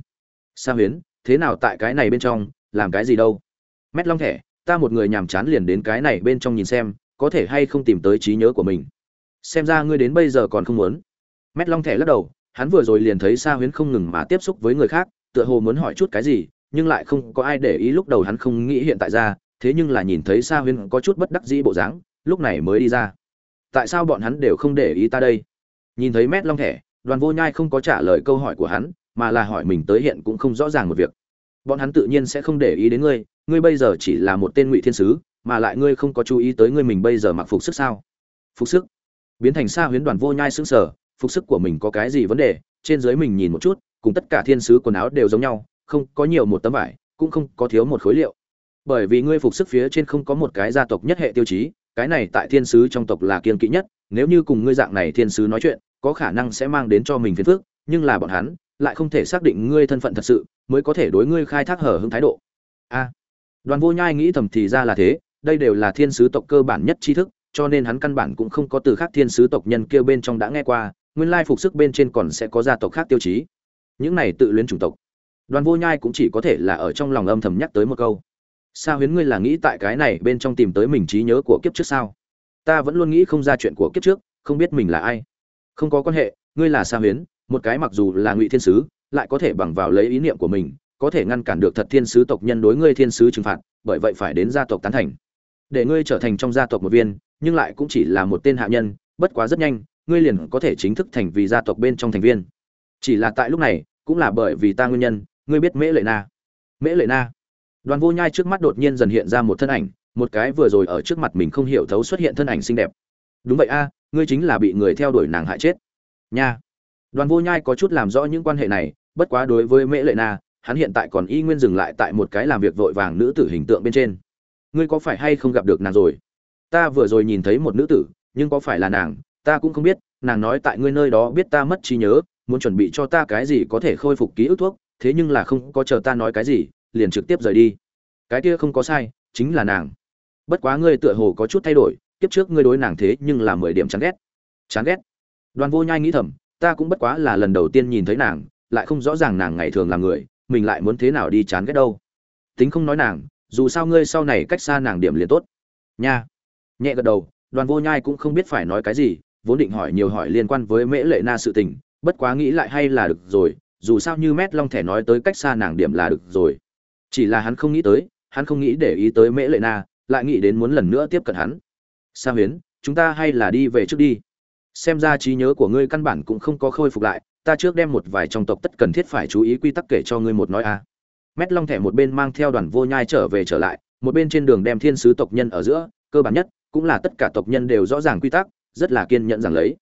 Sa huyến thế nào tại cái này bên trong, làm cái gì đâu. Mét long thẻ, ta một người nhàm chán liền đến cái này bên trong nhìn xem, có thể hay không tìm tới trí nhớ của mình. Xem ra ngươi đến bây giờ còn không muốn. Mét long thẻ lắc đầu, hắn vừa rồi liền thấy sa huyến không ngừng mà tiếp xúc với người khác, tựa hồ muốn hỏi chút cái gì, nhưng lại không có ai để ý lúc đầu hắn không nghĩ hiện tại ra, thế nhưng là nhìn thấy sa huyến có chút bất đắc dĩ bộ dáng, lúc này mới đi ra. Tại sao bọn hắn đều không để ý ta đây? Nhìn thấy mét long thẻ, đoàn vô nhai không có trả lời câu hỏi của hắn mà là hỏi mình tới hiện cũng không rõ ràng một việc. Bọn hắn tự nhiên sẽ không để ý đến ngươi ngươi bây giờ chỉ là một tên ngụy thiên sứ, mà lại ngươi không có chú ý tới ngươi mình bây giờ mặc phục sức sao? Phục sức? Biến thành xa huyến đoàn vô nhai sững sở phục sức của mình có cái gì vấn đề? Trên dưới mình nhìn một chút, cùng tất cả thiên sứ quần áo đều giống nhau, không có nhiều một tấm vải, cũng không có thiếu một khối liệu. Bởi vì ngươi phục sức phía trên không có một cái gia tộc nhất hệ tiêu chí, cái này tại thiên sứ trong tộc là kiên kỵ nhất, nếu như cùng ngươi dạng này thiên sứ nói chuyện, có khả năng sẽ mang đến cho mình phiền phức, nhưng là bọn hắn lại không thể xác định ngươi thân phận thật sự, mới có thể đối ngươi khai thác hở hững thái độ. A. Đoàn vô nhai nghĩ thầm thì ra là thế, đây đều là thiên sứ tộc cơ bản nhất tri thức, cho nên hắn căn bản cũng không có từ khác thiên sứ tộc nhân kia bên trong đã nghe qua, nguyên lai phục sức bên trên còn sẽ có gia tộc khác tiêu chí. Những này tự luyến chủng tộc. Đoàn vô nhai cũng chỉ có thể là ở trong lòng âm thầm nhắc tới một câu. Sa huyến ngươi là nghĩ tại cái này bên trong tìm tới mình trí nhớ của kiếp trước sao? Ta vẫn luôn nghĩ không ra chuyện của kiếp trước, không biết mình là ai. Không có quan hệ, ngươi là sa huyến một cái mặc dù là ngụy thiên sứ, lại có thể bằng vào lấy ý niệm của mình, có thể ngăn cản được thật thiên sứ tộc nhân đối ngươi thiên sứ trừng phạt, bởi vậy phải đến gia tộc tán thành. Để ngươi trở thành trong gia tộc một viên, nhưng lại cũng chỉ là một tên hạ nhân, bất quá rất nhanh, ngươi liền có thể chính thức thành vì gia tộc bên trong thành viên. Chỉ là tại lúc này, cũng là bởi vì ta nguyên nhân, ngươi biết mễ lệ na. Mễ lệ na. Đoàn vô nhai trước mắt đột nhiên dần hiện ra một thân ảnh, một cái vừa rồi ở trước mặt mình không hiểu thấu xuất hiện thân ảnh xinh đẹp. Đúng vậy a, ngươi chính là bị người theo đuổi nàng hại chết. Nha đoàn vô nhai có chút làm rõ những quan hệ này, bất quá đối với mễ lệ na, hắn hiện tại còn y nguyên dừng lại tại một cái làm việc vội vàng nữ tử hình tượng bên trên. Ngươi có phải hay không gặp được nàng rồi? Ta vừa rồi nhìn thấy một nữ tử, nhưng có phải là nàng? Ta cũng không biết, nàng nói tại ngươi nơi đó biết ta mất trí nhớ, muốn chuẩn bị cho ta cái gì có thể khôi phục ký ức thuốc, thế nhưng là không có chờ ta nói cái gì, liền trực tiếp rời đi. Cái kia không có sai, chính là nàng. Bất quá ngươi tựa hồ có chút thay đổi, kiếp trước ngươi đối nàng thế nhưng là mười điểm chán ghét. Chán ghét. Đoàn vô nhai nghĩ thầm ta cũng bất quá là lần đầu tiên nhìn thấy nàng, lại không rõ ràng nàng ngày thường là người, mình lại muốn thế nào đi chán ghét đâu. Tính không nói nàng, dù sao ngươi sau này cách xa nàng điểm liền tốt. Nha. Nhẹ gật đầu, đoàn vô nhai cũng không biết phải nói cái gì, vốn định hỏi nhiều hỏi liên quan với mễ lệ na sự tình, bất quá nghĩ lại hay là được rồi, dù sao như mét long thẻ nói tới cách xa nàng điểm là được rồi. Chỉ là hắn không nghĩ tới, hắn không nghĩ để ý tới mễ lệ na, lại nghĩ đến muốn lần nữa tiếp cận hắn. Sa huyến, chúng ta hay là đi về trước đi xem ra trí nhớ của ngươi căn bản cũng không có khôi phục lại, ta trước đem một vài trong tộc tất cần thiết phải chú ý quy tắc kể cho ngươi một nói a. Mét long thẻ một bên mang theo đoàn vô nhai trở về trở lại, một bên trên đường đem thiên sứ tộc nhân ở giữa, cơ bản nhất cũng là tất cả tộc nhân đều rõ ràng quy tắc, rất là kiên nhẫn rằng lấy.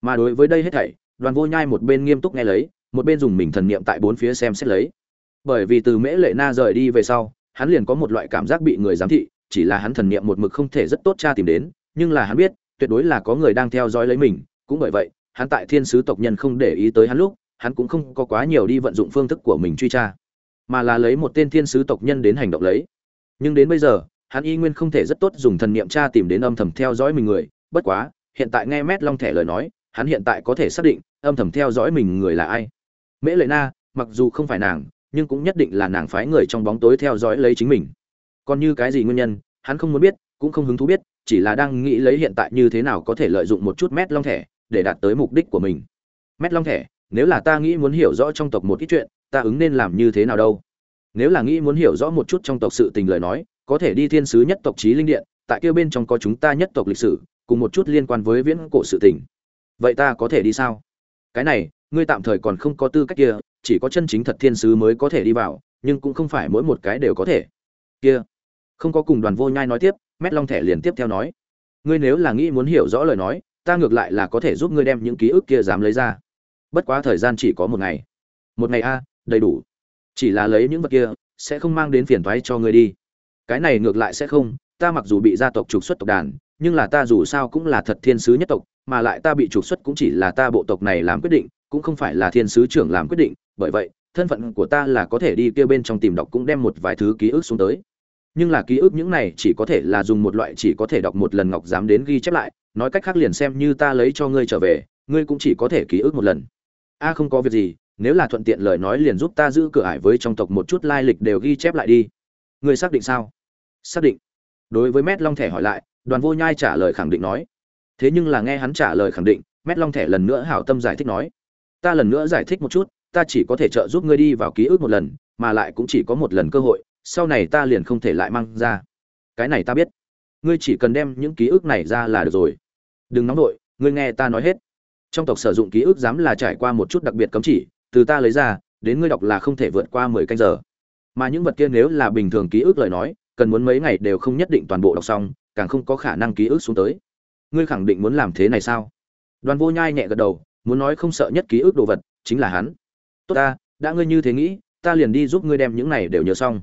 Mà đối với đây hết thảy, đoàn vô nhai một bên nghiêm túc nghe lấy, một bên dùng mình thần niệm tại bốn phía xem xét lấy. Bởi vì từ mễ lệ na rời đi về sau, hắn liền có một loại cảm giác bị người giám thị, chỉ là hắn thần niệm một mực không thể rất tốt tra tìm đến, nhưng là hắn biết tuyệt đối là có người đang theo dõi lấy mình. Cũng bởi vậy, hắn tại thiên sứ tộc nhân không để ý tới hắn lúc, hắn cũng không có quá nhiều đi vận dụng phương thức của mình truy tra, mà là lấy một tên thiên sứ tộc nhân đến hành động lấy. Nhưng đến bây giờ, hắn y nguyên không thể rất tốt dùng thần niệm tra tìm đến âm thầm theo dõi mình người. Bất quá, hiện tại nghe mét long thẻ lời nói, hắn hiện tại có thể xác định âm thầm theo dõi mình người là ai. Mễ lệ na, mặc dù không phải nàng, nhưng cũng nhất định là nàng phái người trong bóng tối theo dõi lấy chính mình. Còn như cái gì nguyên nhân, hắn không muốn biết, cũng không hứng thú biết chỉ là đang nghĩ lấy hiện tại như thế nào có thể lợi dụng một chút mét long thẻ để đạt tới mục đích của mình. Mét long thẻ, nếu là ta nghĩ muốn hiểu rõ trong tộc một ít chuyện, ta ứng nên làm như thế nào đâu? Nếu là nghĩ muốn hiểu rõ một chút trong tộc sự tình lời nói, có thể đi thiên sứ nhất tộc trí linh điện, tại kia bên trong có chúng ta nhất tộc lịch sử, cùng một chút liên quan với viễn cổ sự tình. Vậy ta có thể đi sao? Cái này, ngươi tạm thời còn không có tư cách kia, chỉ có chân chính thật thiên sứ mới có thể đi vào, nhưng cũng không phải mỗi một cái đều có thể. Kia, không có cùng đoàn vô nhai nói tiếp mét long thẻ liền tiếp theo nói, ngươi nếu là nghĩ muốn hiểu rõ lời nói, ta ngược lại là có thể giúp ngươi đem những ký ức kia dám lấy ra. Bất quá thời gian chỉ có một ngày. Một ngày a, đầy đủ. Chỉ là lấy những vật kia, sẽ không mang đến phiền toái cho ngươi đi. Cái này ngược lại sẽ không, ta mặc dù bị gia tộc trục xuất tộc đàn, nhưng là ta dù sao cũng là thật thiên sứ nhất tộc, mà lại ta bị trục xuất cũng chỉ là ta bộ tộc này làm quyết định, cũng không phải là thiên sứ trưởng làm quyết định. Bởi vậy, thân phận của ta là có thể đi kia bên trong tìm đọc cũng đem một vài thứ ký ức xuống tới nhưng là ký ức những này chỉ có thể là dùng một loại chỉ có thể đọc một lần ngọc dám đến ghi chép lại, nói cách khác liền xem như ta lấy cho ngươi trở về, ngươi cũng chỉ có thể ký ức một lần. A, không có việc gì, nếu là thuận tiện lời nói liền giúp ta giữ cửa ải với trong tộc một chút lai lịch đều ghi chép lại đi. Ngươi xác định sao? Xác định. Đối với mét long thẻ hỏi lại, đoàn vô nhai trả lời khẳng định nói. Thế nhưng là nghe hắn trả lời khẳng định, mét long thẻ lần nữa hảo tâm giải thích nói. Ta lần nữa giải thích một chút, ta chỉ có thể trợ giúp ngươi đi vào ký ức một lần, mà lại cũng chỉ có một lần cơ hội sau này ta liền không thể lại mang ra. Cái này ta biết. Ngươi chỉ cần đem những ký ức này ra là được rồi. Đừng nóng nổi ngươi nghe ta nói hết. Trong tộc sử dụng ký ức dám là trải qua một chút đặc biệt cấm chỉ, từ ta lấy ra, đến ngươi đọc là không thể vượt qua mười canh giờ. Mà những vật kia nếu là bình thường ký ức lời nói, cần muốn mấy ngày đều không nhất định toàn bộ đọc xong, càng không có khả năng ký ức xuống tới. Ngươi khẳng định muốn làm thế này sao? Đoàn vô nhai nhẹ gật đầu, muốn nói không sợ nhất ký ức đồ vật chính là hắn. Tốt ta, đã ngươi như thế nghĩ, ta liền đi giúp ngươi đem những này đều nhớ xong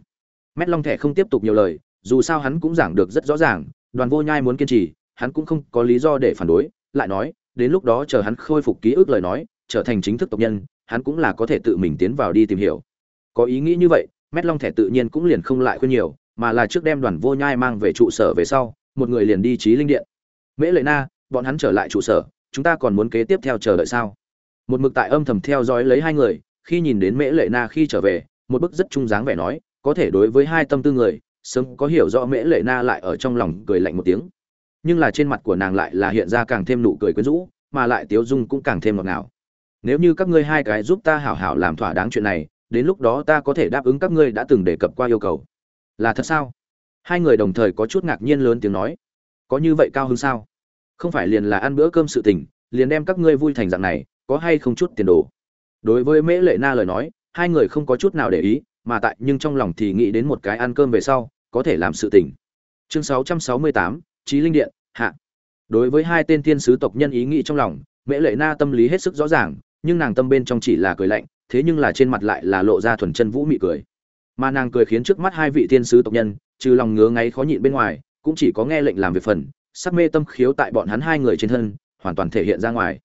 mét long thẻ không tiếp tục nhiều lời, dù sao hắn cũng giảng được rất rõ ràng, đoàn vô nhai muốn kiên trì, hắn cũng không có lý do để phản đối, lại nói, đến lúc đó chờ hắn khôi phục ký ức lời nói, trở thành chính thức tộc nhân, hắn cũng là có thể tự mình tiến vào đi tìm hiểu. Có ý nghĩ như vậy, mét long thẻ tự nhiên cũng liền không lại khuyên nhiều, mà là trước đem đoàn vô nhai mang về trụ sở về sau, một người liền đi chí linh điện. Mễ lệ na, bọn hắn trở lại trụ sở, chúng ta còn muốn kế tiếp theo chờ đợi sao? Một mực tại âm thầm theo dõi lấy hai người, khi nhìn đến mễ lệ na khi trở về, một bức rất trung dáng vẻ nói có thể đối với hai tâm tư người, sớm có hiểu rõ mễ lệ na lại ở trong lòng cười lạnh một tiếng. Nhưng là trên mặt của nàng lại là hiện ra càng thêm nụ cười quyến rũ, mà lại tiếu dung cũng càng thêm ngọt ngào. Nếu như các ngươi hai cái giúp ta hảo hảo làm thỏa đáng chuyện này, đến lúc đó ta có thể đáp ứng các ngươi đã từng đề cập qua yêu cầu. Là thật sao? Hai người đồng thời có chút ngạc nhiên lớn tiếng nói. Có như vậy cao hơn sao? Không phải liền là ăn bữa cơm sự tình, liền đem các ngươi vui thành dạng này, có hay không chút tiền đồ? Đối với mễ lệ na lời nói, hai người không có chút nào để ý mà tại nhưng trong lòng thì nghĩ đến một cái ăn cơm về sau có thể làm sự tỉnh chương 668, trí linh điện hạ. Đối với hai tên thiên sứ tộc nhân ý nghĩ trong lòng mễ lệ na tâm lý hết sức rõ ràng nhưng nàng tâm bên trong chỉ là cười lạnh thế nhưng là trên mặt lại là lộ ra thuần chân vũ mị cười. Mà nàng cười khiến trước mắt hai vị thiên sứ tộc nhân trừ lòng ngứa ngáy khó nhịn bên ngoài cũng chỉ có nghe lệnh làm việc phần sắc mê tâm khiếu tại bọn hắn hai người trên thân hoàn toàn thể hiện ra ngoài.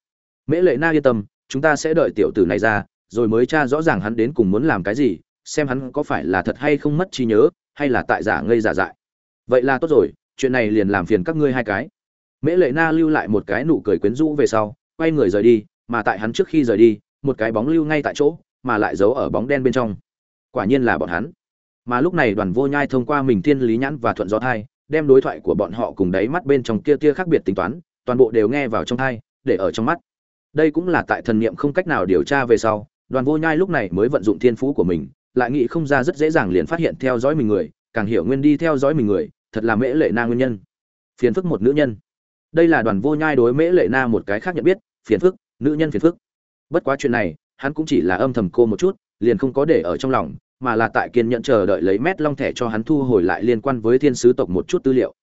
Mễ lệ na yên tâm chúng ta sẽ đợi tiểu tử này ra rồi mới tra rõ ràng hắn đến cùng muốn làm cái gì xem hắn có phải là thật hay không mất trí nhớ, hay là tại giả ngây giả dại. Vậy là tốt rồi, chuyện này liền làm phiền các ngươi hai cái. Mễ lệ na lưu lại một cái nụ cười quyến rũ về sau, quay người rời đi, mà tại hắn trước khi rời đi, một cái bóng lưu ngay tại chỗ, mà lại giấu ở bóng đen bên trong. Quả nhiên là bọn hắn. Mà lúc này đoàn vô nhai thông qua mình thiên lý nhãn và thuận gió thai, đem đối thoại của bọn họ cùng đáy mắt bên trong kia tia khác biệt tính toán, toàn bộ đều nghe vào trong thai, để ở trong mắt. Đây cũng là tại thần niệm không cách nào điều tra về sau, đoàn vô nhai lúc này mới vận dụng thiên phú của mình lại nghĩ không ra rất dễ dàng liền phát hiện theo dõi mình người, càng hiểu nguyên đi theo dõi mình người, thật là mễ lệ na nguyên nhân. Phiền phức một nữ nhân. Đây là đoàn vô nhai đối mễ lệ na một cái khác nhận biết, phiền phức, nữ nhân phiền phức. Bất quá chuyện này, hắn cũng chỉ là âm thầm cô một chút, liền không có để ở trong lòng, mà là tại kiên nhận chờ đợi lấy mét long thẻ cho hắn thu hồi lại liên quan với thiên sứ tộc một chút tư liệu.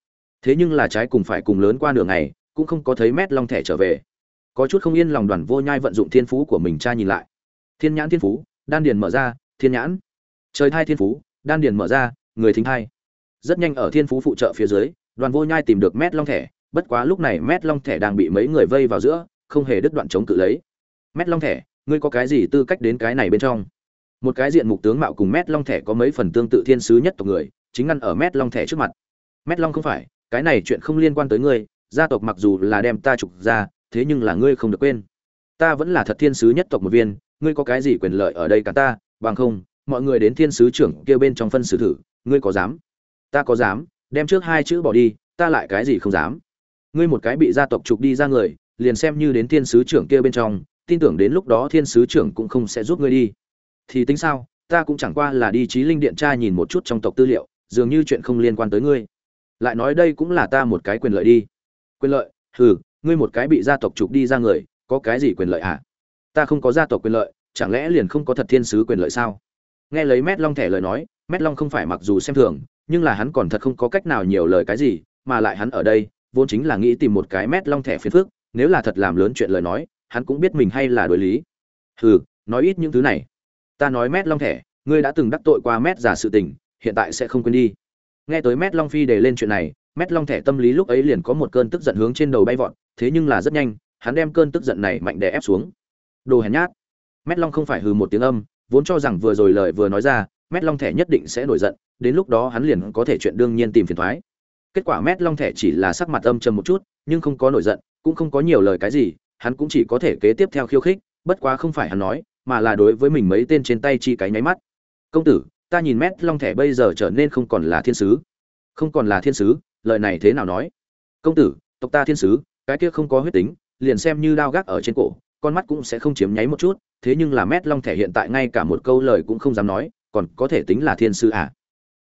Thế nhưng là trái cùng phải cùng lớn qua đường này, cũng không có thấy mét long thẻ trở về. Có chút không yên lòng đoàn vô nhai vận dụng thiên phú của mình tra nhìn lại. Thiên nhãn thiên phú, đan điền mở ra, thiên nhãn trời thai thiên phú, đan điền mở ra, người thính thai. Rất nhanh ở thiên phú phụ trợ phía dưới, đoàn vô nhai tìm được mét long thẻ. Bất quá lúc này mét long thẻ đang bị mấy người vây vào giữa, không hề đứt đoạn chống cự lấy. Mét long thẻ, ngươi có cái gì tư cách đến cái này bên trong? Một cái diện mục tướng mạo cùng mét long thẻ có mấy phần tương tự thiên sứ nhất tộc người, chính ngăn ở mét long thẻ trước mặt. Mét long không phải, cái này chuyện không liên quan tới ngươi, gia tộc mặc dù là đem ta trục ra, thế nhưng là ngươi không được quên. Ta vẫn là thật thiên sứ nhất tộc một viên, ngươi có cái gì quyền lợi ở đây cả ta, bằng không mọi người đến thiên sứ trưởng kia bên trong phân xử thử, ngươi có dám? Ta có dám, đem trước hai chữ bỏ đi, ta lại cái gì không dám? Ngươi một cái bị gia tộc trục đi ra người, liền xem như đến thiên sứ trưởng kia bên trong, tin tưởng đến lúc đó thiên sứ trưởng cũng không sẽ giúp ngươi đi. Thì tính sao, ta cũng chẳng qua là đi trí linh điện tra nhìn một chút trong tộc tư liệu, dường như chuyện không liên quan tới ngươi. Lại nói đây cũng là ta một cái quyền lợi đi. Quyền lợi? Hừ, ngươi một cái bị gia tộc trục đi ra người, có cái gì quyền lợi hả? Ta không có gia tộc quyền lợi, chẳng lẽ liền không có thật thiên sứ quyền lợi sao? Nghe lấy mét long thẻ lời nói, mét long không phải mặc dù xem thường, nhưng là hắn còn thật không có cách nào nhiều lời cái gì, mà lại hắn ở đây, vốn chính là nghĩ tìm một cái mét long thẻ phiền phước nếu là thật làm lớn chuyện lời nói, hắn cũng biết mình hay là đối lý. Hừ, nói ít những thứ này. Ta nói mét long thẻ, ngươi đã từng đắc tội qua mét giả sự tình, hiện tại sẽ không quên đi. Nghe tới mét long phi đề lên chuyện này, mét long thẻ tâm lý lúc ấy liền có một cơn tức giận hướng trên đầu bay vọt, thế nhưng là rất nhanh, hắn đem cơn tức giận này mạnh đè ép xuống. Đồ hèn nhát. Mét long không phải hừ một tiếng âm vốn cho rằng vừa rồi lời vừa nói ra, mét long thẻ nhất định sẽ nổi giận, đến lúc đó hắn liền có thể chuyện đương nhiên tìm phiền thoái. Kết quả mét long thẻ chỉ là sắc mặt âm trầm một chút, nhưng không có nổi giận, cũng không có nhiều lời cái gì, hắn cũng chỉ có thể kế tiếp theo khiêu khích, bất quá không phải hắn nói, mà là đối với mình mấy tên trên tay chi cái nháy mắt. Công tử, ta nhìn mét long thẻ bây giờ trở nên không còn là thiên sứ. Không còn là thiên sứ, lời này thế nào nói? Công tử, tộc ta thiên sứ, cái kia không có huyết tính, liền xem như đao gác ở trên cổ con mắt cũng sẽ không chiếm nháy một chút, thế nhưng là mét long thẻ hiện tại ngay cả một câu lời cũng không dám nói, còn có thể tính là thiên sứ à?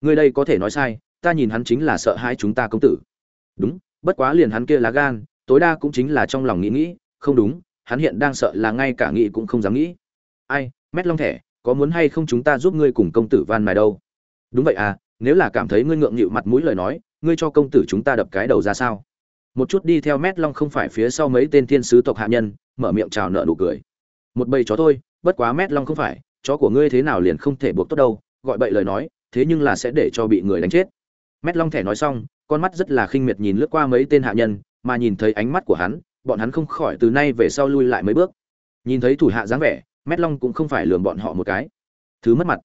Người đây có thể nói sai, ta nhìn hắn chính là sợ hãi chúng ta công tử. Đúng, bất quá liền hắn kia lá gan, tối đa cũng chính là trong lòng nghĩ nghĩ, không đúng, hắn hiện đang sợ là ngay cả nghĩ cũng không dám nghĩ. Ai, mét long thẻ, có muốn hay không chúng ta giúp ngươi cùng công tử van mài đâu? Đúng vậy à nếu là cảm thấy ngươi ngượng nghịu mặt mũi lời nói, ngươi cho công tử chúng ta đập cái đầu ra sao? Một chút đi theo mét long không phải phía sau mấy tên thiên sứ tộc hạ nhân mở miệng chào nợ nụ cười. Một bầy chó thôi, bất quá mét long không phải, chó của ngươi thế nào liền không thể buộc tốt đâu, gọi bậy lời nói, thế nhưng là sẽ để cho bị người đánh chết. Mét long thẻ nói xong, con mắt rất là khinh miệt nhìn lướt qua mấy tên hạ nhân, mà nhìn thấy ánh mắt của hắn, bọn hắn không khỏi từ nay về sau lui lại mấy bước. Nhìn thấy thủ hạ dáng vẻ, mét long cũng không phải lường bọn họ một cái. Thứ mất mặt.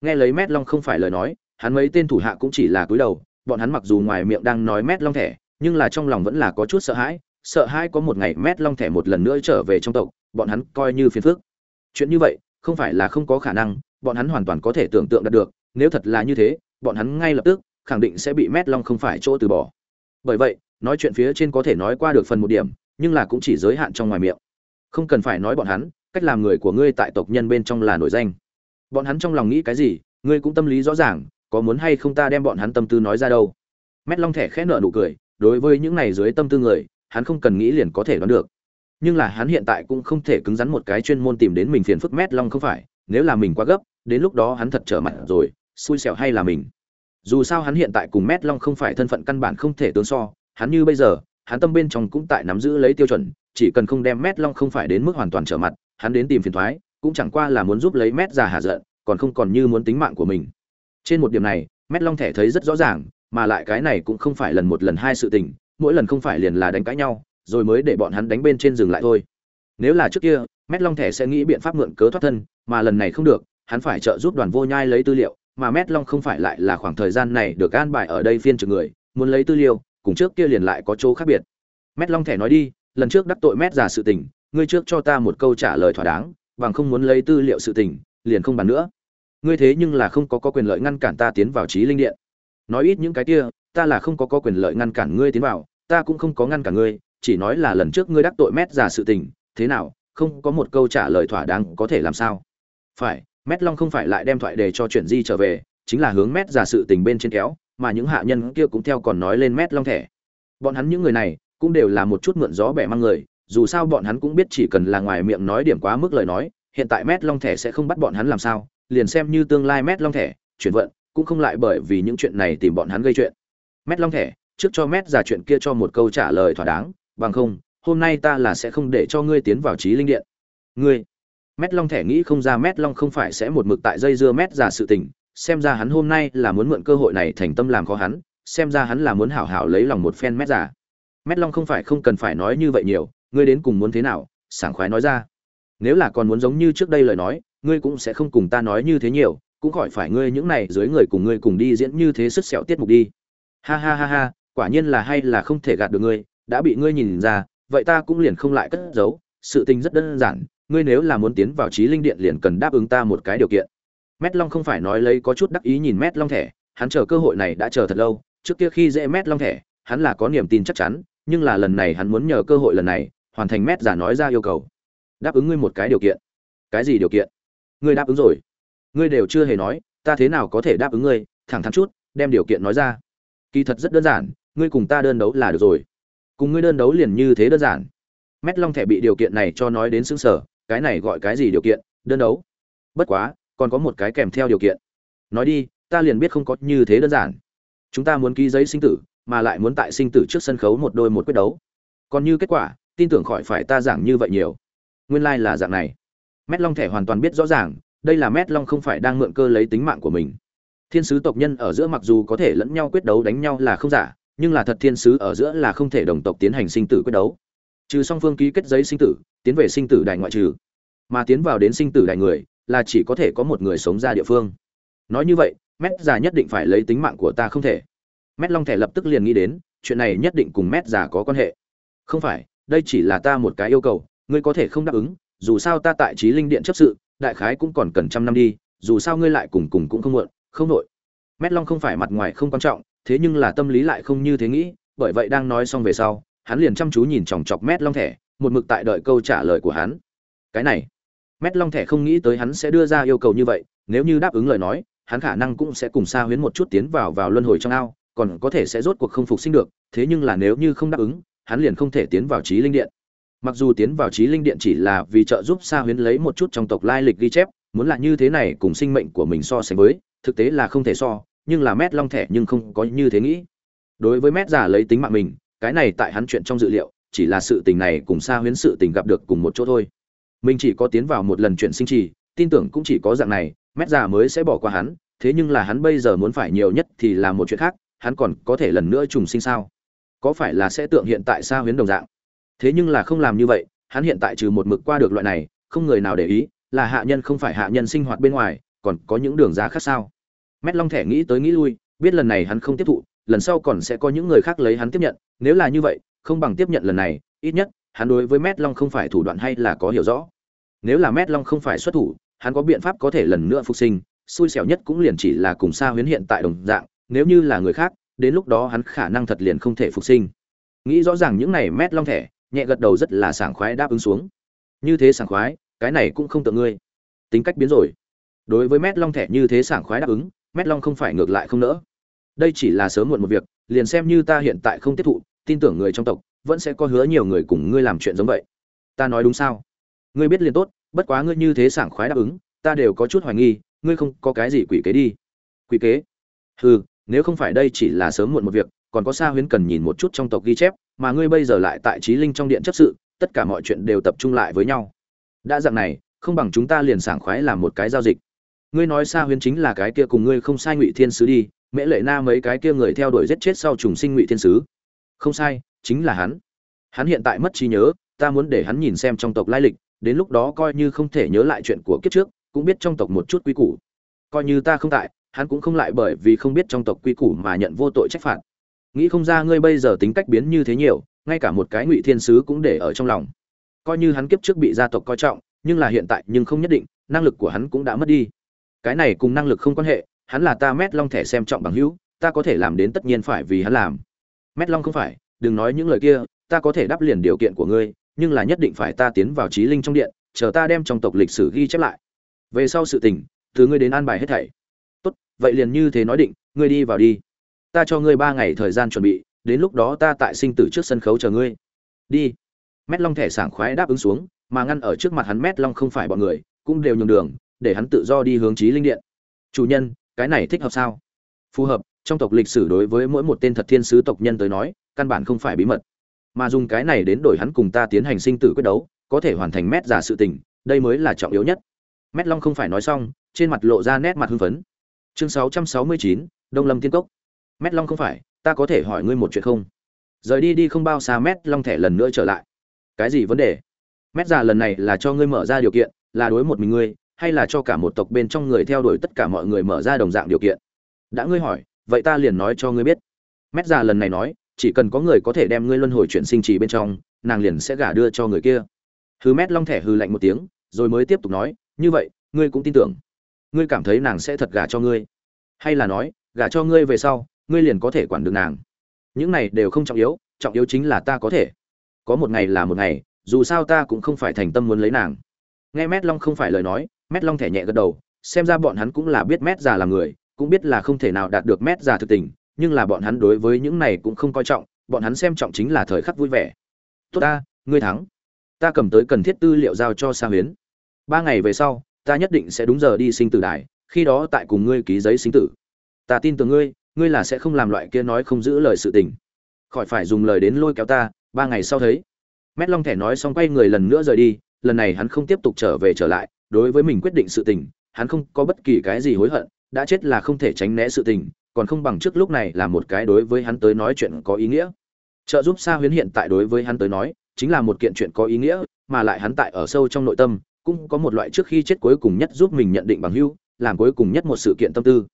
Nghe lấy mét long không phải lời nói, hắn mấy tên thủ hạ cũng chỉ là cúi đầu, bọn hắn mặc dù ngoài miệng đang nói mét long thẻ, nhưng là trong lòng vẫn là có chút sợ hãi sợ hai có một ngày mét long thẻ một lần nữa trở về trong tộc, bọn hắn coi như phiền phức. Chuyện như vậy, không phải là không có khả năng, bọn hắn hoàn toàn có thể tưởng tượng đạt được, nếu thật là như thế, bọn hắn ngay lập tức, khẳng định sẽ bị mét long không phải chỗ từ bỏ. Bởi vậy, nói chuyện phía trên có thể nói qua được phần một điểm, nhưng là cũng chỉ giới hạn trong ngoài miệng. Không cần phải nói bọn hắn, cách làm người của ngươi tại tộc nhân bên trong là nổi danh. Bọn hắn trong lòng nghĩ cái gì, ngươi cũng tâm lý rõ ràng, có muốn hay không ta đem bọn hắn tâm tư nói ra đâu. Mét long thẻ khẽ nợ nụ cười, đối với những này dưới tâm tư người hắn không cần nghĩ liền có thể đoán được. Nhưng là hắn hiện tại cũng không thể cứng rắn một cái chuyên môn tìm đến mình phiền phức mét long không phải, nếu là mình quá gấp, đến lúc đó hắn thật trở mặt rồi, xui xẻo hay là mình? Dù sao hắn hiện tại cùng mét long không phải thân phận căn bản không thể tương so, hắn như bây giờ, hắn tâm bên trong cũng tại nắm giữ lấy tiêu chuẩn, chỉ cần không đem mét long không phải đến mức hoàn toàn trở mặt, hắn đến tìm phiền thoái, cũng chẳng qua là muốn giúp lấy mét già hạ giận, còn không còn như muốn tính mạng của mình. Trên một điểm này, mét long thẻ thấy rất rõ ràng, mà lại cái này cũng không phải lần một lần hai sự tình mỗi lần không phải liền là đánh cãi nhau rồi mới để bọn hắn đánh bên trên rừng lại thôi. Nếu là trước kia mét long thẻ sẽ nghĩ biện pháp mượn cớ thoát thân mà lần này không được hắn phải trợ giúp đoàn vô nhai lấy tư liệu mà mét long không phải lại là khoảng thời gian này được an bài ở đây phiên trực người muốn lấy tư liệu cùng trước kia liền lại có chỗ khác biệt. Mét long thẻ nói đi lần trước đắc tội mét giả sự tình ngươi trước cho ta một câu trả lời thỏa đáng bằng không muốn lấy tư liệu sự tình liền không bàn nữa. Ngươi thế nhưng là không có, có quyền lợi ngăn cản ta tiến vào trí linh điện. Nói ít những cái kia ta là không có, có quyền lợi ngăn cản ngươi tiến vào ta cũng không có ngăn cả ngươi, chỉ nói là lần trước ngươi đắc tội mét giả sự tình, thế nào, không có một câu trả lời thỏa đáng có thể làm sao? Phải, mét long không phải lại đem thoại đề cho chuyển di trở về, chính là hướng mét giả sự tình bên trên kéo, mà những hạ nhân kia cũng theo còn nói lên mét long thẻ. Bọn hắn những người này, cũng đều là một chút mượn gió bẻ mang người, dù sao bọn hắn cũng biết chỉ cần là ngoài miệng nói điểm quá mức lời nói, hiện tại mét long thẻ sẽ không bắt bọn hắn làm sao, liền xem như tương lai mét long thẻ, chuyển vận, cũng không lại bởi vì những chuyện này tìm bọn hắn gây chuyện. Mét long thẻ trước cho mét giả chuyện kia cho một câu trả lời thỏa đáng, bằng không, hôm nay ta là sẽ không để cho ngươi tiến vào trí linh điện. Ngươi, mét long thẻ nghĩ không ra mét long không phải sẽ một mực tại dây dưa mét giả sự tình, xem ra hắn hôm nay là muốn mượn cơ hội này thành tâm làm khó hắn, xem ra hắn là muốn hảo hảo lấy lòng một phen mét giả mét long không phải không cần phải nói như vậy nhiều, ngươi đến cùng muốn thế nào, sảng khoái nói ra. Nếu là còn muốn giống như trước đây lời nói, ngươi cũng sẽ không cùng ta nói như thế nhiều, cũng khỏi phải ngươi những này dưới người cùng ngươi cùng đi diễn như thế sức sẹo tiết mục đi. Ha ha ha ha quả nhiên là hay là không thể gạt được ngươi, đã bị ngươi nhìn ra, vậy ta cũng liền không lại cất giấu, sự tình rất đơn giản, ngươi nếu là muốn tiến vào trí linh điện liền cần đáp ứng ta một cái điều kiện. Mét long không phải nói lấy có chút đắc ý nhìn mét long thẻ, hắn chờ cơ hội này đã chờ thật lâu, trước kia khi dễ mét long thẻ, hắn là có niềm tin chắc chắn, nhưng là lần này hắn muốn nhờ cơ hội lần này, hoàn thành mét giả nói ra yêu cầu. Đáp ứng ngươi một cái điều kiện. Cái gì điều kiện? Ngươi đáp ứng rồi. Ngươi đều chưa hề nói, ta thế nào có thể đáp ứng ngươi, thẳng thắn chút, đem điều kiện nói ra. Kỳ thật rất đơn giản ngươi cùng ta đơn đấu là được rồi. Cùng ngươi đơn đấu liền như thế đơn giản. Mét long thẻ bị điều kiện này cho nói đến xứng sở cái này gọi cái gì điều kiện? Đơn đấu. Bất quá, còn có một cái kèm theo điều kiện. Nói đi, ta liền biết không có như thế đơn giản. Chúng ta muốn ký giấy sinh tử, mà lại muốn tại sinh tử trước sân khấu một đôi một quyết đấu. Còn như kết quả, tin tưởng khỏi phải ta giảng như vậy nhiều. Nguyên lai là dạng này. Mét long thẻ hoàn toàn biết rõ ràng, đây là mét long không phải đang mượn cơ lấy tính mạng của mình. Thiên sứ tộc nhân ở giữa mặc dù có thể lẫn nhau quyết đấu đánh nhau là không giả nhưng là thật thiên sứ ở giữa là không thể đồng tộc tiến hành sinh tử quyết đấu. Trừ song phương ký kết giấy sinh tử, tiến về sinh tử đài ngoại trừ. Mà tiến vào đến sinh tử đài người, là chỉ có thể có một người sống ra địa phương. Nói như vậy, mét già nhất định phải lấy tính mạng của ta không thể. Mét long thẻ lập tức liền nghĩ đến, chuyện này nhất định cùng mét già có quan hệ. Không phải, đây chỉ là ta một cái yêu cầu, ngươi có thể không đáp ứng, dù sao ta tại trí linh điện chấp sự, đại khái cũng còn cần trăm năm đi, dù sao ngươi lại cùng cùng cũng không muộn, không nội mét long không phải mặt ngoài không quan trọng thế nhưng là tâm lý lại không như thế nghĩ, bởi vậy đang nói xong về sau, hắn liền chăm chú nhìn chòng chọc mét long thẻ, một mực tại đợi câu trả lời của hắn. Cái này, mét long thẻ không nghĩ tới hắn sẽ đưa ra yêu cầu như vậy, nếu như đáp ứng lời nói, hắn khả năng cũng sẽ cùng xa huyến một chút tiến vào vào luân hồi trong ao, còn có thể sẽ rốt cuộc không phục sinh được, thế nhưng là nếu như không đáp ứng, hắn liền không thể tiến vào trí linh điện. Mặc dù tiến vào trí linh điện chỉ là vì trợ giúp xa huyến lấy một chút trong tộc lai lịch ghi chép, muốn là như thế này cùng sinh mệnh của mình so sánh với, thực tế là không thể so nhưng là mét long thẻ nhưng không có như thế nghĩ. Đối với mét giả lấy tính mạng mình, cái này tại hắn chuyện trong dự liệu, chỉ là sự tình này cùng xa huyến sự tình gặp được cùng một chỗ thôi. Mình chỉ có tiến vào một lần chuyện sinh trì, tin tưởng cũng chỉ có dạng này, mét giả mới sẽ bỏ qua hắn, thế nhưng là hắn bây giờ muốn phải nhiều nhất thì là một chuyện khác, hắn còn có thể lần nữa trùng sinh sao? Có phải là sẽ tượng hiện tại xa huyến đồng dạng? Thế nhưng là không làm như vậy, hắn hiện tại trừ một mực qua được loại này, không người nào để ý, là hạ nhân không phải hạ nhân sinh hoạt bên ngoài, còn có những đường giá khác sao? Mét long thẻ nghĩ tới nghĩ lui, biết lần này hắn không tiếp thụ, lần sau còn sẽ có những người khác lấy hắn tiếp nhận, nếu là như vậy, không bằng tiếp nhận lần này, ít nhất, hắn đối với mét long không phải thủ đoạn hay là có hiểu rõ. Nếu là mét long không phải xuất thủ, hắn có biện pháp có thể lần nữa phục sinh, xui xẻo nhất cũng liền chỉ là cùng Sa Huyễn hiện tại đồng dạng, nếu như là người khác, đến lúc đó hắn khả năng thật liền không thể phục sinh. Nghĩ rõ ràng những này mét long thẻ, nhẹ gật đầu rất là sảng khoái đáp ứng xuống. Như thế sảng khoái, cái này cũng không tự ngươi. Tính cách biến rồi. Đối với mét long thẻ như thế sảng khoái đáp ứng mét long không phải ngược lại không nỡ. Đây chỉ là sớm muộn một việc, liền xem như ta hiện tại không tiếp thụ, tin tưởng người trong tộc vẫn sẽ có hứa nhiều người cùng ngươi làm chuyện giống vậy. Ta nói đúng sao? Ngươi biết liền tốt, bất quá ngươi như thế sảng khoái đáp ứng, ta đều có chút hoài nghi, ngươi không có cái gì quỷ kế đi. Quỷ kế? Hừ, nếu không phải đây chỉ là sớm muộn một việc, còn có xa huyến cần nhìn một chút trong tộc ghi chép, mà ngươi bây giờ lại tại trí linh trong điện chấp sự, tất cả mọi chuyện đều tập trung lại với nhau. Đã dạng này, không bằng chúng ta liền sảng khoái làm một cái giao dịch ngươi nói xa huyến chính là cái kia cùng ngươi không sai ngụy thiên sứ đi mễ lệ na mấy cái kia người theo đuổi giết chết sau trùng sinh ngụy thiên sứ. Không sai, chính là hắn. Hắn hiện tại mất trí nhớ, ta muốn để hắn nhìn xem trong tộc lai lịch, đến lúc đó coi như không thể nhớ lại chuyện của kiếp trước, cũng biết trong tộc một chút quy củ. Coi như ta không tại, hắn cũng không lại bởi vì không biết trong tộc quy củ mà nhận vô tội trách phạt. Nghĩ không ra ngươi bây giờ tính cách biến như thế nhiều, ngay cả một cái ngụy thiên sứ cũng để ở trong lòng. Coi như hắn kiếp trước bị gia tộc coi trọng, nhưng là hiện tại nhưng không nhất định, năng lực của hắn cũng đã mất đi cái này cùng năng lực không quan hệ, hắn là ta mét long thẻ xem trọng bằng hữu, ta có thể làm đến tất nhiên phải vì hắn làm. Mét long không phải, đừng nói những lời kia, ta có thể đáp liền điều kiện của ngươi, nhưng là nhất định phải ta tiến vào trí linh trong điện, chờ ta đem trong tộc lịch sử ghi chép lại. Về sau sự tình, từ ngươi đến an bài hết thảy. Tốt, vậy liền như thế nói định, ngươi đi vào đi. Ta cho ngươi ba ngày thời gian chuẩn bị, đến lúc đó ta tại sinh tử trước sân khấu chờ ngươi. Đi. Mét long thẻ sảng khoái đáp ứng xuống, mà ngăn ở trước mặt hắn mét long không phải bọn người, cũng đều nhường đường để hắn tự do đi hướng chí linh điện. Chủ nhân cái này thích hợp sao? Phù hợp trong tộc lịch sử đối với mỗi một tên thật thiên sứ tộc nhân tới nói căn bản không phải bí mật. Mà dùng cái này đến đổi hắn cùng ta tiến hành sinh tử quyết đấu có thể hoàn thành mét giả sự tình đây mới là trọng yếu nhất. Mét long không phải nói xong trên mặt lộ ra nét mặt hưng phấn. Chương 669, đông lâm tiên cốc. Mét long không phải ta có thể hỏi ngươi một chuyện không? Rời đi đi không bao xa mét long thẻ lần nữa trở lại. Cái gì vấn đề? Mét già lần này là cho ngươi mở ra điều kiện là đối một mình ngươi hay là cho cả một tộc bên trong người theo đuổi tất cả mọi người mở ra đồng dạng điều kiện? Đã ngươi hỏi, vậy ta liền nói cho ngươi biết. Mét già lần này nói, chỉ cần có người có thể đem ngươi luân hồi chuyển sinh trì bên trong, nàng liền sẽ gả đưa cho người kia. Hư mét long thẻ hư lạnh một tiếng, rồi mới tiếp tục nói, như vậy, ngươi cũng tin tưởng. Ngươi cảm thấy nàng sẽ thật gả cho ngươi. Hay là nói, gả cho ngươi về sau, ngươi liền có thể quản được nàng. Những này đều không trọng yếu trọng yếu chính là ta có thể. Có một ngày là một ngày, dù sao ta cũng không phải thành tâm muốn lấy nàng. Nghe mét long không phải lời nói mét long thẻ nhẹ gật đầu, xem ra bọn hắn cũng là biết mét già là người, cũng biết là không thể nào đạt được mét già thực tình, nhưng là bọn hắn đối với những này cũng không coi trọng, bọn hắn xem trọng chính là thời khắc vui vẻ. Tốt ta, ngươi thắng. Ta cầm tới cần thiết tư liệu giao cho sa huyến. Ba ngày về sau, ta nhất định sẽ đúng giờ đi sinh tử đài, khi đó tại cùng ngươi ký giấy sinh tử. Ta tin tưởng ngươi ngươi là sẽ không làm loại kia nói không giữ lời sự tình. Khỏi phải dùng lời đến lôi kéo ta, ba ngày sau thấy. Mét long thẻ nói xong quay người lần nữa rời đi, lần này hắn không tiếp tục trở về trở lại đối với mình quyết định sự tình hắn không có bất kỳ cái gì hối hận đã chết là không thể tránh né sự tình còn không bằng trước lúc này là một cái đối với hắn tới nói chuyện có ý nghĩa. Trợ giúp sa Huyễn hiện tại đối với hắn tới nói chính là một kiện chuyện có ý nghĩa mà lại hắn tại ở sâu trong nội tâm cũng có một loại trước khi chết cuối cùng nhất giúp mình nhận định bằng hữu, làm cuối cùng nhất một sự kiện tâm tư.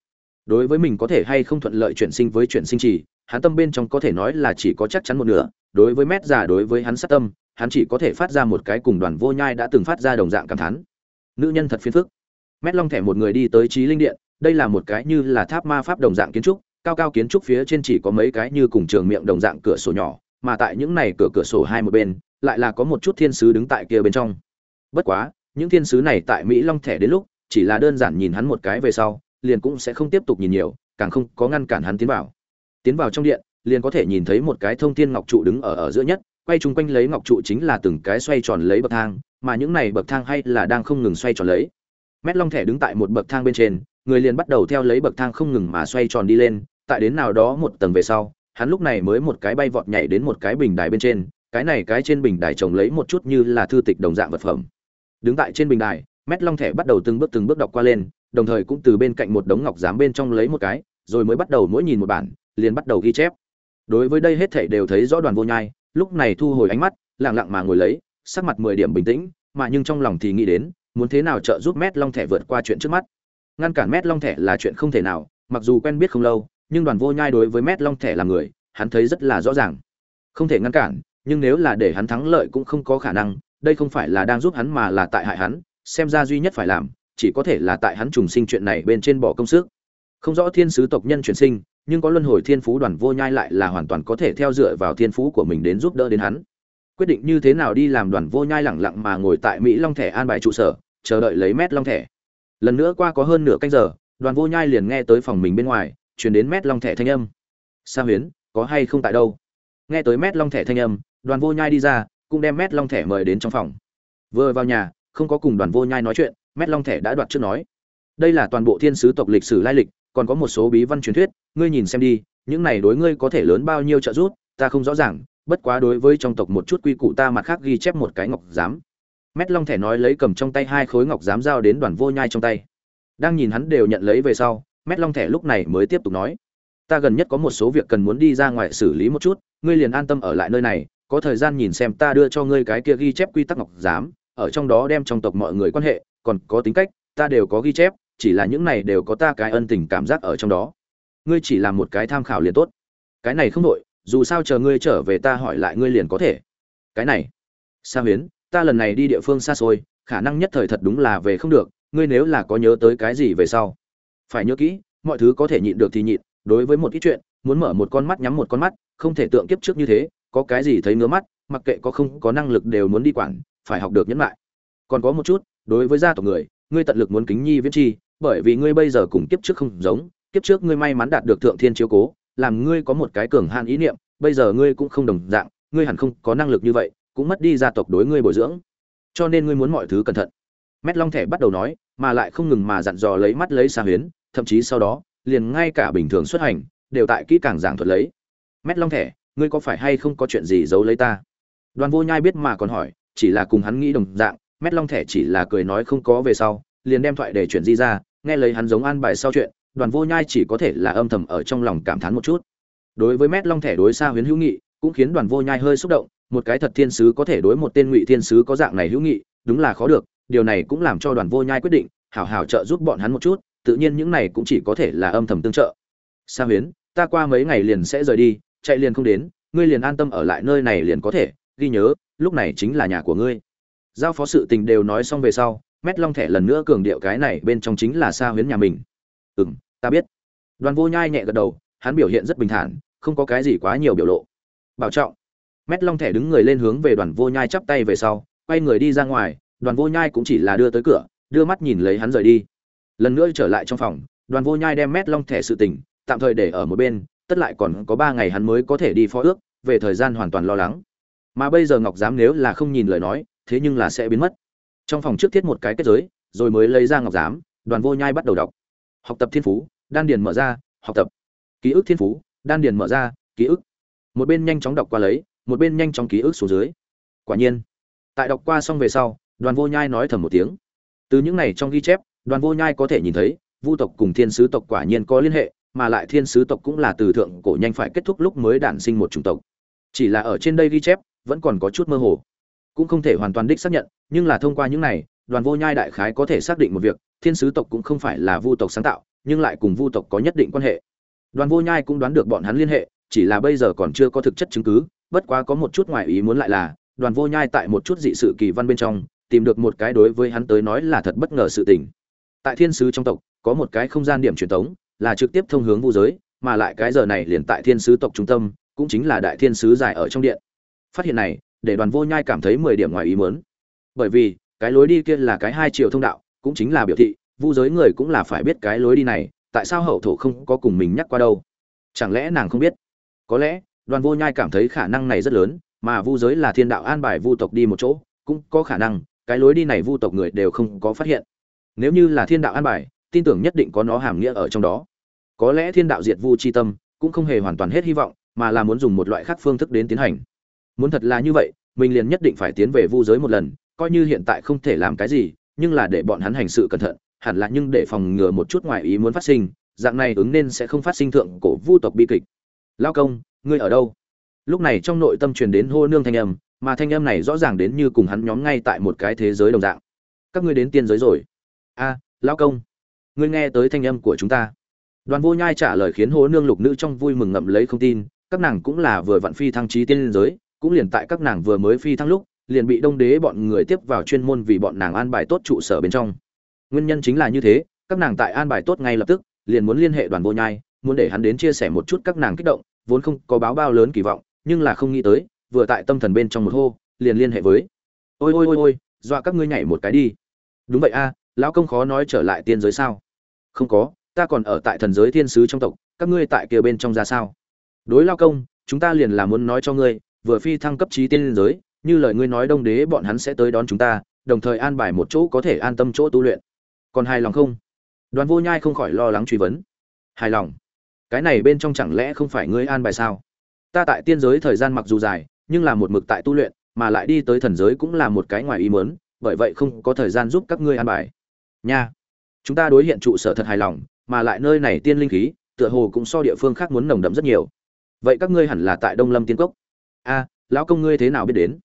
Đối với mình có thể hay không thuận lợi chuyển sinh với chuyển sinh chỉ, hắn tâm bên trong có thể nói là chỉ có chắc chắn một nửa đối với mét giả đối với hắn sát tâm hắn chỉ có thể phát ra một cái cùng đoàn vô nhai đã từng phát ra đồng dạng cảm thán nữ nhân thật phiền phức. Mét long thẻ một người đi tới trí linh điện, đây là một cái như là tháp ma pháp đồng dạng kiến trúc, cao cao kiến trúc phía trên chỉ có mấy cái như cùng trường miệng đồng dạng cửa sổ nhỏ, mà tại những này cửa cửa sổ hai một bên, lại là có một chút thiên sứ đứng tại kia bên trong. Bất quá, những thiên sứ này tại mỹ long thẻ đến lúc, chỉ là đơn giản nhìn hắn một cái về sau, liền cũng sẽ không tiếp tục nhìn nhiều, càng không có ngăn cản hắn tiến vào. Tiến vào trong điện, liền có thể nhìn thấy một cái thông thiên ngọc trụ đứng ở ở giữa nhất, quay chung quanh lấy ngọc trụ chính là từng cái xoay tròn lấy bậc thang mà những này bậc thang hay là đang không ngừng xoay tròn lấy. Mét long thẻ đứng tại một bậc thang bên trên, người liền bắt đầu theo lấy bậc thang không ngừng mà xoay tròn đi lên, tại đến nào đó một tầng về sau, hắn lúc này mới một cái bay vọt nhảy đến một cái bình đài bên trên, cái này cái trên bình đài trồng lấy một chút như là thư tịch đồng dạng vật phẩm. Đứng tại trên bình đài, mét long thẻ bắt đầu từng bước từng bước đọc qua lên, đồng thời cũng từ bên cạnh một đống ngọc giám bên trong lấy một cái, rồi mới bắt đầu mỗi nhìn một bản, liền bắt đầu ghi chép. Đối với đây hết thảy đều thấy rõ đoàn vô nhai, lúc này thu hồi ánh mắt, lặng lặng mà ngồi lấy sắc mặt mười điểm bình tĩnh, mà nhưng trong lòng thì nghĩ đến, muốn thế nào trợ giúp mét long thẻ vượt qua chuyện trước mắt. Ngăn cản mét long thẻ là chuyện không thể nào, mặc dù quen biết không lâu, nhưng đoàn vô nhai đối với mét long thẻ là người, hắn thấy rất là rõ ràng. Không thể ngăn cản, nhưng nếu là để hắn thắng lợi cũng không có khả năng, đây không phải là đang giúp hắn mà là tại hại hắn, xem ra duy nhất phải làm, chỉ có thể là tại hắn trùng sinh chuyện này bên trên bỏ công sức. Không rõ thiên sứ tộc nhân chuyển sinh, nhưng có luân hồi thiên phú đoàn vô nhai lại là hoàn toàn có thể theo dựa vào thiên phú của mình đến giúp đỡ đến hắn quyết định như thế nào đi làm đoàn vô nhai lẳng lặng mà ngồi tại mỹ long thẻ an bài trụ sở, chờ đợi lấy mét long thẻ. Lần nữa qua có hơn nửa canh giờ, đoàn vô nhai liền nghe tới phòng mình bên ngoài chuyển đến mét long thẻ thanh âm. Sa huyến, có hay không tại đâu? Nghe tới mét long thẻ thanh âm, đoàn vô nhai đi ra, cũng đem mét long thẻ mời đến trong phòng. Vừa vào nhà, không có cùng đoàn vô nhai nói chuyện, mét long thẻ đã đoạt trước nói. Đây là toàn bộ thiên sứ tộc lịch sử lai lịch, còn có một số bí văn truyền thuyết, ngươi nhìn xem đi, những này đối ngươi có thể lớn bao nhiêu trợ giúp, ta không rõ ràng bất quá đối với trong tộc một chút quy củ ta mặt khác ghi chép một cái ngọc giám. Mét long thẻ nói lấy cầm trong tay hai khối ngọc giám giao đến đoàn vô nhai trong tay. Đang nhìn hắn đều nhận lấy về sau, mét long thẻ lúc này mới tiếp tục nói. Ta gần nhất có một số việc cần muốn đi ra ngoài xử lý một chút, ngươi liền an tâm ở lại nơi này, có thời gian nhìn xem ta đưa cho ngươi cái kia ghi chép quy tắc ngọc giám, ở trong đó đem trong tộc mọi người quan hệ, còn có tính cách, ta đều có ghi chép, chỉ là những này đều có ta cái ân tình cảm giác ở trong đó. Ngươi chỉ làm một cái tham khảo liền tốt. Cái này không đội dù sao chờ ngươi trở về ta hỏi lại ngươi liền có thể. Cái này, sa huyến, ta lần này đi địa phương xa xôi, khả năng nhất thời thật đúng là về không được, ngươi nếu là có nhớ tới cái gì về sau. Phải nhớ kỹ, mọi thứ có thể nhịn được thì nhịn, đối với một ít chuyện, muốn mở một con mắt nhắm một con mắt, không thể tượng kiếp trước như thế, có cái gì thấy ngứa mắt, mặc kệ có không có năng lực đều muốn đi quản, phải học được nhẫn lại. Còn có một chút, đối với gia tộc người, ngươi tận lực muốn kính nhi viễn chi, bởi vì ngươi bây giờ cùng kiếp trước không giống, kiếp trước ngươi may mắn đạt được thượng thiên chiếu cố làm ngươi có một cái cường hạn ý niệm, bây giờ ngươi cũng không đồng dạng, ngươi hẳn không có năng lực như vậy, cũng mất đi gia tộc đối ngươi bồi dưỡng. Cho nên ngươi muốn mọi thứ cẩn thận. Mét long thẻ bắt đầu nói, mà lại không ngừng mà dặn dò lấy mắt lấy xa huyến, thậm chí sau đó, liền ngay cả bình thường xuất hành, đều tại kỹ càng giảng thuật lấy. Mét long thẻ, ngươi có phải hay không có chuyện gì giấu lấy ta? Đoàn vô nhai biết mà còn hỏi, chỉ là cùng hắn nghĩ đồng dạng, mét long thẻ chỉ là cười nói không có về sau, liền đem thoại để chuyển di ra, nghe lấy hắn giống an bài sau chuyện đoàn vô nhai chỉ có thể là âm thầm ở trong lòng cảm thán một chút. Đối với mét long thẻ đối xa huyến hữu nghị, cũng khiến đoàn vô nhai hơi xúc động, một cái thật thiên sứ có thể đối một tên ngụy thiên sứ có dạng này hữu nghị, đúng là khó được, điều này cũng làm cho đoàn vô nhai quyết định, hảo hảo trợ giúp bọn hắn một chút, tự nhiên những này cũng chỉ có thể là âm thầm tương trợ. Sa huyến, ta qua mấy ngày liền sẽ rời đi, chạy liền không đến, ngươi liền an tâm ở lại nơi này liền có thể, ghi nhớ, lúc này chính là nhà của ngươi. Giao phó sự tình đều nói xong về sau, mét long thẻ lần nữa cường điệu cái này bên trong chính là sa huyến nhà mình. Ừ m ta biết. Đoàn vô nhai nhẹ gật đầu, hắn biểu hiện rất bình thản, không có cái gì quá nhiều biểu lộ. Bảo trọng. Mét long thẻ đứng người lên hướng về đoàn vô nhai chắp tay về sau, quay người đi ra ngoài, đoàn vô nhai cũng chỉ là đưa tới cửa, đưa mắt nhìn lấy hắn rời đi. Lần nữa trở lại trong phòng, đoàn vô nhai đem mét long thẻ sự tình, tạm thời để ở một bên, tất lại còn có ba ngày hắn mới có thể đi phó ước, về thời gian hoàn toàn lo lắng. Mà bây giờ ngọc giám nếu là không nhìn lời nói, thế nhưng là sẽ biến mất. Trong phòng trước thiết một cái kết giới, rồi mới lấy ra ngọc giám, đoàn vô nhai bắt đầu đọc. Học tập thiên phú đan điền mở ra, học tập. Ký ức thiên phú, đan điền mở ra, ký ức. Một bên nhanh chóng đọc qua lấy, một bên nhanh chóng ký ức xuống dưới. Quả nhiên, tại đọc qua xong về sau, đoàn vô nhai nói thầm một tiếng. Từ những này trong ghi chép, đoàn vô nhai có thể nhìn thấy, vu tộc cùng thiên sứ tộc quả nhiên có liên hệ, mà lại thiên sứ tộc cũng là từ thượng cổ nhanh phải kết thúc lúc mới đản sinh một chủng tộc. Chỉ là ở trên đây ghi chép, vẫn còn có chút mơ hồ. Cũng không thể hoàn toàn đích xác nhận, nhưng là thông qua những này, đoàn vô nhai đại khái có thể xác định một việc, thiên sứ tộc cũng không phải là vu tộc sáng tạo nhưng lại cùng vu tộc có nhất định quan hệ. Đoàn vô nhai cũng đoán được bọn hắn liên hệ, chỉ là bây giờ còn chưa có thực chất chứng cứ, bất quá có một chút ngoài ý muốn lại là, đoàn vô nhai tại một chút dị sự kỳ văn bên trong, tìm được một cái đối với hắn tới nói là thật bất ngờ sự tình. Tại thiên sứ trong tộc, có một cái không gian điểm truyền thống là trực tiếp thông hướng vũ giới, mà lại cái giờ này liền tại thiên sứ tộc trung tâm, cũng chính là đại thiên sứ dài ở trong điện. Phát hiện này, để đoàn vô nhai cảm thấy mười điểm ngoài ý muốn. Bởi vì, cái lối đi kia là cái hai chiều thông đạo, cũng chính là biểu thị vu giới người cũng là phải biết cái lối đi này, tại sao hậu thổ không có cùng mình nhắc qua đâu? Chẳng lẽ nàng không biết? Có lẽ, đoàn vô nhai cảm thấy khả năng này rất lớn, mà vu giới là thiên đạo an bài vu tộc đi một chỗ, cũng có khả năng, cái lối đi này vu tộc người đều không có phát hiện. Nếu như là thiên đạo an bài, tin tưởng nhất định có nó hàm nghĩa ở trong đó. Có lẽ thiên đạo diệt vu chi tâm, cũng không hề hoàn toàn hết hy vọng, mà là muốn dùng một loại khác phương thức đến tiến hành. Muốn thật là như vậy, mình liền nhất định phải tiến về vu giới một lần, coi như hiện tại không thể làm cái gì, nhưng là để bọn hắn hành sự cẩn thận hẳn là nhưng để phòng ngừa một chút ngoài ý muốn phát sinh dạng này ứng nên sẽ không phát sinh thượng cổ vu tộc bi kịch. Lao công ngươi ở đâu? Lúc này trong nội tâm truyền đến hô nương thanh âm mà thanh âm này rõ ràng đến như cùng hắn nhóm ngay tại một cái thế giới đồng dạng. Các ngươi đến tiên giới rồi. A à, lão công ngươi nghe tới thanh âm của chúng ta. Đoàn vô nhai trả lời khiến Hô nương lục nữ trong vui mừng ngậm lấy không tin các nàng cũng là vừa vặn phi thăng trí tiên giới cũng liền tại các nàng vừa mới phi thăng lúc liền bị đông đế bọn người tiếp vào chuyên môn vì bọn nàng an bài tốt trụ sở bên trong nguyên nhân chính là như thế, các nàng tại an bài tốt ngay lập tức, liền muốn liên hệ đoàn vô nhai, muốn để hắn đến chia sẻ một chút các nàng kích động, vốn không có báo bao lớn kỳ vọng, nhưng là không nghĩ tới, vừa tại tâm thần bên trong một hô, liền liên hệ với, ôi ôi ôi ôi, dọa các ngươi nhảy một cái đi. Đúng vậy a, lão công khó nói trở lại tiên giới sao? Không có, ta còn ở tại thần giới thiên sứ trong tộc, các ngươi tại kia bên trong ra sao? Đối lao công, chúng ta liền là muốn nói cho ngươi, vừa phi thăng cấp trí tiên giới, như lời ngươi nói đông đế bọn hắn sẽ tới đón chúng ta, đồng thời an bài một chỗ có thể an tâm chỗ tu luyện còn hài lòng không? Đoàn vô nhai không khỏi lo lắng truy vấn. Hài lòng. Cái này bên trong chẳng lẽ không phải ngươi an bài sao? Ta tại tiên giới thời gian mặc dù dài, nhưng là một mực tại tu luyện, mà lại đi tới thần giới cũng là một cái ngoài ý mớn bởi vậy không có thời gian giúp các ngươi an bài. Nha. Chúng ta đối hiện trụ sở thật hài lòng, mà lại nơi này tiên linh khí, tựa hồ cũng so địa phương khác muốn nồng đậm rất nhiều. Vậy các ngươi hẳn là tại đông lâm tiên cốc. A, lão công ngươi thế nào biết đến?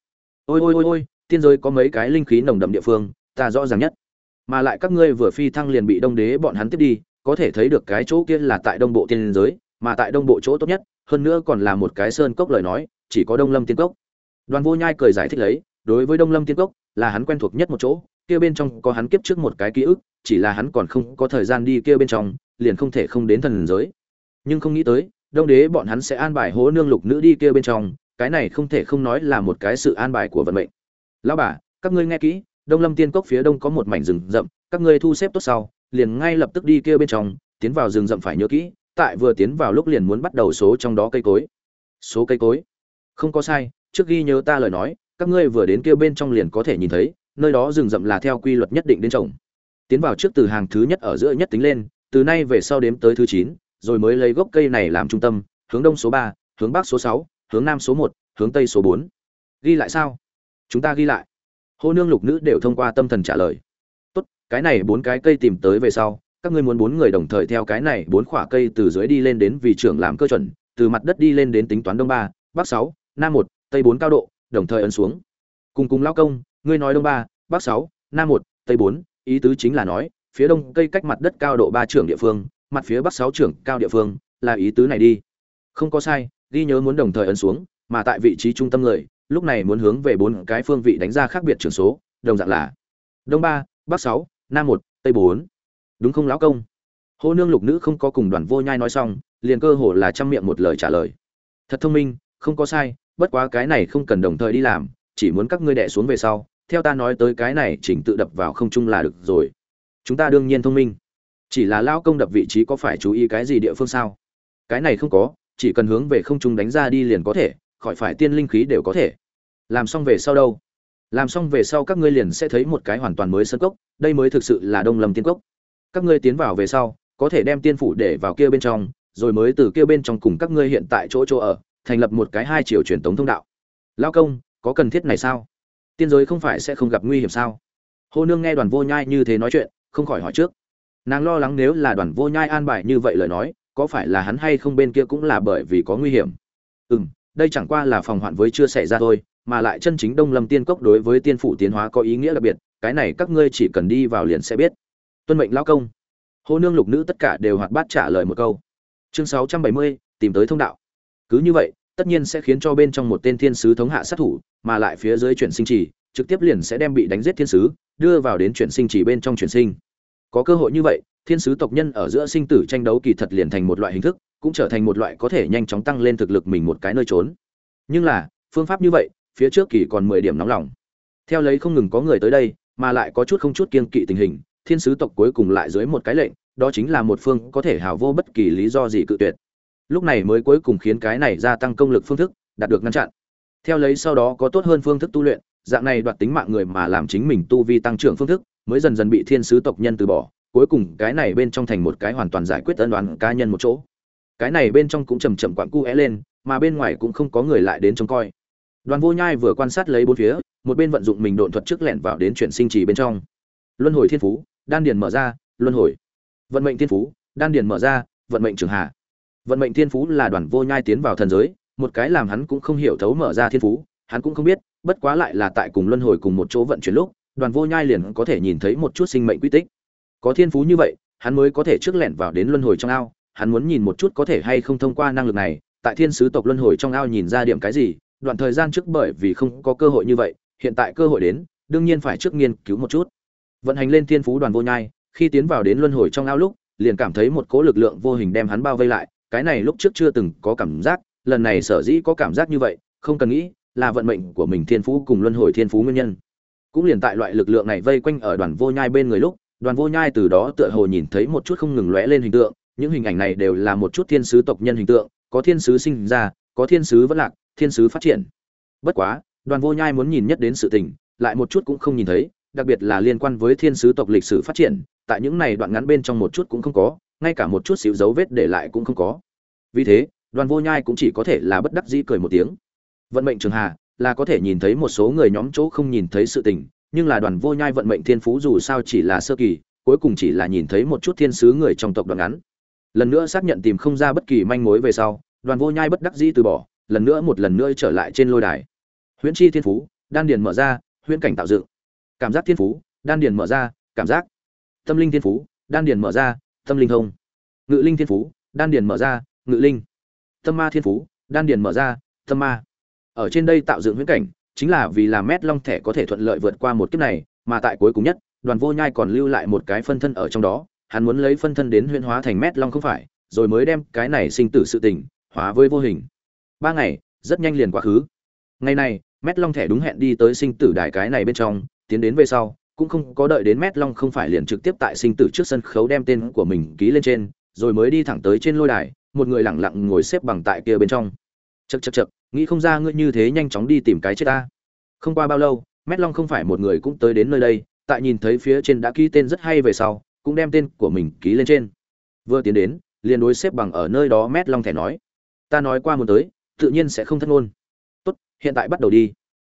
Ôi ôi ôi ôi, tiên giới có mấy cái linh khí nồng đậm địa phương, ta rõ ràng nhất mà lại các ngươi vừa phi thăng liền bị đông đế bọn hắn tiếp đi, có thể thấy được cái chỗ kia là tại đông bộ tiên giới, mà tại đông bộ chỗ tốt nhất, hơn nữa còn là một cái sơn cốc lời nói, chỉ có đông lâm tiên cốc. Đoàn vô nhai cười giải thích lấy, đối với đông lâm tiên cốc, là hắn quen thuộc nhất một chỗ, kia bên trong có hắn kiếp trước một cái ký ức, chỉ là hắn còn không có thời gian đi kia bên trong, liền không thể không đến thần giới. Nhưng không nghĩ tới, đông đế bọn hắn sẽ an bài hố nương lục nữ đi kia bên trong, cái này không thể không nói là một cái sự an bài của vận mệnh. Lão bà, các ngươi nghe kỹ đông lâm tiên cốc phía đông có một mảnh rừng rậm, các ngươi thu xếp tốt sau, liền ngay lập tức đi kia bên trong, tiến vào rừng rậm phải nhớ kỹ, tại vừa tiến vào lúc liền muốn bắt đầu số trong đó cây cối. Số cây cối? Không có sai, trước ghi nhớ ta lời nói, các ngươi vừa đến kia bên trong liền có thể nhìn thấy, nơi đó rừng rậm là theo quy luật nhất định đến trồng. Tiến vào trước từ hàng thứ nhất ở giữa nhất tính lên, từ nay về sau đếm tới thứ chín, rồi mới lấy gốc cây này làm trung tâm, hướng đông số ba, hướng bắc số sáu, hướng nam số một, hướng tây số bốn. Ghi lại sao? Chúng ta ghi lại hô nương lục nữ đều thông qua tâm thần trả lời. Tốt, cái này bốn cái cây tìm tới về sau, các ngươi muốn bốn người đồng thời theo cái này bốn khỏa cây từ dưới đi lên đến vị trưởng làm cơ chuẩn, từ mặt đất đi lên đến tính toán đông ba, bắc sáu, nam một, tây bốn cao độ, đồng thời ấn xuống. Cùng cùng lao công, ngươi nói đông ba, bắc sáu, nam một, tây bốn, ý tứ chính là nói, phía đông cây cách mặt đất cao độ ba trưởng địa phương, mặt phía bắc sáu trưởng cao địa phương, là ý tứ này đi. Không có sai, ghi nhớ muốn đồng thời ấn xuống, mà tại vị trí trung tâm người lúc này muốn hướng về bốn cái phương vị đánh ra khác biệt trường số, đồng dạng là đông ba, bắc sáu, nam một, tây bốn. Đúng không lão công? Hô nương lục nữ không có cùng đoàn vô nhai nói xong, liền cơ hồ là chăm miệng một lời trả lời. Thật thông minh, không có sai, bất quá cái này không cần đồng thời đi làm, chỉ muốn các ngươi đẻ xuống về sau, theo ta nói tới cái này chỉnh tự đập vào không trung là được rồi. Chúng ta đương nhiên thông minh. Chỉ là lão công đập vị trí có phải chú ý cái gì địa phương sao? Cái này không có, chỉ cần hướng về không trung đánh ra đi liền có thể, khỏi phải tiên linh khí đều có thể làm xong về sau đâu? Làm xong về sau các ngươi liền sẽ thấy một cái hoàn toàn mới sân cốc, đây mới thực sự là đông lâm tiên cốc. Các ngươi tiến vào về sau, có thể đem tiên phủ để vào kia bên trong, rồi mới từ kia bên trong cùng các ngươi hiện tại chỗ chỗ ở, thành lập một cái hai chiều truyền tống thông đạo. Lao công, có cần thiết này sao? Tiên giới không phải sẽ không gặp nguy hiểm sao? Hô nương nghe đoàn vô nhai như thế nói chuyện, không khỏi hỏi trước. Nàng lo lắng nếu là đoàn vô nhai an bài như vậy lời nói, có phải là hắn hay không bên kia cũng là bởi vì có nguy hiểm? Ừ m đây chẳng qua là phòng hoạn với chưa xảy ra thôi mà lại chân chính đông lâm tiên cốc đối với tiên phủ tiến hóa có ý nghĩa đặc biệt, cái này các ngươi chỉ cần đi vào liền sẽ biết. Tuân mệnh Lão công. Hồ nương lục nữ tất cả đều hoạt bát trả lời một câu. Chương sáu trăm bảy mươi, tìm tới thông đạo. Cứ như vậy, tất nhiên sẽ khiến cho bên trong một tên thiên sứ thống hạ sát thủ, mà lại phía dưới chuyển sinh trì, trực tiếp liền sẽ đem bị đánh giết thiên sứ, đưa vào đến chuyển sinh trì bên trong chuyển sinh. Có cơ hội như vậy, thiên sứ tộc nhân ở giữa sinh tử tranh đấu kỳ thật liền thành một loại hình thức, cũng trở thành một loại có thể nhanh chóng tăng lên thực lực mình một cái nơi trốn. Nhưng là, phương pháp như vậy phía trước kỳ còn mười điểm nóng lòng. Theo lấy không ngừng có người tới đây, mà lại có chút không chút kiên kỵ tình hình, thiên sứ tộc cuối cùng lại dưới một cái lệnh, đó chính là một phương có thể hào vô bất kỳ lý do gì cự tuyệt. Lúc này mới cuối cùng khiến cái này gia tăng công lực phương thức đạt được ngăn chặn. Theo lấy sau đó có tốt hơn phương thức tu luyện, dạng này đoạt tính mạng người mà làm chính mình tu vi tăng trưởng phương thức, mới dần dần bị thiên sứ tộc nhân từ bỏ, cuối cùng cái này bên trong thành một cái hoàn toàn giải quyết ân oán cá nhân một chỗ. Cái này bên trong cũng chậm chậm quặn cu é lên, mà bên ngoài cũng không có người lại đến trông coi đoàn vô nhai vừa quan sát lấy bốn phía, một bên vận dụng mình độn thuật trước lẻn vào đến chuyển sinh trì bên trong. Luân hồi thiên phú, đan điền mở ra, luân hồi. Vận mệnh thiên phú, đan điền mở ra, vận mệnh trường hạ. Vận mệnh thiên phú là đoàn vô nhai tiến vào thần giới, một cái làm hắn cũng không hiểu thấu mở ra thiên phú, hắn cũng không biết, bất quá lại là tại cùng luân hồi cùng một chỗ vận chuyển lúc, đoàn vô nhai liền có thể nhìn thấy một chút sinh mệnh quy tích. Có thiên phú như vậy, hắn mới có thể trước lẻn vào đến luân hồi trong ao, hắn muốn nhìn một chút có thể hay không thông qua năng lực này, tại thiên sứ tộc luân hồi trong ao nhìn ra điểm cái gì đoạn thời gian trước bởi vì không có cơ hội như vậy, hiện tại cơ hội đến, đương nhiên phải trước nghiên cứu một chút. Vận hành lên thiên phú đoàn vô nhai, khi tiến vào đến luân hồi trong ao lúc, liền cảm thấy một cỗ lực lượng vô hình đem hắn bao vây lại, cái này lúc trước chưa từng có cảm giác, lần này sở dĩ có cảm giác như vậy, không cần nghĩ, là vận mệnh của mình thiên phú cùng luân hồi thiên phú nguyên nhân. Cũng liền tại loại lực lượng này vây quanh ở đoàn vô nhai bên người lúc, đoàn vô nhai từ đó tựa hồ nhìn thấy một chút không ngừng lóe lên hình tượng, những hình ảnh này đều là một chút thiên sứ tộc nhân hình tượng, có thiên sứ sinh ra, có thiên sứ vẫn lạc thiên sứ phát triển. Bất quá, đoàn vô nhai muốn nhìn nhất đến sự tình, lại một chút cũng không nhìn thấy, đặc biệt là liên quan với thiên sứ tộc lịch sử phát triển, tại những này đoạn ngắn bên trong một chút cũng không có, ngay cả một chút xíu dấu vết để lại cũng không có. Vì thế, đoàn vô nhai cũng chỉ có thể là bất đắc dĩ cười một tiếng. Vận mệnh trường hà, là có thể nhìn thấy một số người nhóm chỗ không nhìn thấy sự tình, nhưng là đoàn vô nhai vận mệnh thiên phú dù sao chỉ là sơ kỳ, cuối cùng chỉ là nhìn thấy một chút thiên sứ người trong tộc đoạn ngắn. Lần nữa xác nhận tìm không ra bất kỳ manh mối về sau, đoàn vô nhai bất đắc dĩ từ bỏ lần nữa một lần nữa trở lại trên lôi đài. Huyễn chi thiên phú, đan điền mở ra, huyễn cảnh tạo dựng. Cảm giác thiên phú, đan điền mở ra, cảm giác. Tâm linh thiên phú, đan điền mở ra, tâm linh thông. Ngự linh thiên phú, đan điền mở ra, ngự linh. Tâm ma thiên phú, đan điền mở ra, tâm ma. Ở trên đây tạo dựng huyễn cảnh, chính là vì làm mét long thẻ có thể thuận lợi vượt qua một kiếp này, mà tại cuối cùng nhất, đoàn vô nhai còn lưu lại một cái phân thân ở trong đó. Hắn muốn lấy phân thân đến huyễn hóa thành mét long không phải, rồi mới đem cái này sinh tử sự tình hóa với vô hình ba ngày, rất nhanh liền quá khứ. Ngày này, mét long thẻ đúng hẹn đi tới sinh tử đài cái này bên trong, tiến đến về sau, cũng không có đợi đến mét long không phải liền trực tiếp tại sinh tử trước sân khấu đem tên của mình ký lên trên, rồi mới đi thẳng tới trên lôi đài, một người lẳng lặng ngồi xếp bằng tại kia bên trong. Chật chật chật nghĩ không ra ngươi như thế nhanh chóng đi tìm cái chết ta. Không qua bao lâu, mét long không phải một người cũng tới đến nơi đây, tại nhìn thấy phía trên đã ký tên rất hay về sau, cũng đem tên của mình ký lên trên. Vừa tiến đến, liền đối xếp bằng ở nơi đó mét long thẻ nói, ta nói qua muốn tới tự nhiên sẽ không thất ngôn. Tốt, hiện tại bắt đầu đi.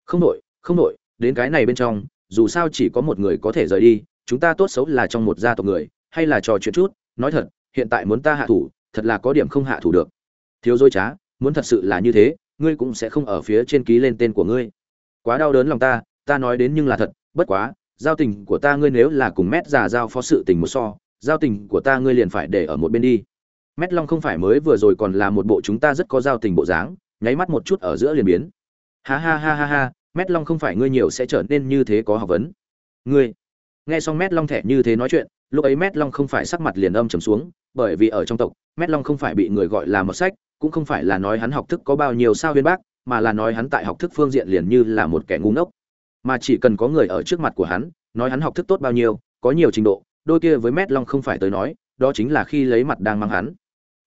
Không nội không nội đến cái này bên trong, dù sao chỉ có một người có thể rời đi, chúng ta tốt xấu là trong một gia tộc người, hay là trò chuyện chút, nói thật, hiện tại muốn ta hạ thủ, thật là có điểm không hạ thủ được. Thiếu dối trá, muốn thật sự là như thế, ngươi cũng sẽ không ở phía trên ký lên tên của ngươi. Quá đau đớn lòng ta ta nói đến nhưng là thật, bất quá, giao tình của ta ngươi nếu là cùng mét già giao phó sự tình một so, giao tình của ta ngươi liền phải để ở một bên đi mét long không phải mới vừa rồi còn là một bộ chúng ta rất có giao tình bộ dáng, nháy mắt một chút ở giữa liền biến. Ha ha ha ha ha, mét long không phải ngươi nhiều sẽ trở nên như thế có học vấn. Ngươi. Nghe xong mét long thẻ như thế nói chuyện, lúc ấy mét long không phải sắc mặt liền âm trầm xuống, bởi vì ở trong tộc, mét long không phải bị người gọi là một sách, cũng không phải là nói hắn học thức có bao nhiêu sao viên bác, mà là nói hắn tại học thức phương diện liền như là một kẻ ngu ngốc. Mà chỉ cần có người ở trước mặt của hắn, nói hắn học thức tốt bao nhiêu, có nhiều trình độ, đôi kia với mét long không phải tới nói, đó chính là khi lấy mặt đang mang hắn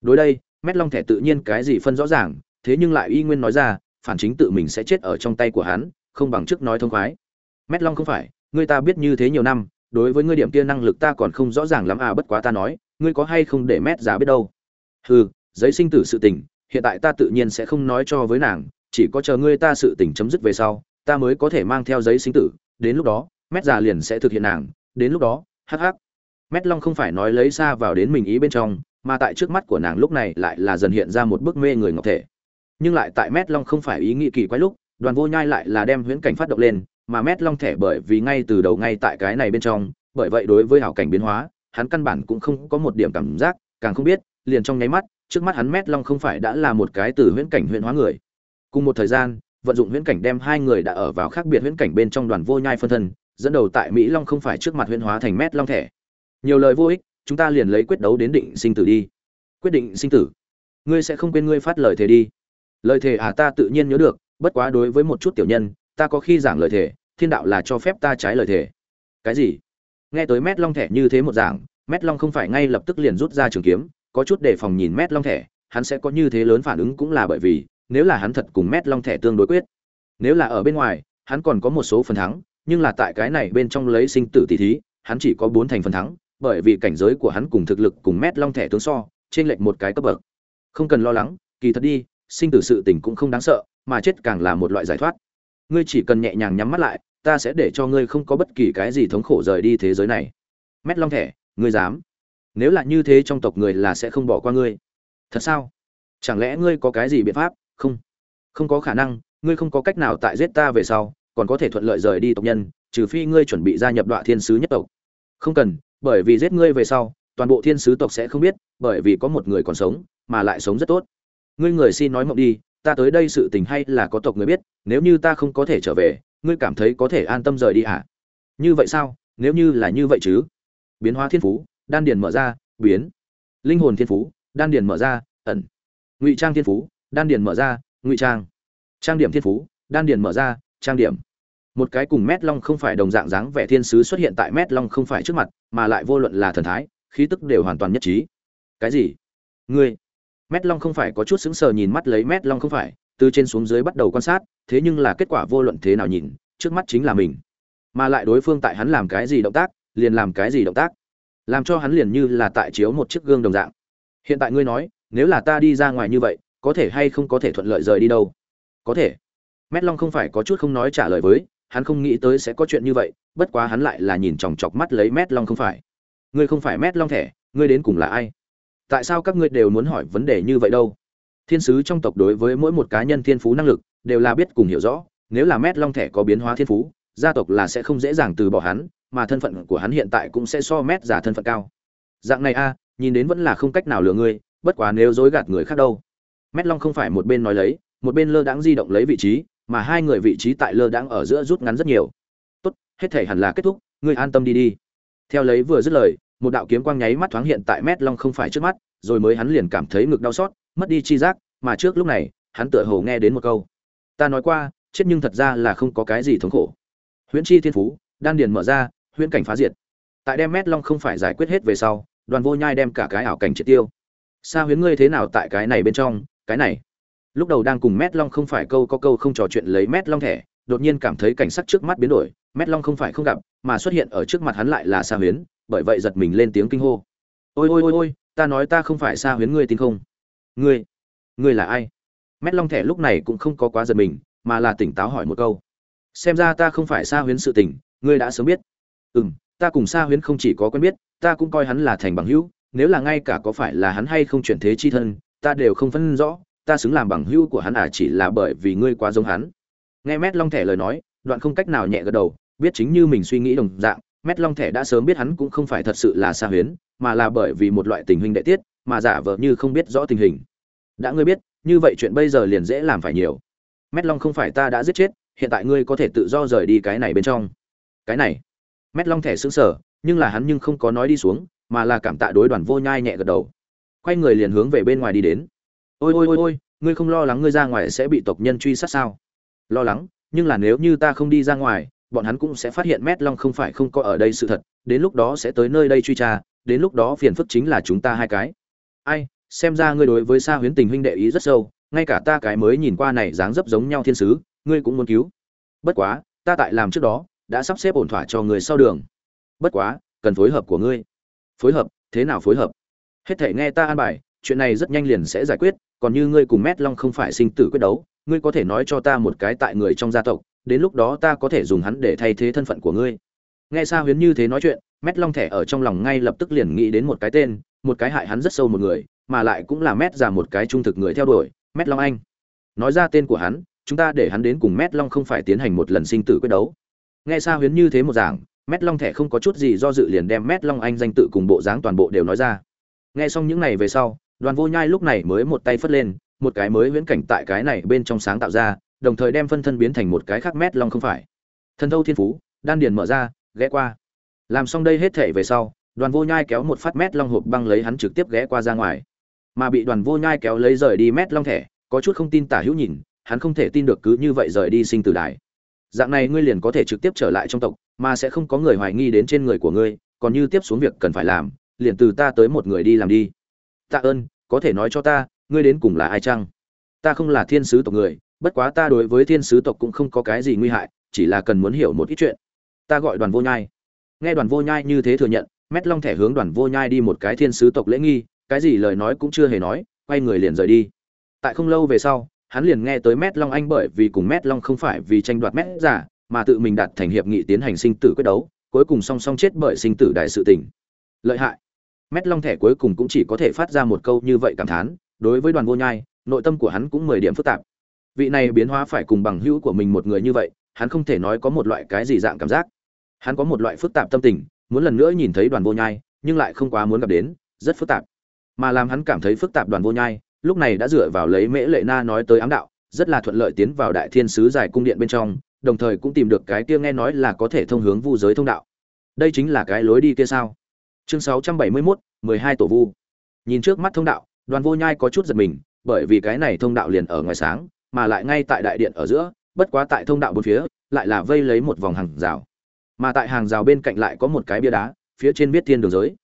đối đây, mét long thẻ tự nhiên cái gì phân rõ ràng, thế nhưng lại y nguyên nói ra, phản chính tự mình sẽ chết ở trong tay của hắn, không bằng trước nói thông khoái. Mét long không phải người ta biết như thế nhiều năm, đối với ngươi điểm kia năng lực ta còn không rõ ràng lắm à bất quá ta nói, ngươi có hay không để mét giá biết đâu? Hừ, giấy sinh tử sự tình, hiện tại ta tự nhiên sẽ không nói cho với nàng, chỉ có chờ ngươi ta sự tình chấm dứt về sau, ta mới có thể mang theo giấy sinh tử, đến lúc đó, mét già liền sẽ thực hiện nàng, đến lúc đó, hắc hắc. Mét long không phải nói lấy xa vào đến mình ý bên trong mà tại trước mắt của nàng lúc này lại là dần hiện ra một bức mê người ngọc thể. Nhưng lại tại mét long không phải ý nghĩ kỳ quái lúc, đoàn vô nhai lại là đem huyễn cảnh phát động lên, mà mét long thẻ bởi vì ngay từ đầu ngay tại cái này bên trong, bởi vậy đối với hảo cảnh biến hóa, hắn căn bản cũng không có một điểm cảm giác, càng không biết, liền trong nháy mắt, trước mắt hắn mét long không phải đã là một cái từ huyễn cảnh huyễn hóa người. Cùng một thời gian, vận dụng huyễn cảnh đem hai người đã ở vào khác biệt huyễn cảnh bên trong đoàn vô nhai phân thân, dẫn đầu tại mỹ long không phải trước mặt huyễn hóa thành mét long thẻ. Nhiều lời vô ích chúng ta liền lấy quyết đấu đến định sinh tử đi. Quyết định sinh tử. Ngươi sẽ không quên ngươi phát lời thề đi. Lời thề à ta tự nhiên nhớ được, bất quá đối với một chút tiểu nhân, ta có khi giảng lời thề, thiên đạo là cho phép ta trái lời thề. Cái gì? Nghe tới mét long thẻ như thế một giảng, mét long không phải ngay lập tức liền rút ra trường kiếm, có chút để phòng nhìn mét long thẻ, hắn sẽ có như thế lớn phản ứng cũng là bởi vì, nếu là hắn thật cùng mét long thẻ tương đối quyết, nếu là ở bên ngoài, hắn còn có một số phần thắng, nhưng là tại cái này bên trong lấy sinh tử tỷ thí, hắn chỉ có bốn thành phần thắng bởi vì cảnh giới của hắn cùng thực lực cùng mét long thẻ tướng so trên lệch một cái cấp bậc. Không cần lo lắng, kỳ thật đi, sinh tử sự tình cũng không đáng sợ, mà chết càng là một loại giải thoát. Ngươi chỉ cần nhẹ nhàng nhắm mắt lại, ta sẽ để cho ngươi không có bất kỳ cái gì thống khổ rời đi thế giới này. Mét long thẻ, ngươi dám? Nếu là như thế trong tộc người là sẽ không bỏ qua ngươi. Thật sao? Chẳng lẽ ngươi có cái gì biện pháp? Không. Không có khả năng, ngươi không có cách nào tại giết ta về sau, còn có thể thuận lợi rời đi tộc nhân, trừ phi ngươi chuẩn bị gia nhập đoạn thiên sứ nhất tộc. Không cần bởi vì giết ngươi về sau, toàn bộ thiên sứ tộc sẽ không biết, bởi vì có một người còn sống, mà lại sống rất tốt. Ngươi người xin nói mộng đi, ta tới đây sự tình hay là có tộc người biết, nếu như ta không có thể trở về, ngươi cảm thấy có thể an tâm rời đi à? Như vậy sao? Nếu như là như vậy chứ? Biến hóa thiên phú, đan điền mở ra, biến. Linh hồn thiên phú, đan điền mở ra, ẩn. Ngụy trang thiên phú, đan điền mở ra, ngụy trang. Trang điểm thiên phú, đan điền mở ra, trang điểm một cái cùng mét long không phải đồng dạng dáng vẻ thiên sứ xuất hiện tại mét long không phải trước mặt, mà lại vô luận là thần thái, khí tức đều hoàn toàn nhất trí. Cái gì? Ngươi? Mét long không phải có chút sững sờ nhìn mắt lấy mét long không phải, từ trên xuống dưới bắt đầu quan sát, thế nhưng là kết quả vô luận thế nào nhìn, trước mắt chính là mình. Mà lại đối phương tại hắn làm cái gì động tác, liền làm cái gì động tác. Làm cho hắn liền như là tại chiếu một chiếc gương đồng dạng. Hiện tại ngươi nói, nếu là ta đi ra ngoài như vậy, có thể hay không có thể thuận lợi rời đi đâu? Có thể. Mét long không phải có chút không nói trả lời với hắn không nghĩ tới sẽ có chuyện như vậy, bất quá hắn lại là nhìn chòng chọc mắt lấy mét long không phải. Ngươi không phải mét long thẻ, ngươi đến cùng là ai? Tại sao các ngươi đều muốn hỏi vấn đề như vậy đâu? Thiên sứ trong tộc đối với mỗi một cá nhân thiên phú năng lực, đều là biết cùng hiểu rõ. Nếu là mét long thẻ có biến hóa thiên phú, gia tộc là sẽ không dễ dàng từ bỏ hắn, mà thân phận của hắn hiện tại cũng sẽ so mét giả thân phận cao. Dạng này a à, nhìn đến vẫn là không cách nào lừa ngươi, bất quá nếu dối gạt người khác đâu. Mét long không phải một bên nói lấy, một bên lơ đãng di động lấy vị trí mà hai người vị trí tại lơ đãng ở giữa rút ngắn rất nhiều. Tốt, hết thể hẳn là kết thúc, ngươi an tâm đi đi. Theo lấy vừa dứt lời, một đạo kiếm quang nháy mắt thoáng hiện tại mét long không phải trước mắt, rồi mới hắn liền cảm thấy ngực đau xót, mất đi chi giác, mà trước lúc này, hắn tựa hồ nghe đến một câu. Ta nói qua, chết nhưng thật ra là không có cái gì thống khổ. Huyễn chi thiên phú, đan điền mở ra, huyễn cảnh phá diệt. Tại đem mét long không phải giải quyết hết về sau, đoàn vô nhai đem cả cái ảo cảnh triệt tiêu. Xa huyễn ngươi thế nào tại cái này bên trong, cái này? Lúc đầu đang cùng mét long không phải câu có câu không trò chuyện lấy mét long thẻ, đột nhiên cảm thấy cảnh sắc trước mắt biến đổi, mét long không phải không gặp, mà xuất hiện ở trước mặt hắn lại là xa huyến, bởi vậy giật mình lên tiếng kinh hô. Ôi ôi ôi ôi, ta nói ta không phải xa huyến ngươi tin không? Ngươi ngươi là ai? Mét long thẻ lúc này cũng không có quá giật mình, mà là tỉnh táo hỏi một câu. Xem ra ta không phải xa huyến sự tình, ngươi đã sớm biết. Ừ m ta cùng xa huyến không chỉ có quen biết, ta cũng coi hắn là thành bằng hữu, nếu là ngay cả có phải là hắn hay không chuyển thế chi thân, ta đều không phân rõ ta xứng làm bằng hữu của hắn à chỉ là bởi vì ngươi quá giống hắn. Nghe mét long thẻ lời nói, đoạn không cách nào nhẹ gật đầu, biết chính như mình suy nghĩ đồng dạng, mét long thẻ đã sớm biết hắn cũng không phải thật sự là xa huyến, mà là bởi vì một loại tình hình đệ tiết, mà giả vờ như không biết rõ tình hình. Đã ngươi biết, như vậy chuyện bây giờ liền dễ làm phải nhiều. Mét long không phải ta đã giết chết, hiện tại ngươi có thể tự do rời đi cái này bên trong. Cái này. Mét long thẻ xứng sở nhưng là hắn nhưng không có nói đi xuống, mà là cảm tạ đối đoàn vô nhai nhẹ gật đầu. Quay người liền hướng về bên ngoài đi đến ôi ôi ôi ôi, ngươi không lo lắng ngươi ra ngoài sẽ bị tộc nhân truy sát sao? Lo lắng, nhưng là nếu như ta không đi ra ngoài, bọn hắn cũng sẽ phát hiện mét long không phải không có ở đây sự thật, đến lúc đó sẽ tới nơi đây truy tra, đến lúc đó phiền phức chính là chúng ta hai cái. Ai, xem ra ngươi đối với sa huyến tình huynh đệ ý rất sâu, ngay cả ta cái mới nhìn qua này dáng dấp giống nhau thiên sứ, ngươi cũng muốn cứu. Bất quá, ta tại làm trước đó, đã sắp xếp ổn thỏa cho người sau đường. Bất quá, cần phối hợp của ngươi. Phối hợp? Thế nào phối hợp? Hết thể nghe ta an bài chuyện này rất nhanh liền sẽ giải quyết, còn như ngươi cùng mét long không phải sinh tử quyết đấu, ngươi có thể nói cho ta một cái tại người trong gia tộc, đến lúc đó ta có thể dùng hắn để thay thế thân phận của ngươi. Nghe sa huyến như thế nói chuyện, mét long thẻ ở trong lòng ngay lập tức liền nghĩ đến một cái tên, một cái hại hắn rất sâu một người, mà lại cũng là mét già một cái trung thực người theo đuổi, mét long anh. Nói ra tên của hắn, chúng ta để hắn đến cùng mét long không phải tiến hành một lần sinh tử quyết đấu. Nghe sa huyến như thế một giảng, mét long thẻ không có chút gì do dự liền đem mét long anh danh tự cùng bộ dáng toàn bộ đều nói ra. Nghe xong những này về sau đoàn vô nhai lúc này mới một tay phất lên, một cái mới viễn cảnh tại cái này bên trong sáng tạo ra, đồng thời đem phân thân biến thành một cái khác mét long không phải. Thần thâu thiên phú, đan điền mở ra, ghé qua. Làm xong đây hết thể về sau, đoàn vô nhai kéo một phát mét long hộp băng lấy hắn trực tiếp ghé qua ra ngoài. Mà bị đoàn vô nhai kéo lấy rời đi mét long thẻ, có chút không tin tả hữu nhìn, hắn không thể tin được cứ như vậy rời đi sinh tử đài. Dạng này ngươi liền có thể trực tiếp trở lại trong tộc, mà sẽ không có người hoài nghi đến trên người của ngươi, còn như tiếp xuống việc cần phải làm, liền từ ta tới một người đi làm đi tạ ơn, có thể nói cho ta, ngươi đến cùng là ai chăng? Ta không là thiên sứ tộc người, bất quá ta đối với thiên sứ tộc cũng không có cái gì nguy hại, chỉ là cần muốn hiểu một ít chuyện. Ta gọi đoàn vô nhai. Nghe đoàn vô nhai như thế thừa nhận, mét long thẻ hướng đoàn vô nhai đi một cái thiên sứ tộc lễ nghi, cái gì lời nói cũng chưa hề nói, quay người liền rời đi. Tại không lâu về sau, hắn liền nghe tới mét long anh bởi vì cùng mét long không phải vì tranh đoạt mét giả, mà tự mình đặt thành hiệp nghị tiến hành sinh tử quyết đấu, cuối cùng song song chết bởi sinh tử đại sự tình. Lợi hại mét long thẻ cuối cùng cũng chỉ có thể phát ra một câu như vậy cảm thán, đối với đoàn vô nhai, nội tâm của hắn cũng mười điểm phức tạp. Vị này biến hóa phải cùng bằng hữu của mình một người như vậy, hắn không thể nói có một loại cái gì dạng cảm giác. Hắn có một loại phức tạp tâm tình, muốn lần nữa nhìn thấy đoàn vô nhai, nhưng lại không quá muốn gặp đến, rất phức tạp. Mà làm hắn cảm thấy phức tạp đoàn vô nhai, lúc này đã dựa vào lấy mễ lệ na nói tới ám đạo, rất là thuận lợi tiến vào đại thiên sứ giải cung điện bên trong, đồng thời cũng tìm được cái kia nghe nói là có thể thông hướng vu giới thông đạo. Đây chính là cái lối đi kia sao? Chương 671, 12 tổ vu. Nhìn trước mắt thông đạo đoàn vô nhai có chút giật mình bởi vì cái này thông đạo liền ở ngoài sáng mà lại ngay tại đại điện ở giữa bất quá tại thông đạo bốn phía lại là vây lấy một vòng hàng rào. Mà tại hàng rào bên cạnh lại có một cái bia đá phía trên viết thiên đường giới.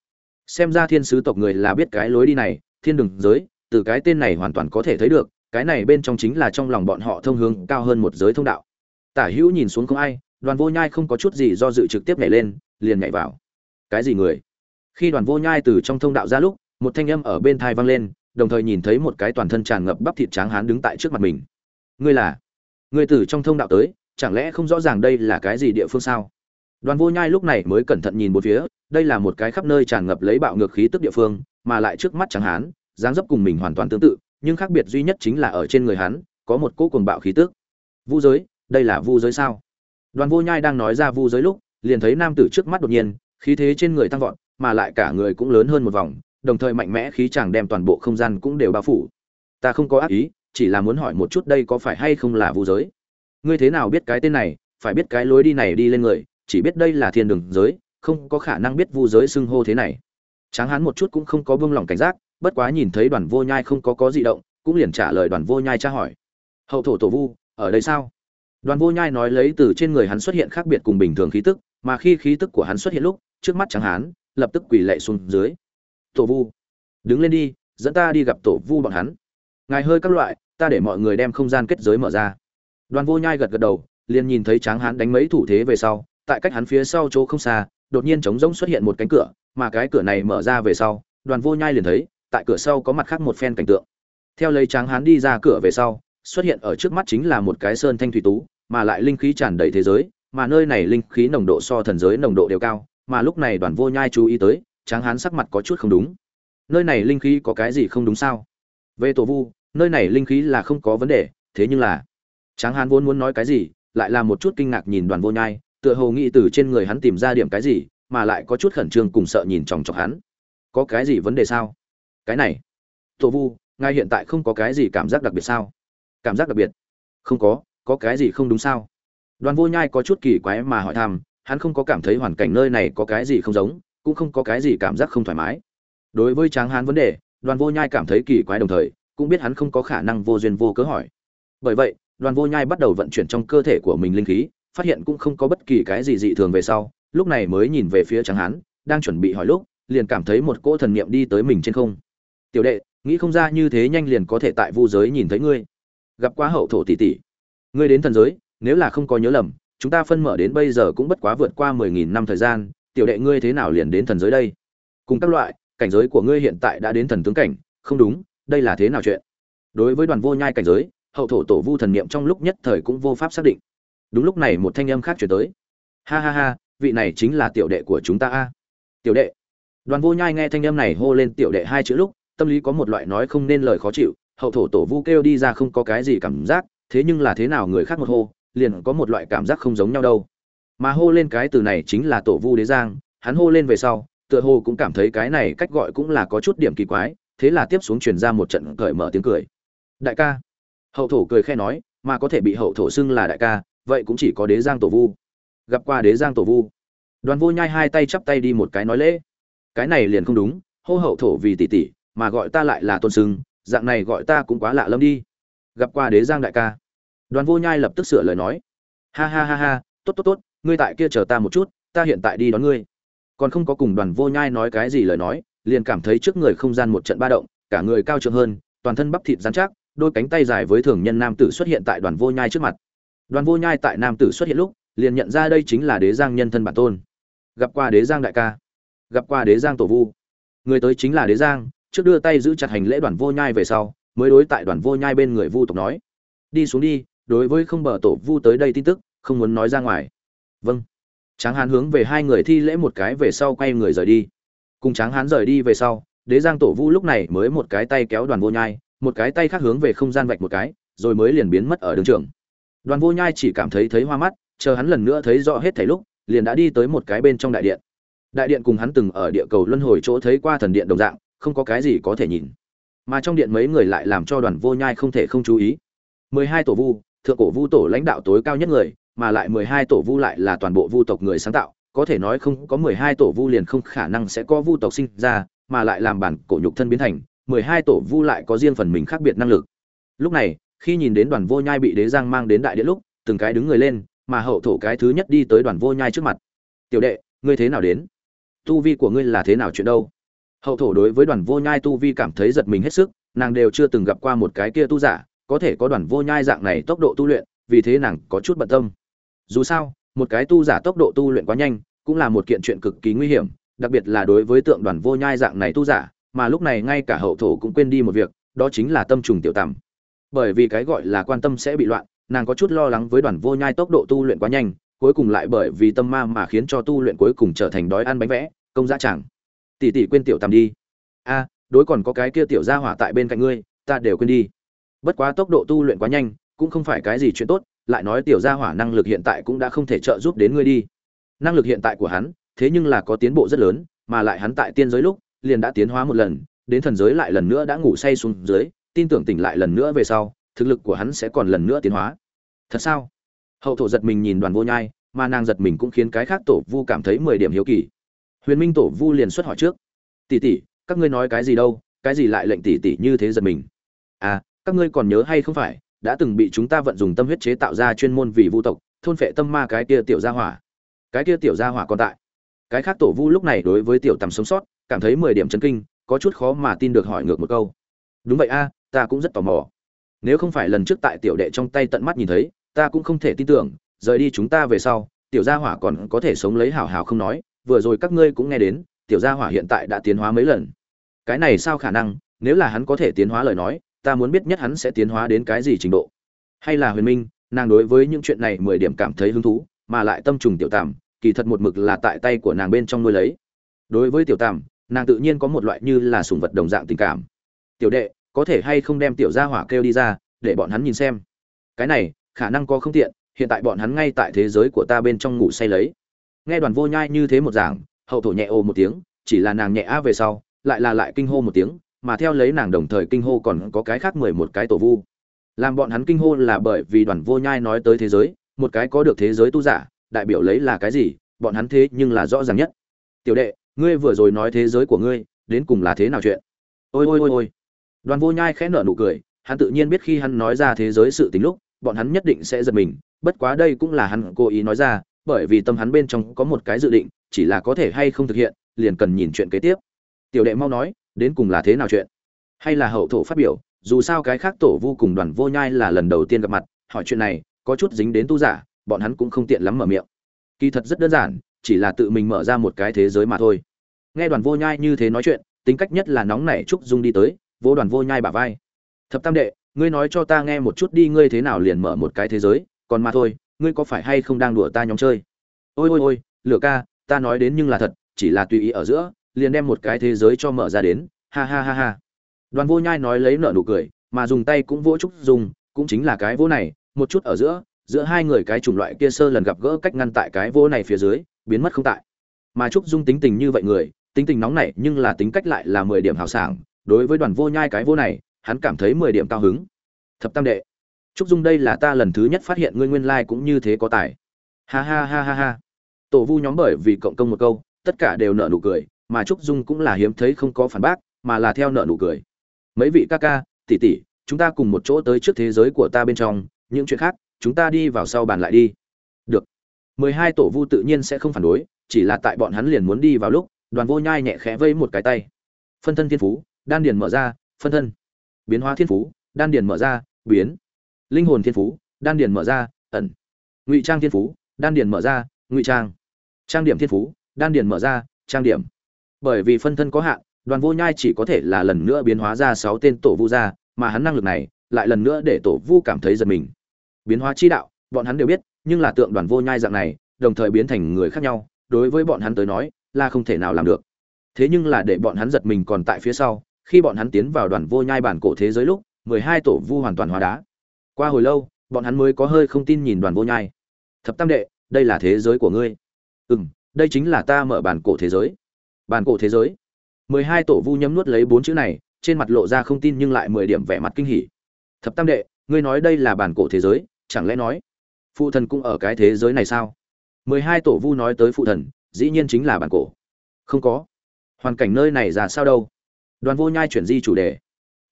Xem ra thiên sứ tộc người là biết cái lối đi này thiên đường giới từ cái tên này hoàn toàn có thể thấy được cái này bên trong chính là trong lòng bọn họ thông hướng cao hơn một giới thông đạo. Tả hữu nhìn xuống không ai đoàn vô nhai không có chút gì do dự trực tiếp nhảy lên liền nhảy vào. Cái gì người? Khi đoàn vô nhai từ trong thông đạo ra lúc, một thanh âm ở bên thai vang lên, đồng thời nhìn thấy một cái toàn thân tràn ngập bắp thịt tráng hán đứng tại trước mặt mình. Ngươi là? Ngươi từ trong thông đạo tới, chẳng lẽ không rõ ràng đây là cái gì địa phương sao? Đoàn vô nhai lúc này mới cẩn thận nhìn một phía, đây là một cái khắp nơi tràn ngập lấy bạo ngược khí tức địa phương, mà lại trước mắt tráng hán, dáng dấp cùng mình hoàn toàn tương tự, nhưng khác biệt duy nhất chính là ở trên người hắn, có một cỗ cuồng bạo khí tức. Vu giới, đây là vu giới sao? Đoàn vô nhai đang nói ra vu giới lúc, liền thấy nam tử trước mắt đột nhiên, khí thế trên người tăng vọt mà lại cả người cũng lớn hơn một vòng, đồng thời mạnh mẽ khí chàng đem toàn bộ không gian cũng đều bao phủ. Ta không có ác ý, chỉ là muốn hỏi một chút đây có phải hay không là vu giới? Ngươi thế nào biết cái tên này, phải biết cái lối đi này đi lên người, chỉ biết đây là thiên đường giới, không có khả năng biết vu giới xưng hô thế này. Tráng hán một chút cũng không có buông lỏng cảnh giác, bất quá nhìn thấy đoàn vô nhai không có có gì động, cũng liền trả lời đoàn vô nhai tra hỏi. Hậu thổ tổ vu, ở đây sao? Đoàn vô nhai nói lấy từ trên người hắn xuất hiện khác biệt cùng bình thường khí tức, mà khi khí tức của hắn xuất hiện lúc, trước mắt tráng hán lập tức quỳ lệ xuống dưới. Tổ vu, đứng lên đi, dẫn ta đi gặp tổ vu bọn hắn. Ngài hơi các loại, ta để mọi người đem không gian kết giới mở ra. Đoàn vô nhai gật gật đầu, liền nhìn thấy tráng hán đánh mấy thủ thế về sau, tại cách hắn phía sau chỗ không xa, đột nhiên trống rỗng xuất hiện một cánh cửa, mà cái cửa này mở ra về sau, đoàn vô nhai liền thấy, tại cửa sau có mặt khác một phen cảnh tượng. Theo lấy tráng hán đi ra cửa về sau, xuất hiện ở trước mắt chính là một cái sơn thanh thủy tú, mà lại linh khí tràn đầy thế giới, mà nơi này linh khí nồng độ so thần giới nồng độ đều cao mà lúc này đoàn vô nhai chú ý tới, tráng hán sắc mặt có chút không đúng. Nơi này linh khí có cái gì không đúng sao? Về tổ vu, nơi này linh khí là không có vấn đề, thế nhưng là, tráng hán vốn muốn nói cái gì, lại là một chút kinh ngạc nhìn đoàn vô nhai, tựa hồ nghĩ từ trên người hắn tìm ra điểm cái gì, mà lại có chút khẩn trương cùng sợ nhìn chòng chọc hắn. Có cái gì vấn đề sao? Cái này, tổ vu, ngài hiện tại không có cái gì cảm giác đặc biệt sao? Cảm giác đặc biệt? Không có có cái gì không đúng sao? Đoàn vô nhai có chút kỳ quái mà hỏi thăm hắn không có cảm thấy hoàn cảnh nơi này có cái gì không giống, cũng không có cái gì cảm giác không thoải mái. Đối với tráng hán vấn đề, đoàn vô nhai cảm thấy kỳ quái đồng thời, cũng biết hắn không có khả năng vô duyên vô cớ hỏi. Bởi vậy, đoàn vô nhai bắt đầu vận chuyển trong cơ thể của mình linh khí, phát hiện cũng không có bất kỳ cái gì dị thường về sau, lúc này mới nhìn về phía tráng hán, đang chuẩn bị hỏi lúc, liền cảm thấy một cỗ thần niệm đi tới mình trên không. Tiểu đệ, nghĩ không ra như thế nhanh liền có thể tại vu giới nhìn thấy ngươi. Gặp quá hậu thổ tỷ tỷ. Ngươi đến thần giới, nếu là không có nhớ lầm chúng ta phân mở đến bây giờ cũng bất quá vượt qua mười nghìn năm thời gian, tiểu đệ ngươi thế nào liền đến thần giới đây? Cùng các loại, cảnh giới của ngươi hiện tại đã đến thần tướng cảnh, không đúng, đây là thế nào chuyện? Đối với đoàn vô nhai cảnh giới, hậu thổ tổ vu thần niệm trong lúc nhất thời cũng vô pháp xác định. Đúng lúc này một thanh âm khác truyền tới. Ha ha ha, vị này chính là tiểu đệ của chúng ta a. Tiểu đệ. Đoàn vô nhai nghe thanh âm này hô lên tiểu đệ hai chữ lúc, tâm lý có một loại nói không nên lời khó chịu, hậu thổ tổ vu kêu đi ra không có cái gì cảm giác, thế nhưng là thế nào người khác một hô liền có một loại cảm giác không giống nhau đâu. Mà hô lên cái từ này chính là tổ vu đế giang, hắn hô lên về sau, tựa hồ cũng cảm thấy cái này cách gọi cũng là có chút điểm kỳ quái, thế là tiếp xuống truyền ra một trận cởi mở tiếng cười. Đại ca. Hậu thổ cười khe nói, mà có thể bị hậu thổ xưng là đại ca, vậy cũng chỉ có đế giang tổ vu. Gặp qua đế giang tổ vu. Đoàn vô nhai hai tay chắp tay đi một cái nói lễ. Cái này liền không đúng, hô hậu thổ vì tỷ tỷ, mà gọi ta lại là tôn sưng, dạng này gọi ta cũng quá lạ lẫm đi. Gặp qua đế giang đại ca đoàn vô nhai lập tức sửa lời nói. Ha ha ha ha, tốt tốt tốt, ngươi tại kia chờ ta một chút, ta hiện tại đi đón ngươi. Còn không có cùng đoàn vô nhai nói cái gì lời nói, liền cảm thấy trước người không gian một trận ba động, cả người cao trượng hơn, toàn thân bắp thịt dán chắc, đôi cánh tay dài với thường nhân nam tử xuất hiện tại đoàn vô nhai trước mặt. Đoàn vô nhai tại nam tử xuất hiện lúc, liền nhận ra đây chính là đế giang nhân thân bản tôn. Gặp qua đế giang đại ca, gặp qua đế giang tổ vu. Người tới chính là đế giang, trước đưa tay giữ chặt hành lễ đoàn vô nhai về sau, mới đối tại đoàn vô nhai bên người vu tộc nói. Đi xuống đi đối với không bờ tổ vu tới đây tin tức, không muốn nói ra ngoài. Vâng. Tráng hán hướng về hai người thi lễ một cái về sau quay người rời đi. Cùng tráng hán rời đi về sau, đế giang tổ vu lúc này mới một cái tay kéo đoàn vô nhai, một cái tay khác hướng về không gian vạch một cái, rồi mới liền biến mất ở đường trường. Đoàn vô nhai chỉ cảm thấy thấy hoa mắt, chờ hắn lần nữa thấy rõ hết thảy lúc, liền đã đi tới một cái bên trong đại điện. Đại điện cùng hắn từng ở địa cầu luân hồi chỗ thấy qua thần điện đồng dạng, không có cái gì có thể nhìn. Mà trong điện mấy người lại làm cho đoàn vô nhai không thể không chú ý. Mười hai tổ vu thượng cổ vu tổ lãnh đạo tối cao nhất người, mà lại mười hai tổ vu lại là toàn bộ vu tộc người sáng tạo. Có thể nói không có mười hai tổ vu liền không khả năng sẽ có vu tộc sinh ra, mà lại làm bản cổ nhục thân biến thành, mười hai tổ vu lại có riêng phần mình khác biệt năng lực. Lúc này, khi nhìn đến đoàn vô nhai bị đế giang mang đến đại điện lúc, từng cái đứng người lên, mà hậu thổ cái thứ nhất đi tới đoàn vô nhai trước mặt. Tiểu đệ, ngươi thế nào đến? Tu vi của ngươi là thế nào chuyện đâu? Hậu thổ đối với đoàn vô nhai tu vi cảm thấy giật mình hết sức, nàng đều chưa từng gặp qua một cái kia tu giả có thể có đoàn vô nhai dạng này tốc độ tu luyện, vì thế nàng có chút bận tâm. Dù sao, một cái tu giả tốc độ tu luyện quá nhanh, cũng là một kiện chuyện cực kỳ nguy hiểm, đặc biệt là đối với tượng đoàn vô nhai dạng này tu giả, mà lúc này ngay cả hậu thổ cũng quên đi một việc, đó chính là tâm trùng tiểu tằm. Bởi vì cái gọi là quan tâm sẽ bị loạn, nàng có chút lo lắng với đoàn vô nhai tốc độ tu luyện quá nhanh, cuối cùng lại bởi vì tâm ma mà khiến cho tu luyện cuối cùng trở thành đói ăn bánh vẽ, công dã chẳng tỷ tỷ quên tiểu tằm đi. A, đối còn có cái kia tiểu gia hỏa tại bên cạnh ngươi, ta đều quên đi bất quá tốc độ tu luyện quá nhanh, cũng không phải cái gì chuyện tốt, lại nói tiểu gia hỏa năng lực hiện tại cũng đã không thể trợ giúp đến ngươi đi. Năng lực hiện tại của hắn, thế nhưng là có tiến bộ rất lớn, mà lại hắn tại tiên giới lúc, liền đã tiến hóa một lần, đến thần giới lại lần nữa đã ngủ say xuống dưới, tin tưởng tỉnh lại lần nữa về sau, thực lực của hắn sẽ còn lần nữa tiến hóa. Thật sao? Hậu thổ giật mình nhìn đoàn vô nhai, mà nàng giật mình cũng khiến cái khác tổ vu cảm thấy mười điểm hiếu kỳ. Huyền minh tổ vu liền xuất hỏi trước. Tỷ tỷ, các ngươi nói cái gì đâu? Cái gì lại lệnh tỷ tỷ như thế giật mình? À các ngươi còn nhớ hay không phải, đã từng bị chúng ta vận dùng tâm huyết chế tạo ra chuyên môn vì vu tộc, thôn phệ tâm ma cái kia tiểu gia hỏa. Cái kia tiểu gia hỏa còn tại. Cái khác tổ vu lúc này đối với tiểu tầm sống sót, cảm thấy mười điểm chấn kinh, có chút khó mà tin được hỏi ngược một câu. Đúng vậy a, ta cũng rất tò mò. Nếu không phải lần trước tại tiểu đệ trong tay tận mắt nhìn thấy, ta cũng không thể tin tưởng, rời đi chúng ta về sau, tiểu gia hỏa còn có thể sống lấy hảo hảo không nói, vừa rồi các ngươi cũng nghe đến, tiểu gia hỏa hiện tại đã tiến hóa mấy lần. Cái này sao khả năng, nếu là hắn có thể tiến hóa lời nói ta muốn biết nhất hắn sẽ tiến hóa đến cái gì trình độ. Hay là huyền minh, nàng đối với những chuyện này mười điểm cảm thấy hứng thú, mà lại tâm trùng tiểu tàm, kỳ thật một mực là tại tay của nàng bên trong nuôi lấy. Đối với tiểu tàm, nàng tự nhiên có một loại như là sùng vật đồng dạng tình cảm. Tiểu đệ, có thể hay không đem tiểu gia hỏa kêu đi ra, để bọn hắn nhìn xem. Cái này, khả năng có không tiện, hiện tại bọn hắn ngay tại thế giới của ta bên trong ngủ say lấy. Nghe đoàn vô nhai như thế một giảng, hậu thổ nhẹ ồ một tiếng, chỉ là nàng nhẹ á về sau, lại là lại kinh hô một tiếng mà theo lấy nàng đồng thời kinh hô còn có cái khác mười một cái tổ vu. Làm bọn hắn kinh hô là bởi vì đoàn vô nhai nói tới thế giới, một cái có được thế giới tu giả, đại biểu lấy là cái gì, bọn hắn thế nhưng là rõ ràng nhất. Tiểu đệ, ngươi vừa rồi nói thế giới của ngươi, đến cùng là thế nào chuyện? Ôi ôi ôi ôi. Đoàn vô nhai khẽ nở nụ cười, hắn tự nhiên biết khi hắn nói ra thế giới sự tình lúc, bọn hắn nhất định sẽ giật mình, bất quá đây cũng là hắn cố ý nói ra, bởi vì tâm hắn bên trong có một cái dự định, chỉ là có thể hay không thực hiện, liền cần nhìn chuyện kế tiếp. Tiểu đệ mau nói đến cùng là thế nào chuyện? Hay là hậu thổ phát biểu, dù sao cái khác tổ vu cùng đoàn vô nhai là lần đầu tiên gặp mặt, hỏi chuyện này, có chút dính đến tu giả, bọn hắn cũng không tiện lắm mở miệng. Kỳ thật rất đơn giản, chỉ là tự mình mở ra một cái thế giới mà thôi. Nghe đoàn vô nhai như thế nói chuyện, tính cách nhất là nóng nảy trúc dung đi tới vô đoàn vô nhai bả vai. Thập tam đệ, ngươi nói cho ta nghe một chút đi, ngươi thế nào liền mở một cái thế giới, còn mà thôi, ngươi có phải hay không đang đùa ta nhóm chơi? Ôi ôi ôi, lửa ca, ta nói đến nhưng là thật, chỉ là tùy ý ở giữa liền đem một cái thế giới cho mở ra đến, ha ha ha ha. Đoàn vô nhai nói lấy nợ nụ cười, mà dùng tay cũng vỗ trúc dùng, cũng chính là cái vỗ này, một chút ở giữa giữa hai người cái chủng loại kia sơ lần gặp gỡ cách ngăn tại cái vỗ này phía dưới, biến mất không tại. Mà trúc dung tính tình như vậy người, tính tình nóng này nhưng là tính cách lại là mười điểm hào sảng, đối với đoàn vô nhai cái vỗ này, hắn cảm thấy mười điểm cao hứng. Thập tam đệ. Trúc dung đây là ta lần thứ nhất phát hiện ngươi nguyên lai cũng như thế có tài. Ha ha ha ha ha. Tổ vu nhóm bởi vì cộng công một câu, tất cả đều nợ nụ cười mà trúc dung cũng là hiếm thấy không có phản bác, mà là theo nợ nụ cười. Mấy vị ca ca, tỷ tỷ, chúng ta cùng một chỗ tới trước thế giới của ta bên trong, những chuyện khác, chúng ta đi vào sau bàn lại đi. Được. Mười hai tổ vu tự nhiên sẽ không phản đối, chỉ là tại bọn hắn liền muốn đi vào lúc, đoàn vô nhai nhẹ khẽ vây một cái tay. Phân thân thiên phú, đan điền mở ra, phân thân. Biến hóa thiên phú, đan điền mở ra, biến. Linh hồn thiên phú, đan điền mở ra, ẩn. Ngụy trang thiên phú, đan điền mở ra, ngụy trang. Trang điểm thiên phú, đan điền mở ra, trang điểm bởi vì phân thân có hạn, đoàn vô nhai chỉ có thể là lần nữa biến hóa ra sáu tên tổ vu ra mà hắn năng lực này lại lần nữa để tổ vu cảm thấy giật mình. Biến hóa chi đạo, bọn hắn đều biết, nhưng là tượng đoàn vô nhai dạng này, đồng thời biến thành người khác nhau, đối với bọn hắn tới nói, là không thể nào làm được. Thế nhưng là để bọn hắn giật mình còn tại phía sau, khi bọn hắn tiến vào đoàn vô nhai bản cổ thế giới lúc, mười hai tổ vu hoàn toàn hóa đá. Qua hồi lâu, bọn hắn mới có hơi không tin nhìn đoàn vô nhai. Thập tam đệ, đây là thế giới của ngươi. Ừ m đây chính là ta mở bản cổ thế giới bản cổ thế giới. Mười hai tổ vu nhấm nuốt lấy bốn chữ này, trên mặt lộ ra không tin nhưng lại mười điểm vẻ mặt kinh hỉ. Thập tam đệ, ngươi nói đây là bản cổ thế giới, chẳng lẽ nói phụ thần cũng ở cái thế giới này sao? Mười hai tổ vu nói tới phụ thần, dĩ nhiên chính là bản cổ. Không có. Hoàn cảnh nơi này ra sao đâu? Đoàn vô nhai chuyển di chủ đề.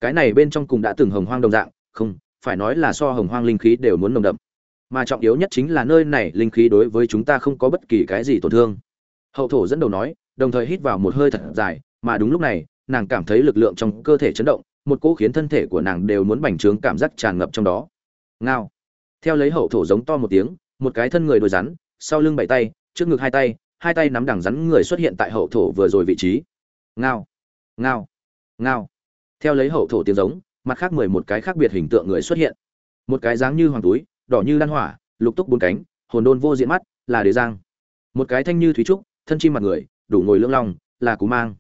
Cái này bên trong cùng đã từng hồng hoang đồng dạng, không, phải nói là so hồng hoang linh khí đều muốn nồng đậm. Mà trọng yếu nhất chính là nơi này linh khí đối với chúng ta không có bất kỳ cái gì tổn thương. Hậu thổ dẫn đầu nói đồng thời hít vào một hơi thật dài, mà đúng lúc này, nàng cảm thấy lực lượng trong cơ thể chấn động, một cỗ khiến thân thể của nàng đều muốn bành trướng cảm giác tràn ngập trong đó. Ngao. Theo lấy hậu thổ giống to một tiếng, một cái thân người đôi rắn, sau lưng bảy tay, trước ngực hai tay hai tay nắm đằng rắn người xuất hiện tại hậu thổ vừa rồi vị trí. Ngao. Ngao. Ngao. Theo lấy hậu thổ tiếng giống, mặt khác mười một cái khác biệt hình tượng người xuất hiện. Một cái dáng như hoàng túi, đỏ như lan hỏa, lục túc bốn cánh, hồn đôn vô diện mắt, là đế giang. Một cái thanh như thúy trúc, thân chim mặt người đủ ngồi lưỡng long, là cú mang.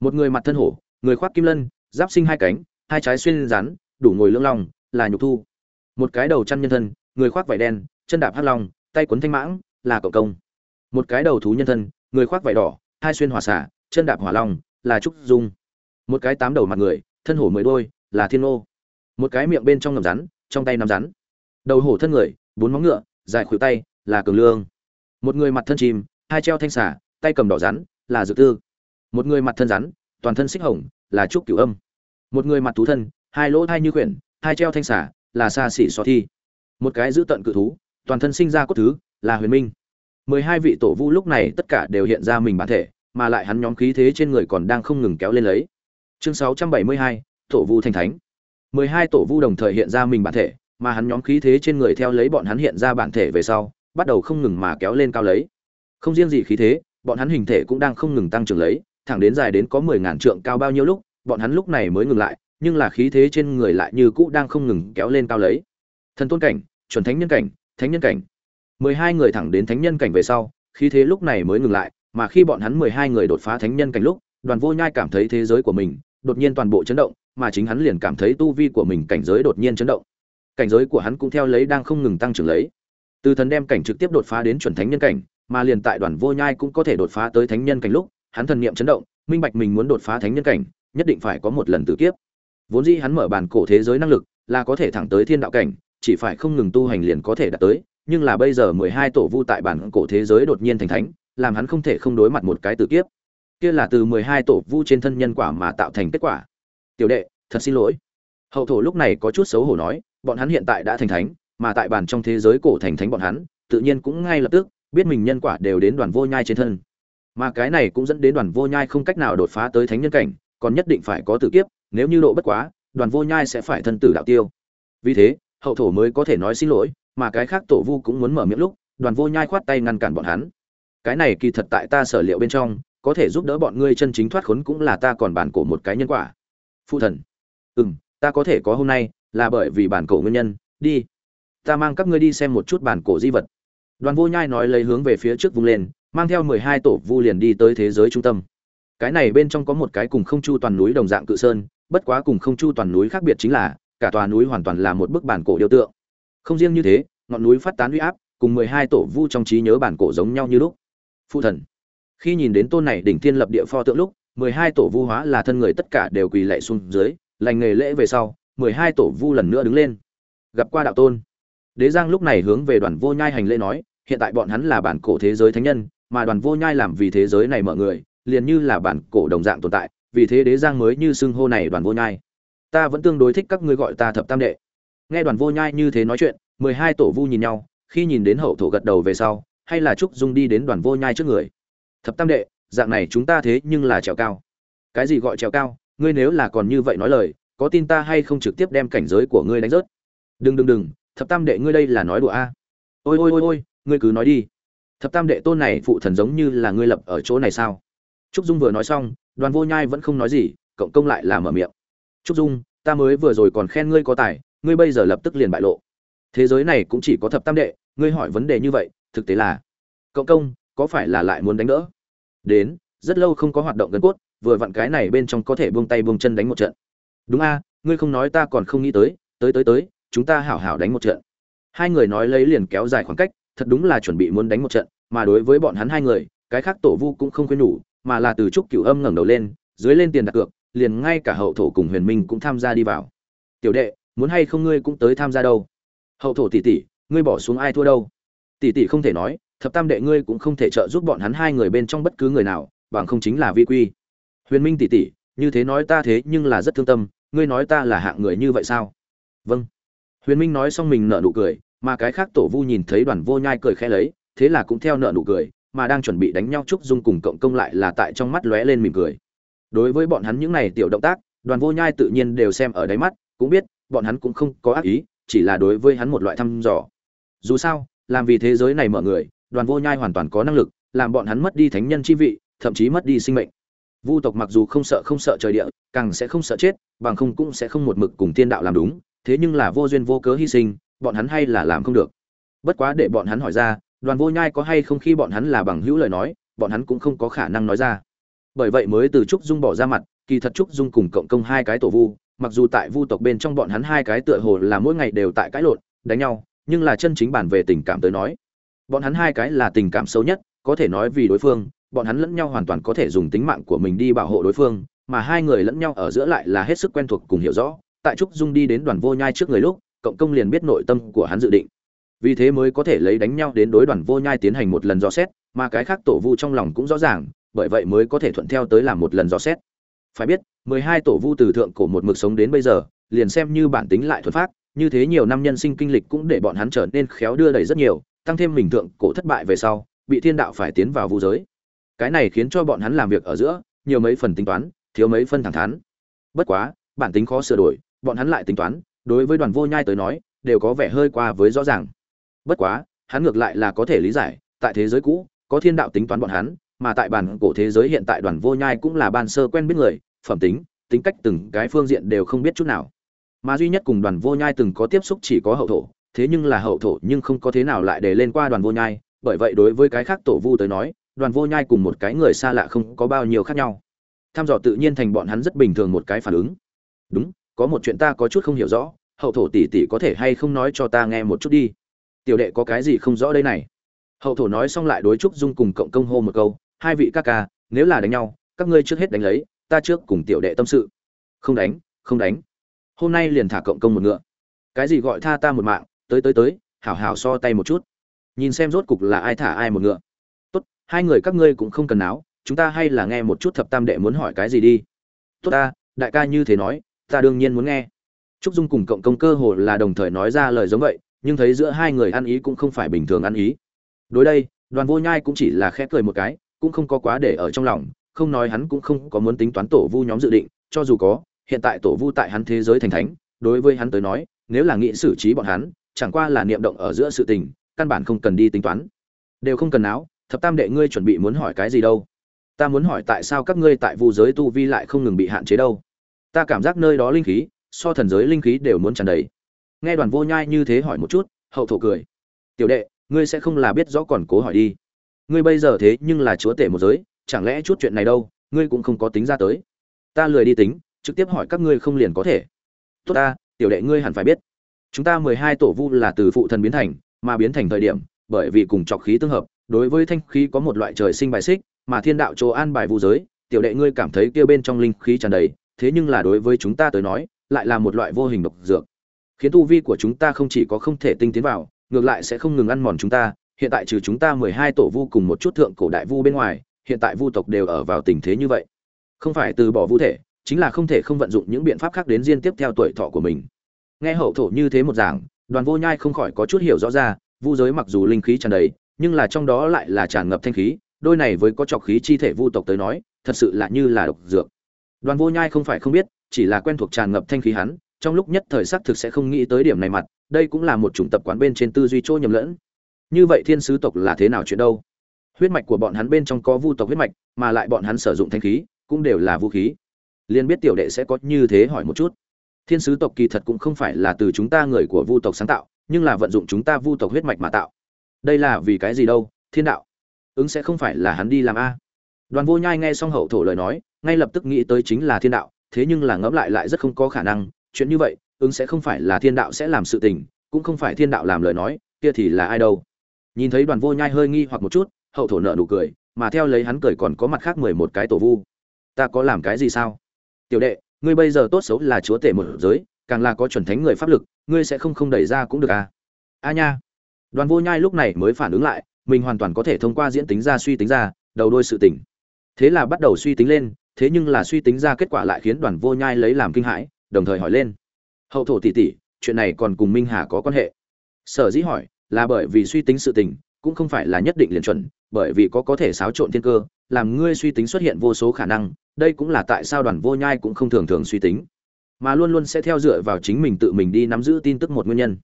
Một người mặt thân hổ, người khoác kim lân, giáp sinh hai cánh, hai trái xuyên rắn, đủ ngồi lưỡng long, là nhục thu. Một cái đầu chăn nhân thân, người khoác vải đen, chân đạp hắc long, tay quấn thanh mãng, là cậu công. Một cái đầu thú nhân thân, người khoác vải đỏ, hai xuyên hỏa xả, chân đạp hỏa long, là trúc dung. Một cái tám đầu mặt người, thân hổ mười đôi, là thiên ô một cái miệng bên trong ngầm rắn, trong tay nắm rắn. Đầu hổ thân người, bốn móng ngựa, dài khuỷu tay, là cường lương. Một người mặt thân chim hai treo thanh xả tay cầm đỏ rắn, là dự tư. Một người mặt thân rắn, toàn thân xích hồng, là trúc cửu âm. Một người mặt thú thân, hai lỗ thai như quyển, hai treo thanh xả là xa xỉ so thi. Một cái giữ tận cự thú, toàn thân sinh ra cốt thứ, là huyền minh. Mười hai vị tổ vu lúc này tất cả đều hiện ra mình bản thể, mà lại hắn nhóm khí thế trên người còn đang không ngừng kéo lên lấy. Chương sáu trăm bảy mươi hai, tổ vu thành thánh. Mười hai tổ vu đồng thời hiện ra mình bản thể, mà hắn nhóm khí thế trên người theo lấy bọn hắn hiện ra bản thể về sau, bắt đầu không ngừng mà kéo lên cao lấy. Không riêng gì khí thế bọn hắn hình thể cũng đang không ngừng tăng trưởng lấy, thẳng đến dài đến có mười ngàn trượng cao bao nhiêu lúc, bọn hắn lúc này mới ngừng lại, nhưng là khí thế trên người lại như cũ đang không ngừng kéo lên cao lấy. Thần tôn cảnh, chuẩn thánh nhân cảnh, thánh nhân cảnh. Mười hai người thẳng đến thánh nhân cảnh về sau, khí thế lúc này mới ngừng lại, mà khi bọn hắn mười hai người đột phá thánh nhân cảnh lúc, đoàn vô nhai cảm thấy thế giới của mình đột nhiên toàn bộ chấn động, mà chính hắn liền cảm thấy tu vi của mình cảnh giới đột nhiên chấn động. Cảnh giới của hắn cũng theo lấy đang không ngừng tăng trưởng lấy. Từ thần đem cảnh trực tiếp đột phá đến chuẩn thánh nhân cảnh mà liền tại đoàn vô nhai cũng có thể đột phá tới thánh nhân cảnh lúc, hắn thần niệm chấn động, minh bạch mình muốn đột phá thánh nhân cảnh, nhất định phải có một lần tử kiếp. Vốn dĩ hắn mở bản cổ thế giới năng lực, là có thể thẳng tới thiên đạo cảnh, chỉ phải không ngừng tu hành liền có thể đạt tới, nhưng là bây giờ mười hai tổ vu tại bản cổ thế giới đột nhiên thành thánh, làm hắn không thể không đối mặt một cái tử kiếp. Kia là từ mười hai tổ vu trên thân nhân quả mà tạo thành kết quả. Tiểu đệ, thật xin lỗi. Hậu thổ lúc này có chút xấu hổ nói, bọn hắn hiện tại đã thành thánh, mà tại bản trong thế giới cổ thành thánh bọn hắn, tự nhiên cũng ngay lập tức biết mình nhân quả đều đến đoàn vô nhai trên thân. Mà cái này cũng dẫn đến đoàn vô nhai không cách nào đột phá tới thánh nhân cảnh, còn nhất định phải có tử kiếp, nếu như độ bất quá, đoàn vô nhai sẽ phải thân tử đạo tiêu. Vì thế, hậu thổ mới có thể nói xin lỗi, mà cái khác tổ vu cũng muốn mở miệng lúc, đoàn vô nhai khoát tay ngăn cản bọn hắn. Cái này kỳ thật tại ta sở liệu bên trong, có thể giúp đỡ bọn ngươi chân chính thoát khốn cũng là ta còn bản cổ một cái nhân quả. Phụ thần. Ừ m ta có thể có hôm nay, là bởi vì bản cổ nguyên nhân, đi. Ta mang các ngươi đi xem một chút bản cổ di vật đoàn vô nhai nói lấy hướng về phía trước vung lên, mang theo mười hai tổ vu liền đi tới thế giới trung tâm. Cái này bên trong có một cái cùng không chu toàn núi đồng dạng cự sơn, bất quá cùng không chu toàn núi khác biệt chính là, cả tòa núi hoàn toàn là một bức bản cổ điêu tượng. Không riêng như thế, ngọn núi phát tán uy áp, cùng mười hai tổ vu trong trí nhớ bản cổ giống nhau như lúc. Phụ thần. Khi nhìn đến tôn này đỉnh thiên lập địa pho tượng lúc, mười hai tổ vu hóa là thân người tất cả đều quỳ lạy xuống dưới, lành nghề lễ về sau, mười hai tổ vu lần nữa đứng lên. Gặp qua đạo tôn đế giang lúc này hướng về đoàn vô nhai hành lễ nói, hiện tại bọn hắn là bản cổ thế giới thánh nhân, mà đoàn vô nhai làm vì thế giới này mọi người, liền như là bản cổ đồng dạng tồn tại, vì thế đế giang mới như xưng hô này đoàn vô nhai. Ta vẫn tương đối thích các ngươi gọi ta thập tam đệ. Nghe đoàn vô nhai như thế nói chuyện, mười hai tổ vu nhìn nhau, khi nhìn đến hậu thổ gật đầu về sau, hay là trúc dung đi đến đoàn vô nhai trước người. Thập tam đệ, dạng này chúng ta thế nhưng là trèo cao. Cái gì gọi trèo cao? Ngươi nếu là còn như vậy nói lời, có tin ta hay không trực tiếp đem cảnh giới của ngươi đánh rớt? Đừng đừng đừng thập tam đệ ngươi đây là nói đùa a? Ôi ôi ôi ôi, ngươi cứ nói đi. Thập tam đệ tôn này phụ thần giống như là ngươi lập ở chỗ này sao? Trúc dung vừa nói xong, đoàn vô nhai vẫn không nói gì, cộng công lại là mở miệng. Trúc dung, ta mới vừa rồi còn khen ngươi có tài, ngươi bây giờ lập tức liền bại lộ. Thế giới này cũng chỉ có thập tam đệ, ngươi hỏi vấn đề như vậy, thực tế là, cộng công, có phải là lại muốn đánh đỡ? Đến, rất lâu không có hoạt động gần cốt, vừa vặn cái này bên trong có thể buông tay buông chân đánh một trận. Đúng a, ngươi không nói ta còn không nghĩ tới tới tới tới chúng ta hảo hảo đánh một trận. Hai người nói lấy liền kéo dài khoảng cách, thật đúng là chuẩn bị muốn đánh một trận, mà đối với bọn hắn hai người, cái khác tổ vu cũng không khuyên nhủ, mà là từ trúc cửu âm ngẩng đầu lên, dưới lên tiền đặt cược, liền ngay cả hậu thổ cùng huyền minh cũng tham gia đi vào. Tiểu đệ, muốn hay không ngươi cũng tới tham gia đâu? Hậu thổ tỷ tỷ, ngươi bỏ xuống ai thua đâu? Tỷ tỷ không thể nói, thập tam đệ ngươi cũng không thể trợ giúp bọn hắn hai người bên trong bất cứ người nào, bằng không chính là vi quy. Huyền minh tỷ tỷ, như thế nói ta thế nhưng là rất thương tâm, ngươi nói ta là hạng người như vậy sao? Vâng huyền minh nói xong mình nở nụ cười, mà cái khác tổ vu nhìn thấy đoàn vô nhai cười khẽ lấy, thế là cũng theo nở nụ cười, mà đang chuẩn bị đánh nhau trúc dung cùng cộng công lại là tại trong mắt lóe lên mỉm cười. Đối với bọn hắn những này tiểu động tác, đoàn vô nhai tự nhiên đều xem ở đáy mắt, cũng biết, bọn hắn cũng không có ác ý, chỉ là đối với hắn một loại thăm dò. Dù sao, làm vì thế giới này mở người, đoàn vô nhai hoàn toàn có năng lực, làm bọn hắn mất đi thánh nhân chi vị, thậm chí mất đi sinh mệnh. Vu tộc mặc dù không sợ không sợ trời địa, càng sẽ không sợ chết, bằng không cũng sẽ không một mực cùng tiên đạo làm đúng thế nhưng là vô duyên vô cớ hy sinh, bọn hắn hay là làm không được. Bất quá để bọn hắn hỏi ra, đoàn vô nhai có hay không khi bọn hắn là bằng hữu lời nói, bọn hắn cũng không có khả năng nói ra. Bởi vậy mới từ trúc dung bỏ ra mặt, kỳ thật trúc dung cùng cộng công hai cái tổ vu, mặc dù tại vu tộc bên trong bọn hắn hai cái tựa hồ là mỗi ngày đều tại cãi lộn, đánh nhau, nhưng là chân chính bản về tình cảm tới nói, bọn hắn hai cái là tình cảm xấu nhất, có thể nói vì đối phương, bọn hắn lẫn nhau hoàn toàn có thể dùng tính mạng của mình đi bảo hộ đối phương, mà hai người lẫn nhau ở giữa lại là hết sức quen thuộc cùng hiểu rõ tại trúc dung đi đến đoàn vô nhai trước người lúc, cộng công liền biết nội tâm của hắn dự định. Vì thế mới có thể lấy đánh nhau đến đối đoàn vô nhai tiến hành một lần dò xét, mà cái khác tổ vu trong lòng cũng rõ ràng, bởi vậy mới có thể thuận theo tới làm một lần dò xét. Phải biết, mười hai tổ vu từ thượng cổ một mực sống đến bây giờ, liền xem như bản tính lại thuật pháp như thế nhiều năm nhân sinh kinh lịch cũng để bọn hắn trở nên khéo đưa đẩy rất nhiều, tăng thêm mình thượng cổ thất bại về sau, bị thiên đạo phải tiến vào vu giới. Cái này khiến cho bọn hắn làm việc ở giữa, nhiều mấy phần tính toán, thiếu mấy phân thẳng thắn. Bất quá, bản tính khó sửa đổi bọn hắn lại tính toán, đối với đoàn vô nhai tới nói, đều có vẻ hơi qua với rõ ràng. Bất quá, hắn ngược lại là có thể lý giải, tại thế giới cũ, có thiên đạo tính toán bọn hắn, mà tại bản cổ thế giới hiện tại đoàn vô nhai cũng là ban sơ quen biết người, phẩm tính tính cách từng cái phương diện đều không biết chút nào. Mà duy nhất cùng đoàn vô nhai từng có tiếp xúc chỉ có hậu thổ, thế nhưng là hậu thổ nhưng không có thế nào lại để lên qua đoàn vô nhai, bởi vậy đối với cái khác tổ vu tới nói, đoàn vô nhai cùng một cái người xa lạ không có bao nhiêu khác nhau. Tham dò tự nhiên thành bọn hắn rất bình thường một cái phản ứng. Đúng có một chuyện ta có chút không hiểu rõ, hậu thổ tỷ tỷ có thể hay không nói cho ta nghe một chút đi. Tiểu đệ có cái gì không rõ đây này? Hậu thổ nói xong lại đối trúc dung cùng cộng công hô một câu, hai vị các ca, nếu là đánh nhau, các ngươi trước hết đánh lấy, ta trước cùng tiểu đệ tâm sự. Không đánh không đánh. Hôm nay liền thả cộng công một ngựa. Cái gì gọi tha ta một mạng, tới tới tới, hảo hảo so tay một chút. Nhìn xem rốt cục là ai thả ai một ngựa. Tốt, hai người các ngươi cũng không cần áo chúng ta hay là nghe một chút thập tam đệ muốn hỏi cái gì đi. Tốt ta, đại ca như thế nói ta đương nhiên muốn nghe. Trúc dung cùng cộng công cơ hồ là đồng thời nói ra lời giống vậy, nhưng thấy giữa hai người ăn ý cũng không phải bình thường ăn ý. Đối đây, đoàn vô nhai cũng chỉ là khẽ cười một cái, cũng không có quá để ở trong lòng, không nói hắn cũng không có muốn tính toán tổ vu nhóm dự định, cho dù có, hiện tại tổ vu tại hắn thế giới thành thánh, đối với hắn tới nói, nếu là nghị xử trí bọn hắn, chẳng qua là niệm động ở giữa sự tình, căn bản không cần đi tính toán. Đều không cần áo thập tam đệ ngươi chuẩn bị muốn hỏi cái gì đâu? Ta muốn hỏi tại sao các ngươi tại vu giới tu vi lại không ngừng bị hạn chế đâu? Ta cảm giác nơi đó linh khí, so thần giới linh khí đều muốn tràn đầy. Nghe đoàn vô nhai như thế hỏi một chút, hậu thổ cười. Tiểu đệ, ngươi sẽ không là biết rõ còn cố hỏi đi. Ngươi bây giờ thế nhưng là chúa tể một giới, chẳng lẽ chút chuyện này đâu, ngươi cũng không có tính ra tới. Ta lười đi tính, trực tiếp hỏi các ngươi không liền có thể. Tốt ta, tiểu đệ ngươi hẳn phải biết. Chúng ta mười hai tổ vu là từ phụ thần biến thành, mà biến thành thời điểm, bởi vì cùng trọc khí tương hợp, đối với thanh khí có một loại trời sinh bài xích, mà thiên đạo chỗ an bài vu giới, tiểu đệ ngươi cảm thấy kia bên trong linh khí tràn đầy thế nhưng là đối với chúng ta tới nói, lại là một loại vô hình độc dược. Khiến tu vi của chúng ta không chỉ có không thể tinh tiến vào, ngược lại sẽ không ngừng ăn mòn chúng ta. Hiện tại trừ chúng ta mười hai tổ vu cùng một chút thượng cổ đại vu bên ngoài, hiện tại vu tộc đều ở vào tình thế như vậy. Không phải từ bỏ vu thể, chính là không thể không vận dụng những biện pháp khác đến riêng tiếp theo tuổi thọ của mình. Nghe hậu thổ như thế một giảng, đoàn vô nhai không khỏi có chút hiểu rõ ra, vu giới mặc dù linh khí tràn đầy, nhưng là trong đó lại là tràn ngập thanh khí, đôi này với có trọc khí chi thể vu tộc tới nói, thật sự là như là độc dược đoàn vô nhai không phải không biết, chỉ là quen thuộc tràn ngập thanh khí hắn, trong lúc nhất thời sắc thực sẽ không nghĩ tới điểm này mặt, đây cũng là một chủng tập quán bên trên tư duy chỗ nhầm lẫn. Như vậy thiên sứ tộc là thế nào chuyện đâu? Huyết mạch của bọn hắn bên trong có vu tộc huyết mạch, mà lại bọn hắn sử dụng thanh khí, cũng đều là vũ khí. Liền biết tiểu đệ sẽ có như thế hỏi một chút. Thiên sứ tộc kỳ thật cũng không phải là từ chúng ta người của vu tộc sáng tạo, nhưng là vận dụng chúng ta vu tộc huyết mạch mà tạo. Đây là vì cái gì đâu? Thiên đạo. Ứng sẽ không phải là hắn đi làm a. Đoàn vô nhai nghe xong hậu thổ lời nói ngay lập tức nghĩ tới chính là thiên đạo, thế nhưng là ngẫm lại lại rất không có khả năng, chuyện như vậy, ứng sẽ không phải là thiên đạo sẽ làm sự tình, cũng không phải thiên đạo làm lời nói, kia thì là ai đâu. Nhìn thấy đoàn vô nhai hơi nghi hoặc một chút, hậu thổ nợ nụ cười, mà theo lấy hắn cười còn có mặt khác mười một cái tổ vu. Ta có làm cái gì sao? Tiểu đệ, ngươi bây giờ tốt xấu là chúa tể một giới, càng là có chuẩn thánh người pháp lực, ngươi sẽ không không đẩy ra cũng được à? A nha. Đoàn vô nhai lúc này mới phản ứng lại, mình hoàn toàn có thể thông qua diễn tính ra suy tính ra, đầu đôi sự tỉnh thế là bắt đầu suy tính lên, thế nhưng là suy tính ra kết quả lại khiến đoàn vô nhai lấy làm kinh hãi, đồng thời hỏi lên. Hậu thổ tỷ tỷ, chuyện này còn cùng minh hà có quan hệ? Sở dĩ hỏi, là bởi vì suy tính sự tình, cũng không phải là nhất định liền chuẩn, bởi vì có có thể xáo trộn thiên cơ, làm ngươi suy tính xuất hiện vô số khả năng, đây cũng là tại sao đoàn vô nhai cũng không thường thường suy tính. Mà luôn luôn sẽ theo dựa vào chính mình tự mình đi nắm giữ tin tức một nguyên nhân.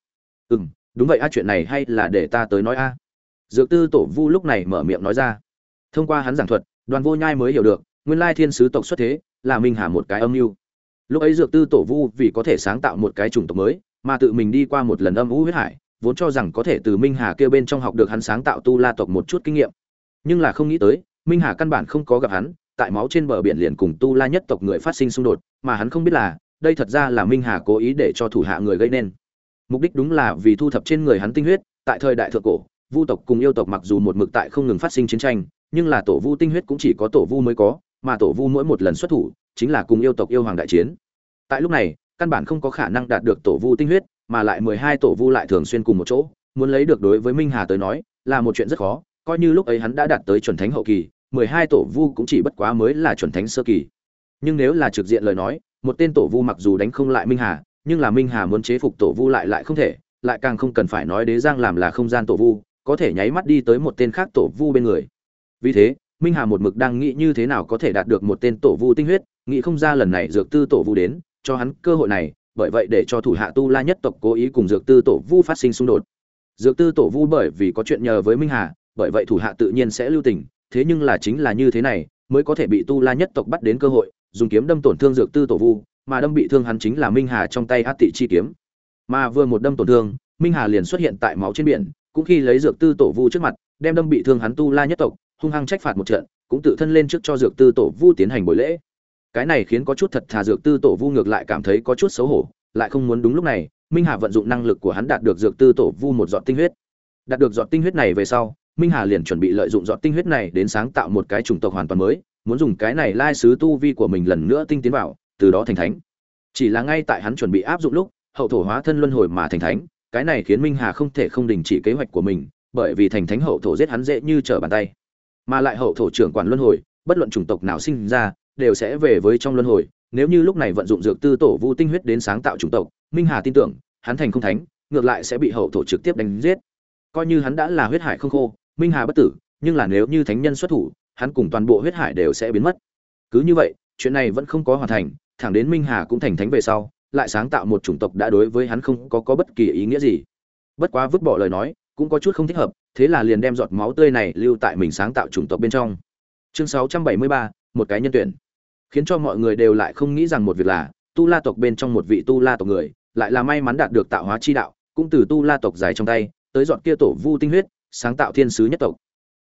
Ừ m đúng vậy a, chuyện này hay là để ta tới nói a? Dược tư tổ vu lúc này mở miệng nói ra. Thông qua hắn giảng thuật đoàn vô nhai mới hiểu được, nguyên lai thiên sứ tộc xuất thế, là minh hà một cái âm mưu. Lúc ấy dược tư tổ vu vì có thể sáng tạo một cái chủng tộc mới, mà tự mình đi qua một lần âm u huyết hải, vốn cho rằng có thể từ minh hà kêu bên trong học được hắn sáng tạo tu la tộc một chút kinh nghiệm. Nhưng là không nghĩ tới, minh hà căn bản không có gặp hắn, tại máu trên bờ biển liền cùng tu la nhất tộc người phát sinh xung đột, mà hắn không biết là, đây thật ra là minh hà cố ý để cho thủ hạ người gây nên. Mục đích đúng là vì thu thập trên người hắn tinh huyết, tại thời đại thượng cổ, vu tộc cùng yêu tộc mặc dù một mực tại không ngừng phát sinh chiến tranh nhưng là tổ vu tinh huyết cũng chỉ có tổ vu mới có, mà tổ vu mỗi một lần xuất thủ chính là cùng yêu tộc yêu hoàng đại chiến. Tại lúc này, căn bản không có khả năng đạt được tổ vu tinh huyết, mà lại mười hai tổ vu lại thường xuyên cùng một chỗ, muốn lấy được đối với minh hà tới nói, là một chuyện rất khó, coi như lúc ấy hắn đã đạt tới chuẩn thánh hậu kỳ, mười hai tổ vu cũng chỉ bất quá mới là chuẩn thánh sơ kỳ. Nhưng nếu là trực diện lời nói, một tên tổ vu mặc dù đánh không lại minh hà, nhưng là minh hà muốn chế phục tổ vu lại lại không thể, lại càng không cần phải nói đế giang làm là không gian tổ vu, có thể nháy mắt đi tới một tên khác tổ vu bên người vì thế, minh hà một mực đang nghĩ như thế nào có thể đạt được một tên tổ vu tinh huyết, nghĩ không ra lần này dược tư tổ vu đến, cho hắn cơ hội này, bởi vậy để cho thủ hạ tu la nhất tộc cố ý cùng dược tư tổ vu phát sinh xung đột. Dược tư tổ vu bởi vì có chuyện nhờ với minh hà, bởi vậy thủ hạ tự nhiên sẽ lưu tình, thế nhưng là chính là như thế này, mới có thể bị tu la nhất tộc bắt đến cơ hội, dùng kiếm đâm tổn thương dược tư tổ vu, mà đâm bị thương hắn chính là minh hà trong tay át tị chi kiếm. Mà vừa một đâm tổn thương, minh hà liền xuất hiện tại máu trên biển, cũng khi lấy dược tư tổ vu trước mặt, đem đâm bị thương hắn tu la nhất tộc hung hăng trách phạt một trận, cũng tự thân lên trước cho dược tư tổ vu tiến hành buổi lễ. Cái này khiến có chút thật thà dược tư tổ vu ngược lại cảm thấy có chút xấu hổ, lại không muốn đúng lúc này, minh hà vận dụng năng lực của hắn đạt được dược tư tổ vu một giọt tinh huyết. Đạt được giọt tinh huyết này về sau, minh hà liền chuẩn bị lợi dụng giọt tinh huyết này đến sáng tạo một cái chủng tộc hoàn toàn mới, muốn dùng cái này lai sứ tu vi của mình lần nữa tinh tiến vào, từ đó thành thánh. Chỉ là ngay tại hắn chuẩn bị áp dụng lúc, hậu thổ hóa thân luân hồi mà thành thánh, cái này khiến minh hà không thể không đình chỉ kế hoạch của mình, bởi vì thành thánh hậu thổ giết hắn dễ như trở bàn tay mà lại hậu thổ trưởng quản luân hồi, bất luận chủng tộc nào sinh ra, đều sẽ về với trong luân hồi. Nếu như lúc này vận dụng dược tư tổ vu tinh huyết đến sáng tạo chủng tộc, minh hà tin tưởng, hắn thành không thánh, ngược lại sẽ bị hậu thổ trực tiếp đánh giết. Coi như hắn đã là huyết hải không khô, minh hà bất tử, nhưng là nếu như thánh nhân xuất thủ, hắn cùng toàn bộ huyết hải đều sẽ biến mất. Cứ như vậy, chuyện này vẫn không có hoàn thành, thẳng đến minh hà cũng thành thánh về sau, lại sáng tạo một chủng tộc đã đối với hắn không có có bất kỳ ý nghĩa gì. Bất quá vứt bỏ lời nói cũng có chút không thích hợp thế là liền đem giọt máu tươi này lưu tại mình sáng tạo chủng tộc bên trong. Chương 673, một cái nhân tuyển. Khiến cho mọi người đều lại không nghĩ rằng một việc là tu la tộc bên trong một vị tu la tộc người lại là may mắn đạt được tạo hóa chi đạo cũng từ tu la tộc giải trong tay tới giọt kia tổ vu tinh huyết sáng tạo thiên sứ nhất tộc.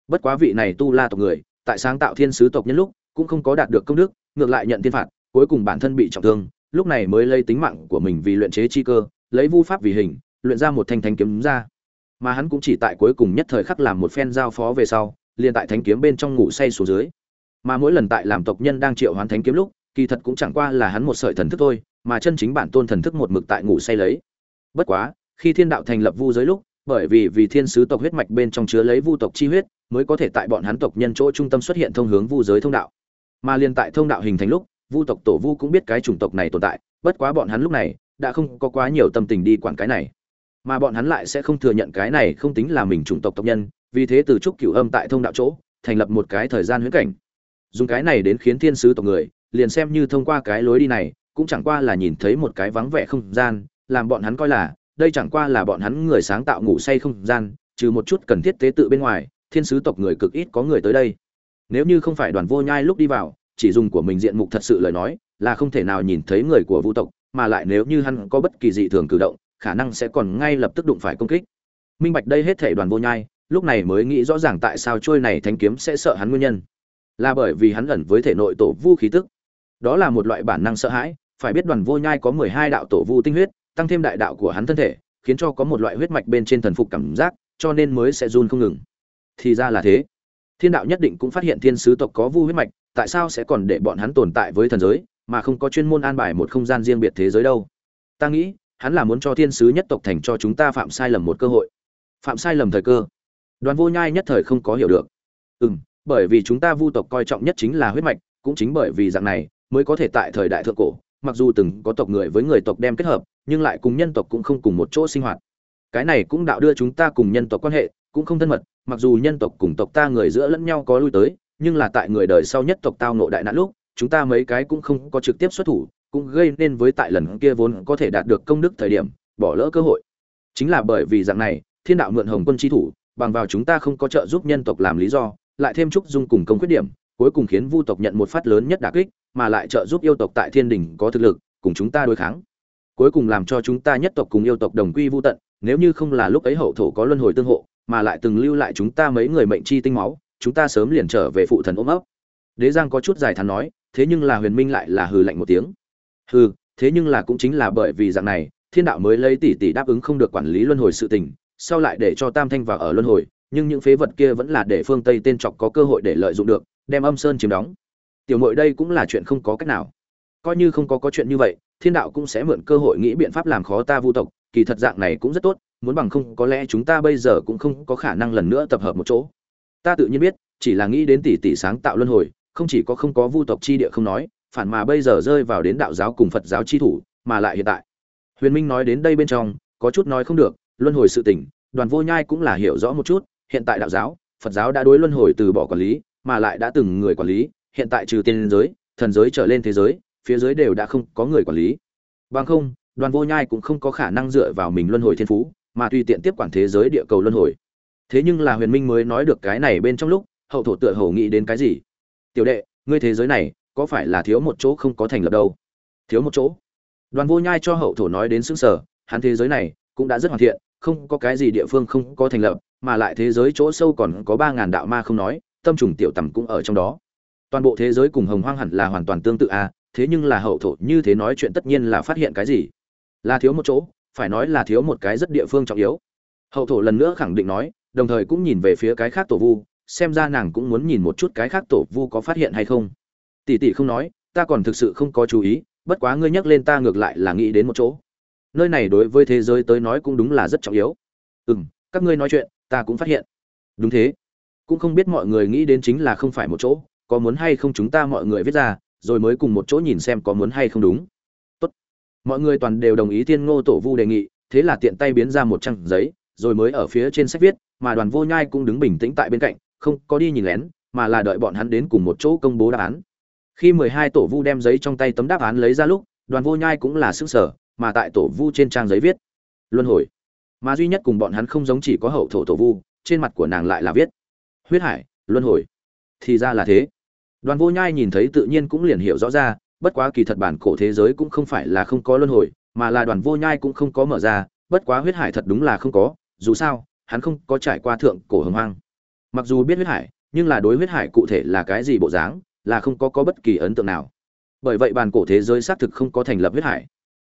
Bất quá vị này tu la tộc người tại sáng tạo thiên sứ tộc nhân lúc cũng không có đạt được công đức ngược lại nhận thiên phạt cuối cùng bản thân bị trọng thương lúc này mới lấy tính mạng của mình vì luyện chế chi cơ lấy vu pháp vì hình luyện ra một thanh thanh kiếm ra mà hắn cũng chỉ tại cuối cùng nhất thời khắc làm một phen giao phó về sau, liền tại thánh kiếm bên trong ngủ say xuống dưới. Mà mỗi lần tại làm tộc nhân đang triệu hoán thánh kiếm lúc, kỳ thật cũng chẳng qua là hắn một sợi thần thức thôi, mà chân chính bản tôn thần thức một mực tại ngủ say lấy. Bất quá, khi thiên đạo thành lập vu giới lúc, bởi vì vì thiên sứ tộc huyết mạch bên trong chứa lấy vu tộc chi huyết, mới có thể tại bọn hắn tộc nhân chỗ trung tâm xuất hiện thông hướng vu giới thông đạo. Mà liên tại thông đạo hình thành lúc, vu tộc tổ vu cũng biết cái chủng tộc này tồn tại, bất quá bọn hắn lúc này đã không có quá nhiều tâm tình đi quản cái này mà bọn hắn lại sẽ không thừa nhận cái này không tính là mình chủng tộc tộc nhân, vì thế từ trúc cửu âm tại thông đạo chỗ, thành lập một cái thời gian huyễn cảnh. Dùng cái này đến khiến thiên sứ tộc người, liền xem như thông qua cái lối đi này, cũng chẳng qua là nhìn thấy một cái vắng vẻ không gian, làm bọn hắn coi là, đây chẳng qua là bọn hắn người sáng tạo ngủ say không gian, trừ một chút cần thiết tế tự bên ngoài, thiên sứ tộc người cực ít có người tới đây. Nếu như không phải đoàn vô nhai lúc đi vào, chỉ dùng của mình diện mục thật sự lời nói, là không thể nào nhìn thấy người của vũ tộc, mà lại nếu như hắn có bất kỳ dị thường cử động khả năng sẽ còn ngay lập tức đụng phải công kích. Minh bạch đây hết thể đoàn vô nhai, lúc này mới nghĩ rõ ràng tại sao trôi này thanh kiếm sẽ sợ hắn nguyên nhân. Là bởi vì hắn ẩn với thể nội tổ vu khí tức. Đó là một loại bản năng sợ hãi, phải biết đoàn vô nhai có mười hai đạo tổ vu tinh huyết, tăng thêm đại đạo của hắn thân thể, khiến cho có một loại huyết mạch bên trên thần phục cảm giác, cho nên mới sẽ run không ngừng. Thì ra là thế. Thiên đạo nhất định cũng phát hiện thiên sứ tộc có vu huyết mạch, tại sao sẽ còn để bọn hắn tồn tại với thần giới, mà không có chuyên môn an bài một không gian riêng biệt thế giới đâu? Ta nghĩ hắn là muốn cho thiên sứ nhất tộc thành cho chúng ta phạm sai lầm một cơ hội. Phạm sai lầm thời cơ. Đoàn vô nhai nhất thời không có hiểu được. Ừ m bởi vì chúng ta vu tộc coi trọng nhất chính là huyết mạch, cũng chính bởi vì dạng này mới có thể tại thời đại thượng cổ, mặc dù từng có tộc người với người tộc đem kết hợp, nhưng lại cùng nhân tộc cũng không cùng một chỗ sinh hoạt. Cái này cũng đạo đưa chúng ta cùng nhân tộc quan hệ, cũng không thân mật, mặc dù nhân tộc cùng tộc ta người giữa lẫn nhau có lui tới, nhưng là tại người đời sau nhất tộc tao nộ đại nạn lúc, chúng ta mấy cái cũng không có trực tiếp xuất thủ cũng gây nên với tại lần kia vốn có thể đạt được công đức thời điểm, bỏ lỡ cơ hội. Chính là bởi vì dạng này, thiên đạo mượn hồng quân chi thủ, bằng vào chúng ta không có trợ giúp nhân tộc làm lý do, lại thêm trúc dung cùng công khuyết điểm, cuối cùng khiến vu tộc nhận một phát lớn nhất đả kích, mà lại trợ giúp yêu tộc tại thiên đình có thực lực, cùng chúng ta đối kháng. Cuối cùng làm cho chúng ta nhất tộc cùng yêu tộc đồng quy vu tận, nếu như không là lúc ấy hậu thổ có luân hồi tương hộ, mà lại từng lưu lại chúng ta mấy người mệnh chi tinh máu, chúng ta sớm liền trở về phụ thần ôm ấp. Đế giang có chút dài thắn nói, thế nhưng là huyền minh lại là hừ lạnh một tiếng hừ, thế nhưng là cũng chính là bởi vì dạng này, thiên đạo mới lấy tỷ tỷ đáp ứng không được quản lý luân hồi sự tình, sau lại để cho tam thanh vào ở luân hồi, nhưng những phế vật kia vẫn là để phương tây tên trọc có cơ hội để lợi dụng được, đem âm sơn chiếm đóng. Tiểu muội đây cũng là chuyện không có cách nào. Coi như không có có chuyện như vậy, thiên đạo cũng sẽ mượn cơ hội nghĩ biện pháp làm khó ta vu tộc, kỳ thật dạng này cũng rất tốt, muốn bằng không có lẽ chúng ta bây giờ cũng không có khả năng lần nữa tập hợp một chỗ. Ta tự nhiên biết, chỉ là nghĩ đến tỷ tỷ sáng tạo luân hồi, không chỉ có không có vu tộc chi địa không nói phản mà bây giờ rơi vào đến đạo giáo cùng phật giáo chi thủ, mà lại hiện tại. Huyền minh nói đến đây bên trong, có chút nói không được, luân hồi sự tỉnh đoàn vô nhai cũng là hiểu rõ một chút, hiện tại đạo giáo, phật giáo đã đối luân hồi từ bỏ quản lý, mà lại đã từng người quản lý, hiện tại trừ tiên giới, thần giới trở lên thế giới, phía dưới đều đã không có người quản lý. Bằng không, đoàn vô nhai cũng không có khả năng dựa vào mình luân hồi thiên phú, mà tùy tiện tiếp quản thế giới địa cầu luân hồi. Thế nhưng là huyền minh mới nói được cái này bên trong lúc, hậu thổ tựa hầu nghĩ đến cái gì? Tiểu đệ, ngươi thế giới này có phải là thiếu một chỗ không có thành lập đâu? Thiếu một chỗ? Đoàn vô nhai cho hậu thổ nói đến xứng sở hắn thế giới này cũng đã rất hoàn thiện không có cái gì địa phương không có thành lập mà lại thế giới chỗ sâu còn có ba ngàn đạo ma không nói tâm trùng tiểu tầm cũng ở trong đó. Toàn bộ thế giới cùng hồng hoang hẳn là hoàn toàn tương tự a à, thế nhưng là hậu thổ như thế nói chuyện tất nhiên là phát hiện cái gì? Là thiếu một chỗ phải nói là thiếu một cái rất địa phương trọng yếu. Hậu thổ lần nữa khẳng định nói đồng thời cũng nhìn về phía cái khác tổ vu xem ra nàng cũng muốn nhìn một chút cái khác tổ vu có phát hiện hay không tỷ tỷ không nói, ta còn thực sự không có chú ý, bất quá ngươi nhắc lên ta ngược lại là nghĩ đến một chỗ. Nơi này đối với thế giới tới nói cũng đúng là rất trọng yếu. Ừ m các ngươi nói chuyện, ta cũng phát hiện. Đúng thế. Cũng không biết mọi người nghĩ đến chính là không phải một chỗ, có muốn hay không chúng ta mọi người viết ra, rồi mới cùng một chỗ nhìn xem có muốn hay không đúng. Tốt. mọi người toàn đều đồng ý thiên ngô tổ vu đề nghị, thế là tiện tay biến ra một trang giấy, rồi mới ở phía trên sách viết, mà đoàn vô nhai cũng đứng bình tĩnh tại bên cạnh, không có đi nhìn lén, mà là đợi bọn hắn đến cùng một chỗ công bố đáp án khi mười hai tổ vu đem giấy trong tay tấm đáp án lấy ra lúc, đoàn vô nhai cũng là sức sở mà tại tổ vu trên trang giấy viết, luân hồi. Mà duy nhất cùng bọn hắn không giống chỉ có hậu thổ tổ vu, trên mặt của nàng lại là viết, huyết hải, luân hồi. Thì ra là thế. Đoàn vô nhai nhìn thấy tự nhiên cũng liền hiểu rõ ra, bất quá kỳ thật bản cổ thế giới cũng không phải là không có luân hồi, mà là đoàn vô nhai cũng không có mở ra, bất quá huyết hải thật đúng là không có, dù sao, hắn không có trải qua thượng cổ hồng hoang. Mặc dù biết huyết hải, nhưng là đối huyết hải cụ thể là cái gì bộ dáng là không có có bất kỳ ấn tượng nào. Bởi vậy bản cổ thế giới xác thực không có thành lập huyết hải.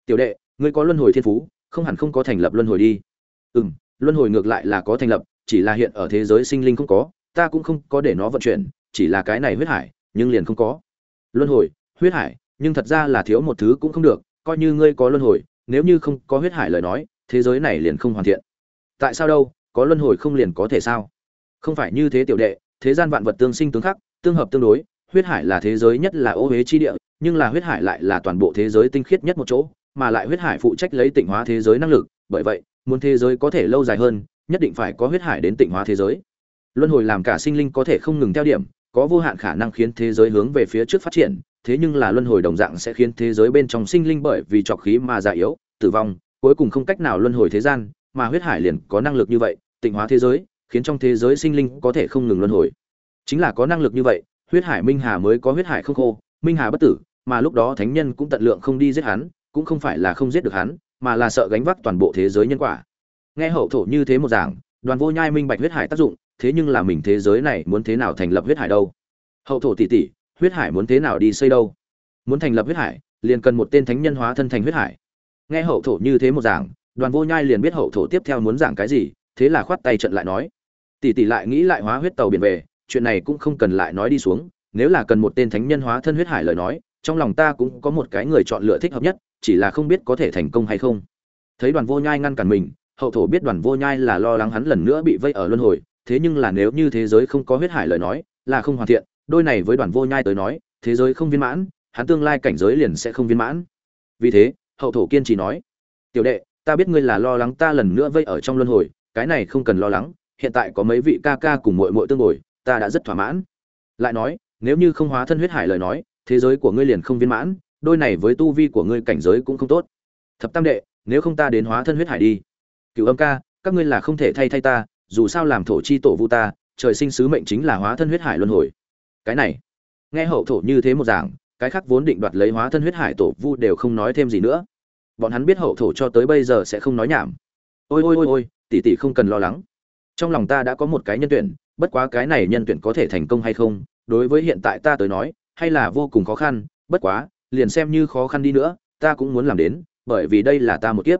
Tiểu đệ, ngươi có luân hồi thiên phú, không hẳn không có thành lập luân hồi đi. Ừ m luân hồi ngược lại là có thành lập, chỉ là hiện ở thế giới sinh linh không có, ta cũng không có để nó vận chuyển, chỉ là cái này huyết hải, nhưng liền không có. Luân hồi, huyết hải, nhưng thật ra là thiếu một thứ cũng không được, coi như ngươi có luân hồi, nếu như không có huyết hải lời nói, thế giới này liền không hoàn thiện. Tại sao đâu, có luân hồi không liền có thể sao? Không phải như thế tiểu đệ, thế gian vạn vật tương sinh tương khắc, tương hợp tương đối huyết hải là thế giới nhất là ô huế chi địa, nhưng là huyết hải lại là toàn bộ thế giới tinh khiết nhất một chỗ, mà lại huyết hải phụ trách lấy tịnh hóa thế giới năng lực, bởi vậy, muốn thế giới có thể lâu dài hơn, nhất định phải có huyết hải đến tịnh hóa thế giới. Luân hồi làm cả sinh linh có thể không ngừng theo điểm, có vô hạn khả năng khiến thế giới hướng về phía trước phát triển, thế nhưng là luân hồi đồng dạng sẽ khiến thế giới bên trong sinh linh bởi vì trọc khí mà già yếu, tử vong, cuối cùng không cách nào luân hồi thế gian, mà huyết hải liền có năng lực như vậy, tịnh hóa thế giới, khiến trong thế giới sinh linh có thể không ngừng luân hồi. Chính là có năng lực như vậy huyết hải minh hà mới có huyết hải không khô, minh hà bất tử, mà lúc đó thánh nhân cũng tận lượng không đi giết hắn, cũng không phải là không giết được hắn, mà là sợ gánh vác toàn bộ thế giới nhân quả. Nghe hậu thổ như thế một giảng, đoàn vô nhai minh bạch huyết hải tác dụng, thế nhưng là mình thế giới này muốn thế nào thành lập huyết hải đâu? Hậu thổ tỷ tỷ, huyết hải muốn thế nào đi xây đâu? Muốn thành lập huyết hải, liền cần một tên thánh nhân hóa thân thành huyết hải. Nghe hậu thổ như thế một giảng, đoàn vô nhai liền biết hậu thổ tiếp theo muốn giảng cái gì, thế là khoát tay trận lại nói. Tỷ tỷ lại nghĩ lại hóa huyết tàu biển về chuyện này cũng không cần lại nói đi xuống, nếu là cần một tên thánh nhân hóa thân huyết hải lời nói, trong lòng ta cũng có một cái người chọn lựa thích hợp nhất, chỉ là không biết có thể thành công hay không. Thấy đoàn vô nhai ngăn cản mình, hậu thổ biết đoàn vô nhai là lo lắng hắn lần nữa bị vây ở luân hồi, thế nhưng là nếu như thế giới không có huyết hải lời nói, là không hoàn thiện, đôi này với đoàn vô nhai tới nói, thế giới không viên mãn, hắn tương lai cảnh giới liền sẽ không viên mãn. Vì thế, hậu thổ kiên trì nói, tiểu đệ, ta biết ngươi là lo lắng ta lần nữa vây ở trong luân hồi, cái này không cần lo lắng, hiện tại có mấy vị ca ca cùng muội muội tương bồi ta đã rất thỏa mãn. Lại nói, nếu như không hóa thân huyết hải lời nói, thế giới của ngươi liền không viên mãn, đôi này với tu vi của ngươi cảnh giới cũng không tốt. Thập tam đệ, nếu không ta đến hóa thân huyết hải đi. Cựu âm ca, các ngươi là không thể thay thay ta, dù sao làm thổ chi tổ vu ta, trời sinh sứ mệnh chính là hóa thân huyết hải luân hồi. Cái này, nghe hậu thổ như thế một giảng cái khác vốn định đoạt lấy hóa thân huyết hải tổ vu đều không nói thêm gì nữa. Bọn hắn biết hậu thổ cho tới bây giờ sẽ không nói nhảm. Ôi ôi ôi ôi, tỷ tỷ không cần lo lắng. Trong lòng ta đã có một cái nhân tuyển bất quá cái này nhân tuyển có thể thành công hay không, đối với hiện tại ta tới nói, hay là vô cùng khó khăn, bất quá, liền xem như khó khăn đi nữa, ta cũng muốn làm đến, bởi vì đây là ta một kiếp.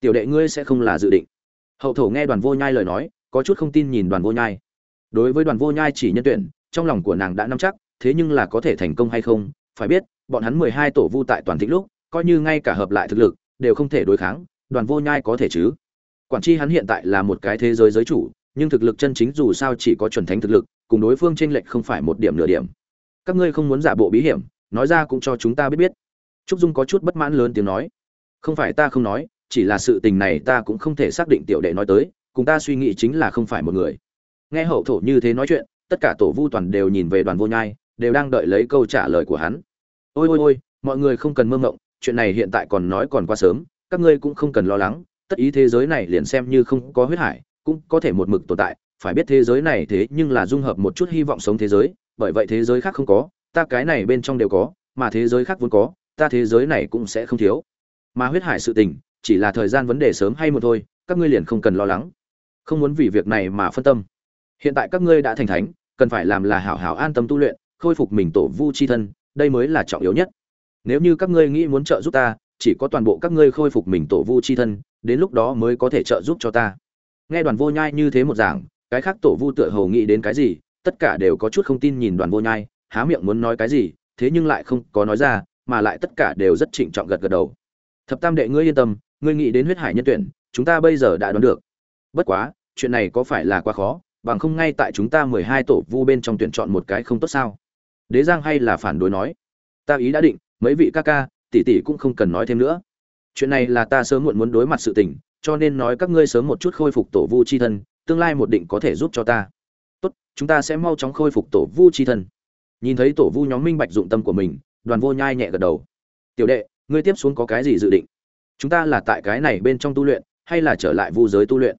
Tiểu đệ ngươi sẽ không là dự định. Hậu thổ nghe đoàn vô nhai lời nói, có chút không tin nhìn đoàn vô nhai. Đối với đoàn vô nhai chỉ nhân tuyển, trong lòng của nàng đã nắm chắc, thế nhưng là có thể thành công hay không, phải biết, bọn hắn mười hai tổ vu tại toàn thịnh lúc, coi như ngay cả hợp lại thực lực, đều không thể đối kháng, đoàn vô nhai có thể chứ? Quản chi hắn hiện tại là một cái thế giới giới chủ nhưng thực lực chân chính dù sao chỉ có chuẩn thánh thực lực, cùng đối phương tranh lệch không phải một điểm nửa điểm. Các ngươi không muốn giả bộ bí hiểm, nói ra cũng cho chúng ta biết biết. Trúc dung có chút bất mãn lớn tiếng nói. Không phải ta không nói, chỉ là sự tình này ta cũng không thể xác định tiểu đệ nói tới, cùng ta suy nghĩ chính là không phải một người. Nghe hậu thổ như thế nói chuyện, tất cả tổ vu toàn đều nhìn về đoàn vô nhai, đều đang đợi lấy câu trả lời của hắn. Ôi ôi ôi, mọi người không cần mơ mộng, chuyện này hiện tại còn nói còn quá sớm, các ngươi cũng không cần lo lắng, tất ý thế giới này liền xem như không có huyết hải cũng có thể một mực tồn tại, phải biết thế giới này thế nhưng là dung hợp một chút hy vọng sống thế giới, bởi vậy thế giới khác không có, ta cái này bên trong đều có, mà thế giới khác vốn có, ta thế giới này cũng sẽ không thiếu. Mà huyết hải sự tình, chỉ là thời gian vấn đề sớm hay một thôi, các ngươi liền không cần lo lắng. Không muốn vì việc này mà phân tâm. Hiện tại các ngươi đã thành thánh, cần phải làm là hảo hảo an tâm tu luyện, khôi phục mình tổ vu chi thân, đây mới là trọng yếu nhất. Nếu như các ngươi nghĩ muốn trợ giúp ta, chỉ có toàn bộ các ngươi khôi phục mình tổ vu chi thân, đến lúc đó mới có thể trợ giúp cho ta nghe đoàn vô nhai như thế một giảng, cái khác tổ vu tựa hồ nghĩ đến cái gì, tất cả đều có chút không tin nhìn đoàn vô nhai, há miệng muốn nói cái gì, thế nhưng lại không có nói ra, mà lại tất cả đều rất trịnh trọng gật gật đầu. Thập tam đệ ngươi yên tâm, ngươi nghĩ đến huyết hải nhân tuyển, chúng ta bây giờ đã đoán được. Bất quá, chuyện này có phải là quá khó, bằng không ngay tại chúng ta mười hai tổ vu bên trong tuyển chọn một cái không tốt sao? Đế giang hay là phản đối nói? Ta ý đã định, mấy vị ca ca, tỷ tỷ cũng không cần nói thêm nữa. Chuyện này là ta sớm muộn muốn đối mặt sự tình cho nên nói các ngươi sớm một chút khôi phục tổ vu chi thân, tương lai một định có thể giúp cho ta. Tốt, chúng ta sẽ mau chóng khôi phục tổ vu chi thân. Nhìn thấy tổ vu nhóm minh bạch dụng tâm của mình, đoàn vô nhai nhẹ gật đầu. Tiểu đệ, ngươi tiếp xuống có cái gì dự định? Chúng ta là tại cái này bên trong tu luyện, hay là trở lại vu giới tu luyện?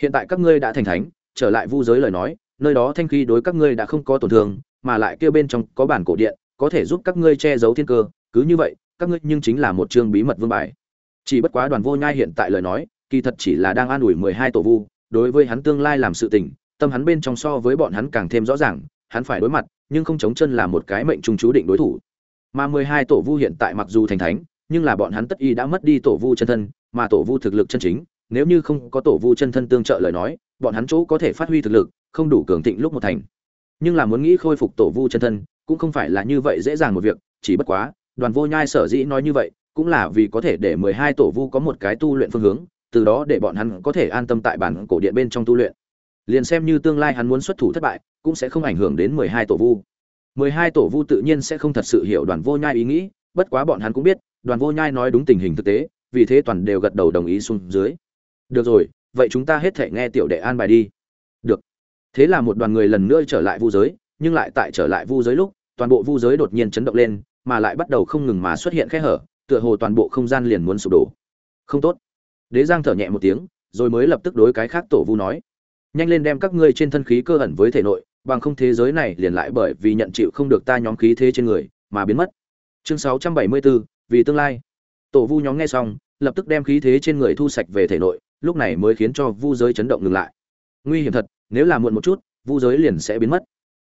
Hiện tại các ngươi đã thành thánh, trở lại vu giới lời nói, nơi đó thanh khí đối các ngươi đã không có tổn thương, mà lại kêu bên trong có bản cổ điện, có thể giúp các ngươi che giấu thiên cơ. Cứ như vậy, các ngươi nhưng chính là một chương bí mật vương bài. Chỉ bất quá đoàn vô nhai hiện tại lời nói kỳ thật chỉ là đang an ủi mười hai tổ vu, đối với hắn tương lai làm sự tình, tâm hắn bên trong so với bọn hắn càng thêm rõ ràng, hắn phải đối mặt, nhưng không chống chân là một cái mệnh trung chú định đối thủ. Mà mười hai tổ vu hiện tại mặc dù thành thánh, nhưng là bọn hắn tất y đã mất đi tổ vu chân thân, mà tổ vu thực lực chân chính, nếu như không có tổ vu chân thân tương trợ lời nói, bọn hắn chỗ có thể phát huy thực lực, không đủ cường thịnh lúc một thành. Nhưng là muốn nghĩ khôi phục tổ vu chân thân, cũng không phải là như vậy dễ dàng một việc, chỉ bất quá, đoàn vô nhai sở dĩ nói như vậy, cũng là vì có thể để mười hai tổ vu có một cái tu luyện phương hướng từ đó để bọn hắn có thể an tâm tại bản cổ điện bên trong tu luyện. Liền xem như tương lai hắn muốn xuất thủ thất bại, cũng sẽ không ảnh hưởng đến mười hai tổ vu. Mười hai tổ vu tự nhiên sẽ không thật sự hiểu đoàn vô nhai ý nghĩ, bất quá bọn hắn cũng biết, đoàn vô nhai nói đúng tình hình thực tế, vì thế toàn đều gật đầu đồng ý xuống dưới. Được rồi, vậy chúng ta hết thể nghe tiểu đệ an bài đi. Được. Thế là một đoàn người lần nữa trở lại vu giới, nhưng lại tại trở lại vu giới lúc, toàn bộ vu giới đột nhiên chấn động lên, mà lại bắt đầu không ngừng mà xuất hiện khe hở, tựa hồ toàn bộ không gian liền muốn sụp đổ. Không tốt đế giang thở nhẹ một tiếng rồi mới lập tức đối cái khác tổ vu nói. Nhanh lên đem các ngươi trên thân khí cơ ẩn với thể nội bằng không thế giới này liền lại bởi vì nhận chịu không được ta nhóm khí thế trên người mà biến mất. Chương 674, vì tương lai. Tổ vu nhóm nghe xong lập tức đem khí thế trên người thu sạch về thể nội lúc này mới khiến cho vu giới chấn động ngừng lại. Nguy hiểm thật nếu là muộn một chút vu giới liền sẽ biến mất.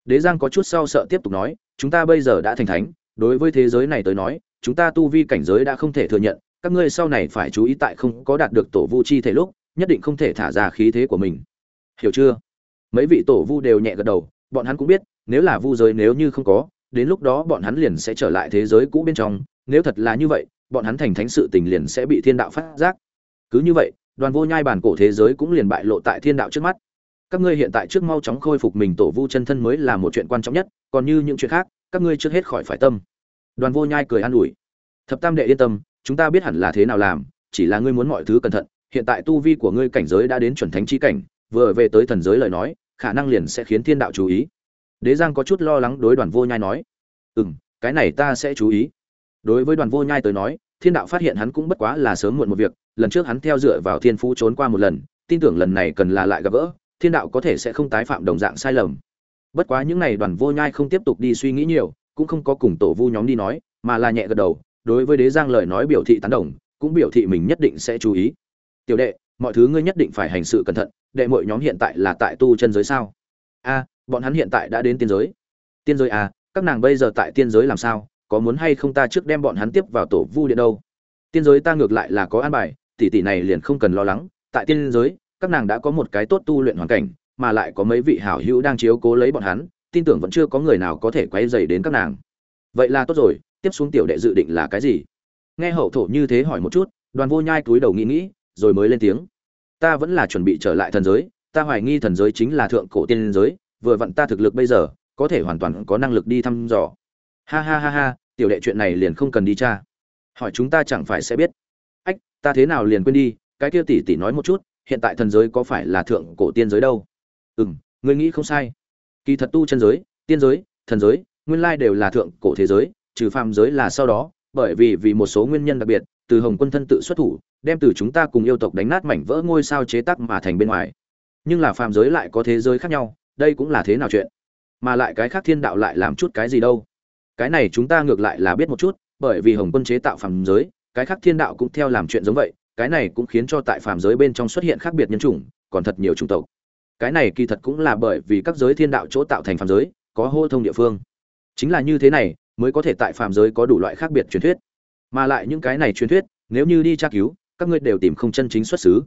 Đế giang có chút sau sợ tiếp tục nói chúng ta bây giờ đã thành thánh đối với thế giới này tới nói chúng ta tu vi cảnh giới đã không thể thừa nhận các ngươi sau này phải chú ý tại không có đạt được tổ vu chi thể lúc, nhất định không thể thả ra khí thế của mình. Hiểu chưa? Mấy vị tổ vu đều nhẹ gật đầu, bọn hắn cũng biết, nếu là vu giới nếu như không có, đến lúc đó bọn hắn liền sẽ trở lại thế giới cũ bên trong. Nếu thật là như vậy, bọn hắn thành thánh sự tình liền sẽ bị thiên đạo phát giác. Cứ như vậy, đoàn vô nhai bản cổ thế giới cũng liền bại lộ tại thiên đạo trước mắt. Các ngươi hiện tại trước mau chóng khôi phục mình tổ vu chân thân mới là một chuyện quan trọng nhất, còn như những chuyện khác, các ngươi trước hết khỏi phải tâm. Đoàn vô nhai cười an ủi. Thập tam đệ yên tâm chúng ta biết hẳn là thế nào làm chỉ là ngươi muốn mọi thứ cẩn thận hiện tại tu vi của ngươi cảnh giới đã đến chuẩn thánh chi cảnh vừa về tới thần giới lời nói khả năng liền sẽ khiến thiên đạo chú ý. Đế giang có chút lo lắng đối đoàn vô nhai nói. Ừm, cái này ta sẽ chú ý. Đối với đoàn vô nhai tới nói thiên đạo phát hiện hắn cũng bất quá là sớm muộn một việc lần trước hắn theo dựa vào thiên phú trốn qua một lần tin tưởng lần này cần là lại gặp gỡ thiên đạo có thể sẽ không tái phạm đồng dạng sai lầm. Bất quá những này đoàn vô nhai không tiếp tục đi suy nghĩ nhiều cũng không có cùng tổ vu nhóm đi nói mà là nhẹ gật đầu đối với đế giang lời nói biểu thị tán đồng, cũng biểu thị mình nhất định sẽ chú ý. Tiểu đệ, mọi thứ ngươi nhất định phải hành sự cẩn thận, đệ mọi nhóm hiện tại là tại tu chân giới sao? A, bọn hắn hiện tại đã đến tiên giới. Tiên giới à các nàng bây giờ tại tiên giới làm sao? Có muốn hay không ta trước đem bọn hắn tiếp vào tổ vu điện đâu? Tiên giới ta ngược lại là có an bài, tỷ tỷ này liền không cần lo lắng. Tại tiên giới, các nàng đã có một cái tốt tu luyện hoàn cảnh, mà lại có mấy vị hảo hữu đang chiếu cố lấy bọn hắn, tin tưởng vẫn chưa có người nào có thể quay dày đến các nàng. Vậy là tốt rồi tiếp xuống tiểu đệ dự định là cái gì? Nghe hậu thổ như thế hỏi một chút, đoàn vô nhai túi đầu nghĩ nghĩ, rồi mới lên tiếng. Ta vẫn là chuẩn bị trở lại thần giới, ta hoài nghi thần giới chính là thượng cổ tiên giới, vừa vặn ta thực lực bây giờ, có thể hoàn toàn có năng lực đi thăm dò. Ha ha ha ha, tiểu đệ chuyện này liền không cần đi cha hỏi chúng ta chẳng phải sẽ biết. Ách, ta thế nào liền quên đi, cái kia tỷ tỷ nói một chút, hiện tại thần giới có phải là thượng cổ tiên giới đâu? Ừ m ngươi nghĩ không sai. Kỳ thật tu chân giới, tiên giới, thần giới, nguyên lai đều là thượng cổ thế giới trừ phàm giới là sau đó, bởi vì vì một số nguyên nhân đặc biệt, từ hồng quân thân tự xuất thủ, đem từ chúng ta cùng yêu tộc đánh nát mảnh vỡ ngôi sao chế tác mà thành bên ngoài. Nhưng là phàm giới lại có thế giới khác nhau, đây cũng là thế nào chuyện? Mà lại cái khác thiên đạo lại làm chút cái gì đâu? Cái này chúng ta ngược lại là biết một chút, bởi vì hồng quân chế tạo phàm giới, cái khác thiên đạo cũng theo làm chuyện giống vậy, cái này cũng khiến cho tại phàm giới bên trong xuất hiện khác biệt nhân chủng, còn thật nhiều chủng tộc. Cái này kỳ thật cũng là bởi vì các giới thiên đạo chỗ tạo thành phàm giới, có hô thông địa phương. Chính là như thế này mới có thể tại phàm giới có đủ loại khác biệt truyền thuyết. Mà lại những cái này truyền thuyết, nếu như đi tra cứu, các ngươi đều tìm không chân chính xuất xứ.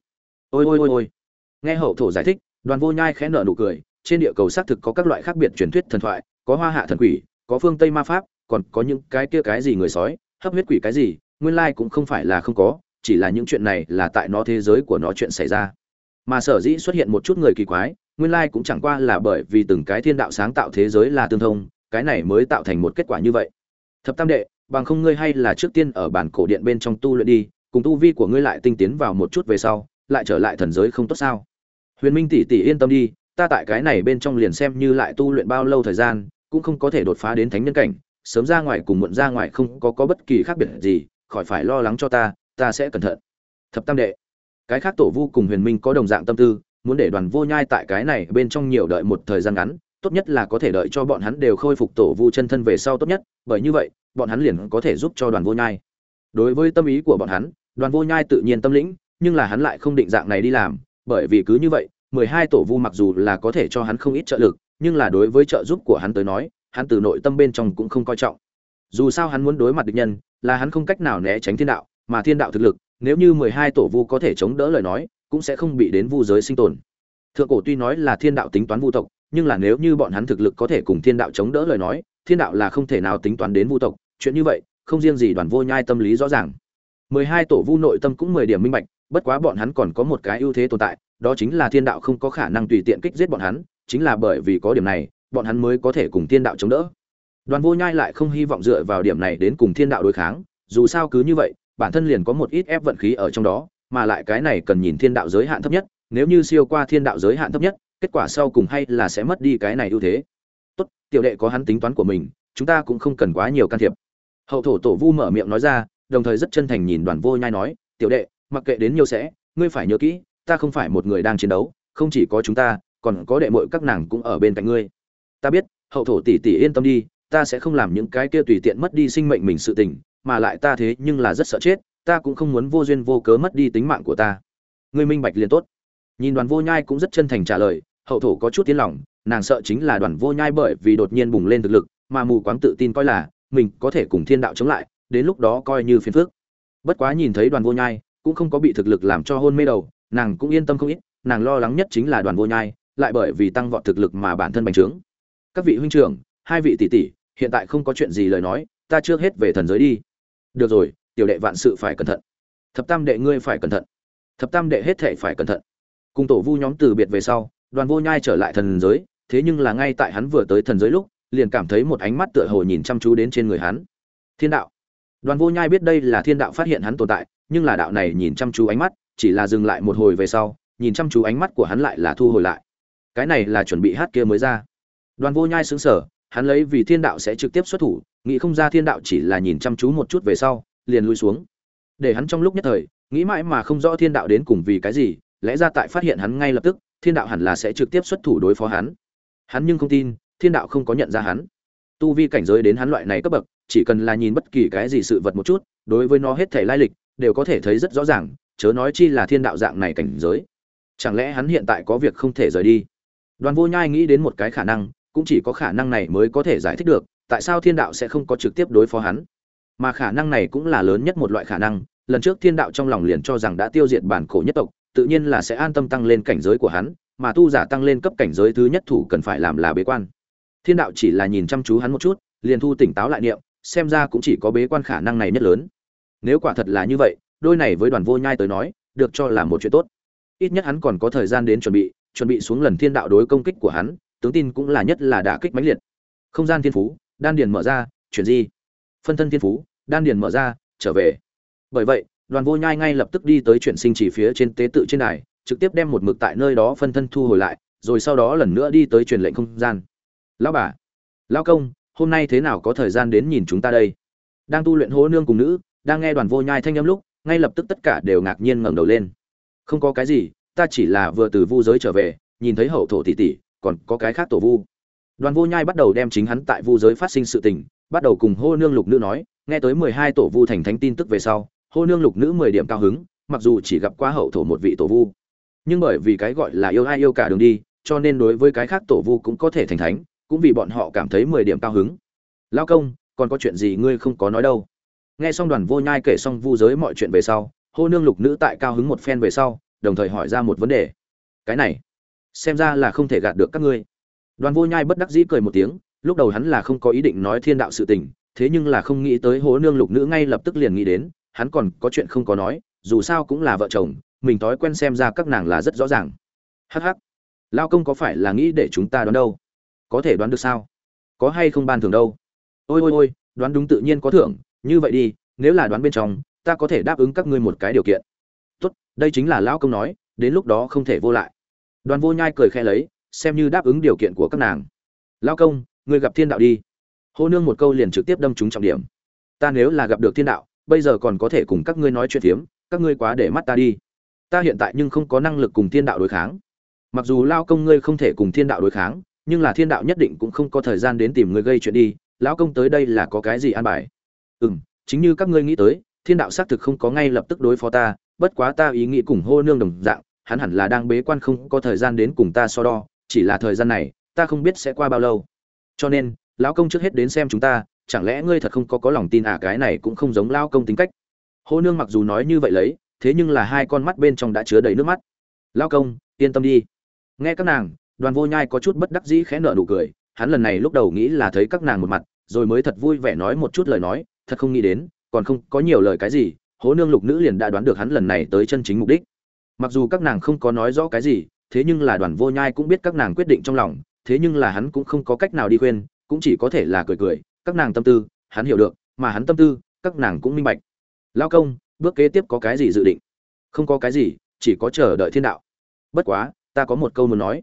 Ôi ôi ôi ôi. Nghe hậu thổ giải thích, đoàn vô nhai khẽ nở nụ cười, trên địa cầu xác thực có các loại khác biệt truyền thuyết thần thoại, có hoa hạ thần quỷ, có phương tây ma pháp, còn có những cái kia cái gì người sói, hấp huyết quỷ cái gì, nguyên lai cũng không phải là không có, chỉ là những chuyện này là tại nó thế giới của nó chuyện xảy ra. Mà sở dĩ xuất hiện một chút người kỳ quái, nguyên lai cũng chẳng qua là bởi vì từng cái thiên đạo sáng tạo thế giới là tương thông cái này mới tạo thành một kết quả như vậy. Thập tam đệ, bằng không ngươi hay là trước tiên ở bản cổ điện bên trong tu luyện đi, cùng tu vi của ngươi lại tinh tiến vào một chút về sau, lại trở lại thần giới không tốt sao? Huyền minh tỷ tỷ yên tâm đi, ta tại cái này bên trong liền xem như lại tu luyện bao lâu thời gian, cũng không có thể đột phá đến thánh nhân cảnh, sớm ra ngoài cùng muộn ra ngoài không có có bất kỳ khác biệt gì, khỏi phải lo lắng cho ta ta sẽ cẩn thận. Thập tam đệ, cái khác tổ vu cùng huyền minh có đồng dạng tâm tư, muốn để đoàn vô nhai tại cái này bên trong nhiều đợi một thời gian ngắn tốt nhất là có thể đợi cho bọn hắn đều khôi phục tổ vu chân thân về sau tốt nhất, bởi như vậy, bọn hắn liền có thể giúp cho đoàn vô nhai. Đối với tâm ý của bọn hắn, đoàn vô nhai tự nhiên tâm lĩnh, nhưng là hắn lại không định dạng này đi làm, bởi vì cứ như vậy, mười hai tổ vu mặc dù là có thể cho hắn không ít trợ lực, nhưng là đối với trợ giúp của hắn tới nói, hắn từ nội tâm bên trong cũng không coi trọng. Dù sao hắn muốn đối mặt địch nhân, là hắn không cách nào né tránh thiên đạo, mà thiên đạo thực lực, nếu như mười hai tổ vu có thể chống đỡ lời nói, cũng sẽ không bị đến vu giới sinh tồn. Thượng cổ tuy nói là thiên đạo tính toán vu tộc nhưng là nếu như bọn hắn thực lực có thể cùng thiên đạo chống đỡ lời nói, thiên đạo là không thể nào tính toán đến vu tộc. Chuyện như vậy, không riêng gì đoàn vô nhai tâm lý rõ ràng. Mười hai tổ vu nội tâm cũng mười điểm minh bạch, bất quá bọn hắn còn có một cái ưu thế tồn tại, đó chính là thiên đạo không có khả năng tùy tiện kích giết bọn hắn, chính là bởi vì có điểm này, bọn hắn mới có thể cùng thiên đạo chống đỡ. Đoàn vô nhai lại không hy vọng dựa vào điểm này đến cùng thiên đạo đối kháng, dù sao cứ như vậy, bản thân liền có một ít ép vận khí ở trong đó, mà lại cái này cần nhìn thiên đạo giới hạn thấp nhất, nếu như siêu qua thiên đạo giới hạn thấp nhất kết quả sau cùng hay là sẽ mất đi cái này ưu thế. Tốt, tiểu đệ có hắn tính toán của mình, chúng ta cũng không cần quá nhiều can thiệp. Hậu thổ tổ vu mở miệng nói ra, đồng thời rất chân thành nhìn đoàn vô nhai nói, tiểu đệ, mặc kệ đến nhiều sẽ, ngươi phải nhớ kỹ, ta không phải một người đang chiến đấu, không chỉ có chúng ta, còn có đệ muội các nàng cũng ở bên cạnh ngươi. Ta biết, hậu thổ tỷ tỷ yên tâm đi, ta sẽ không làm những cái kia tùy tiện mất đi sinh mệnh mình sự tình, mà lại ta thế nhưng là rất sợ chết, ta cũng không muốn vô duyên vô cớ mất đi tính mạng của ta. Ngươi minh bạch liền tốt nhìn đoàn vô nhai cũng rất chân thành trả lời, hậu thổ có chút tiến lòng, nàng sợ chính là đoàn vô nhai bởi vì đột nhiên bùng lên thực lực, mà mù quáng tự tin coi là, mình có thể cùng thiên đạo chống lại, đến lúc đó coi như phiền phước bất quá nhìn thấy đoàn vô nhai, cũng không có bị thực lực làm cho hôn mê đầu, nàng cũng yên tâm không ít, nàng lo lắng nhất chính là đoàn vô nhai, lại bởi vì tăng vọt thực lực mà bản thân bành trướng. Các vị huynh trưởng, hai vị tỷ tỷ, hiện tại không có chuyện gì lời nói, ta trước hết về thần giới đi. Được rồi, tiểu đệ vạn sự phải cẩn thận. Thập tam đệ ngươi phải cẩn thận. Thập tam đệ hết thể phải cẩn thận cùng tổ vu nhóm từ biệt về sau, đoàn vô nhai trở lại thần giới, thế nhưng là ngay tại hắn vừa tới thần giới lúc, liền cảm thấy một ánh mắt tựa hồ nhìn chăm chú đến trên người hắn. Thiên đạo. Đoàn vô nhai biết đây là thiên đạo phát hiện hắn tồn tại, nhưng là đạo này nhìn chăm chú ánh mắt, chỉ là dừng lại một hồi về sau, nhìn chăm chú ánh mắt của hắn lại là thu hồi lại. Cái này là chuẩn bị hát kia mới ra. Đoàn vô nhai xứng sở hắn lấy vì thiên đạo sẽ trực tiếp xuất thủ, nghĩ không ra thiên đạo chỉ là nhìn chăm chú một chút về sau, liền lui xuống. Để hắn trong lúc nhất thời, nghĩ mãi mà không rõ thiên đạo đến cùng vì cái gì lẽ ra tại phát hiện hắn ngay lập tức, thiên đạo hẳn là sẽ trực tiếp xuất thủ đối phó hắn. Hắn nhưng không tin, thiên đạo không có nhận ra hắn. Tu vi cảnh giới đến hắn loại này cấp bậc, chỉ cần là nhìn bất kỳ cái gì sự vật một chút, đối với nó hết thể lai lịch, đều có thể thấy rất rõ ràng, chớ nói chi là thiên đạo dạng này cảnh giới. Chẳng lẽ hắn hiện tại có việc không thể rời đi? Đoàn vô nhai nghĩ đến một cái khả năng, cũng chỉ có khả năng này mới có thể giải thích được, tại sao thiên đạo sẽ không có trực tiếp đối phó hắn? Mà khả năng này cũng là lớn nhất một loại khả năng, lần trước thiên đạo trong lòng liền cho rằng đã tiêu diệt bản cổ nhất tộc tự nhiên là sẽ an tâm tăng lên cảnh giới của hắn, mà tu giả tăng lên cấp cảnh giới thứ nhất thủ cần phải làm là bế quan. Thiên đạo chỉ là nhìn chăm chú hắn một chút, liền thu tỉnh táo lại niệm, xem ra cũng chỉ có bế quan khả năng này nhất lớn. Nếu quả thật là như vậy, đôi này với đoàn vô nhai tới nói, được cho là một chuyện tốt. Ít nhất hắn còn có thời gian đến chuẩn bị chuẩn bị xuống lần thiên đạo đối công kích của hắn, tướng tin cũng là nhất là đả kích mãnh liệt. Không gian thiên phú, đan điền mở ra, chuyển di. Phân thân thiên phú, đan điền mở ra, trở về. Bởi vậy đoàn vô nhai ngay lập tức đi tới chuyển sinh chỉ phía trên tế tự trên đài, trực tiếp đem một mực tại nơi đó phân thân thu hồi lại, rồi sau đó lần nữa đi tới truyền lệnh không gian. Lão bà, lão công, hôm nay thế nào có thời gian đến nhìn chúng ta đây? Đang tu luyện hố nương cùng nữ, đang nghe đoàn vô nhai thanh âm lúc, ngay lập tức tất cả đều ngạc nhiên ngẩng đầu lên. Không có cái gì, ta chỉ là vừa từ vu giới trở về, nhìn thấy hậu thổ tỷ tỷ, còn có cái khác tổ vu. Đoàn vô nhai bắt đầu đem chính hắn tại vu giới phát sinh sự tình, bắt đầu cùng hô nương lục nữ nói, nghe tới mười hai tổ vu thành thánh tin tức về sau hô nương lục nữ mười điểm cao hứng, mặc dù chỉ gặp qua hậu thổ một vị tổ vu. Nhưng bởi vì cái gọi là yêu ai yêu cả đường đi, cho nên đối với cái khác tổ vu cũng có thể thành thánh, cũng vì bọn họ cảm thấy mười điểm cao hứng. Lao công, còn có chuyện gì ngươi không có nói đâu? Nghe xong đoàn vô nhai kể xong vu giới mọi chuyện về sau, hô nương lục nữ tại cao hứng một phen về sau, đồng thời hỏi ra một vấn đề. Cái này, xem ra là không thể gạt được các ngươi. Đoàn vô nhai bất đắc dĩ cười một tiếng, lúc đầu hắn là không có ý định nói thiên đạo sự tình, thế nhưng là không nghĩ tới hố nương lục nữ ngay lập tức liền nghĩ đến hắn còn có chuyện không có nói, dù sao cũng là vợ chồng, mình thói quen xem ra các nàng là rất rõ ràng. Hắc hắc. Lao công có phải là nghĩ để chúng ta đoán đâu? Có thể đoán được sao? Có hay không ban thưởng đâu? Ôi ôi ôi, đoán đúng tự nhiên có thưởng, như vậy đi, nếu là đoán bên trong, ta có thể đáp ứng các ngươi một cái điều kiện. Tốt, đây chính là lão công nói, đến lúc đó không thể vô lại. Đoàn vô nhai cười khẽ lấy, xem như đáp ứng điều kiện của các nàng. Lão công, ngươi gặp thiên đạo đi. Hô nương một câu liền trực tiếp đâm trúng trọng điểm. Ta nếu là gặp được thiên đạo bây giờ còn có thể cùng các ngươi nói chuyện phiếm, các ngươi quá để mắt ta đi. Ta hiện tại nhưng không có năng lực cùng thiên đạo đối kháng. Mặc dù lao công ngươi không thể cùng thiên đạo đối kháng, nhưng là thiên đạo nhất định cũng không có thời gian đến tìm ngươi gây chuyện đi. Lão công tới đây là có cái gì an bài? Ừ m chính như các ngươi nghĩ tới, thiên đạo xác thực không có ngay lập tức đối phó ta, bất quá ta ý nghĩ cùng hô nương đồng dạng, hắn hẳn là đang bế quan không có thời gian đến cùng ta so đo, chỉ là thời gian này, ta không biết sẽ qua bao lâu. Cho nên, lão công trước hết đến xem chúng ta chẳng lẽ ngươi thật không có có lòng tin à cái này cũng không giống lao công tính cách. Hô nương mặc dù nói như vậy lấy, thế nhưng là hai con mắt bên trong đã chứa đầy nước mắt. Lao công, yên tâm đi. Nghe các nàng, đoàn vô nhai có chút bất đắc dĩ khẽ nợ nụ cười, hắn lần này lúc đầu nghĩ là thấy các nàng một mặt, rồi mới thật vui vẻ nói một chút lời nói, thật không nghĩ đến, còn không có nhiều lời cái gì hố nương lục nữ liền đã đoán được hắn lần này tới chân chính mục đích. Mặc dù các nàng không có nói rõ cái gì, thế nhưng là đoàn vô nhai cũng biết các nàng quyết định trong lòng, thế nhưng là hắn cũng không có cách nào đi khuyên, cũng chỉ có thể là cười cười các nàng tâm tư, hắn hiểu được, mà hắn tâm tư, các nàng cũng minh bạch. Lao công, bước kế tiếp có cái gì dự định? Không có cái gì, chỉ có chờ đợi thiên đạo. Bất quá, ta có một câu muốn nói.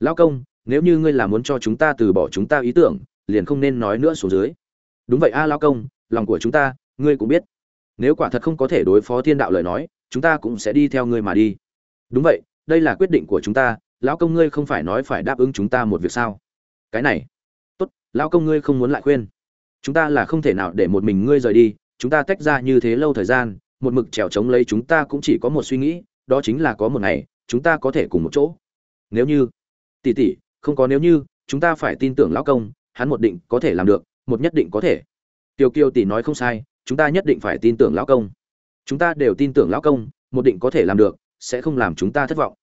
Lao công, nếu như ngươi là muốn cho chúng ta từ bỏ chúng ta ý tưởng, liền không nên nói nữa xuống dưới. Đúng vậy a, lao công, lòng của chúng ta, ngươi cũng biết. Nếu quả thật không có thể đối phó thiên đạo lời nói, chúng ta cũng sẽ đi theo ngươi mà đi. Đúng vậy, đây là quyết định của chúng ta. Lão công ngươi không phải nói phải đáp ứng chúng ta một việc sao? Cái này. Tốt lão công ngươi không muốn lại khuyên chúng ta là không thể nào để một mình ngươi rời đi, chúng ta tách ra như thế lâu thời gian, một mực trèo trống lấy chúng ta cũng chỉ có một suy nghĩ, đó chính là có một ngày, chúng ta có thể cùng một chỗ. Nếu như, tỷ tỷ, không có nếu như, chúng ta phải tin tưởng lão công, hắn một định có thể làm được, một nhất định có thể. Tiêu kiêu tỷ nói không sai, chúng ta nhất định phải tin tưởng lão công. Chúng ta đều tin tưởng lão công, một định có thể làm được, sẽ không làm chúng ta thất vọng.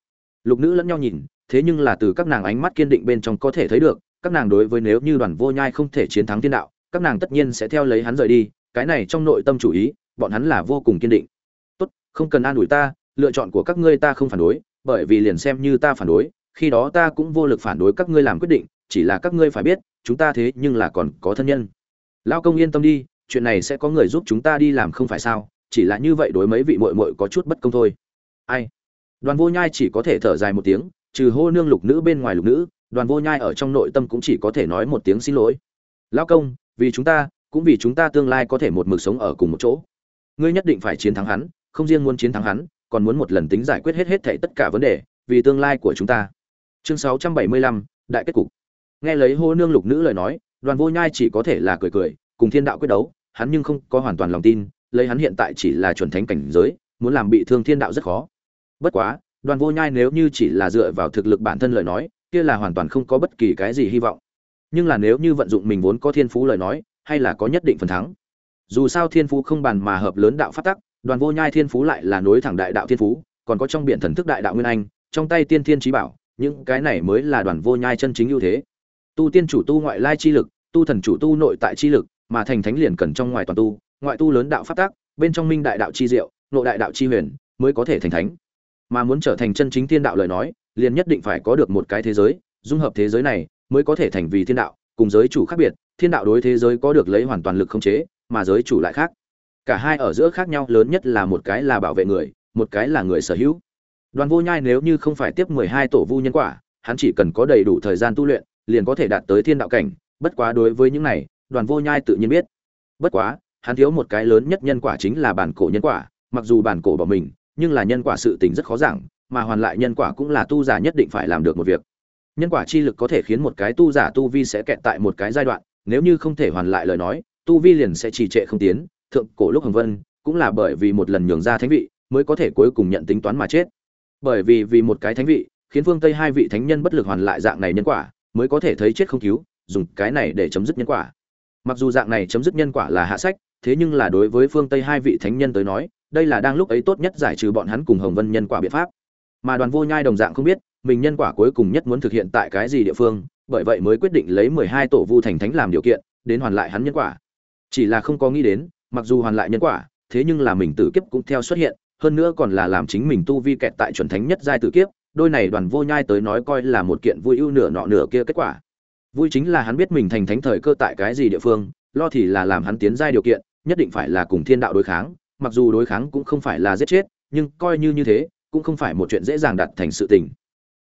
Lục nữ lẫn nhau nhìn, thế nhưng là từ các nàng ánh mắt kiên định bên trong có thể thấy được, các nàng đối với nếu như đoàn vô nhai không thể chiến thắng thiên đạo các nàng tất nhiên sẽ theo lấy hắn rời đi, cái này trong nội tâm chủ ý, bọn hắn là vô cùng kiên định. Tốt, không cần an ủi ta, lựa chọn của các ngươi ta không phản đối, bởi vì liền xem như ta phản đối, khi đó ta cũng vô lực phản đối các ngươi làm quyết định, chỉ là các ngươi phải biết, chúng ta thế nhưng là còn có thân nhân. Lao công yên tâm đi, chuyện này sẽ có người giúp chúng ta đi làm không phải sao, chỉ là như vậy đối mấy vị muội muội có chút bất công thôi. Ai? Đoàn vô nhai chỉ có thể thở dài một tiếng, trừ hô nương lục nữ bên ngoài lục nữ, đoàn vô nhai ở trong nội tâm cũng chỉ có thể nói một tiếng xin lỗi. Lao công vì chúng ta cũng vì chúng ta tương lai có thể một mực sống ở cùng một chỗ. Ngươi nhất định phải chiến thắng hắn không riêng muốn chiến thắng hắn còn muốn một lần tính giải quyết hết hết thảy tất cả vấn đề vì tương lai của chúng ta. Chương 675, đại kết cục. Nghe lấy hô nương lục nữ lời nói đoàn vô nhai chỉ có thể là cười cười cùng thiên đạo quyết đấu hắn nhưng không có hoàn toàn lòng tin lấy hắn hiện tại chỉ là chuẩn thánh cảnh giới muốn làm bị thương thiên đạo rất khó. Bất quá đoàn vô nhai nếu như chỉ là dựa vào thực lực bản thân lời nói kia là hoàn toàn không có bất kỳ cái gì hy vọng nhưng là nếu như vận dụng mình vốn có thiên phú lời nói, hay là có nhất định phần thắng. Dù sao thiên phú không bàn mà hợp lớn đạo phát tắc, đoàn vô nhai thiên phú lại là nối thẳng đại đạo thiên phú, còn có trong biển thần thức đại đạo nguyên anh, trong tay tiên thiên trí bảo, những cái này mới là đoàn vô nhai chân chính ưu thế. Tu tiên chủ tu ngoại lai chi lực, tu thần chủ tu nội tại chi lực, mà thành thánh liền cần trong ngoài toàn tu, ngoại tu lớn đạo phát tác bên trong minh đại đạo chi diệu, nội đại đạo chi huyền, mới có thể thành thánh. Mà muốn trở thành chân chính thiên đạo lời nói, liền nhất định phải có được một cái thế giới, dung hợp thế giới này mới có thể thành vì thiên đạo, cùng giới chủ khác biệt, thiên đạo đối thế giới có được lấy hoàn toàn lực không chế, mà giới chủ lại khác. Cả hai ở giữa khác nhau lớn nhất là một cái là bảo vệ người, một cái là người sở hữu. Đoàn vô nhai nếu như không phải tiếp mười hai tổ vu nhân quả, hắn chỉ cần có đầy đủ thời gian tu luyện, liền có thể đạt tới thiên đạo cảnh. Bất quá đối với những này, đoàn vô nhai tự nhiên biết. Bất quá, hắn thiếu một cái lớn nhất nhân quả chính là bản cổ nhân quả, mặc dù bản cổ bỏ mình, nhưng là nhân quả sự tình rất khó giảng, mà hoàn lại nhân quả cũng là tu giả nhất định phải làm được một việc nhân quả chi lực có thể khiến một cái tu giả tu vi sẽ kẹt tại một cái giai đoạn, nếu như không thể hoàn lại lời nói, tu vi liền sẽ trì trệ không tiến, thượng cổ lúc hồng vân, cũng là bởi vì một lần nhường ra thánh vị, mới có thể cuối cùng nhận tính toán mà chết. Bởi vì vì một cái thánh vị, khiến phương tây hai vị thánh nhân bất lực hoàn lại dạng này nhân quả, mới có thể thấy chết không cứu, dùng cái này để chấm dứt nhân quả. Mặc dù dạng này chấm dứt nhân quả là hạ sách, thế nhưng là đối với phương tây hai vị thánh nhân tới nói, đây là đang lúc ấy tốt nhất giải trừ bọn hắn cùng hồng vân nhân quả biện pháp. Mà đoàn vô nhai đồng dạng không biết mình nhân quả cuối cùng nhất muốn thực hiện tại cái gì địa phương, bởi vậy mới quyết định lấy mười hai tổ vu thành thánh làm điều kiện, đến hoàn lại hắn nhân quả. Chỉ là không có nghĩ đến, mặc dù hoàn lại nhân quả, thế nhưng là mình tử kiếp cũng theo xuất hiện, hơn nữa còn là làm chính mình tu vi kẹt tại chuẩn thánh nhất giai tử kiếp, đôi này đoàn vô nhai tới nói coi là một kiện vui ưu nửa nọ nửa kia kết quả. Vui chính là hắn biết mình thành thánh thời cơ tại cái gì địa phương, lo thì là làm hắn tiến giai điều kiện, nhất định phải là cùng thiên đạo đối kháng, mặc dù đối kháng cũng không phải là giết chết, nhưng coi như như thế, cũng không phải một chuyện dễ dàng đạt thành sự tình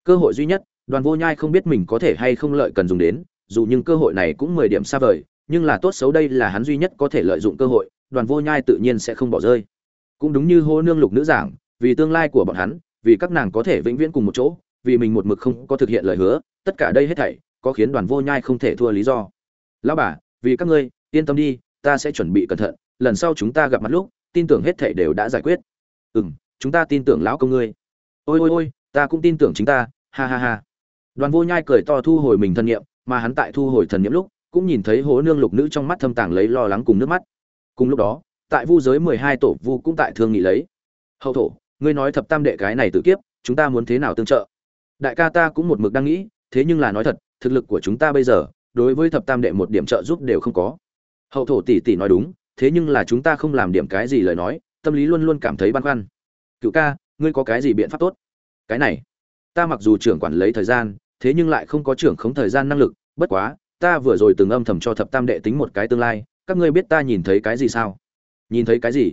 cơ hội duy nhất, đoàn vô nhai không biết mình có thể hay không lợi cần dùng đến, dù nhưng cơ hội này cũng mười điểm xa vời, nhưng là tốt xấu đây là hắn duy nhất có thể lợi dụng cơ hội, đoàn vô nhai tự nhiên sẽ không bỏ rơi. Cũng đúng như hô nương lục nữ giảng, vì tương lai của bọn hắn, vì các nàng có thể vĩnh viễn cùng một chỗ, vì mình một mực không có thực hiện lời hứa, tất cả đây hết thảy, có khiến đoàn vô nhai không thể thua lý do. Lão bà, vì các ngươi, yên tâm đi, ta sẽ chuẩn bị cẩn thận, lần sau chúng ta gặp mặt lúc, tin tưởng hết thảy đều đã giải quyết. Ừ m chúng ta tin tưởng lão công ngươi. Ôi ôi ôi, ta cũng tin tưởng chính ta ha ha ha. Đoàn vô nhai cười to thu hồi mình thân nhiệm mà hắn tại thu hồi thần nhiệm lúc, cũng nhìn thấy hố nương lục nữ trong mắt thâm tàng lấy lo lắng cùng nước mắt. Cùng lúc đó, tại vu giới mười hai tổ vu cũng tại thương nghị lấy. Hậu thổ, ngươi nói thập tam đệ cái này tự kiếp, chúng ta muốn thế nào tương trợ? Đại ca ta cũng một mực đang nghĩ, thế nhưng là nói thật, thực lực của chúng ta bây giờ, đối với thập tam đệ một điểm trợ giúp đều không có. Hậu thổ tỷ tỷ nói đúng, thế nhưng là chúng ta không làm điểm cái gì lời nói, tâm lý luôn luôn cảm thấy băn khoăn. Cựu ca, ngươi có cái gì biện pháp tốt? Cái này ta mặc dù trưởng quản lấy thời gian, thế nhưng lại không có trưởng khống thời gian năng lực, bất quá, ta vừa rồi từng âm thầm cho thập tam đệ tính một cái tương lai, các ngươi biết ta nhìn thấy cái gì sao? Nhìn thấy cái gì?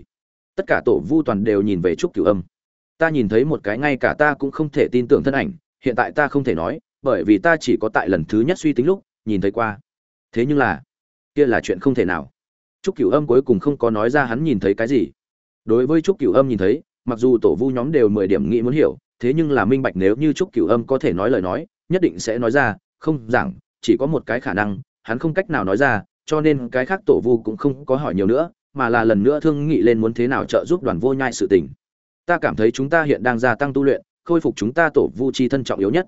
Tất cả tổ vu toàn đều nhìn về trúc cửu âm. Ta nhìn thấy một cái ngay cả ta cũng không thể tin tưởng thân ảnh, hiện tại ta không thể nói, bởi vì ta chỉ có tại lần thứ nhất suy tính lúc, nhìn thấy qua. Thế nhưng là, kia là chuyện không thể nào. Trúc cửu âm cuối cùng không có nói ra hắn nhìn thấy cái gì. Đối với trúc cửu âm nhìn thấy, mặc dù tổ vu nhóm đều mười điểm nghĩ muốn hiểu thế nhưng là minh bạch nếu như trúc cửu âm có thể nói lời nói, nhất định sẽ nói ra, không giảng, chỉ có một cái khả năng, hắn không cách nào nói ra, cho nên cái khác tổ vu cũng không có hỏi nhiều nữa, mà là lần nữa thương nghị lên muốn thế nào trợ giúp đoàn vô nhai sự tình. Ta cảm thấy chúng ta hiện đang gia tăng tu luyện, khôi phục chúng ta tổ vu chi thân trọng yếu nhất.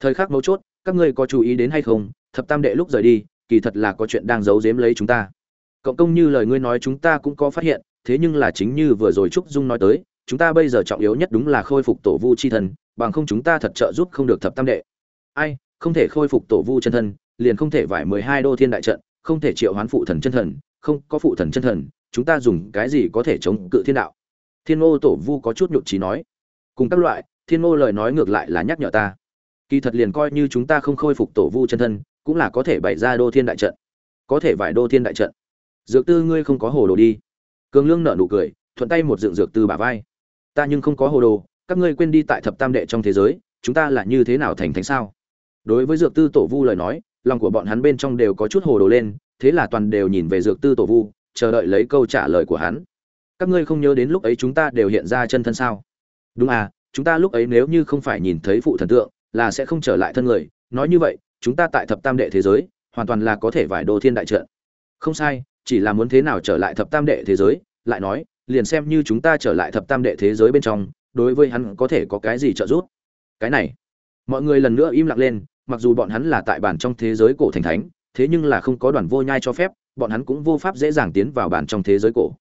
Thời khắc mấu chốt, các ngươi có chú ý đến hay không? Thập tam đệ lúc rời đi, kỳ thật là có chuyện đang giấu giếm lấy chúng ta. Cộng công như lời ngươi nói chúng ta cũng có phát hiện, thế nhưng là chính như vừa rồi trúc dung nói tới chúng ta bây giờ trọng yếu nhất đúng là khôi phục tổ vu chi thân, bằng không chúng ta thật trợ giúp không được thập tam đệ. Ai, không thể khôi phục tổ vu chân thân, liền không thể vải mười hai đô thiên đại trận, không thể triệu hoán phụ thần chân thần, không có phụ thần chân thần, chúng ta dùng cái gì có thể chống cự thiên đạo? Thiên ngô tổ vu có chút nhụt trí nói. Cùng các loại, thiên ngô lời nói ngược lại là nhắc nhở ta. Kỳ thật liền coi như chúng ta không khôi phục tổ vu chân thân, cũng là có thể bày ra đô thiên đại trận. Có thể vải đô thiên đại trận. Dược tư ngươi không có hồ đồ đi. Cường lương nở nụ cười, thuận tay một dựng dược tư bả vai ta nhưng không có hồ đồ, các ngươi quên đi tại thập tam đệ trong thế giới, chúng ta là như thế nào thành thánh sao? Đối với dược tư tổ vu lời nói, lòng của bọn hắn bên trong đều có chút hồ đồ lên, thế là toàn đều nhìn về dược tư tổ vu, chờ đợi lấy câu trả lời của hắn. Các ngươi không nhớ đến lúc ấy chúng ta đều hiện ra chân thân sao? Đúng à chúng ta lúc ấy nếu như không phải nhìn thấy phụ thần tượng, là sẽ không trở lại thân người. Nói như vậy, chúng ta tại thập tam đệ thế giới, hoàn toàn là có thể vải đồ thiên đại trận. Không sai, chỉ là muốn thế nào trở lại thập tam đệ thế giới, lại nói liền xem như chúng ta trở lại thập tam đệ thế giới bên trong, đối với hắn có thể có cái gì trợ giúp? Cái này, mọi người lần nữa im lặng lên, mặc dù bọn hắn là tại bản trong thế giới cổ thành thánh, thế nhưng là không có đoàn vô nhai cho phép, bọn hắn cũng vô pháp dễ dàng tiến vào bản trong thế giới cổ.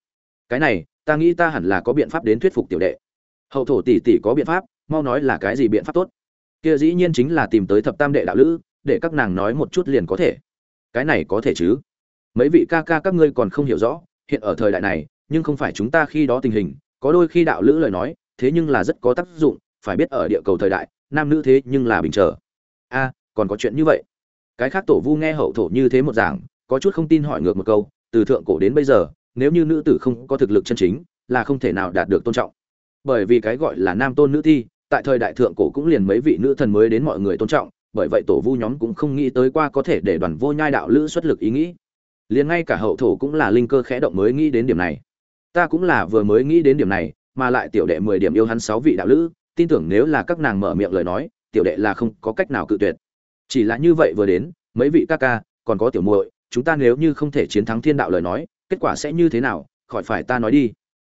Cái này, ta nghĩ ta hẳn là có biện pháp đến thuyết phục tiểu đệ. Hậu thổ tỷ tỷ có biện pháp, mau nói là cái gì biện pháp tốt. Kia dĩ nhiên chính là tìm tới thập tam đệ đạo lữ, để các nàng nói một chút liền có thể. Cái này có thể chứ? Mấy vị ca ca các ngươi còn không hiểu rõ, hiện ở thời đại này nhưng không phải chúng ta khi đó tình hình, có đôi khi đạo lữ lời nói, thế nhưng là rất có tác dụng, phải biết ở địa cầu thời đại, nam nữ thế nhưng là bình trở a, còn có chuyện như vậy. Cái khác tổ vu nghe hậu thổ như thế một giảng có chút không tin hỏi ngược một câu, từ thượng cổ đến bây giờ, nếu như nữ tử không có thực lực chân chính, là không thể nào đạt được tôn trọng. Bởi vì cái gọi là nam tôn nữ thi, tại thời đại thượng cổ cũng liền mấy vị nữ thần mới đến mọi người tôn trọng, bởi vậy tổ vu nhóm cũng không nghĩ tới qua có thể để đoàn vô nhai đạo lữ xuất lực ý nghĩ. Liền ngay cả hậu thổ cũng là linh cơ khẽ động mới nghĩ đến điểm này ta cũng là vừa mới nghĩ đến điểm này, mà lại tiểu đệ mười điểm yêu hắn sáu vị đạo lữ, tin tưởng nếu là các nàng mở miệng lời nói, tiểu đệ là không có cách nào cự tuyệt. Chỉ là như vậy vừa đến, mấy vị ca ca, còn có tiểu muội, chúng ta nếu như không thể chiến thắng thiên đạo lời nói, kết quả sẽ như thế nào, khỏi phải ta nói đi.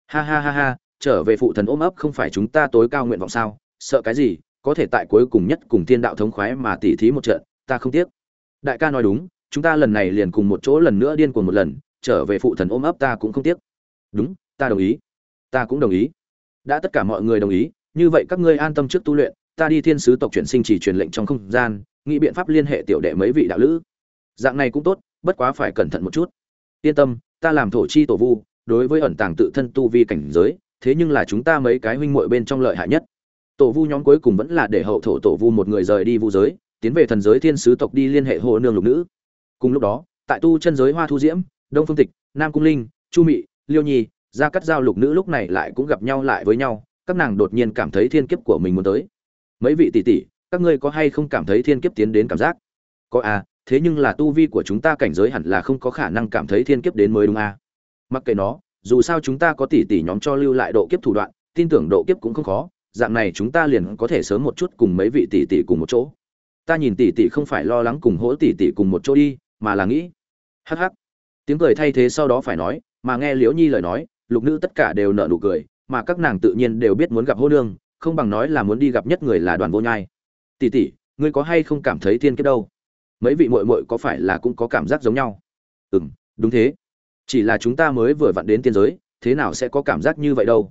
Ha ha ha ha, trở về phụ thần ôm ấp không phải chúng ta tối cao nguyện vọng sao, sợ cái gì, có thể tại cuối cùng nhất cùng thiên đạo thống khoái mà tỉ thí một trận, ta không tiếc. Đại ca nói đúng, chúng ta lần này liền cùng một chỗ lần nữa điên cuồng một lần, trở về phụ thần ôm ấp ta cũng không tiếc đúng, ta đồng ý. Ta cũng đồng ý. Đã tất cả mọi người đồng ý, như vậy các ngươi an tâm trước tu luyện, ta đi thiên sứ tộc chuyển sinh chỉ truyền lệnh trong không gian, nghĩ biện pháp liên hệ tiểu đệ mấy vị đạo lữ. Dạng này cũng tốt, bất quá phải cẩn thận một chút. Yên tâm, ta làm thổ chi tổ vu, đối với ẩn tàng tự thân tu vi cảnh giới, thế nhưng là chúng ta mấy cái huynh muội bên trong lợi hại nhất. Tổ vu nhóm cuối cùng vẫn là để hậu thổ tổ vu một người rời đi vu giới, tiến về thần giới thiên sứ tộc đi liên hệ hồ nương lục nữ. Cùng lúc đó, tại tu chân giới hoa thu diễm, đông phương tịch, nam cung linh, chu mị liêu nhi, gia cắt giao lục nữ lúc này lại cũng gặp nhau lại với nhau, các nàng đột nhiên cảm thấy thiên kiếp của mình muốn tới. Mấy vị tỷ tỷ, các ngươi có hay không cảm thấy thiên kiếp tiến đến cảm giác? Có à thế nhưng là tu vi của chúng ta cảnh giới hẳn là không có khả năng cảm thấy thiên kiếp đến mới đúng à. Mặc kệ nó, dù sao chúng ta có tỷ tỷ nhóm cho lưu lại độ kiếp thủ đoạn, tin tưởng độ kiếp cũng không khó, dạng này chúng ta liền có thể sớm một chút cùng mấy vị tỷ tỷ cùng một chỗ. Ta nhìn tỷ tỷ không phải lo lắng cùng hỗ tỷ tỷ cùng một chỗ đi, mà là nghĩ. Hắc hắc. Tiếng cười thay thế sau đó phải nói mà nghe liễu nhi lời nói lục nữ tất cả đều nở nụ cười mà các nàng tự nhiên đều biết muốn gặp hô nương không bằng nói là muốn đi gặp nhất người là đoàn vô nhai. Tỷ tỷ ngươi có hay không cảm thấy thiên kiếp đâu? Mấy vị muội muội có phải là cũng có cảm giác giống nhau? Ừ, đúng thế. Chỉ là chúng ta mới vừa vặn đến tiên giới thế nào sẽ có cảm giác như vậy đâu?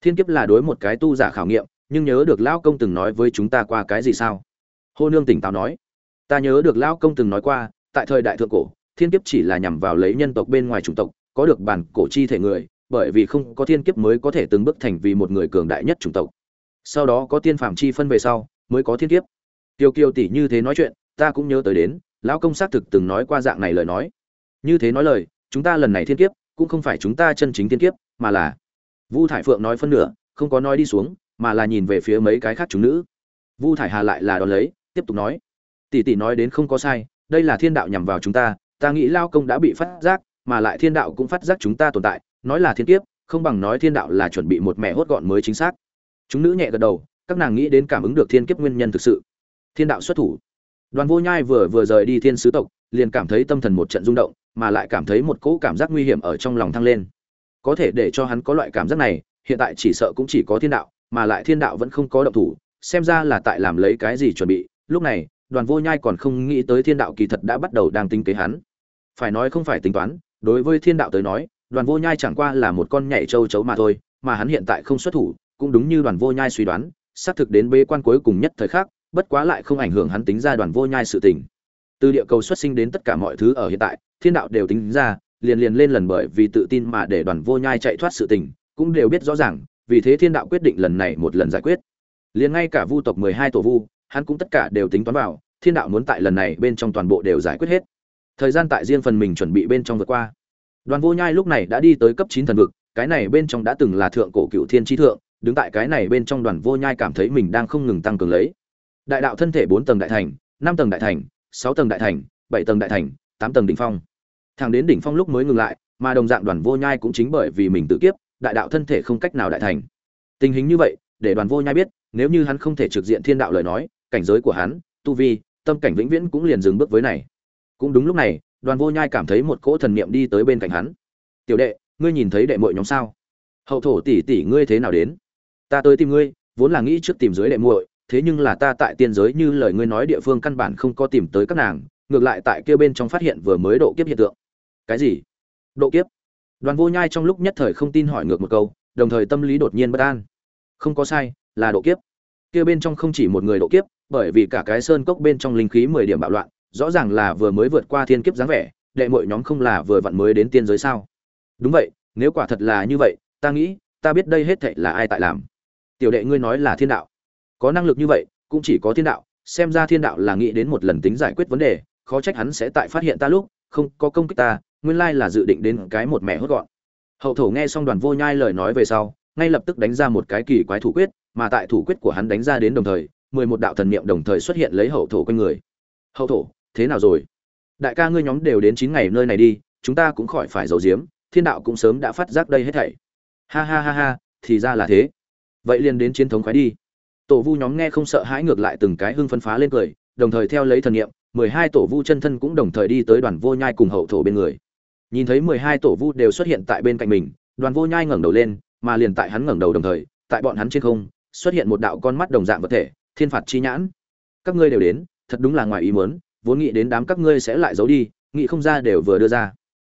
Thiên kiếp là đối một cái tu giả khảo nghiệm nhưng nhớ được lão công từng nói với chúng ta qua cái gì sao? Hô nương tỉnh táo nói. Ta nhớ được lão công từng nói qua tại thời đại thượng cổ thiên kiếp chỉ là nhằm vào lấy nhân tộc bên ngoài chủng tộc có được bản cổ chi thể người, bởi vì không có thiên kiếp mới có thể từng bước thành vì một người cường đại nhất chủng tộc. Sau đó có tiên phàm chi phân về sau, mới có thiên kiếp. Tiêu Kiêu tỷ như thế nói chuyện, ta cũng nhớ tới đến, lão công xác thực từng nói qua dạng này lời nói. Như thế nói lời, chúng ta lần này thiên kiếp, cũng không phải chúng ta chân chính thiên kiếp, mà là vu thải phượng nói phân nửa, không có nói đi xuống, mà là nhìn về phía mấy cái khác chúng nữ. Vu thải hà lại là đón lấy, tiếp tục nói. Tỷ tỷ nói đến không có sai, đây là thiên đạo nhằm vào chúng ta ta nghĩ lao công đã bị phát giác mà lại thiên đạo cũng phát giác chúng ta tồn tại, nói là thiên kiếp, không bằng nói thiên đạo là chuẩn bị một mẹ hốt gọn mới chính xác. Chúng nữ nhẹ gật đầu, các nàng nghĩ đến cảm ứng được thiên kiếp nguyên nhân thực sự. Thiên đạo xuất thủ. Đoàn vô nhai vừa vừa rời đi thiên sứ tộc, liền cảm thấy tâm thần một trận rung động, mà lại cảm thấy một cỗ cảm giác nguy hiểm ở trong lòng thăng lên. Có thể để cho hắn có loại cảm giác này, hiện tại chỉ sợ cũng chỉ có thiên đạo, mà lại thiên đạo vẫn không có động thủ, xem ra là tại làm lấy cái gì chuẩn bị. Lúc này, đoàn vô nhai còn không nghĩ tới thiên đạo kỳ thật đã bắt đầu đang tính kế hắn. Phải nói không phải tính toán đối với thiên đạo tới nói, đoàn vô nhai chẳng qua là một con nhảy châu chấu mà thôi, mà hắn hiện tại không xuất thủ, cũng đúng như đoàn vô nhai suy đoán, xác thực đến bế quan cuối cùng nhất thời khắc, bất quá lại không ảnh hưởng hắn tính ra đoàn vô nhai sự tình. Từ địa cầu xuất sinh đến tất cả mọi thứ ở hiện tại, thiên đạo đều tính ra, liền liền lên lần bởi vì tự tin mà để đoàn vô nhai chạy thoát sự tình, cũng đều biết rõ ràng, vì thế thiên đạo quyết định lần này một lần giải quyết. Liền ngay cả vu tộc mười hai tổ vu, hắn cũng tất cả đều tính toán vào, thiên đạo muốn tại lần này bên trong toàn bộ đều giải quyết hết thời gian tại riêng phần mình chuẩn bị bên trong vượt qua. Đoàn vô nhai lúc này đã đi tới cấp chín thần vực, cái này bên trong đã từng là thượng cổ cựu thiên tri thượng, đứng tại cái này bên trong đoàn vô nhai cảm thấy mình đang không ngừng tăng cường lấy. Đại đạo thân thể bốn tầng đại thành, năm tầng đại thành, sáu tầng đại thành, bảy tầng đại thành, tám tầng đỉnh phong. Thằng đến đỉnh phong lúc mới ngừng lại, mà đồng dạng đoàn vô nhai cũng chính bởi vì mình tự kiếp, đại đạo thân thể không cách nào đại thành. Tình hình như vậy, để đoàn vô nhai biết, nếu như hắn không thể trực diện thiên đạo lời nói, cảnh giới của hắn, tu vi, tâm cảnh vĩnh viễn cũng liền dừng bước với này cũng đúng lúc này, đoàn vô nhai cảm thấy một cỗ thần niệm đi tới bên cạnh hắn. Tiểu đệ, ngươi nhìn thấy đệ muội nhóm sao? Hậu thổ tỷ tỷ ngươi thế nào đến? Ta tới tìm ngươi, vốn là nghĩ trước tìm dưới đệ muội, thế nhưng là ta tại tiên giới như lời ngươi nói địa phương căn bản không có tìm tới các nàng, ngược lại tại kia bên trong phát hiện vừa mới độ kiếp hiện tượng. Cái gì? Độ kiếp? Đoàn vô nhai trong lúc nhất thời không tin hỏi ngược một câu, đồng thời tâm lý đột nhiên bất an. Không có sai, là độ kiếp. Kia bên trong không chỉ một người độ kiếp, bởi vì cả cái sơn cốc bên trong linh khí mười điểm bạo loạn rõ ràng là vừa mới vượt qua thiên kiếp dáng vẻ, đệ muội nhóm không là vừa vặn mới đến tiên giới sao? Đúng vậy, nếu quả thật là như vậy, ta nghĩ, ta biết đây hết thảy là ai tại làm. Tiểu đệ ngươi nói là thiên đạo. Có năng lực như vậy, cũng chỉ có thiên đạo, xem ra thiên đạo là nghĩ đến một lần tính giải quyết vấn đề, khó trách hắn sẽ tại phát hiện ta lúc, không có công kích ta, nguyên lai là dự định đến cái một mẹ hốt gọn. Hậu thổ nghe xong đoàn vô nhai lời nói về sau, ngay lập tức đánh ra một cái kỳ quái thủ quyết, mà tại thủ quyết của hắn đánh ra đến đồng thời, mười một đạo thần niệm đồng thời xuất hiện lấy hậu thổ quanh người. Hậu thổ thế nào rồi? Đại ca ngươi nhóm đều đến chín ngày nơi này đi, chúng ta cũng khỏi phải giấu giếm, thiên đạo cũng sớm đã phát giác đây hết thảy. Ha ha ha ha, thì ra là thế. Vậy liền đến chiến thống khoái đi. Tổ vu nhóm nghe không sợ hãi ngược lại từng cái hưng phấn phá lên cười, đồng thời theo lấy thần nghiệm mười hai tổ vu chân thân cũng đồng thời đi tới đoàn vô nhai cùng hậu thổ bên người. Nhìn thấy mười hai tổ vu đều xuất hiện tại bên cạnh mình, đoàn vô nhai ngẩng đầu lên, mà liền tại hắn ngẩng đầu đồng thời, tại bọn hắn trên không, xuất hiện một đạo con mắt đồng dạng vật thể, thiên phạt chi nhãn. Các ngươi đều đến, thật đúng là ngoài ý muốn vốn nghĩ đến đám các ngươi sẽ lại giấu đi, nghĩ không ra đều vừa đưa ra.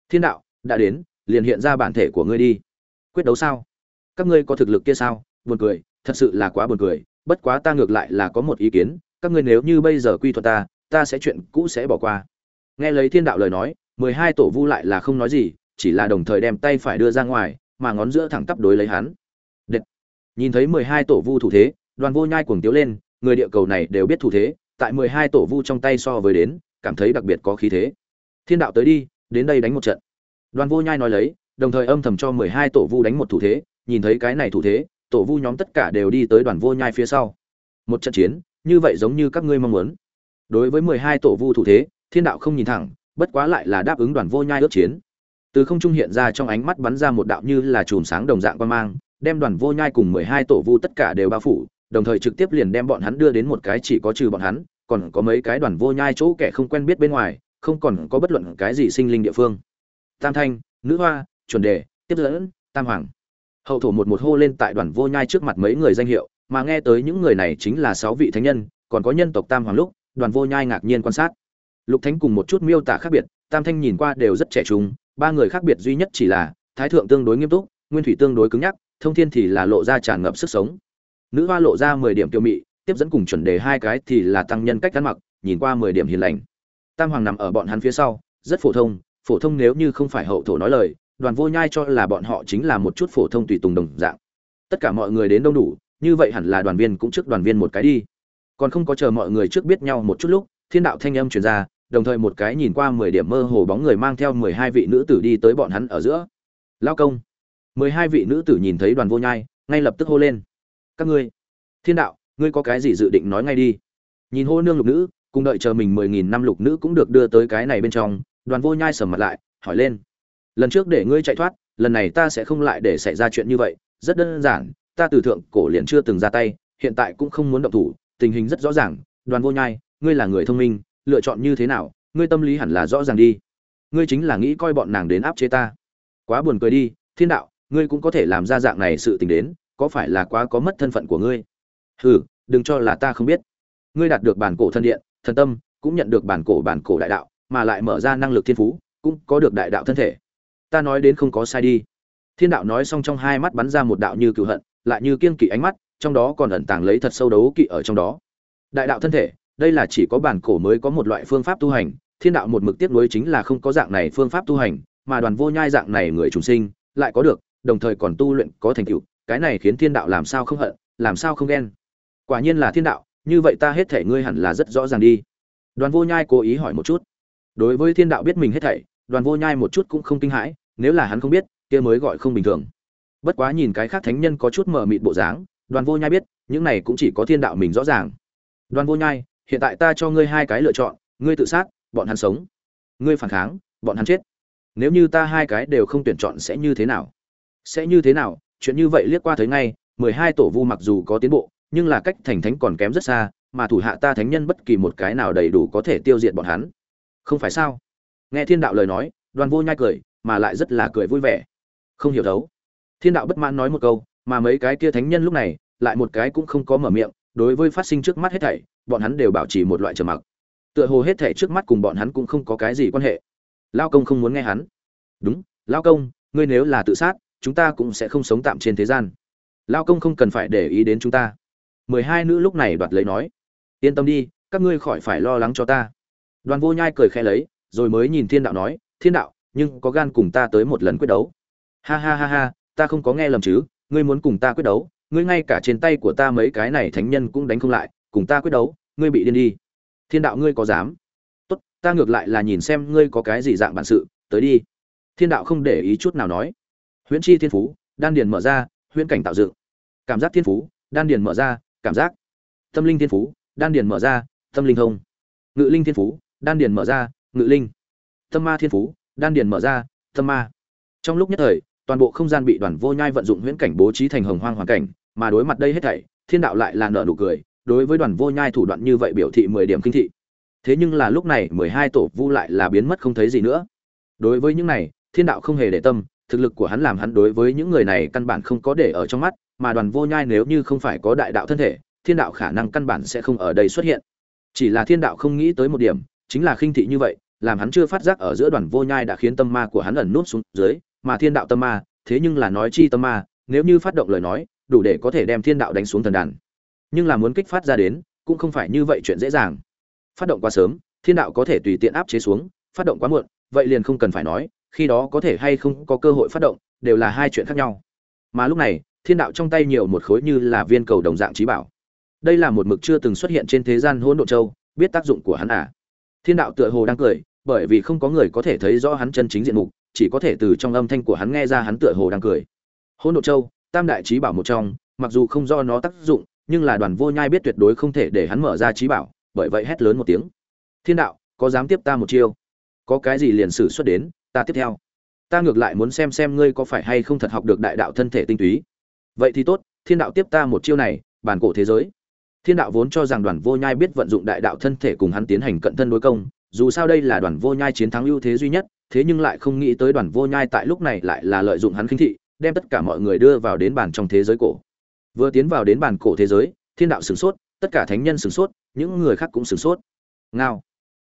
Thiên đạo, đã đến, liền hiện ra bản thể của ngươi đi. Quyết đấu sao? Các ngươi có thực lực kia sao? Buồn cười, thật sự là quá buồn cười, bất quá ta ngược lại là có một ý kiến, các ngươi nếu như bây giờ quy thuật ta ta sẽ chuyện cũ sẽ bỏ qua. Nghe lấy thiên đạo lời nói, mười hai tổ vu lại là không nói gì, chỉ là đồng thời đem tay phải đưa ra ngoài, mà ngón giữa thẳng tắp đối lấy hắn. Đệt. nhìn thấy mười hai tổ vu thủ thế, đoàn vô nhai cuồng tiếu lên, người địa cầu này đều biết thủ thế tại mười hai tổ vu trong tay so với đến, cảm thấy đặc biệt có khí thế. Thiên đạo tới đi, đến đây đánh một trận. Đoàn vô nhai nói lấy, đồng thời âm thầm cho mười hai tổ vu đánh một thủ thế, nhìn thấy cái này thủ thế, tổ vu nhóm tất cả đều đi tới đoàn vô nhai phía sau. Một trận chiến, như vậy giống như các ngươi mong muốn. Đối với mười hai tổ vu thủ thế, thiên đạo không nhìn thẳng, bất quá lại là đáp ứng đoàn vô nhai ước chiến. Từ không trung hiện ra trong ánh mắt bắn ra một đạo như là chùm sáng đồng dạng quan mang, đem đoàn vô nhai cùng mười hai tổ vu tất cả đều bao phủ đồng thời trực tiếp liền đem bọn hắn đưa đến một cái chỉ có trừ bọn hắn, còn có mấy cái đoàn vô nhai chỗ kẻ không quen biết bên ngoài, không còn có bất luận cái gì sinh linh địa phương. Tam thanh, nữ hoa, chuẩn đề, tiếp dẫn, tam hoàng. Hậu thổ một một hô lên tại đoàn vô nhai trước mặt mấy người danh hiệu, mà nghe tới những người này chính là sáu vị thánh nhân, còn có nhân tộc tam hoàng lúc, đoàn vô nhai ngạc nhiên quan sát. Lục thánh cùng một chút miêu tả khác biệt, tam thanh nhìn qua đều rất trẻ trung, ba người khác biệt duy nhất chỉ là thái thượng tương đối nghiêm túc, nguyên thủy tương đối cứng nhắc, thông thiên thì là lộ ra tràn ngập sức sống nữ hoa lộ ra mười điểm tiêu mị, tiếp dẫn cùng chuẩn đề hai cái thì là tăng nhân cách ăn mặc, nhìn qua mười điểm hiền lành. Tam hoàng nằm ở bọn hắn phía sau, rất phổ thông phổ thông nếu như không phải hậu thổ nói lời, đoàn vô nhai cho là bọn họ chính là một chút phổ thông tùy tùng đồng dạng. Tất cả mọi người đến đông đủ, như vậy hẳn là đoàn viên cũng trước đoàn viên một cái đi. Còn không có chờ mọi người trước biết nhau một chút lúc, thiên đạo thanh âm truyền ra, đồng thời một cái nhìn qua mười điểm mơ hồ bóng người mang theo mười hai vị nữ tử đi tới bọn hắn ở giữa. Lao công. Mười hai vị nữ tử nhìn thấy đoàn vô nhai, ngay lập tức hô lên các ngươi. Thiên đạo, ngươi có cái gì dự định nói ngay đi. Nhìn hô nương lục nữ, cùng đợi chờ mình mười nghìn năm lục nữ cũng được đưa tới cái này bên trong, đoàn vô nhai sầm mặt lại, hỏi lên. Lần trước để ngươi chạy thoát, lần này ta sẽ không lại để xảy ra chuyện như vậy, rất đơn giản, ta từ thượng cổ liền chưa từng ra tay, hiện tại cũng không muốn động thủ, tình hình rất rõ ràng, đoàn vô nhai, ngươi là người thông minh, lựa chọn như thế nào, ngươi tâm lý hẳn là rõ ràng đi. Ngươi chính là nghĩ coi bọn nàng đến áp chế ta. Quá buồn cười đi, thiên đạo, ngươi cũng có thể làm ra dạng này sự tình đến có phải là quá có mất thân phận của ngươi? Hừ, đừng cho là ta không biết. Ngươi đạt được bản cổ thân điện, thần tâm, cũng nhận được bản cổ bản cổ đại đạo, mà lại mở ra năng lực thiên phú, cũng có được đại đạo thân thể. Ta nói đến không có sai đi. Thiên đạo nói xong trong hai mắt bắn ra một đạo như cựu hận, lại như kiên kỵ ánh mắt, trong đó còn ẩn tàng lấy thật sâu đấu kỵ ở trong đó. Đại đạo thân thể, đây là chỉ có bản cổ mới có một loại phương pháp tu hành, thiên đạo một mực tiếp nối chính là không có dạng này phương pháp tu hành, mà đoàn vô nhai dạng này người trùng sinh, lại có được, đồng thời còn tu luyện có thành tựu cái này khiến thiên đạo làm sao không hận, làm sao không ghen? Quả nhiên là thiên đạo, như vậy ta hết thể ngươi hẳn là rất rõ ràng đi. Đoàn vô nhai cố ý hỏi một chút. Đối với thiên đạo biết mình hết thảy, đoàn vô nhai một chút cũng không kinh hãi, nếu là hắn không biết, kia mới gọi không bình thường. Bất quá nhìn cái khác thánh nhân có chút mờ mịt bộ dáng, đoàn vô nhai biết, những này cũng chỉ có thiên đạo mình rõ ràng. Đoàn vô nhai, hiện tại ta cho ngươi hai cái lựa chọn, ngươi tự sát, bọn hắn sống. Ngươi phản kháng, bọn hắn chết. Nếu như ta hai cái đều không tuyển chọn sẽ như thế nào? Sẽ như thế nào? Chuyện như vậy liếc qua thấy ngay, mười hai tổ vu mặc dù có tiến bộ, nhưng là cách thành thánh còn kém rất xa, mà thủ hạ ta thánh nhân bất kỳ một cái nào đầy đủ có thể tiêu diệt bọn hắn. Không phải sao? Nghe thiên đạo lời nói, đoàn vô nhai cười, mà lại rất là cười vui vẻ. Không hiểu thấu. Thiên đạo bất mãn nói một câu, mà mấy cái kia thánh nhân lúc này, lại một cái cũng không có mở miệng, đối với phát sinh trước mắt hết thảy, bọn hắn đều bảo trì một loại trầm mặc. Tựa hồ hết thảy trước mắt cùng bọn hắn cũng không có cái gì quan hệ. Lao công không muốn nghe hắn. Đúng, lao công, ngươi nếu là tự sát chúng ta cũng sẽ không sống tạm trên thế gian. Lao công không cần phải để ý đến chúng ta. Mười hai nữ lúc này đoạt lấy nói, yên tâm đi, các ngươi khỏi phải lo lắng cho ta. Đoàn vô nhai cười khẽ lấy, rồi mới nhìn thiên đạo nói, thiên đạo, nhưng có gan cùng ta tới một lần quyết đấu. Ha ha ha ha, ta không có nghe lầm chứ, ngươi muốn cùng ta quyết đấu, ngươi ngay cả trên tay của ta mấy cái này thánh nhân cũng đánh không lại, cùng ta quyết đấu, ngươi bị điên đi. Thiên đạo, ngươi có dám? Tốt, ta ngược lại là nhìn xem ngươi có cái gì dạng bản sự, tới đi. Thiên đạo không để ý chút nào nói huyễn chi thiên phú, đan điền mở ra, huyễn cảnh tạo dựng. Cảm giác thiên phú, đan điền mở ra, cảm giác. Tâm linh thiên phú, đan điền mở ra, tâm linh thông. Ngự linh thiên phú, đan điền mở ra, ngự linh. Tâm ma thiên phú, đan điền mở ra, tâm ma. Trong lúc nhất thời, toàn bộ không gian bị đoàn vô nhai vận dụng huyễn cảnh bố trí thành hồng hoang hoàn cảnh, mà đối mặt đây hết thảy, thiên đạo lại là nợ nụ cười, đối với đoàn vô nhai thủ đoạn như vậy biểu thị mười điểm kinh thị. Thế nhưng là lúc này mười hai tổ vu lại là biến mất không thấy gì nữa. Đối với những này, thiên đạo không hề để tâm thực lực của hắn làm hắn đối với những người này căn bản không có để ở trong mắt, mà đoàn vô nhai nếu như không phải có đại đạo thân thể, thiên đạo khả năng căn bản sẽ không ở đây xuất hiện. Chỉ là thiên đạo không nghĩ tới một điểm, chính là khinh thị như vậy, làm hắn chưa phát giác ở giữa đoàn vô nhai đã khiến tâm ma của hắn ẩn núp xuống dưới, mà thiên đạo tâm ma, thế nhưng là nói chi tâm ma, nếu như phát động lời nói, đủ để có thể đem thiên đạo đánh xuống thần đàn. Nhưng là muốn kích phát ra đến, cũng không phải như vậy chuyện dễ dàng. Phát động quá sớm, thiên đạo có thể tùy tiện áp chế xuống, phát động quá muộn, vậy liền không cần phải nói khi đó có thể hay không có cơ hội phát động, đều là hai chuyện khác nhau. Mà lúc này, thiên đạo trong tay nhiều một khối như là viên cầu đồng dạng trí bảo. Đây là một mực chưa từng xuất hiện trên thế gian hỗn độn châu, biết tác dụng của hắn à? Thiên đạo tựa hồ đang cười, bởi vì không có người có thể thấy rõ hắn chân chính diện mục, chỉ có thể từ trong âm thanh của hắn nghe ra hắn tựa hồ đang cười. Hỗn độn châu, tam đại trí bảo một trong, mặc dù không do nó tác dụng, nhưng là đoàn vô nhai biết tuyệt đối không thể để hắn mở ra trí bảo, bởi vậy hét lớn một tiếng. Thiên đạo, có dám tiếp ta một chiêu? Có cái gì liền sử xuất đến ta tiếp theo. Ta ngược lại muốn xem xem ngươi có phải hay không thật học được đại đạo thân thể tinh túy. Vậy thì tốt, thiên đạo tiếp ta một chiêu này, bản cổ thế giới. Thiên đạo vốn cho rằng đoàn vô nhai biết vận dụng đại đạo thân thể cùng hắn tiến hành cận thân đối công, dù sao đây là đoàn vô nhai chiến thắng ưu thế duy nhất, thế nhưng lại không nghĩ tới đoàn vô nhai tại lúc này lại là lợi dụng hắn khinh thị, đem tất cả mọi người đưa vào đến bàn trong thế giới cổ. Vừa tiến vào đến bàn cổ thế giới, thiên đạo sửng sốt, tất cả thánh nhân sửng sốt, những người khác cũng sửng sốt. Ngao.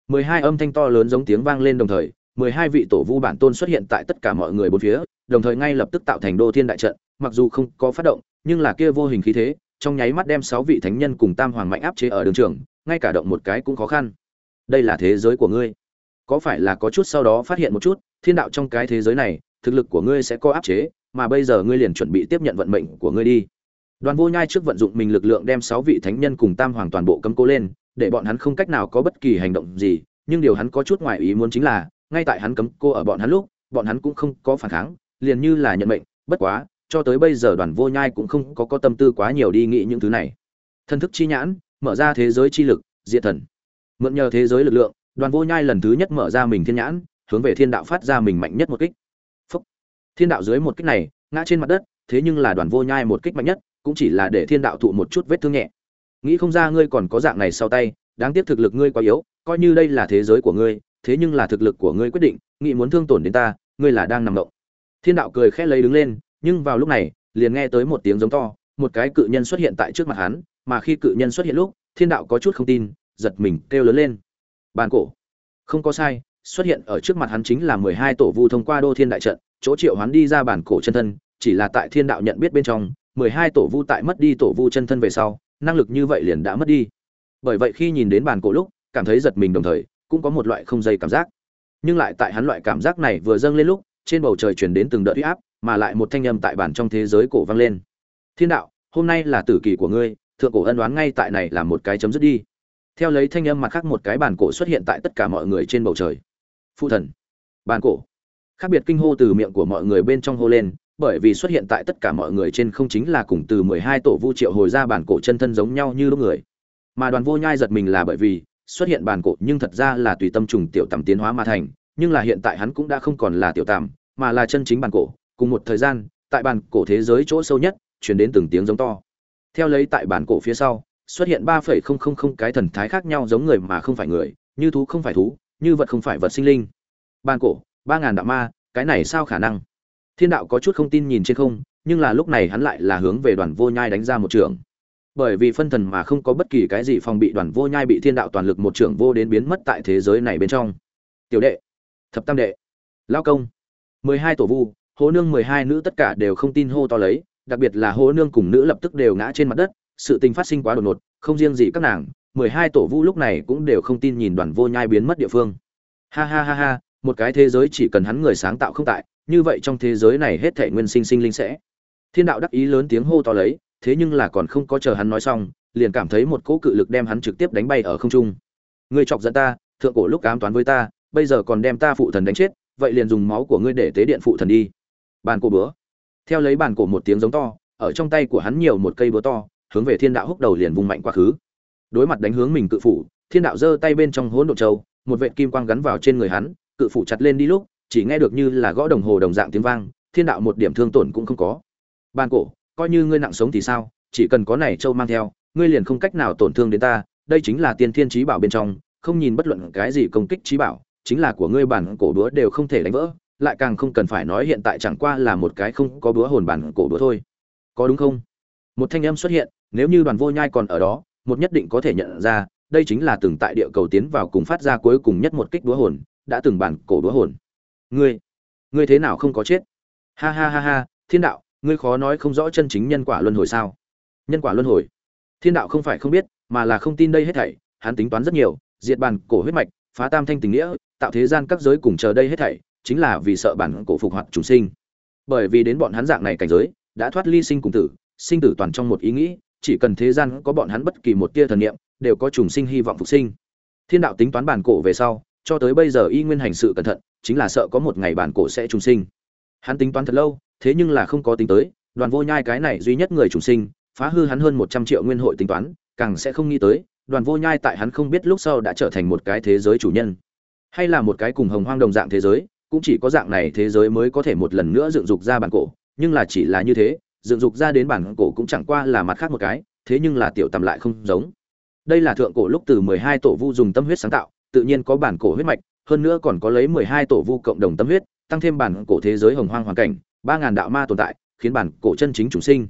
Mười hai âm thanh to lớn giống tiếng vang lên đồng thời mười hai vị tổ vu bản tôn xuất hiện tại tất cả mọi người bốn phía, đồng thời ngay lập tức tạo thành đô thiên đại trận, mặc dù không có phát động, nhưng là kia vô hình khí thế, trong nháy mắt đem sáu vị thánh nhân cùng tam hoàng mạnh áp chế ở đường trường, ngay cả động một cái cũng khó khăn. Đây là thế giới của ngươi. Có phải là có chút sau đó phát hiện một chút, thiên đạo trong cái thế giới này, thực lực của ngươi sẽ có áp chế, mà bây giờ ngươi liền chuẩn bị tiếp nhận vận mệnh của ngươi đi. Đoàn vô nhai trước vận dụng mình lực lượng đem sáu vị thánh nhân cùng tam hoàng toàn bộ cấm cố lên, để bọn hắn không cách nào có bất kỳ hành động gì, nhưng điều hắn có chút ngoài ý muốn chính là ngay tại hắn cấm cô ở bọn hắn lúc, bọn hắn cũng không có phản kháng, liền như là nhận mệnh, bất quá, cho tới bây giờ đoàn vô nhai cũng không có có tâm tư quá nhiều đi nghĩ những thứ này. Thân thức chi nhãn, mở ra thế giới chi lực, diệt thần. Mượn nhờ thế giới lực lượng, đoàn vô nhai lần thứ nhất mở ra mình thiên nhãn, hướng về thiên đạo phát ra mình mạnh nhất một kích. Phúc. thiên đạo dưới một kích này, ngã trên mặt đất, thế nhưng là đoàn vô nhai một kích mạnh nhất, cũng chỉ là để thiên đạo thụ một chút vết thương nhẹ. Nghĩ không ra ngươi còn có dạng này sau tay, đáng tiếc thực lực ngươi quá yếu, coi như đây là thế giới của ngươi thế nhưng là thực lực của ngươi quyết định, nghĩ muốn thương tổn đến ta, ngươi là đang nằm động thiên đạo cười khẽ lấy đứng lên, nhưng vào lúc này, liền nghe tới một tiếng giống to, một cái cự nhân xuất hiện tại trước mặt hắn, mà khi cự nhân xuất hiện lúc, thiên đạo có chút không tin, giật mình kêu lớn lên. Bàn cổ. Không có sai, xuất hiện ở trước mặt hắn chính là mười hai tổ vu thông qua đô thiên đại trận, chỗ triệu hắn đi ra bản cổ chân thân, chỉ là tại thiên đạo nhận biết bên trong, mười hai tổ vu tại mất đi tổ vu chân thân về sau, năng lực như vậy liền đã mất đi. Bởi vậy khi nhìn đến bản cổ lúc, cảm thấy giật mình đồng thời cũng có một loại không dây cảm giác. Nhưng lại tại hắn loại cảm giác này vừa dâng lên lúc, trên bầu trời truyền đến từng đợt huy áp, mà lại một thanh âm tại bản trong thế giới cổ vang lên. Thiên đạo, hôm nay là tử kỳ của ngươi, thượng cổ ân đoán ngay tại này là một cái chấm dứt đi. Theo lấy thanh âm mặt khác một cái bản cổ xuất hiện tại tất cả mọi người trên bầu trời. Phụ thần. Bản cổ. Khác biệt kinh hô từ miệng của mọi người bên trong hô lên, bởi vì xuất hiện tại tất cả mọi người trên không chính là cùng từ mười hai tổ vu triệu hồi ra bản cổ chân thân giống nhau như lúc người. Mà đoàn vô nhai giật mình là bởi vì xuất hiện bản cổ, nhưng thật ra là tùy tâm trùng tiểu tầm tiến hóa mà thành, nhưng là hiện tại hắn cũng đã không còn là tiểu tầm mà là chân chính bản cổ. Cùng một thời gian, tại bản cổ thế giới chỗ sâu nhất, truyền đến từng tiếng giống to. Theo lấy tại bản cổ phía sau, xuất hiện ba phẩy không không không cái thần thái khác nhau giống người mà không phải người, như thú không phải thú, như vật không phải vật sinh linh. Bàn cổ, ba ngàn đạo ma, cái này sao khả năng? Thiên đạo có chút không tin nhìn trên không, nhưng là lúc này hắn lại là hướng về đoàn vô nhai đánh ra một trường bởi vì phân thần mà không có bất kỳ cái gì phòng bị đoàn vô nhai bị thiên đạo toàn lực một trưởng vô đến biến mất tại thế giới này bên trong. Tiểu đệ, thập tam đệ lao công, mười hai tổ vu, hố nương mười hai nữ tất cả đều không tin hô to lấy, đặc biệt là hố nương cùng nữ lập tức đều ngã trên mặt đất, sự tình phát sinh quá đột ngột, không riêng gì các nàng, mười hai tổ vu lúc này cũng đều không tin nhìn đoàn vô nhai biến mất địa phương. Ha ha ha ha, một cái thế giới chỉ cần hắn người sáng tạo không tại, như vậy trong thế giới này hết thể nguyên sinh sinh linh sẽ. Thiên đạo đắc ý lớn tiếng hô to lấy thế nhưng là còn không có chờ hắn nói xong, liền cảm thấy một cỗ cự lực đem hắn trực tiếp đánh bay ở không trung. Ngươi chọc giận ta, thượng cổ lúc ám toán với ta, bây giờ còn đem ta phụ thần đánh chết, vậy liền dùng máu của ngươi để tế điện phụ thần đi. Bàn cổ bữa. Theo lấy bàn cổ một tiếng giống to, ở trong tay của hắn nhiều một cây búa to, hướng về thiên đạo húc đầu liền vùng mạnh quá khứ. Đối mặt đánh hướng mình cự phủ, thiên đạo giơ tay bên trong hỗn độn châu, một vệt kim quang gắn vào trên người hắn, cự phủ chặt lên đi lúc, chỉ nghe được như là gõ đồng hồ đồng dạng tiếng vang, thiên đạo một điểm thương tổn cũng không có. Ban cổ coi như ngươi nặng sống thì sao, chỉ cần có này châu mang theo, ngươi liền không cách nào tổn thương đến ta, đây chính là tiên thiên trí bảo bên trong, không nhìn bất luận cái gì công kích trí bảo, chính là của ngươi bản cổ đúa đều không thể đánh vỡ, lại càng không cần phải nói hiện tại chẳng qua là một cái không có búa hồn bản cổ đúa thôi. Có đúng không? Một thanh âm xuất hiện, nếu như đoàn vô nhai còn ở đó, một nhất định có thể nhận ra, đây chính là từng tại địa cầu tiến vào cùng phát ra cuối cùng nhất một kích đúa hồn, đã từng bản cổ đúa hồn. Ngươi ngươi thế nào không có chết? Ha ha ha ha, thiên đạo ngươi khó nói không rõ chân chính nhân quả luân hồi sao? Nhân quả luân hồi? Thiên đạo không phải không biết, mà là không tin đây hết thảy, hắn tính toán rất nhiều, diệt bản cổ huyết mạch, phá tam thanh tình nghĩa, tạo thế gian các giới cùng chờ đây hết thảy, chính là vì sợ bản cổ phục hoạt chúng sinh. Bởi vì đến bọn hắn dạng này cảnh giới, đã thoát ly sinh cùng tử, sinh tử toàn trong một ý nghĩ, chỉ cần thế gian có bọn hắn bất kỳ một tia thần niệm, đều có trùng sinh hy vọng phục sinh. Thiên đạo tính toán bản cổ về sau, cho tới bây giờ y nguyên hành sự cẩn thận, chính là sợ có một ngày bản cổ sẽ trùng sinh. Hắn tính toán thật lâu thế nhưng là không có tính tới, đoàn vô nhai cái này duy nhất người trùng sinh, phá hư hắn hơn một trăm triệu nguyên hội tính toán, càng sẽ không nghĩ tới, đoàn vô nhai tại hắn không biết lúc sau đã trở thành một cái thế giới chủ nhân. Hay là một cái cùng hồng hoang đồng dạng thế giới, cũng chỉ có dạng này thế giới mới có thể một lần nữa dựng dục ra bản cổ, nhưng là chỉ là như thế, dựng dục ra đến bản cổ cũng chẳng qua là mặt khác một cái, thế nhưng là tiểu tầm lại không giống. Đây là thượng cổ lúc từ mười hai tổ vu dùng tâm huyết sáng tạo, tự nhiên có bản cổ huyết mạch, hơn nữa còn có lấy mười hai tổ vu cộng đồng tâm huyết, tăng thêm bản cổ thế giới hồng hoang hoàn cảnh ba ngàn đạo ma tồn tại, khiến bản cổ chân chính chủ sinh.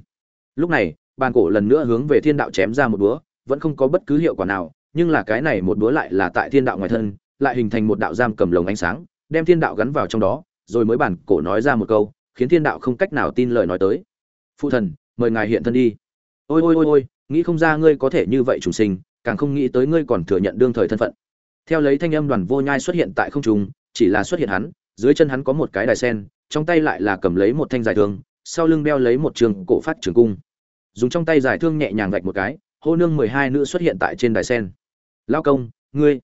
Lúc này, bản cổ lần nữa hướng về thiên đạo chém ra một búa, vẫn không có bất cứ hiệu quả nào, nhưng là cái này một búa lại là tại thiên đạo ngoài thân, lại hình thành một đạo giam cầm lồng ánh sáng, đem thiên đạo gắn vào trong đó, rồi mới bản cổ nói ra một câu, khiến thiên đạo không cách nào tin lời nói tới. Phụ thần, mời ngài hiện thân đi. Ôi ôi ôi ôi, nghĩ không ra ngươi có thể như vậy trùng sinh, càng không nghĩ tới ngươi còn thừa nhận đương thời thân phận. Theo lấy thanh âm đoàn vô nhai xuất hiện tại không trung, chỉ là xuất hiện hắn, dưới chân hắn có một cái đài sen trong tay lại là cầm lấy một thanh dài thương, sau lưng đeo lấy một trường cổ phát trường cung. Dùng trong tay dài thương nhẹ nhàng vạch một cái, hô nương mười hai nữ xuất hiện tại trên đài sen. Lao công, ngươi,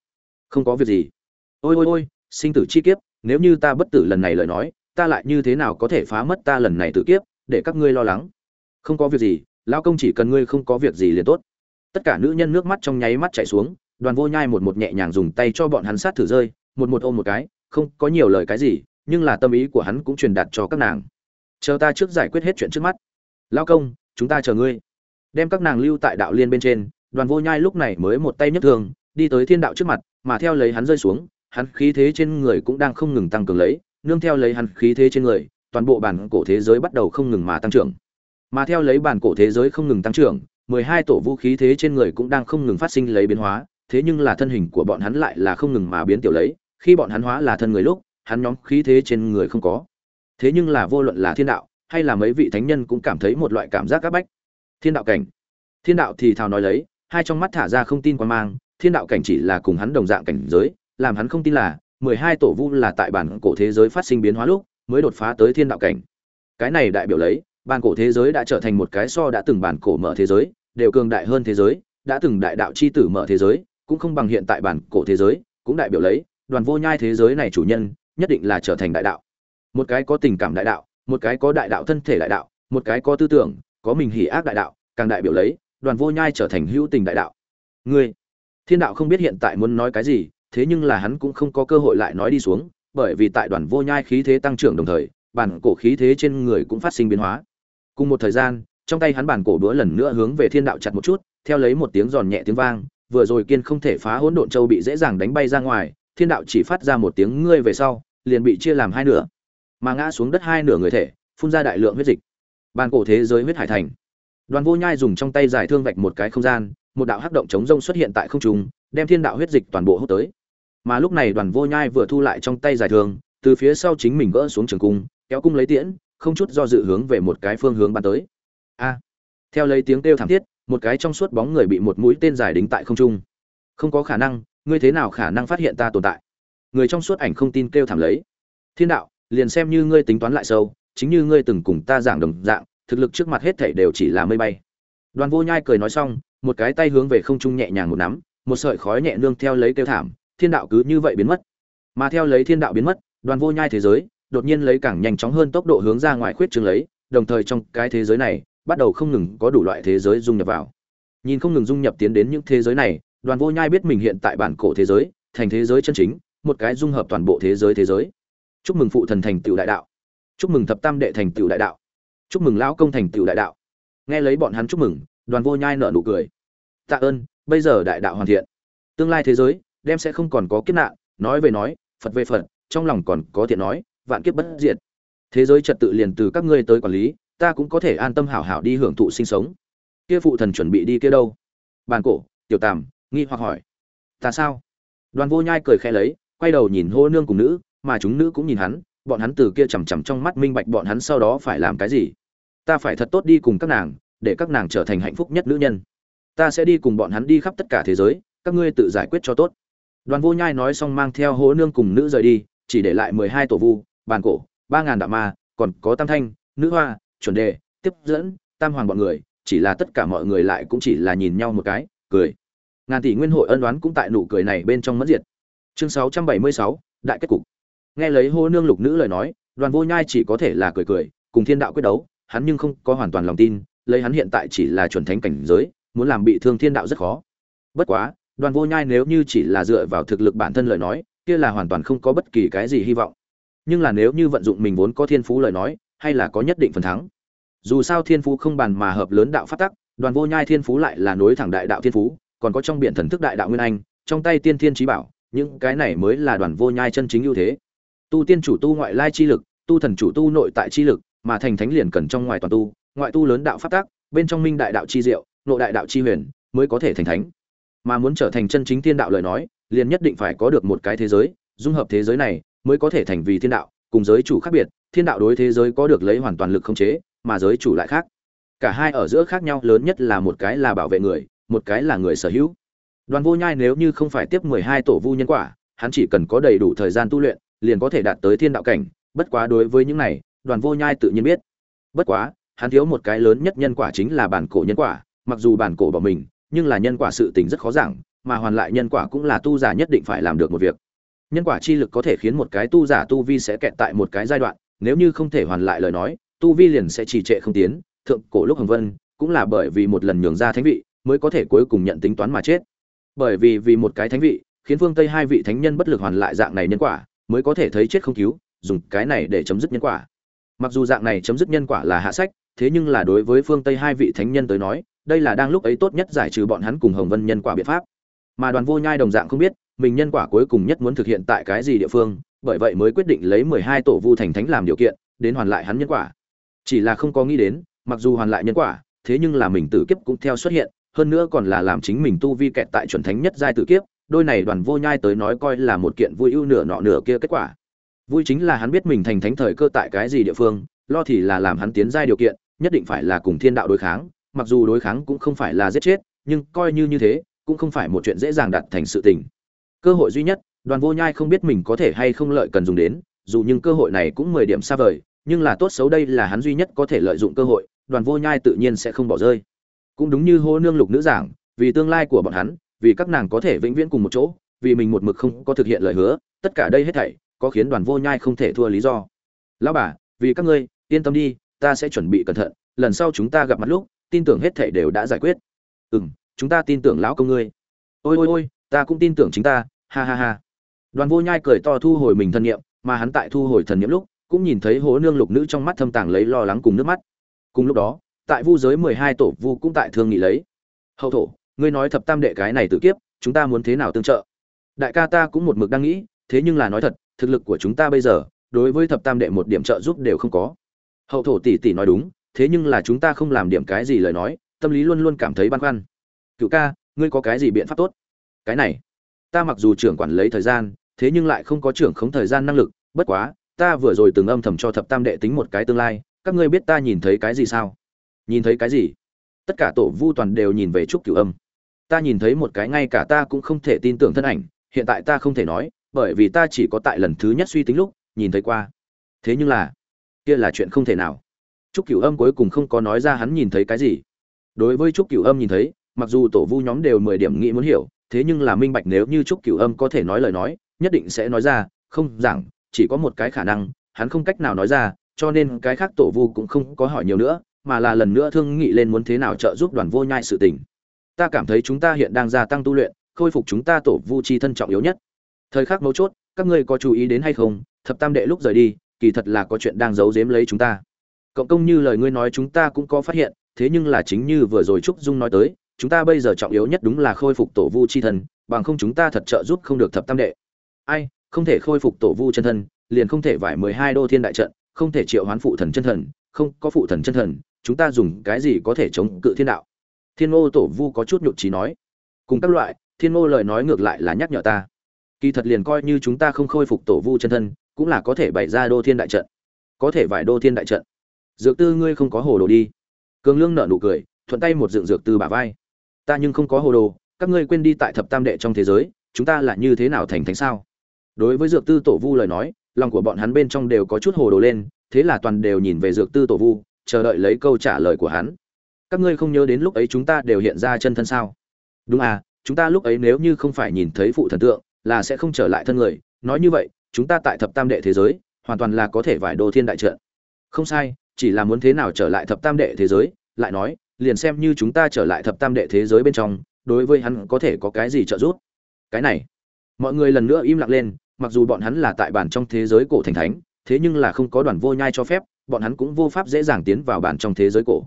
không có việc gì. Ôi ôi ôi, sinh tử chi kiếp, nếu như ta bất tử lần này lời nói, ta lại như thế nào có thể phá mất ta lần này tự kiếp, để các ngươi lo lắng? Không có việc gì, lao công chỉ cần ngươi không có việc gì liền tốt. Tất cả nữ nhân nước mắt trong nháy mắt chảy xuống, đoàn vô nhai một một nhẹ nhàng dùng tay cho bọn hắn sát thử rơi, một một ôm một cái, không có nhiều lời cái gì nhưng là tâm ý của hắn cũng truyền đạt cho các nàng. Chờ ta trước giải quyết hết chuyện trước mắt. Lao công, chúng ta chờ ngươi. Đem các nàng lưu tại đạo liên bên trên, đoàn vô nhai lúc này mới một tay nhấc thương, đi tới thiên đạo trước mặt, mà theo lấy hắn rơi xuống, hắn khí thế trên người cũng đang không ngừng tăng cường lấy, nương theo lấy hắn khí thế trên người, toàn bộ bản cổ thế giới bắt đầu không ngừng mà tăng trưởng. Mà theo lấy bản cổ thế giới không ngừng tăng trưởng, mười hai tổ vũ khí thế trên người cũng đang không ngừng phát sinh lấy biến hóa, thế nhưng là thân hình của bọn hắn lại là không ngừng mà biến tiểu lấy, khi bọn hắn hóa là thân người lúc hắn nhóm khí thế trên người không có. Thế nhưng là vô luận là thiên đạo, hay là mấy vị thánh nhân cũng cảm thấy một loại cảm giác áp bách. Thiên đạo cảnh. Thiên đạo thì thào nói lấy, hai trong mắt thả ra không tin quan mang, thiên đạo cảnh chỉ là cùng hắn đồng dạng cảnh giới, làm hắn không tin là, mười hai tổ vu là tại bản cổ thế giới phát sinh biến hóa lúc, mới đột phá tới thiên đạo cảnh. Cái này đại biểu lấy, bản cổ thế giới đã trở thành một cái so đã từng bản cổ mở thế giới, đều cường đại hơn thế giới, đã từng đại đạo chi tử mở thế giới, cũng không bằng hiện tại bản cổ thế giới, cũng đại biểu lấy, đoàn vô nhai thế giới này chủ nhân nhất định là trở thành đại đạo. Một cái có tình cảm đại đạo, một cái có đại đạo thân thể đại đạo, một cái có tư tưởng, có mình hỉ ác đại đạo, càng đại biểu lấy, đoàn vô nhai trở thành hữu tình đại đạo. Ngươi, thiên đạo không biết hiện tại muốn nói cái gì, thế nhưng là hắn cũng không có cơ hội lại nói đi xuống, bởi vì tại đoàn vô nhai khí thế tăng trưởng đồng thời, bản cổ khí thế trên người cũng phát sinh biến hóa. Cùng một thời gian, trong tay hắn bản cổ đũa lần nữa hướng về thiên đạo chặt một chút, theo lấy một tiếng giòn nhẹ tiếng vang, vừa rồi kiên không thể phá hỗn độn châu bị dễ dàng đánh bay ra ngoài thiên đạo chỉ phát ra một tiếng ngươi về sau, liền bị chia làm hai nửa. Mà ngã xuống đất hai nửa người thể, phun ra đại lượng huyết dịch. Bàn cổ thế giới huyết hải thành. Đoàn vô nhai dùng trong tay giải thương vạch một cái không gian, một đạo hắc động chống rông xuất hiện tại không trung, đem thiên đạo huyết dịch toàn bộ hút tới. Mà lúc này đoàn vô nhai vừa thu lại trong tay giải thương, từ phía sau chính mình gỡ xuống trường cung, kéo cung lấy tiễn, không chút do dự hướng về một cái phương hướng bắn tới. A! Theo lấy tiếng kêu thảm thiết, một cái trong suốt bóng người bị một mũi tên dài đính tại không trung. Không có khả năng ngươi thế nào khả năng phát hiện ta tồn tại? Người trong suốt ảnh không tin kêu thảm lấy. Thiên đạo, liền xem như ngươi tính toán lại sâu, chính như ngươi từng cùng ta giảng đồng dạng, thực lực trước mặt hết thảy đều chỉ là mây bay. Đoàn vô nhai cười nói xong, một cái tay hướng về không trung nhẹ nhàng một nắm, một sợi khói nhẹ nương theo lấy kêu thảm, thiên đạo cứ như vậy biến mất. Mà theo lấy thiên đạo biến mất, đoàn vô nhai thế giới, đột nhiên lấy càng nhanh chóng hơn tốc độ hướng ra ngoài khuyết trường lấy, đồng thời trong cái thế giới này, bắt đầu không ngừng có đủ loại thế giới dung nhập vào. Nhìn không ngừng dung nhập tiến đến những thế giới này đoàn vô nhai biết mình hiện tại bản cổ thế giới, thành thế giới chân chính, một cái dung hợp toàn bộ thế giới thế giới. Chúc mừng phụ thần thành tựu đại đạo. Chúc mừng thập tam đệ thành tựu đại đạo. Chúc mừng lão công thành tựu đại đạo. Nghe lấy bọn hắn chúc mừng, đoàn vô nhai nở nụ cười. Tạ ơn, bây giờ đại đạo hoàn thiện. Tương lai thế giới, đem sẽ không còn có kiếp nạn, nói về nói, phật về phật, trong lòng còn có thiện nói, vạn kiếp bất diệt. Thế giới trật tự liền từ các ngươi tới quản lý, ta cũng có thể an tâm hảo hảo đi hưởng thụ sinh sống. Kia phụ thần chuẩn bị đi kia đâu? Bàn cổ, tiểu tàm nghi hoặc hỏi. Ta sao? Đoàn vô nhai cười khẽ lấy, quay đầu nhìn hô nương cùng nữ, mà chúng nữ cũng nhìn hắn, bọn hắn từ kia chằm chằm trong mắt minh bạch bọn hắn sau đó phải làm cái gì. Ta phải thật tốt đi cùng các nàng, để các nàng trở thành hạnh phúc nhất nữ nhân. Ta sẽ đi cùng bọn hắn đi khắp tất cả thế giới, các ngươi tự giải quyết cho tốt. Đoàn vô nhai nói xong mang theo hố nương cùng nữ rời đi, chỉ để lại mười hai tổ vu, bàn cổ, ba ngàn đạo ma, còn có tam thanh, nữ hoa, chuẩn đề, tiếp dẫn, tam hoàng bọn người, chỉ là tất cả mọi người lại cũng chỉ là nhìn nhau một cái, cười ngàn tỷ nguyên hội ân đoán cũng tại nụ cười này bên trong mất diệt. Chương sáu trăm bảy mươi sáu, đại kết cục. Nghe lấy hô nương lục nữ lời nói, đoàn vô nhai chỉ có thể là cười cười, cùng thiên đạo quyết đấu, hắn nhưng không có hoàn toàn lòng tin, lấy hắn hiện tại chỉ là chuẩn thánh cảnh giới, muốn làm bị thương thiên đạo rất khó. Bất quá, đoàn vô nhai nếu như chỉ là dựa vào thực lực bản thân lời nói, kia là hoàn toàn không có bất kỳ cái gì hy vọng. Nhưng là nếu như vận dụng mình vốn có thiên phú lời nói, hay là có nhất định phần thắng. Dù sao thiên phú không bàn mà hợp lớn đạo phát tắc, đoàn vô nhai thiên phú lại là nối thẳng đại đạo thiên phú còn có trong biển thần thức đại đạo nguyên anh, trong tay tiên thiên trí bảo, những cái này mới là đoàn vô nhai chân chính ưu thế. Tu tiên chủ tu ngoại lai chi lực, tu thần chủ tu nội tại chi lực, mà thành thánh liền cần trong ngoài toàn tu, ngoại tu lớn đạo pháp tác bên trong minh đại đạo chi diệu, nội đại đạo chi huyền, mới có thể thành thánh. Mà muốn trở thành chân chính thiên đạo lời nói, liền nhất định phải có được một cái thế giới, dung hợp thế giới này, mới có thể thành vì thiên đạo, cùng giới chủ khác biệt, thiên đạo đối thế giới có được lấy hoàn toàn lực không chế, mà giới chủ lại khác. Cả hai ở giữa khác nhau, lớn nhất là một cái là bảo vệ người một cái là người sở hữu. Đoàn vô nhai nếu như không phải tiếp mười hai tổ vu nhân quả, hắn chỉ cần có đầy đủ thời gian tu luyện, liền có thể đạt tới thiên đạo cảnh. Bất quá đối với những này, đoàn vô nhai tự nhiên biết. Bất quá, hắn thiếu một cái lớn nhất nhân quả chính là bản cổ nhân quả. Mặc dù bản cổ bỏ mình, nhưng là nhân quả sự tình rất khó giảng, mà hoàn lại nhân quả cũng là tu giả nhất định phải làm được một việc. Nhân quả chi lực có thể khiến một cái tu giả tu vi sẽ kẹt tại một cái giai đoạn, nếu như không thể hoàn lại lời nói, tu vi liền sẽ trì trệ không tiến. Thượng cổ lúc hồng vân, cũng là bởi vì một lần nhường ra thánh vị mới có thể cuối cùng nhận tính toán mà chết. Bởi vì vì một cái thánh vị, khiến phương tây hai vị thánh nhân bất lực hoàn lại dạng này nhân quả, mới có thể thấy chết không cứu, dùng cái này để chấm dứt nhân quả. Mặc dù dạng này chấm dứt nhân quả là hạ sách, thế nhưng là đối với phương tây hai vị thánh nhân tới nói, đây là đang lúc ấy tốt nhất giải trừ bọn hắn cùng hồng vân nhân quả biện pháp. Mà đoàn vô nhai đồng dạng không biết, mình nhân quả cuối cùng nhất muốn thực hiện tại cái gì địa phương, bởi vậy mới quyết định lấy mười hai tổ vu thành thánh làm điều kiện, đến hoàn lại hắn nhân quả. Chỉ là không có nghĩ đến, mặc dù hoàn lại nhân quả, thế nhưng là mình tử kiếp cũng theo xuất hiện hơn nữa còn là làm chính mình tu vi kẹt tại chuẩn thánh nhất giai tử kiếp, đôi này đoàn vô nhai tới nói coi là một kiện vui ưu nửa nọ nửa kia kết quả. Vui chính là hắn biết mình thành thánh thời cơ tại cái gì địa phương, lo thì là làm hắn tiến giai điều kiện, nhất định phải là cùng thiên đạo đối kháng, mặc dù đối kháng cũng không phải là giết chết, nhưng coi như như thế, cũng không phải một chuyện dễ dàng đạt thành sự tình. Cơ hội duy nhất, đoàn vô nhai không biết mình có thể hay không lợi cần dùng đến, dù nhưng cơ hội này cũng mười điểm xa vời, nhưng là tốt xấu đây là hắn duy nhất có thể lợi dụng cơ hội, đoàn vô nhai tự nhiên sẽ không bỏ rơi cũng đúng như hô nương lục nữ giảng, vì tương lai của bọn hắn, vì các nàng có thể vĩnh viễn cùng một chỗ, vì mình một mực không có thực hiện lời hứa, tất cả đây hết thảy, có khiến đoàn vô nhai không thể thua lý do. Lão bà, vì các ngươi, yên tâm đi, ta sẽ chuẩn bị cẩn thận, lần sau chúng ta gặp mặt lúc, tin tưởng hết thảy đều đã giải quyết. Ừ m chúng ta tin tưởng lão công ngươi. Ôi ôi ôi, ta cũng tin tưởng chính ta, ha ha ha. Đoàn vô nhai cười to thu hồi mình thân nhiệm mà hắn tại thu hồi thần nhiệm lúc, cũng nhìn thấy hố nương lục nữ trong mắt thâm tàng lấy lo lắng cùng nước mắt. Cùng lúc đó tại vu giới mười hai tổ vu cũng tại thương nghị lấy. Hậu thổ, ngươi nói thập tam đệ cái này tự kiếp, chúng ta muốn thế nào tương trợ? Đại ca ta cũng một mực đang nghĩ, thế nhưng là nói thật, thực lực của chúng ta bây giờ, đối với thập tam đệ một điểm trợ giúp đều không có. Hậu thổ tỷ tỷ nói đúng, thế nhưng là chúng ta không làm điểm cái gì lời nói, tâm lý luôn luôn cảm thấy băn khoăn. Cựu ca, ngươi có cái gì biện pháp tốt? Cái này, ta mặc dù trưởng quản lấy thời gian, thế nhưng lại không có trưởng khống thời gian năng lực, bất quá, ta vừa rồi từng âm thầm cho thập tam đệ tính một cái tương lai, các ngươi biết ta nhìn thấy cái gì sao? Nhìn thấy cái gì? Tất cả tổ vu toàn đều nhìn về trúc cửu âm. Ta nhìn thấy một cái ngay cả ta cũng không thể tin tưởng thân ảnh, hiện tại ta không thể nói, bởi vì ta chỉ có tại lần thứ nhất suy tính lúc, nhìn thấy qua. Thế nhưng là, kia là chuyện không thể nào. Trúc cửu âm cuối cùng không có nói ra hắn nhìn thấy cái gì. Đối với trúc cửu âm nhìn thấy, mặc dù tổ vu nhóm đều mười điểm nghĩ muốn hiểu, thế nhưng là minh bạch nếu như trúc cửu âm có thể nói lời nói, nhất định sẽ nói ra, không giảng, chỉ có một cái khả năng, hắn không cách nào nói ra, cho nên cái khác tổ vu cũng không có hỏi nhiều nữa mà là lần nữa thương nghị lên muốn thế nào trợ giúp đoàn vô nhai sự tình. Ta cảm thấy chúng ta hiện đang gia tăng tu luyện, khôi phục chúng ta tổ vu chi thân trọng yếu nhất. Thời khắc mấu chốt, các ngươi có chú ý đến hay không? Thập tam đệ lúc rời đi, kỳ thật là có chuyện đang giấu giếm lấy chúng ta. Cộng công như lời ngươi nói chúng ta cũng có phát hiện, thế nhưng là chính như vừa rồi trúc dung nói tới, chúng ta bây giờ trọng yếu nhất đúng là khôi phục tổ vu chi thân, bằng không chúng ta thật trợ giúp không được thập tam đệ. Ai, không thể khôi phục tổ vu chân thân, liền không thể vải mười hai đô thiên đại trận, không thể triệu hoán phụ thần chân thần, không có phụ thần chân thần chúng ta dùng cái gì có thể chống cự thiên đạo? Thiên ngô tổ vu có chút nhụt trí nói. Cùng các loại, thiên ngô lời nói ngược lại là nhắc nhở ta. Kỳ thật liền coi như chúng ta không khôi phục tổ vu chân thân, cũng là có thể bày ra đô thiên đại trận. Có thể vải đô thiên đại trận. Dược tư ngươi không có hồ đồ đi. Cường lương nở nụ cười, thuận tay một dựng dược tư bả vai. Ta nhưng không có hồ đồ, các ngươi quên đi tại thập tam đệ trong thế giới, chúng ta là như thế nào thành thánh sao? Đối với dược tư tổ vu lời nói, lòng của bọn hắn bên trong đều có chút hồ đồ lên, thế là toàn đều nhìn về dược tư tổ vu chờ đợi lấy câu trả lời của hắn. Các ngươi không nhớ đến lúc ấy chúng ta đều hiện ra chân thân sao? Đúng à chúng ta lúc ấy nếu như không phải nhìn thấy phụ thần tượng, là sẽ không trở lại thân người. Nói như vậy, chúng ta tại thập tam đệ thế giới, hoàn toàn là có thể vải đồ thiên đại trận. Không sai, chỉ là muốn thế nào trở lại thập tam đệ thế giới, lại nói, liền xem như chúng ta trở lại thập tam đệ thế giới bên trong, đối với hắn có thể có cái gì trợ giúp? Cái này, mọi người lần nữa im lặng lên, mặc dù bọn hắn là tại bản trong thế giới cổ thành thánh, thế nhưng là không có đoàn vô nhai cho phép bọn hắn cũng vô pháp dễ dàng tiến vào bản trong thế giới cổ.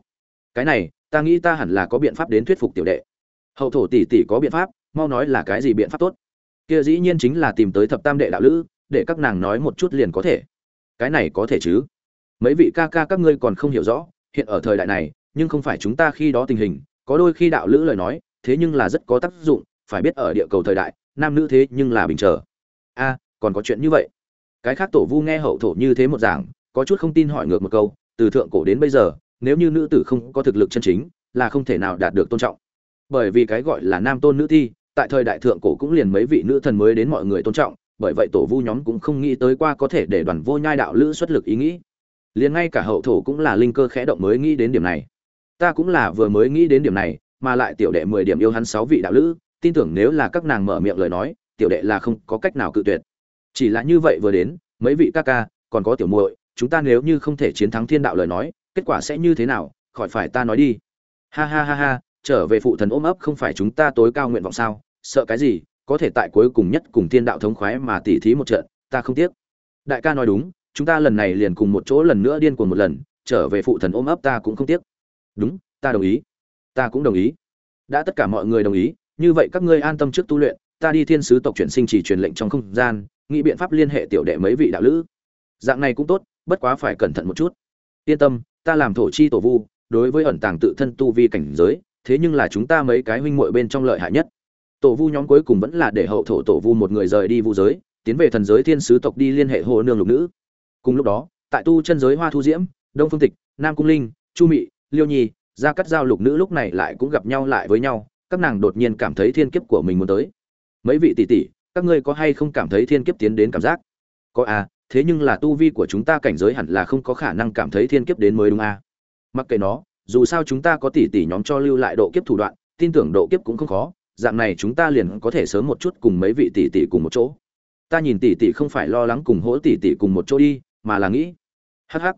Cái này, ta nghĩ ta hẳn là có biện pháp đến thuyết phục tiểu đệ. Hậu thổ tỷ tỷ có biện pháp, mau nói là cái gì biện pháp tốt. Kia dĩ nhiên chính là tìm tới thập tam đệ đạo lữ, để các nàng nói một chút liền có thể. Cái này có thể chứ? Mấy vị ca ca các ngươi còn không hiểu rõ, hiện ở thời đại này, nhưng không phải chúng ta khi đó tình hình, có đôi khi đạo lữ lời nói, thế nhưng là rất có tác dụng, phải biết ở địa cầu thời đại, nam nữ thế nhưng là bình trở a, còn có chuyện như vậy. Cái khác tổ vu nghe hậu thổ như thế một giảng có chút không tin hỏi ngược một câu, từ thượng cổ đến bây giờ, nếu như nữ tử không có thực lực chân chính, là không thể nào đạt được tôn trọng. Bởi vì cái gọi là nam tôn nữ thi, tại thời đại thượng cổ cũng liền mấy vị nữ thần mới đến mọi người tôn trọng, bởi vậy tổ vu nhóm cũng không nghĩ tới qua có thể để đoàn vô nhai đạo lữ xuất lực ý nghĩ. Liền ngay cả hậu thổ cũng là linh cơ khẽ động mới nghĩ đến điểm này. Ta cũng là vừa mới nghĩ đến điểm này, mà lại tiểu đệ mười điểm yêu hắn sáu vị đạo lữ, tin tưởng nếu là các nàng mở miệng lời nói, tiểu đệ là không có cách nào cự tuyệt. Chỉ là như vậy vừa đến, mấy vị ca ca, còn có tiểu muội chúng ta nếu như không thể chiến thắng thiên đạo lời nói, kết quả sẽ như thế nào, khỏi phải ta nói đi. Ha ha ha ha, trở về phụ thần ôm ấp không phải chúng ta tối cao nguyện vọng sao, sợ cái gì, có thể tại cuối cùng nhất cùng thiên đạo thống khoái mà tỉ thí một trận, ta không tiếc. Đại ca nói đúng, chúng ta lần này liền cùng một chỗ lần nữa điên cuồng một lần, trở về phụ thần ôm ấp ta cũng không tiếc. Đúng, ta đồng ý. Ta cũng đồng ý. Đã tất cả mọi người đồng ý, như vậy các ngươi an tâm trước tu luyện, ta đi thiên sứ tộc chuyển sinh chỉ truyền lệnh trong không gian, nghĩ biện pháp liên hệ tiểu đệ mấy vị đạo lữ. Dạng này cũng tốt bất quá phải cẩn thận một chút. Yên tâm, ta làm thổ chi tổ vu, đối với ẩn tàng tự thân tu vi cảnh giới, thế nhưng là chúng ta mấy cái huynh muội bên trong lợi hại nhất. Tổ vu nhóm cuối cùng vẫn là để hậu thổ tổ vu một người rời đi vu giới, tiến về thần giới thiên sứ tộc đi liên hệ hồ nương lục nữ. Cùng lúc đó, tại tu chân giới hoa thu diễm, đông phương tịch, nam cung linh, chu mị, liêu nhi, gia cắt giao lục nữ lúc này lại cũng gặp nhau lại với nhau, các nàng đột nhiên cảm thấy thiên kiếp của mình muốn tới. Mấy vị tỷ tỷ, các ngươi có hay không cảm thấy thiên kiếp tiến đến cảm giác? Có à thế nhưng là tu vi của chúng ta cảnh giới hẳn là không có khả năng cảm thấy thiên kiếp đến mới đúng à mặc kệ nó, dù sao chúng ta có tỷ tỷ nhóm cho lưu lại độ kiếp thủ đoạn, tin tưởng độ kiếp cũng không khó, dạng này chúng ta liền có thể sớm một chút cùng mấy vị tỷ tỷ cùng một chỗ. Ta nhìn tỷ tỷ không phải lo lắng cùng hỗ tỷ tỷ cùng một chỗ đi, mà là nghĩ. Hắc hắc.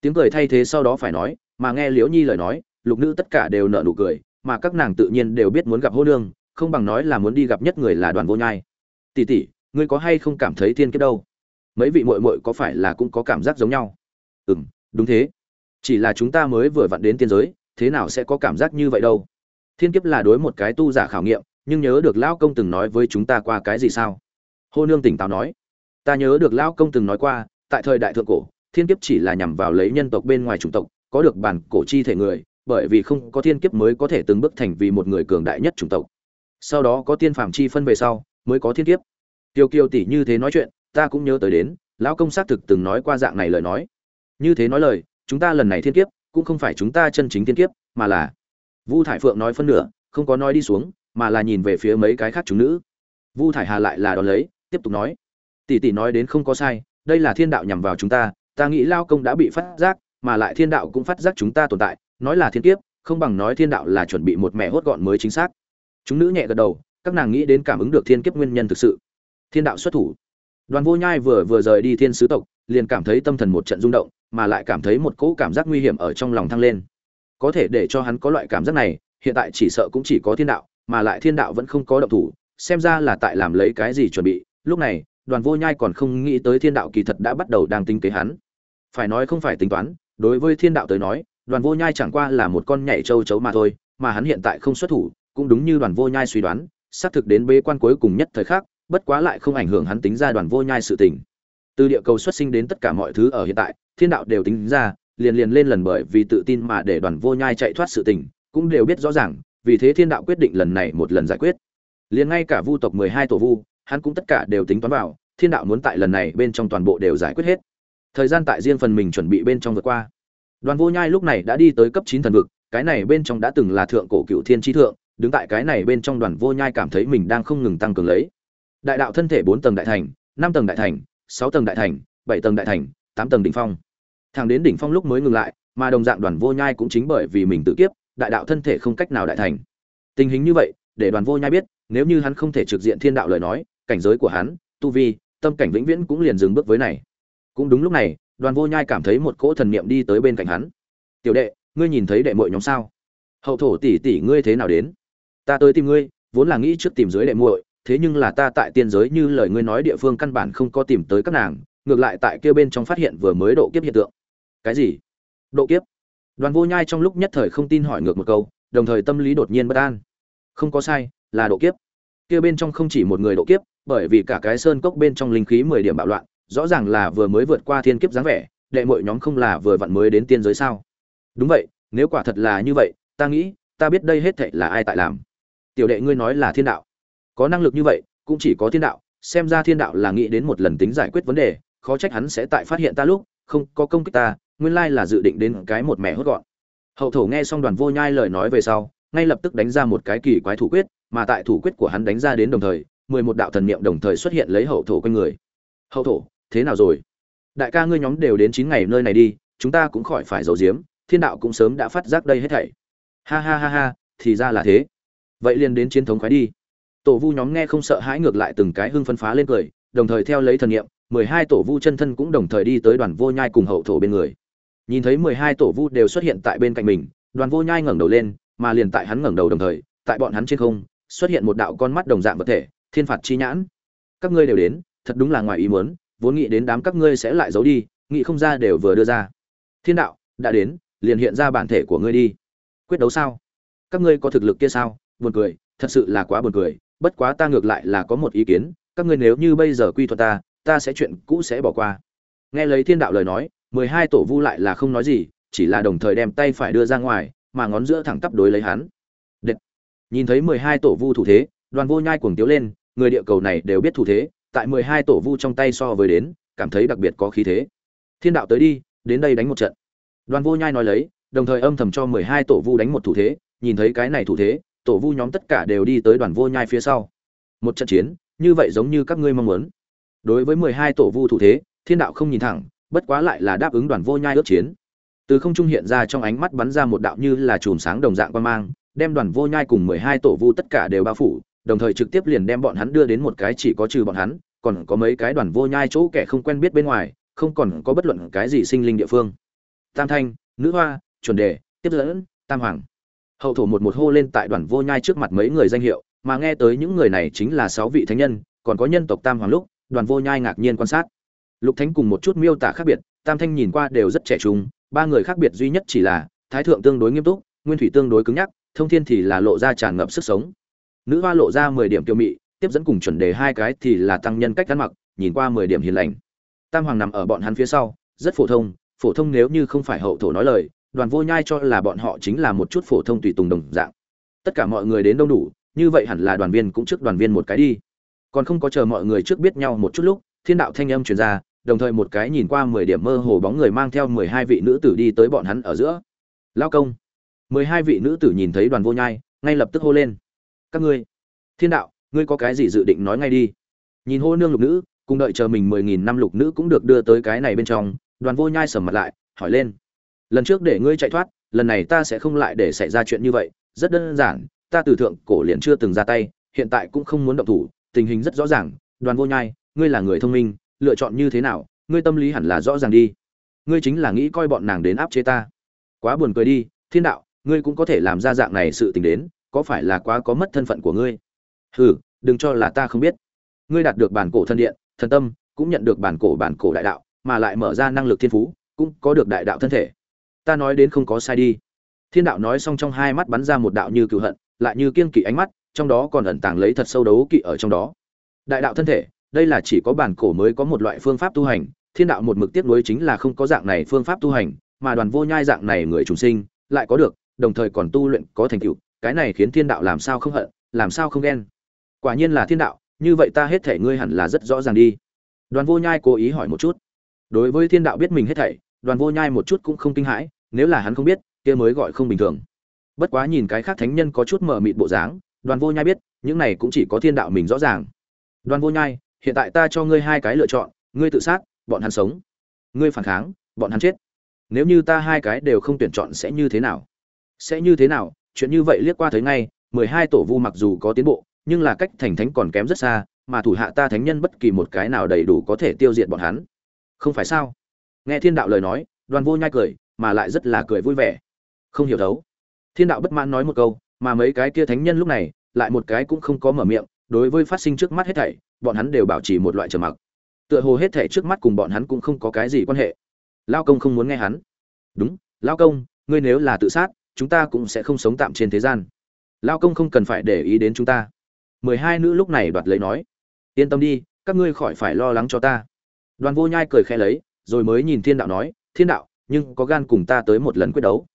Tiếng cười thay thế sau đó phải nói, mà nghe liễu nhi lời nói, lục nữ tất cả đều nở nụ cười, mà các nàng tự nhiên đều biết muốn gặp hô nương, không bằng nói là muốn đi gặp nhất người là đoàn vô nhai. Tỷ tỷ, ngươi có hay không cảm thấy thiên kiếp đâu? Mấy vị muội muội có phải là cũng có cảm giác giống nhau? Ừ đúng thế. Chỉ là chúng ta mới vừa vặn đến tiên giới, thế nào sẽ có cảm giác như vậy đâu? Thiên kiếp là đối một cái tu giả khảo nghiệm, nhưng nhớ được lão công từng nói với chúng ta qua cái gì sao? Hô nương tỉnh táo nói. Ta nhớ được lão công từng nói qua, tại thời đại thượng cổ, thiên kiếp chỉ là nhằm vào lấy nhân tộc bên ngoài chủng tộc, có được bản cổ chi thể người, bởi vì không có thiên kiếp mới có thể từng bước thành vì một người cường đại nhất chủng tộc. Sau đó có tiên phàm chi phân về sau, mới có thiên kiếp. Tiêu kiều tỷ như thế nói chuyện ta cũng nhớ tới đến, lão công xác thực từng nói qua dạng này lời nói. Như thế nói lời, chúng ta lần này thiên kiếp, cũng không phải chúng ta chân chính thiên kiếp, mà là vu thải phượng nói phân nửa, không có nói đi xuống, mà là nhìn về phía mấy cái khác chúng nữ. Vu thải hà lại là đón lấy, tiếp tục nói. Tỷ tỷ nói đến không có sai, đây là thiên đạo nhằm vào chúng ta ta nghĩ lao công đã bị phát giác, mà lại thiên đạo cũng phát giác chúng ta tồn tại, nói là thiên kiếp, không bằng nói thiên đạo là chuẩn bị một mẹ hốt gọn mới chính xác. Chúng nữ nhẹ gật đầu, các nàng nghĩ đến cảm ứng được thiên kiếp nguyên nhân thực sự. Thiên đạo xuất thủ đoàn vô nhai vừa vừa rời đi thiên sứ tộc, liền cảm thấy tâm thần một trận rung động, mà lại cảm thấy một cỗ cảm giác nguy hiểm ở trong lòng thăng lên. Có thể để cho hắn có loại cảm giác này, hiện tại chỉ sợ cũng chỉ có thiên đạo, mà lại thiên đạo vẫn không có động thủ, xem ra là tại làm lấy cái gì chuẩn bị. Lúc này, đoàn vô nhai còn không nghĩ tới thiên đạo kỳ thật đã bắt đầu đang tính kế hắn. Phải nói không phải tính toán, đối với thiên đạo tới nói, đoàn vô nhai chẳng qua là một con nhảy châu chấu mà thôi, mà hắn hiện tại không xuất thủ, cũng đúng như đoàn vô nhai suy đoán, xác thực đến bế quan cuối cùng nhất thời khắc bất quá lại không ảnh hưởng hắn tính ra đoàn vô nhai sự tình. Từ địa cầu xuất sinh đến tất cả mọi thứ ở hiện tại, thiên đạo đều tính ra, liền liền lên lần bởi vì tự tin mà để đoàn vô nhai chạy thoát sự tình, cũng đều biết rõ ràng, vì thế thiên đạo quyết định lần này một lần giải quyết. Liền ngay cả vu tộc mười hai tổ vu, hắn cũng tất cả đều tính toán vào, thiên đạo muốn tại lần này bên trong toàn bộ đều giải quyết hết. Thời gian tại riêng phần mình chuẩn bị bên trong vượt qua. Đoàn vô nhai lúc này đã đi tới cấp chín thần vực, cái này bên trong đã từng là thượng cổ cựu thiên chi thượng, đứng tại cái này bên trong đoàn vô nhai cảm thấy mình đang không ngừng tăng cường lấy đại đạo thân thể bốn tầng đại thành, năm tầng đại thành, sáu tầng đại thành, bảy tầng đại thành, tám tầng đỉnh phong. Thẳng đến đỉnh phong lúc mới ngừng lại, mà đồng dạng đoàn vô nhai cũng chính bởi vì mình tự kiếp, đại đạo thân thể không cách nào đại thành. Tình hình như vậy, để đoàn vô nhai biết, nếu như hắn không thể trực diện thiên đạo lời nói, cảnh giới của hắn, tu vi, tâm cảnh vĩnh viễn cũng liền dừng bước với này. Cũng đúng lúc này, đoàn vô nhai cảm thấy một cỗ thần niệm đi tới bên cạnh hắn. Tiểu đệ, ngươi nhìn thấy đệ muội nhóm sao? Hậu thổ tỷ tỷ ngươi thế nào đến? Ta tới tìm ngươi, vốn là nghĩ trước tìm dưới đệ muội thế nhưng là ta tại tiên giới như lời ngươi nói địa phương căn bản không có tìm tới các nàng, ngược lại tại kia bên trong phát hiện vừa mới độ kiếp hiện tượng. Cái gì? Độ kiếp? Đoàn vô nhai trong lúc nhất thời không tin hỏi ngược một câu, đồng thời tâm lý đột nhiên bất an. Không có sai, là độ kiếp. Kia bên trong không chỉ một người độ kiếp, bởi vì cả cái sơn cốc bên trong linh khí mười điểm bạo loạn, rõ ràng là vừa mới vượt qua thiên kiếp dáng vẻ, đệ mọi nhóm không là vừa vặn mới đến tiên giới sao? Đúng vậy, nếu quả thật là như vậy, ta nghĩ, ta biết đây hết thảy là ai tại làm. Tiểu đệ ngươi nói là thiên đạo có năng lực như vậy, cũng chỉ có thiên đạo, xem ra thiên đạo là nghĩ đến một lần tính giải quyết vấn đề, khó trách hắn sẽ tại phát hiện ta lúc, không có công kích ta, nguyên lai là dự định đến cái một mẹ hốt gọn. Hậu thổ nghe xong đoàn vô nhai lời nói về sau, ngay lập tức đánh ra một cái kỳ quái thủ quyết, mà tại thủ quyết của hắn đánh ra đến đồng thời, mười một đạo thần niệm đồng thời xuất hiện lấy hậu thổ quanh người. Hậu thổ, thế nào rồi? Đại ca ngươi nhóm đều đến chín ngày nơi này đi, chúng ta cũng khỏi phải giấu giếm, thiên đạo cũng sớm đã phát giác đây hết thảy. Ha ha ha ha, thì ra là thế. Vậy liền đến chiến thống khoái đi tổ vu nhóm nghe không sợ hãi ngược lại từng cái hưng phân phá lên cười, đồng thời theo lấy thần niệm, mười hai tổ vu chân thân cũng đồng thời đi tới đoàn vô nhai cùng hậu thổ bên người. Nhìn thấy mười hai tổ vu đều xuất hiện tại bên cạnh mình, đoàn vô nhai ngẩng đầu lên, mà liền tại hắn ngẩng đầu đồng thời, tại bọn hắn trên không, xuất hiện một đạo con mắt đồng dạng vật thể, thiên phạt chi nhãn. Các ngươi đều đến, thật đúng là ngoài ý muốn, vốn nghĩ đến đám các ngươi sẽ lại giấu đi, nghĩ không ra đều vừa đưa ra. Thiên đạo, đã đến, liền hiện ra bản thể của ngươi đi. Quyết đấu sao? Các ngươi có thực lực kia sao? Buồn cười, thật sự là quá buồn cười bất quá ta ngược lại là có một ý kiến, các ngươi nếu như bây giờ quy thuật ta ta sẽ chuyện cũ sẽ bỏ qua. Nghe lấy thiên đạo lời nói, mười hai tổ vu lại là không nói gì, chỉ là đồng thời đem tay phải đưa ra ngoài, mà ngón giữa thẳng tắp đối lấy hắn. Đệt. nhìn thấy mười hai tổ vu thủ thế, đoàn vô nhai cuồng tiếu lên, người địa cầu này đều biết thủ thế, tại mười hai tổ vu trong tay so với đến, cảm thấy đặc biệt có khí thế. Thiên đạo tới đi, đến đây đánh một trận. Đoàn vô nhai nói lấy, đồng thời âm thầm cho mười hai tổ vu đánh một thủ thế, nhìn thấy cái này thủ thế tổ vu nhóm tất cả đều đi tới đoàn vô nhai phía sau. Một trận chiến, như vậy giống như các ngươi mong muốn. Đối với mười hai tổ vu thủ thế, thiên đạo không nhìn thẳng, bất quá lại là đáp ứng đoàn vô nhai ước chiến. Từ không trung hiện ra trong ánh mắt bắn ra một đạo như là chùm sáng đồng dạng quan mang, đem đoàn vô nhai cùng mười hai tổ vu tất cả đều bao phủ, đồng thời trực tiếp liền đem bọn hắn đưa đến một cái chỉ có trừ bọn hắn, còn có mấy cái đoàn vô nhai chỗ kẻ không quen biết bên ngoài, không còn có bất luận cái gì sinh linh địa phương. Tam thanh, nữ hoa, chuẩn đề, tiếp dẫn, tam hoàng hậu thổ một một hô lên tại đoàn vô nhai trước mặt mấy người danh hiệu, mà nghe tới những người này chính là sáu vị thánh nhân, còn có nhân tộc tam hoàng lúc, đoàn vô nhai ngạc nhiên quan sát. Lục thánh cùng một chút miêu tả khác biệt, tam thanh nhìn qua đều rất trẻ trung, ba người khác biệt duy nhất chỉ là, thái thượng tương đối nghiêm túc, nguyên thủy tương đối cứng nhắc, thông thiên thì là lộ ra tràn ngập sức sống. Nữ hoa lộ ra mười điểm tiêu mị, tiếp dẫn cùng chuẩn đề hai cái thì là tăng nhân cách ăn mặc, nhìn qua mười điểm hiền lành. Tam hoàng nằm ở bọn hắn phía sau, rất phổ thông phổ thông nếu như không phải hậu thổ nói lời đoàn vô nhai cho là bọn họ chính là một chút phổ thông tùy tùng đồng dạng. Tất cả mọi người đến đông đủ, như vậy hẳn là đoàn viên cũng trước đoàn viên một cái đi. Còn không có chờ mọi người trước biết nhau một chút lúc, thiên đạo thanh âm truyền ra, đồng thời một cái nhìn qua mười điểm mơ hồ bóng người mang theo mười hai vị nữ tử đi tới bọn hắn ở giữa. Lao công. Mười hai vị nữ tử nhìn thấy đoàn vô nhai, ngay lập tức hô lên. Các ngươi. Thiên đạo, ngươi có cái gì dự định nói ngay đi. Nhìn hô nương lục nữ, cùng đợi chờ mình mười nghìn năm lục nữ cũng được đưa tới cái này bên trong, đoàn vô nhai sầm mặt lại, hỏi lên lần trước để ngươi chạy thoát, lần này ta sẽ không lại để xảy ra chuyện như vậy. Rất đơn giản, ta từ thượng cổ liền chưa từng ra tay, hiện tại cũng không muốn động thủ, tình hình rất rõ ràng. Đoàn vô nhai, ngươi là người thông minh, lựa chọn như thế nào, ngươi tâm lý hẳn là rõ ràng đi. Ngươi chính là nghĩ coi bọn nàng đến áp chế ta. Quá buồn cười đi, thiên đạo, ngươi cũng có thể làm ra dạng này sự tình đến, có phải là quá có mất thân phận của ngươi? Hừ, đừng cho là ta không biết. Ngươi đạt được bản cổ thân điện, thần tâm, cũng nhận được bản cổ bản cổ đại đạo, mà lại mở ra năng lực thiên phú, cũng có được đại đạo thân thể ta nói đến không có sai đi. Thiên đạo nói xong trong hai mắt bắn ra một đạo như cựu hận, lại như kiên kỵ ánh mắt, trong đó còn ẩn tàng lấy thật sâu đấu kỵ ở trong đó. Đại đạo thân thể, đây là chỉ có bản cổ mới có một loại phương pháp tu hành, thiên đạo một mực tiếp nối chính là không có dạng này phương pháp tu hành, mà đoàn vô nhai dạng này người trùng sinh, lại có được, đồng thời còn tu luyện có thành tựu, cái này khiến thiên đạo làm sao không hận, làm sao không ghen. Quả nhiên là thiên đạo, như vậy ta hết thể ngươi hẳn là rất rõ ràng đi. Đoàn vô nhai cố ý hỏi một chút. Đối với thiên đạo biết mình hết thảy, đoàn vô nhai một chút cũng không kinh hãi nếu là hắn không biết, kia mới gọi không bình thường. Bất quá nhìn cái khác thánh nhân có chút mờ mịt bộ dáng, đoàn vô nhai biết, những này cũng chỉ có thiên đạo mình rõ ràng. Đoàn vô nhai, hiện tại ta cho ngươi hai cái lựa chọn, ngươi tự sát, bọn hắn sống. Ngươi phản kháng, bọn hắn chết. Nếu như ta hai cái đều không tuyển chọn sẽ như thế nào? Sẽ như thế nào? Chuyện như vậy liếc qua thấy ngay, mười hai tổ vu mặc dù có tiến bộ, nhưng là cách thành thánh còn kém rất xa, mà thủ hạ ta thánh nhân bất kỳ một cái nào đầy đủ có thể tiêu diệt bọn hắn. Không phải sao? Nghe thiên đạo lời nói, đoàn vô nhai cười mà lại rất là cười vui vẻ. Không hiểu thấu. Thiên đạo bất mãn nói một câu, mà mấy cái kia thánh nhân lúc này, lại một cái cũng không có mở miệng, đối với phát sinh trước mắt hết thảy, bọn hắn đều bảo trì một loại trầm mặc. Tựa hồ hết thảy trước mắt cùng bọn hắn cũng không có cái gì quan hệ. Lao công không muốn nghe hắn. Đúng, lao công, ngươi nếu là tự sát, chúng ta cũng sẽ không sống tạm trên thế gian. Lao công không cần phải để ý đến chúng ta. Mười hai nữ lúc này đoạt lấy nói, yên tâm đi, các ngươi khỏi phải lo lắng cho ta. Đoàn vô nhai cười khẽ lấy, rồi mới nhìn thiên đạo nói, thiên đạo nhưng có gan cùng ta tới một lần quyết đấu.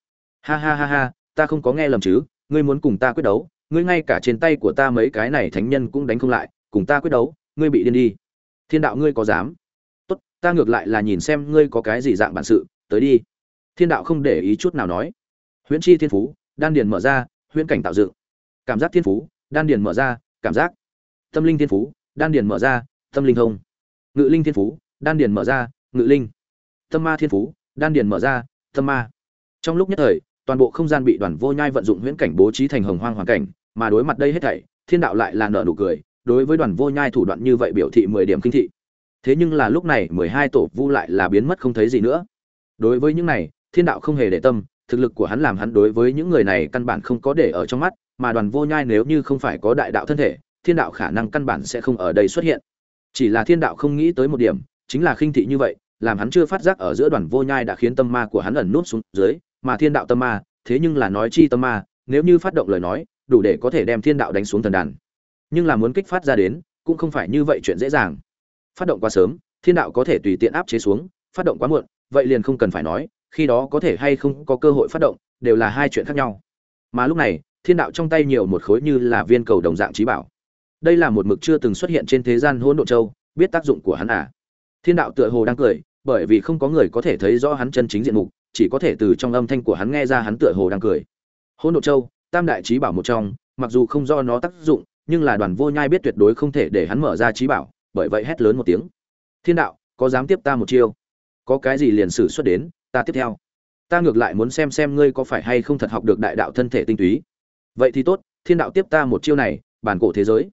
Ha ha ha ha, ta không có nghe lầm chứ, ngươi muốn cùng ta quyết đấu, ngươi ngay cả trên tay của ta mấy cái này thánh nhân cũng đánh không lại, cùng ta quyết đấu, ngươi bị điên đi. Thiên đạo ngươi có dám? Tốt, ta ngược lại là nhìn xem ngươi có cái gì dạng bản sự, tới đi. Thiên đạo không để ý chút nào nói. Huyễn chi thiên phú, đan điền mở ra, huyễn cảnh tạo dựng. Cảm giác thiên phú, đan điền mở ra, cảm giác. Tâm linh thiên phú, đan điền mở ra, tâm linh thông. Ngự linh thiên phú, đan điền mở ra, ngự linh. Tâm ma thiên phú đan điền mở ra, tâm ma. Trong lúc nhất thời, toàn bộ không gian bị đoàn vô nhai vận dụng huyễn cảnh bố trí thành hồng hoang hoàn cảnh, mà đối mặt đây hết thảy, thiên đạo lại là nợ nụ cười, đối với đoàn vô nhai thủ đoạn như vậy biểu thị mười điểm kinh thị. Thế nhưng là lúc này, mười hai tổ vu lại là biến mất không thấy gì nữa. Đối với những này, thiên đạo không hề để tâm, thực lực của hắn làm hắn đối với những người này căn bản không có để ở trong mắt, mà đoàn vô nhai nếu như không phải có đại đạo thân thể, thiên đạo khả năng căn bản sẽ không ở đây xuất hiện. Chỉ là thiên đạo không nghĩ tới một điểm, chính là khinh thị như vậy làm hắn chưa phát giác ở giữa đoàn vô nhai đã khiến tâm ma của hắn ẩn nút xuống dưới, mà thiên đạo tâm ma, thế nhưng là nói chi tâm ma, nếu như phát động lời nói, đủ để có thể đem thiên đạo đánh xuống thần đàn. Nhưng là muốn kích phát ra đến, cũng không phải như vậy chuyện dễ dàng. Phát động quá sớm, thiên đạo có thể tùy tiện áp chế xuống, phát động quá muộn, vậy liền không cần phải nói, khi đó có thể hay không có cơ hội phát động, đều là hai chuyện khác nhau. Mà lúc này, thiên đạo trong tay nhiều một khối như là viên cầu đồng dạng trí bảo. Đây là một mực chưa từng xuất hiện trên thế gian hỗn độn châu, biết tác dụng của hắn à? Thiên đạo tựa hồ đang cười, bởi vì không có người có thể thấy rõ hắn chân chính diện mục, chỉ có thể từ trong âm thanh của hắn nghe ra hắn tựa hồ đang cười. Hỗn độn châu, tam đại trí bảo một trong, mặc dù không do nó tác dụng, nhưng là đoàn vô nhai biết tuyệt đối không thể để hắn mở ra trí bảo, bởi vậy hét lớn một tiếng. Thiên đạo, có dám tiếp ta một chiêu? Có cái gì liền xử xuất đến, ta tiếp theo. Ta ngược lại muốn xem xem ngươi có phải hay không thật học được đại đạo thân thể tinh túy. Vậy thì tốt, thiên đạo tiếp ta một chiêu này, bản cổ thế giới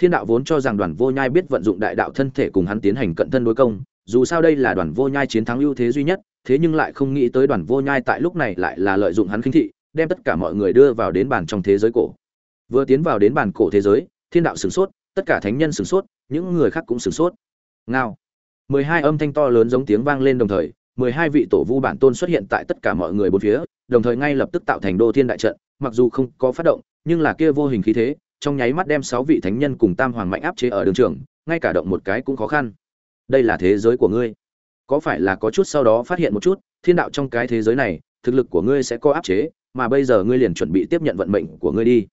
thiên đạo vốn cho rằng đoàn vô nhai biết vận dụng đại đạo thân thể cùng hắn tiến hành cận thân đối công, dù sao đây là đoàn vô nhai chiến thắng ưu thế duy nhất, thế nhưng lại không nghĩ tới đoàn vô nhai tại lúc này lại là lợi dụng hắn khinh thị, đem tất cả mọi người đưa vào đến bàn trong thế giới cổ. Vừa tiến vào đến bàn cổ thế giới, thiên đạo sửng sốt, tất cả thánh nhân sửng sốt, những người khác cũng sửng sốt. Ngao. Mười hai âm thanh to lớn giống tiếng vang lên đồng thời, mười hai vị tổ vu bản tôn xuất hiện tại tất cả mọi người bốn phía, đồng thời ngay lập tức tạo thành đô thiên đại trận, mặc dù không có phát động, nhưng là kia vô hình khí thế trong nháy mắt đem sáu vị thánh nhân cùng tam hoàng mạnh áp chế ở đường trường, ngay cả động một cái cũng khó khăn. Đây là thế giới của ngươi. Có phải là có chút sau đó phát hiện một chút, thiên đạo trong cái thế giới này, thực lực của ngươi sẽ có áp chế, mà bây giờ ngươi liền chuẩn bị tiếp nhận vận mệnh của ngươi đi.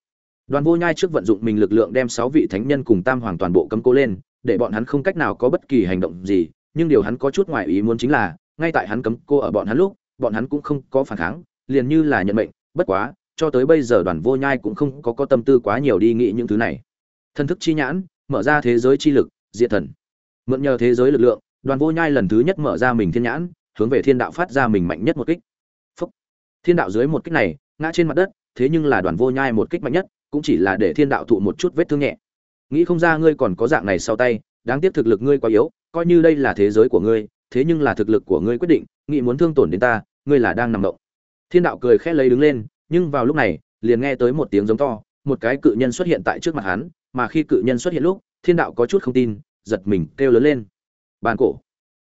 Đoàn vô nhai trước vận dụng mình lực lượng đem sáu vị thánh nhân cùng tam hoàng toàn bộ cấm cố lên, để bọn hắn không cách nào có bất kỳ hành động gì, nhưng điều hắn có chút ngoài ý muốn chính là, ngay tại hắn cấm cô ở bọn hắn lúc, bọn hắn cũng không có phản kháng, liền như là nhận mệnh, bất quá cho tới bây giờ đoàn vô nhai cũng không có có tâm tư quá nhiều đi nghĩ những thứ này. Thân thức chi nhãn, mở ra thế giới chi lực, diệt thần. Mượn nhờ thế giới lực lượng, đoàn vô nhai lần thứ nhất mở ra mình thiên nhãn, hướng về thiên đạo phát ra mình mạnh nhất một kích. Phúc. thiên đạo dưới một kích này, ngã trên mặt đất, thế nhưng là đoàn vô nhai một kích mạnh nhất, cũng chỉ là để thiên đạo thụ một chút vết thương nhẹ. Nghĩ không ra ngươi còn có dạng này sau tay, đáng tiếc thực lực ngươi quá yếu, coi như đây là thế giới của ngươi, thế nhưng là thực lực của ngươi quyết định, nghĩ muốn thương tổn đến ta, ngươi là đang nằm động. Thiên đạo cười khẽ lấy đứng lên nhưng vào lúc này, liền nghe tới một tiếng giống to, một cái cự nhân xuất hiện tại trước mặt hắn, mà khi cự nhân xuất hiện lúc, thiên đạo có chút không tin, giật mình kêu lớn lên. Bàn cổ.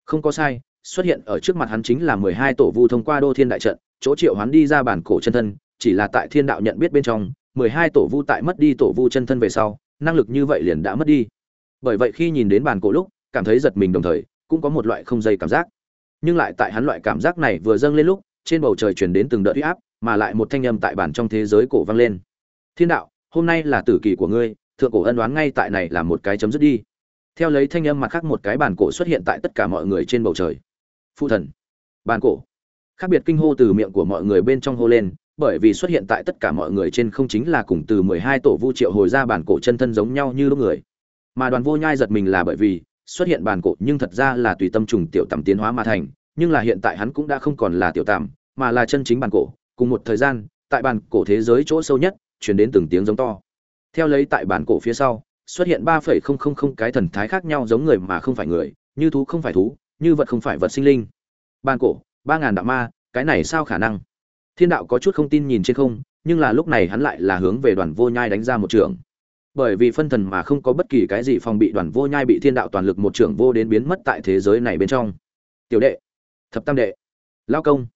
Không có sai, xuất hiện ở trước mặt hắn chính là mười hai tổ vu thông qua đô thiên đại trận, chỗ triệu hắn đi ra bản cổ chân thân, chỉ là tại thiên đạo nhận biết bên trong, mười hai tổ vu tại mất đi tổ vu chân thân về sau, năng lực như vậy liền đã mất đi. Bởi vậy khi nhìn đến bản cổ lúc, cảm thấy giật mình đồng thời, cũng có một loại không dây cảm giác. Nhưng lại tại hắn loại cảm giác này vừa dâng lên lúc trên bầu trời truyền đến từng đợt uy áp, mà lại một thanh âm tại bản trong thế giới cổ vang lên. Thiên đạo, hôm nay là tử kỳ của ngươi, thượng cổ ân đoán ngay tại này là một cái chấm dứt đi. Theo lấy thanh âm mặt khác một cái bản cổ xuất hiện tại tất cả mọi người trên bầu trời. Phụ thần. Bản cổ. Khác biệt kinh hô từ miệng của mọi người bên trong hô lên, bởi vì xuất hiện tại tất cả mọi người trên không chính là cùng từ mười hai tổ vu triệu hồi ra bản cổ chân thân giống nhau như lúc người. Mà đoàn vô nhai giật mình là bởi vì, xuất hiện bản cổ nhưng thật ra là tùy tâm trùng tiểu tầm tiến hóa mà thành, nhưng là hiện tại hắn cũng đã không còn là tiểu tầm mà là chân chính bản cổ. Cùng một thời gian, tại bản cổ thế giới chỗ sâu nhất, chuyển đến từng tiếng giống to. Theo lấy tại bản cổ phía sau, xuất hiện ba phẩy không không không cái thần thái khác nhau giống người mà không phải người, như thú không phải thú, như vật không phải vật sinh linh. Bản cổ, ba ngàn đạo ma, cái này sao khả năng? Thiên đạo có chút không tin nhìn trên không, nhưng là lúc này hắn lại là hướng về đoàn vô nhai đánh ra một trường bởi vì phân thần mà không có bất kỳ cái gì phòng bị đoàn vô nhai bị thiên đạo toàn lực một trưởng vô đến biến mất tại thế giới này bên trong. Tiểu đệ, thập tam đệ, lao công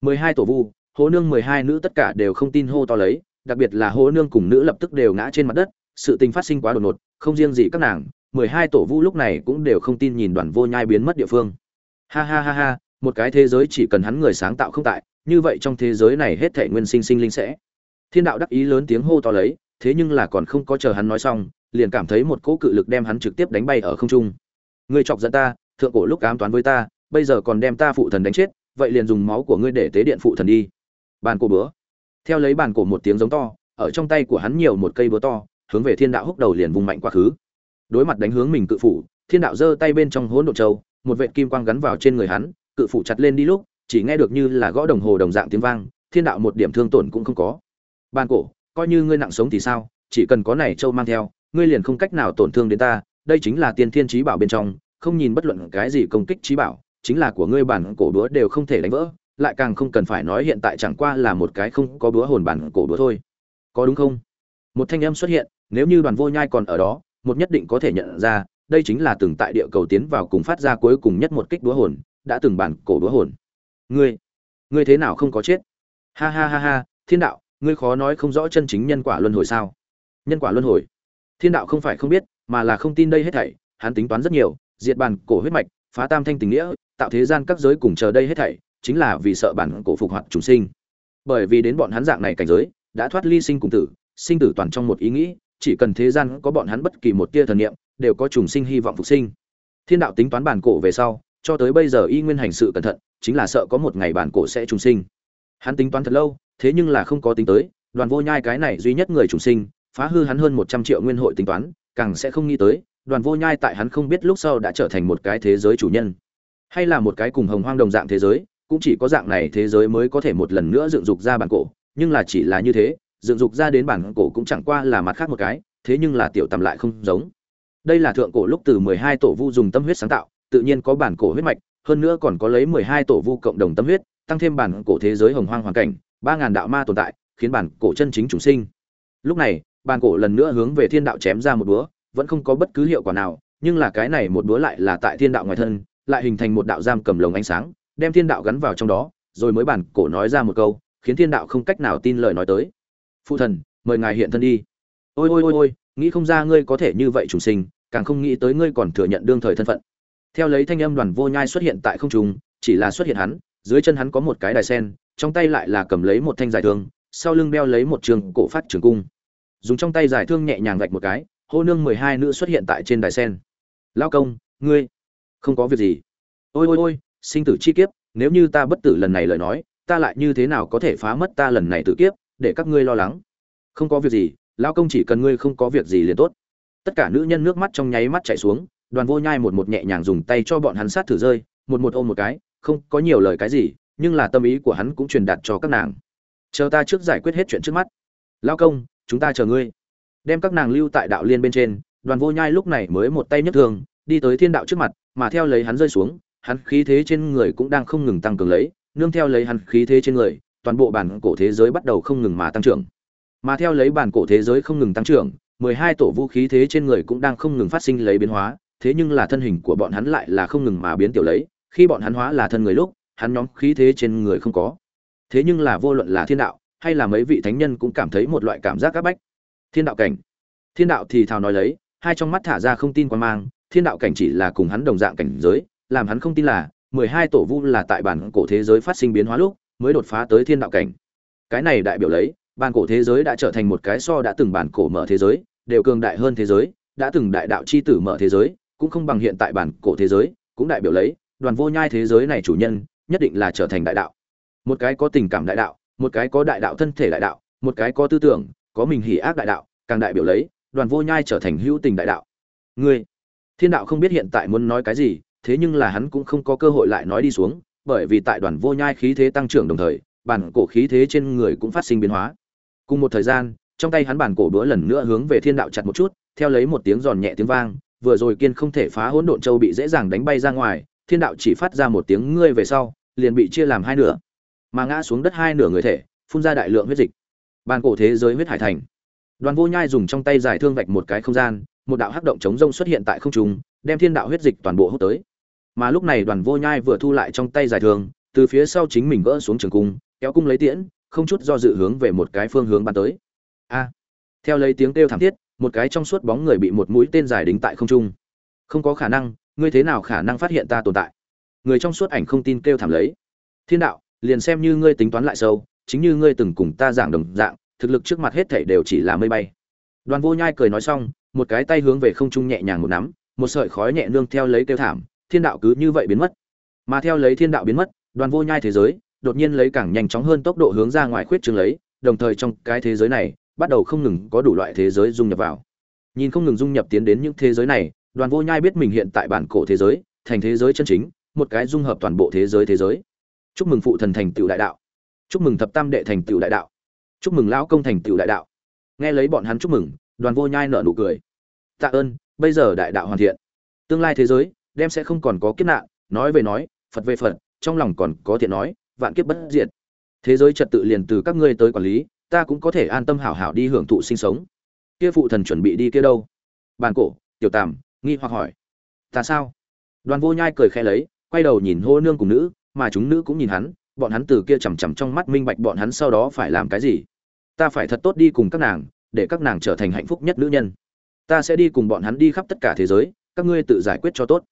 mười hai tổ vu, hố nương mười hai nữ tất cả đều không tin hô to lấy, đặc biệt là hố nương cùng nữ lập tức đều ngã trên mặt đất, sự tình phát sinh quá đột ngột, không riêng gì các nàng, mười hai tổ vu lúc này cũng đều không tin nhìn đoàn vô nhai biến mất địa phương. Ha ha ha ha, một cái thế giới chỉ cần hắn người sáng tạo không tại, như vậy trong thế giới này hết thể nguyên sinh sinh linh sẽ. Thiên đạo đắc ý lớn tiếng hô to lấy, thế nhưng là còn không có chờ hắn nói xong, liền cảm thấy một cỗ cự lực đem hắn trực tiếp đánh bay ở không trung. Ngươi chọc giận ta, thượng cổ lúc ám toán với ta, bây giờ còn đem ta phụ thần đánh chết vậy liền dùng máu của ngươi để tế điện phụ thần đi. Bàn cổ bữa. Theo lấy bàn cổ một tiếng giống to, ở trong tay của hắn nhiều một cây búa to, hướng về thiên đạo húc đầu liền vùng mạnh quá khứ. Đối mặt đánh hướng mình cự phủ, thiên đạo giơ tay bên trong hỗn độn châu, một vệt kim quang gắn vào trên người hắn, cự phủ chặt lên đi lúc, chỉ nghe được như là gõ đồng hồ đồng dạng tiếng vang, thiên đạo một điểm thương tổn cũng không có. Bàn cổ, coi như ngươi nặng sống thì sao, chỉ cần có này châu mang theo, ngươi liền không cách nào tổn thương đến ta, đây chính là tiên thiên trí bảo bên trong, không nhìn bất luận cái gì công kích trí bảo chính là của ngươi bản cổ búa đều không thể đánh vỡ, lại càng không cần phải nói hiện tại chẳng qua là một cái không có búa hồn bản cổ búa thôi. Có đúng không? Một thanh âm xuất hiện, nếu như đoàn vô nhai còn ở đó, một nhất định có thể nhận ra, đây chính là từng tại địa cầu tiến vào cùng phát ra cuối cùng nhất một kích búa hồn, đã từng bản cổ búa hồn. Ngươi ngươi thế nào không có chết? Ha ha ha ha, thiên đạo, ngươi khó nói không rõ chân chính nhân quả luân hồi sao? Nhân quả luân hồi? Thiên đạo không phải không biết, mà là không tin đây hết thảy, hắn tính toán rất nhiều, diệt bản cổ huyết mạch, phá tam thanh tình nghĩa tạo thế gian các giới cùng chờ đây hết thảy, chính là vì sợ bản cổ phục hoạt chúng sinh. Bởi vì đến bọn hắn dạng này cảnh giới, đã thoát ly sinh cùng tử, sinh tử toàn trong một ý nghĩ, chỉ cần thế gian có bọn hắn bất kỳ một tia thần niệm, đều có trùng sinh hy vọng phục sinh. Thiên đạo tính toán bản cổ về sau, cho tới bây giờ y nguyên hành sự cẩn thận, chính là sợ có một ngày bản cổ sẽ trùng sinh. Hắn tính toán thật lâu, thế nhưng là không có tính tới, đoàn vô nhai cái này duy nhất người trùng sinh, phá hư hắn hơn một trăm triệu nguyên hội tính toán, càng sẽ không nghĩ tới, đoàn vô nhai tại hắn không biết lúc sau đã trở thành một cái thế giới chủ nhân hay là một cái cùng hồng hoang đồng dạng thế giới, cũng chỉ có dạng này thế giới mới có thể một lần nữa dựng dục ra bản cổ, nhưng là chỉ là như thế, dựng dục ra đến bản cổ cũng chẳng qua là mặt khác một cái, thế nhưng là tiểu tầm lại không giống. Đây là thượng cổ lúc từ mười hai tổ vu dùng tâm huyết sáng tạo, tự nhiên có bản cổ huyết mạch, hơn nữa còn có lấy mười hai tổ vu cộng đồng tâm huyết, tăng thêm bản cổ thế giới hồng hoang hoàn cảnh, ba ngàn đạo ma tồn tại, khiến bản cổ chân chính chủ sinh. Lúc này, bản cổ lần nữa hướng về thiên đạo chém ra một búa, vẫn không có bất cứ hiệu quả nào, nhưng là cái này một búa lại là tại thiên đạo ngoài thân lại hình thành một đạo giam cầm lồng ánh sáng, đem thiên đạo gắn vào trong đó, rồi mới bản cổ nói ra một câu, khiến thiên đạo không cách nào tin lời nói tới. Phụ thần, mời ngài hiện thân đi. Ôi ôi ôi ôi, nghĩ không ra ngươi có thể như vậy chủ sinh, càng không nghĩ tới ngươi còn thừa nhận đương thời thân phận. Theo lấy thanh âm đoàn vô nhai xuất hiện tại không trung, chỉ là xuất hiện hắn, dưới chân hắn có một cái đài sen, trong tay lại là cầm lấy một thanh dài thương, sau lưng đeo lấy một trường cổ phát trường cung. Dùng trong tay giải thương nhẹ nhàng gạch một cái, hô nương mười hai nữ xuất hiện tại trên đài sen. Lao công, ngươi không có việc gì. Ôi ôi ôi, sinh tử chi kiếp, nếu như ta bất tử lần này lời nói, ta lại như thế nào có thể phá mất ta lần này tự kiếp, để các ngươi lo lắng? Không có việc gì lao công chỉ cần ngươi không có việc gì liền tốt. Tất cả nữ nhân nước mắt trong nháy mắt chảy xuống, đoàn vô nhai một một nhẹ nhàng dùng tay cho bọn hắn sát thử rơi, một một ôm một cái, không có nhiều lời cái gì, nhưng là tâm ý của hắn cũng truyền đạt cho các nàng. Chờ ta trước giải quyết hết chuyện trước mắt. Lao công, chúng ta chờ ngươi. Đem các nàng lưu tại đạo liên bên trên, đoàn vô nhai lúc này mới một tay nhất thường đi tới thiên đạo trước mặt, mà theo lấy hắn rơi xuống, hắn khí thế trên người cũng đang không ngừng tăng cường lấy, nương theo lấy hắn khí thế trên người, toàn bộ bản cổ thế giới bắt đầu không ngừng mà tăng trưởng. Mà theo lấy bản cổ thế giới không ngừng tăng trưởng, mười hai tổ vũ khí thế trên người cũng đang không ngừng phát sinh lấy biến hóa, thế nhưng là thân hình của bọn hắn lại là không ngừng mà biến tiểu lấy, khi bọn hắn hóa là thân người lúc, hắn nhóm khí thế trên người không có. Thế nhưng là vô luận là thiên đạo, hay là mấy vị thánh nhân cũng cảm thấy một loại cảm giác áp bách. Thiên đạo cảnh. Thiên đạo thì thào nói lấy, hai trong mắt thả ra không tin quan mang thiên đạo cảnh chỉ là cùng hắn đồng dạng cảnh giới, làm hắn không tin là, mười hai tổ vu là tại bản cổ thế giới phát sinh biến hóa lúc, mới đột phá tới thiên đạo cảnh. Cái này đại biểu lấy, bản cổ thế giới đã trở thành một cái so đã từng bản cổ mở thế giới, đều cường đại hơn thế giới, đã từng đại đạo chi tử mở thế giới, cũng không bằng hiện tại bản cổ thế giới, cũng đại biểu lấy, đoàn vô nhai thế giới này chủ nhân, nhất định là trở thành đại đạo. Một cái có tình cảm đại đạo, một cái có đại đạo thân thể đại đạo, một cái có tư tưởng, có mình hỉ ác đại đạo, càng đại biểu lấy, đoàn vô nhai trở thành hữu tình đại đạo. Ngươi thiên đạo không biết hiện tại muốn nói cái gì, thế nhưng là hắn cũng không có cơ hội lại nói đi xuống, bởi vì tại đoàn vô nhai khí thế tăng trưởng đồng thời, bản cổ khí thế trên người cũng phát sinh biến hóa. Cùng một thời gian, trong tay hắn bản cổ bữa lần nữa hướng về thiên đạo chặt một chút, theo lấy một tiếng giòn nhẹ tiếng vang, vừa rồi kiên không thể phá hỗn độn châu bị dễ dàng đánh bay ra ngoài, thiên đạo chỉ phát ra một tiếng ngươi về sau, liền bị chia làm hai nửa. Mà ngã xuống đất hai nửa người thể, phun ra đại lượng huyết dịch. Bàn cổ thế giới huyết hải thành. Đoàn vô nhai dùng trong tay giải thương vạch một cái không gian một đạo hắc động chống rông xuất hiện tại không trung, đem thiên đạo huyết dịch toàn bộ hút tới. Mà lúc này đoàn vô nhai vừa thu lại trong tay giải thương, từ phía sau chính mình gỡ xuống trường cung, kéo cung lấy tiễn, không chút do dự hướng về một cái phương hướng bắn tới. A! Theo lấy tiếng kêu thảm thiết, một cái trong suốt bóng người bị một mũi tên dài đính tại không trung. Không có khả năng, ngươi thế nào khả năng phát hiện ta tồn tại? Người trong suốt ảnh không tin kêu thảm lấy. Thiên đạo, liền xem như ngươi tính toán lại sâu, chính như ngươi từng cùng ta giảng đồng dạng, thực lực trước mặt hết thảy đều chỉ là mây bay. Đoàn vô nhai cười nói xong một cái tay hướng về không trung nhẹ nhàng một nắm, một sợi khói nhẹ nương theo lấy kêu thảm, thiên đạo cứ như vậy biến mất. Mà theo lấy thiên đạo biến mất, đoàn vô nhai thế giới đột nhiên lấy càng nhanh chóng hơn tốc độ hướng ra ngoài khuyết trường lấy, đồng thời trong cái thế giới này bắt đầu không ngừng có đủ loại thế giới dung nhập vào. Nhìn không ngừng dung nhập tiến đến những thế giới này, đoàn vô nhai biết mình hiện tại bản cổ thế giới, thành thế giới chân chính, một cái dung hợp toàn bộ thế giới thế giới. Chúc mừng phụ thần thành tựu đại đạo. Chúc mừng thập tam đệ thành tựu đại đạo. Chúc mừng lão công thành tựu đại đạo. Nghe lấy bọn hắn chúc mừng đoàn vô nhai nở nụ cười. Tạ ơn, bây giờ đại đạo hoàn thiện. Tương lai thế giới, đem sẽ không còn có kiếp nạn, nói về nói, phật về phật, trong lòng còn có thiện nói, vạn kiếp bất diệt. Thế giới trật tự liền từ các ngươi tới quản lý, ta cũng có thể an tâm hảo hảo đi hưởng thụ sinh sống. Kia phụ thần chuẩn bị đi kia đâu? Bàn cổ, tiểu tàm, nghi hoặc hỏi. Ta sao? Đoàn vô nhai cười khẽ lấy, quay đầu nhìn hô nương cùng nữ, mà chúng nữ cũng nhìn hắn, bọn hắn từ kia chằm chằm trong mắt minh bạch bọn hắn sau đó phải làm cái gì. Ta phải thật tốt đi cùng các nàng để các nàng trở thành hạnh phúc nhất nữ nhân. Ta sẽ đi cùng bọn hắn đi khắp tất cả thế giới, các ngươi tự giải quyết cho tốt.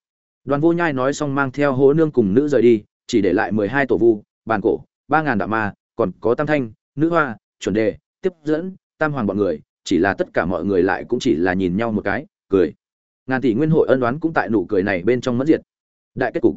Đoàn vô nhai nói xong mang theo hố nương cùng nữ rời đi, chỉ để lại mười hai tổ vu, bàn cổ, ba ngàn đạo ma, còn có tam thanh, nữ hoa, chuẩn đề, tiếp dẫn, tam hoàng bọn người, chỉ là tất cả mọi người lại cũng chỉ là nhìn nhau một cái, cười. Ngàn tỷ nguyên hội ân đoán cũng tại nụ cười này bên trong mất diệt. Đại kết cục.